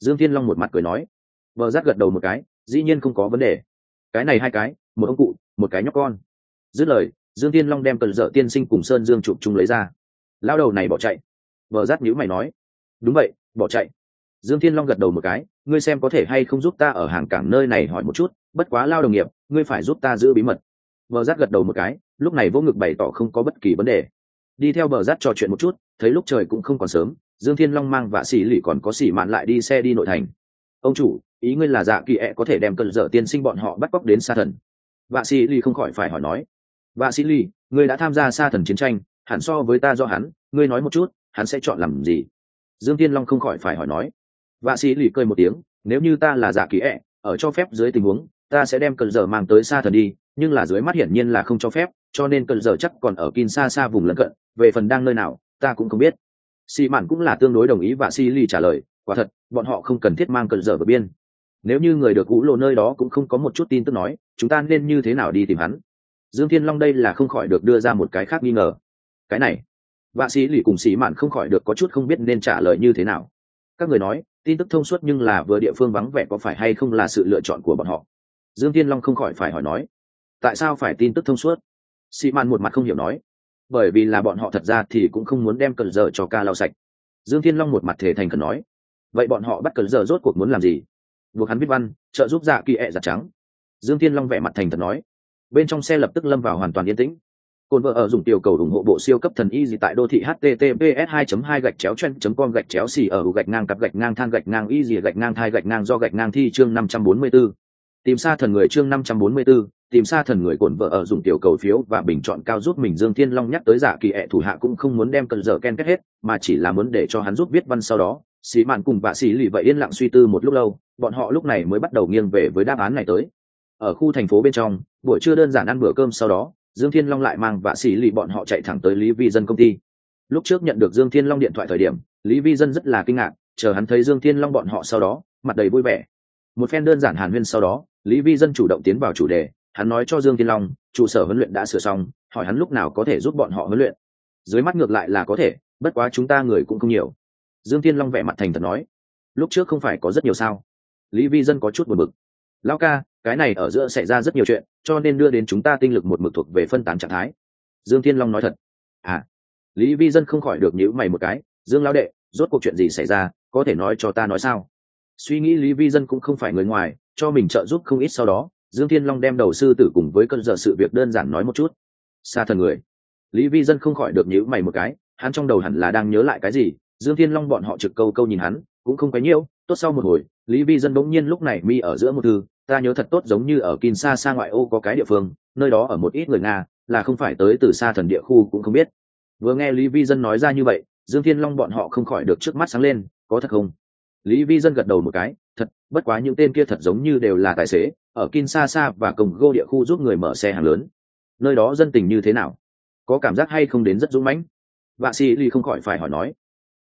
Dương thiên long một mặt cười nói. Vợ dắt gật đầu một cái, dĩ nhiên không có vấn đề. Cái này hai cái, một ông cụ, một cái nhóc con. Dứt lời, dương thiên long đem cần dợ tiên sinh cùng sơn dương chụp chung lấy ra. Lao đầu này bỏ chạy. Vợ dắt nhữ mày nói. Đúng vậy, bỏ chạy. Dương thiên long gật đầu một cái ngươi xem có thể hay không giúp ta ở hàng cảng nơi này hỏi một chút, bất quá lao đồng nghiệp, ngươi phải giúp ta giữ bí mật. Bờ rát gật đầu một cái, lúc này vô ngực bày tỏ không có bất kỳ vấn đề. Đi theo bờ rát trò chuyện một chút, thấy lúc trời cũng không còn sớm, dương thiên long mang vạ xỉ lì còn có xỉ mạn lại đi xe đi nội thành. Ông chủ, ý ngươi là dạ kỳ ẹ có thể đem cơn dở tiên sinh bọn họ bắt cóc đến Sa thần? Vạ xỉ lì không khỏi phải hỏi nói. Vạ xỉ lì, ngươi đã tham gia Sa thần chiến tranh, hẳn so với ta do hắn, ngươi nói một chút, hắn sẽ chọn làm gì? Dương thiên long không khỏi phải hỏi nói vạ sĩ lì cười một tiếng nếu như ta là giả kỳ ẹ、e, ở cho phép dưới tình huống ta sẽ đem cần giờ mang tới xa thần đi nhưng là dưới mắt hiển nhiên là không cho phép cho nên cần giờ chắc còn ở kin xa xa vùng lân cận về phần đang nơi nào ta cũng không biết. Xì mạn cũng là tương đối đồng ý và si lì trả lời quả thật bọn họ không cần thiết mang cần giờ vượt biên. Nếu như người được cũ lộ nơi đó cũng không có một chút tin tức nói chúng ta nên như thế nào đi tìm hắn? Dương thiên long đây là không khỏi được đưa ra một cái khác nghi ngờ. Cái này. Vạ sĩ lì cùng sĩ mạn không khỏi được có chút không biết nên trả lời như thế nào. Các người nói tin tức thông suốt nhưng là vừa địa phương vắng vẻ có phải hay không là sự lựa chọn của bọn họ? Dương tiên long không khỏi phải hỏi nói. Tại sao phải tin tức thông suốt? Sĩ Man một mặt không hiểu nói. Bởi vì là bọn họ thật ra thì cũng không muốn đem cần giờ cho ca lau sạch. Dương thiên long một mặt thể thành cần nói. Vậy bọn họ bắt cần giờ rốt cuộc muốn làm gì? Buộc hắn viết văn, trợ giúp dạ kỳ ẹ giặt trắng. Dương thiên long vẻ mặt thành thật nói. Bên trong xe lập tức lâm vào hoàn toàn yên tĩnh. Côn vợ ở dùng tiểu cầu ủng hộ bộ siêu cấp thần y gì tại đô thị https 2 2 gạch chéo chen com gạch chéo xì ở gạch ngang cặp gạch ngang than gạch ngang y gì gạch ngang thai gạch ngang do gạch ngang thi chương 544. Tìm xa thần người chương 544, tìm xa thần người cồn vợ ở dùng tiểu cầu phiếu và bình chọn cao giúp mình Dương Thiên Long nhắc tới giả kỳ ẹ thủ hạ cũng không muốn đem cần giờ ken kết hết, mà chỉ là muốn để cho hắn giúp viết văn sau đó. Sĩ Mạn cùng bà sĩ lì vậy yên lặng suy tư một lúc lâu, bọn họ lúc này mới bắt đầu nghiêng về với đáp án này tới. Ở khu thành phố bên trong, buổi trưa đơn giản ăn bữa cơm sau đó, dương thiên long lại mang vạ sĩ lì bọn họ chạy thẳng tới lý vi dân công ty. Lúc trước nhận được dương thiên long điện thoại thời điểm, lý vi dân rất là kinh ngạc, chờ hắn thấy dương thiên long bọn họ sau đó, mặt đầy vui vẻ. Một phen đơn giản hàn huyên sau đó, lý vi dân chủ động tiến vào chủ đề, hắn nói cho dương thiên long, trụ sở huấn luyện đã sửa xong, hỏi hắn lúc nào có thể giúp bọn họ huấn luyện. Dưới mắt ngược lại là có thể, bất quá chúng ta người cũng không nhiều. Dương thiên long vẻ mặt thành thật nói, lúc trước không phải có rất nhiều sao? Lý vi dân có chút buồn bực. Lao ca cái này ở giữa xảy ra rất nhiều chuyện, cho nên đưa đến chúng ta tinh lực một mực thuộc về phân tán trạng thái. Dương thiên long nói thật. À lý vi dân không khỏi được nhữ mày một cái, dương lao đệ, rốt cuộc chuyện gì xảy ra, có thể nói cho ta nói sao? Suy nghĩ lý vi dân cũng không phải người ngoài, cho mình trợ giúp không ít sau đó, dương thiên long đem đầu sư tử cùng với cơn giờ sự việc đơn giản nói một chút. Xa thần người. Lý vi dân không khỏi được nhữ mày một cái, hắn trong đầu hẳn là đang nhớ lại cái gì, dương thiên long bọn họ trực câu câu nhìn hắn, cũng không quấy nhiêu tốt sau một hồi, lý vi dân bỗng nhiên lúc này mi ở giữa một thư ta nhớ thật tốt giống như ở Kinshasa ngoại ô có cái địa phương, nơi đó ở một ít người Nga, là không phải tới từ xa thần địa khu cũng không biết. Vừa nghe Lý Vi Dân nói ra như vậy, Dương Thiên Long bọn họ không khỏi được trước mắt sáng lên, có thật không? Lý Vi Dân gật đầu một cái, thật, bất quá những tên kia thật giống như đều là tài xế, ở Kinshasa và Congo địa khu giúp người mở xe hàng lớn. Nơi đó dân tình như thế nào? Có cảm giác hay không đến rất dũng mãnh? Vạ Sĩ Lý không khỏi phải hỏi nói.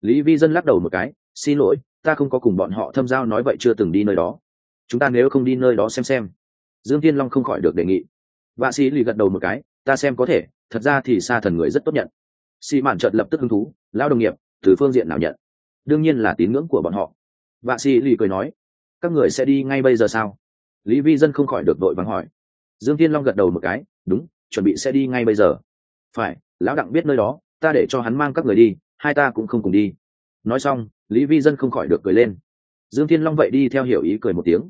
Lý Vi Dân lắc đầu một cái, xin lỗi, ta không có cùng bọn họ thâm giao nói vậy chưa từng đi nơi đó chúng ta nếu không đi nơi đó xem xem. Dương thiên long không khỏi được đề nghị. Vạ sĩ lì gật đầu một cái, ta xem có thể, thật ra thì xa thần người rất tốt nhận. Xì mạn trợt lập tức hứng thú lao đồng nghiệp, từ phương diện nào nhận? Đương nhiên là tín ngưỡng của bọn họ. Vạ sĩ lì cười nói, các người sẽ đi ngay bây giờ sao? Lý vi dân không khỏi được đội vắng hỏi. Dương thiên long gật đầu một cái, đúng, chuẩn bị sẽ đi ngay bây giờ. Phải, lão đặng biết nơi đó, ta để cho hắn mang các người đi, hai ta cũng không cùng đi. Nói xong, lý vi dân không khỏi được cười lên. Dương thiên long vậy đi theo hiểu ý cười một tiếng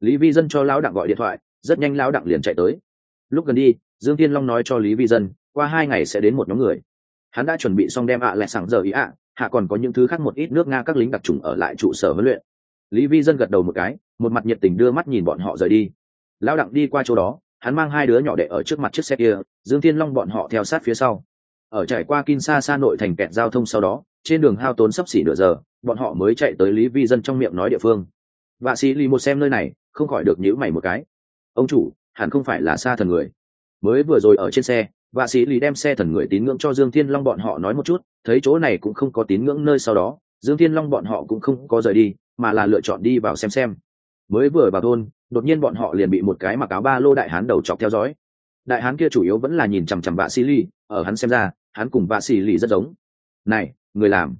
lý vi dân cho lão đặng gọi điện thoại, rất nhanh lão đặng liền chạy tới. Lúc gần đi, dương thiên long nói cho lý vi dân, qua hai ngày sẽ đến một nhóm người. Hắn đã chuẩn bị xong đem ạ lại sẵn giờ ý ạ, hạ còn có những thứ khác một ít nước nga các lính đặc trùng ở lại trụ sở huấn luyện. Lý vi dân gật đầu một cái, một mặt nhiệt tình đưa mắt nhìn bọn họ rời đi. Lão đặng đi qua chỗ đó, hắn mang hai đứa nhỏ đệ ở trước mặt chiếc xe kia, dương thiên long bọn họ theo sát phía sau. Ở trải qua kinshasa xa xa nội thành kẹt giao thông sau đó, trên đường hao tốn sắp xỉ nửa giờ, bọn họ mới chạy tới lý vi dân trong miệng nói địa phương. Vạ sĩ lì một xem nơi này không khỏi được nhíu mày một cái. Ông chủ, hẳn không phải là xa thần người. Mới vừa rồi ở trên xe, vạ sĩ lì đem xe thần người tín ngưỡng cho dương thiên long bọn họ nói một chút, thấy chỗ này cũng không có tín ngưỡng nơi sau đó, dương thiên long bọn họ cũng không có rời đi, mà là lựa chọn đi vào xem xem. Mới vừa vào thôn, đột nhiên bọn họ liền bị một cái mặc áo ba lô đại hán đầu chọc theo dõi. Đại hán kia chủ yếu vẫn là nhìn chằm chằm vạ sĩ lì ở hắn xem ra, hắn cùng vạ sĩ lì rất giống. Này, người làm.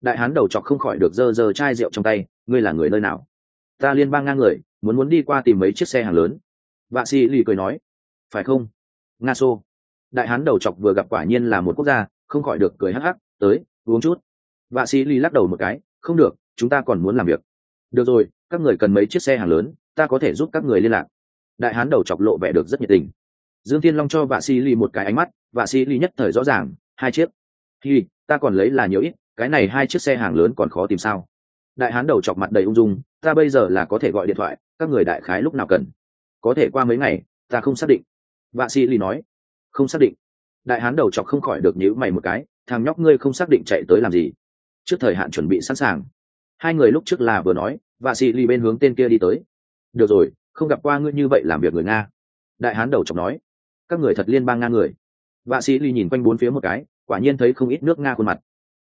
Đại hán đầu chọc không khỏi được dơ dơ chai rượu trong tay, ngươi là người nơi nào? Ta liên bang ngang người, muốn muốn đi qua tìm mấy chiếc xe hàng lớn. Vạ xì lì cười nói, phải không? Nga xô. Đại hán đầu chọc vừa gặp quả nhiên là một quốc gia, không khỏi được cười hắc hắc, tới, uống chút. Vạ xì lì lắc đầu một cái, không được, chúng ta còn muốn làm việc. Được rồi, các người cần mấy chiếc xe hàng lớn, ta có thể giúp các người liên lạc. Đại hán đầu chọc lộ vẻ được rất nhiệt tình. Dương thiên long cho vạ xì lì một cái ánh mắt, vạ xì lì nhất thời rõ ràng, hai chiếc. Thì ta còn lấy là nhiều ít, cái này hai chiếc xe hàng lớn còn khó tìm sao? Đại hán đầu chọc mặt đầy ung dung ta bây giờ là có thể gọi điện thoại, các người đại khái lúc nào cần? Có thể qua mấy ngày, ta không xác định. Vạ sĩ lì nói. Không xác định. Đại hán đầu chọc không khỏi được nhíu mày một cái, thằng nhóc ngươi không xác định chạy tới làm gì? Trước thời hạn chuẩn bị sẵn sàng. Hai người lúc trước là vừa nói, vạ sĩ lì bên hướng tên kia đi tới. Được rồi, không gặp qua ngươi như vậy làm việc người nga. Đại hán đầu chọc nói. Các người thật liên bang nga người. Vạ sĩ lì nhìn quanh bốn phía một cái, quả nhiên thấy không ít nước nga khuôn mặt.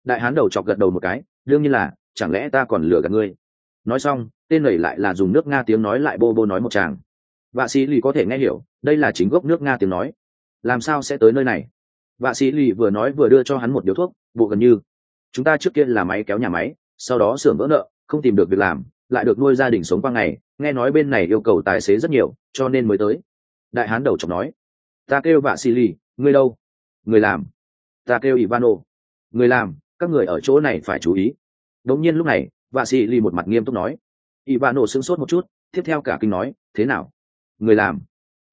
Đại hán đầu chọc gật đầu một cái, đương nhiên là, chẳng lẽ ta còn lừa gạt ngươi? Nói xong, tên lầy lại là dùng nước nga tiếng nói lại bô bô nói một chàng vạ sĩ lì có thể nghe hiểu, đây là chính gốc nước nga tiếng nói. Làm sao sẽ tới nơi này? Vạ sĩ lì vừa nói vừa đưa cho hắn một điếu thuốc, bộ gần như, chúng ta trước kia là máy kéo nhà máy, sau đó xưởng vỡ nợ, không tìm được việc làm, lại được nuôi gia đình sống qua ngày, nghe nói bên này yêu cầu tài xế rất nhiều, cho nên mới tới. Đại hán đầu chọc nói, ta kêu vạ sĩ lì, ngươi đâu? Người làm. Ta kêu ivano. Người làm, các người ở chỗ này phải chú ý. Đống nhiên lúc này vạ xì lì một mặt nghiêm túc nói. Y bà nổ sững sốt một chút tiếp theo cả kinh nói thế nào? Người làm?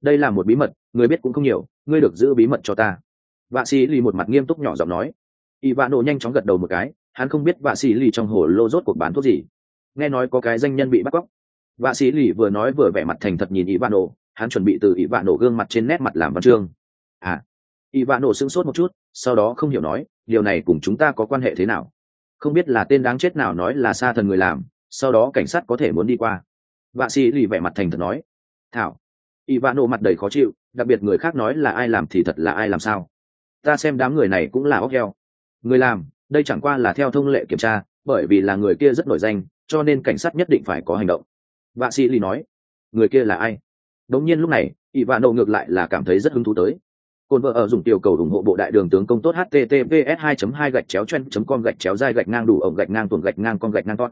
Đây là một bí mật người biết cũng không nhiều ngươi được giữ bí mật cho ta. Vạ xì lì một mặt nghiêm túc nhỏ giọng nói. Y bà nổ nhanh chóng gật đầu một cái hắn không biết vạ xì lì trong hồ lô rốt cuộc bán thuốc gì. Nghe nói có cái danh nhân bị bắt cóc. Vạ sĩ lì vừa nói vừa vẻ mặt thành thật nhìn y bà nổ, hắn chuẩn bị từ y bà nổ gương mặt trên nét mặt làm văn chương. À. Y bà nổ sững sốt một chút sau đó không hiểu nói điều này cùng chúng ta có quan hệ thế nào? Không biết là tên đáng chết nào nói là sa thần người làm, sau đó cảnh sát có thể muốn đi qua. Vạ xì lì vẻ mặt thành thật nói, thảo. Y vạn nộ mặt đầy khó chịu, đặc biệt người khác nói là ai làm thì thật là ai làm sao. Ta xem đám người này cũng là óc heo. Người làm, đây chẳng qua là theo thông lệ kiểm tra, bởi vì là người kia rất nổi danh, cho nên cảnh sát nhất định phải có hành động. Vạ sĩ lì nói, người kia là ai? Đống nhiên lúc này ỷ vạn nộ ngược lại là cảm thấy rất hứng thú tới. Côn vợ ở dùng tiểu cầu ủng hộ bộ đại đường tướng công tốt https 2 2 gạch chéo chen com gạch chéo dai gạch ngang đủ ổng gạch ngang tuồng gạch ngang con gạch ngang con.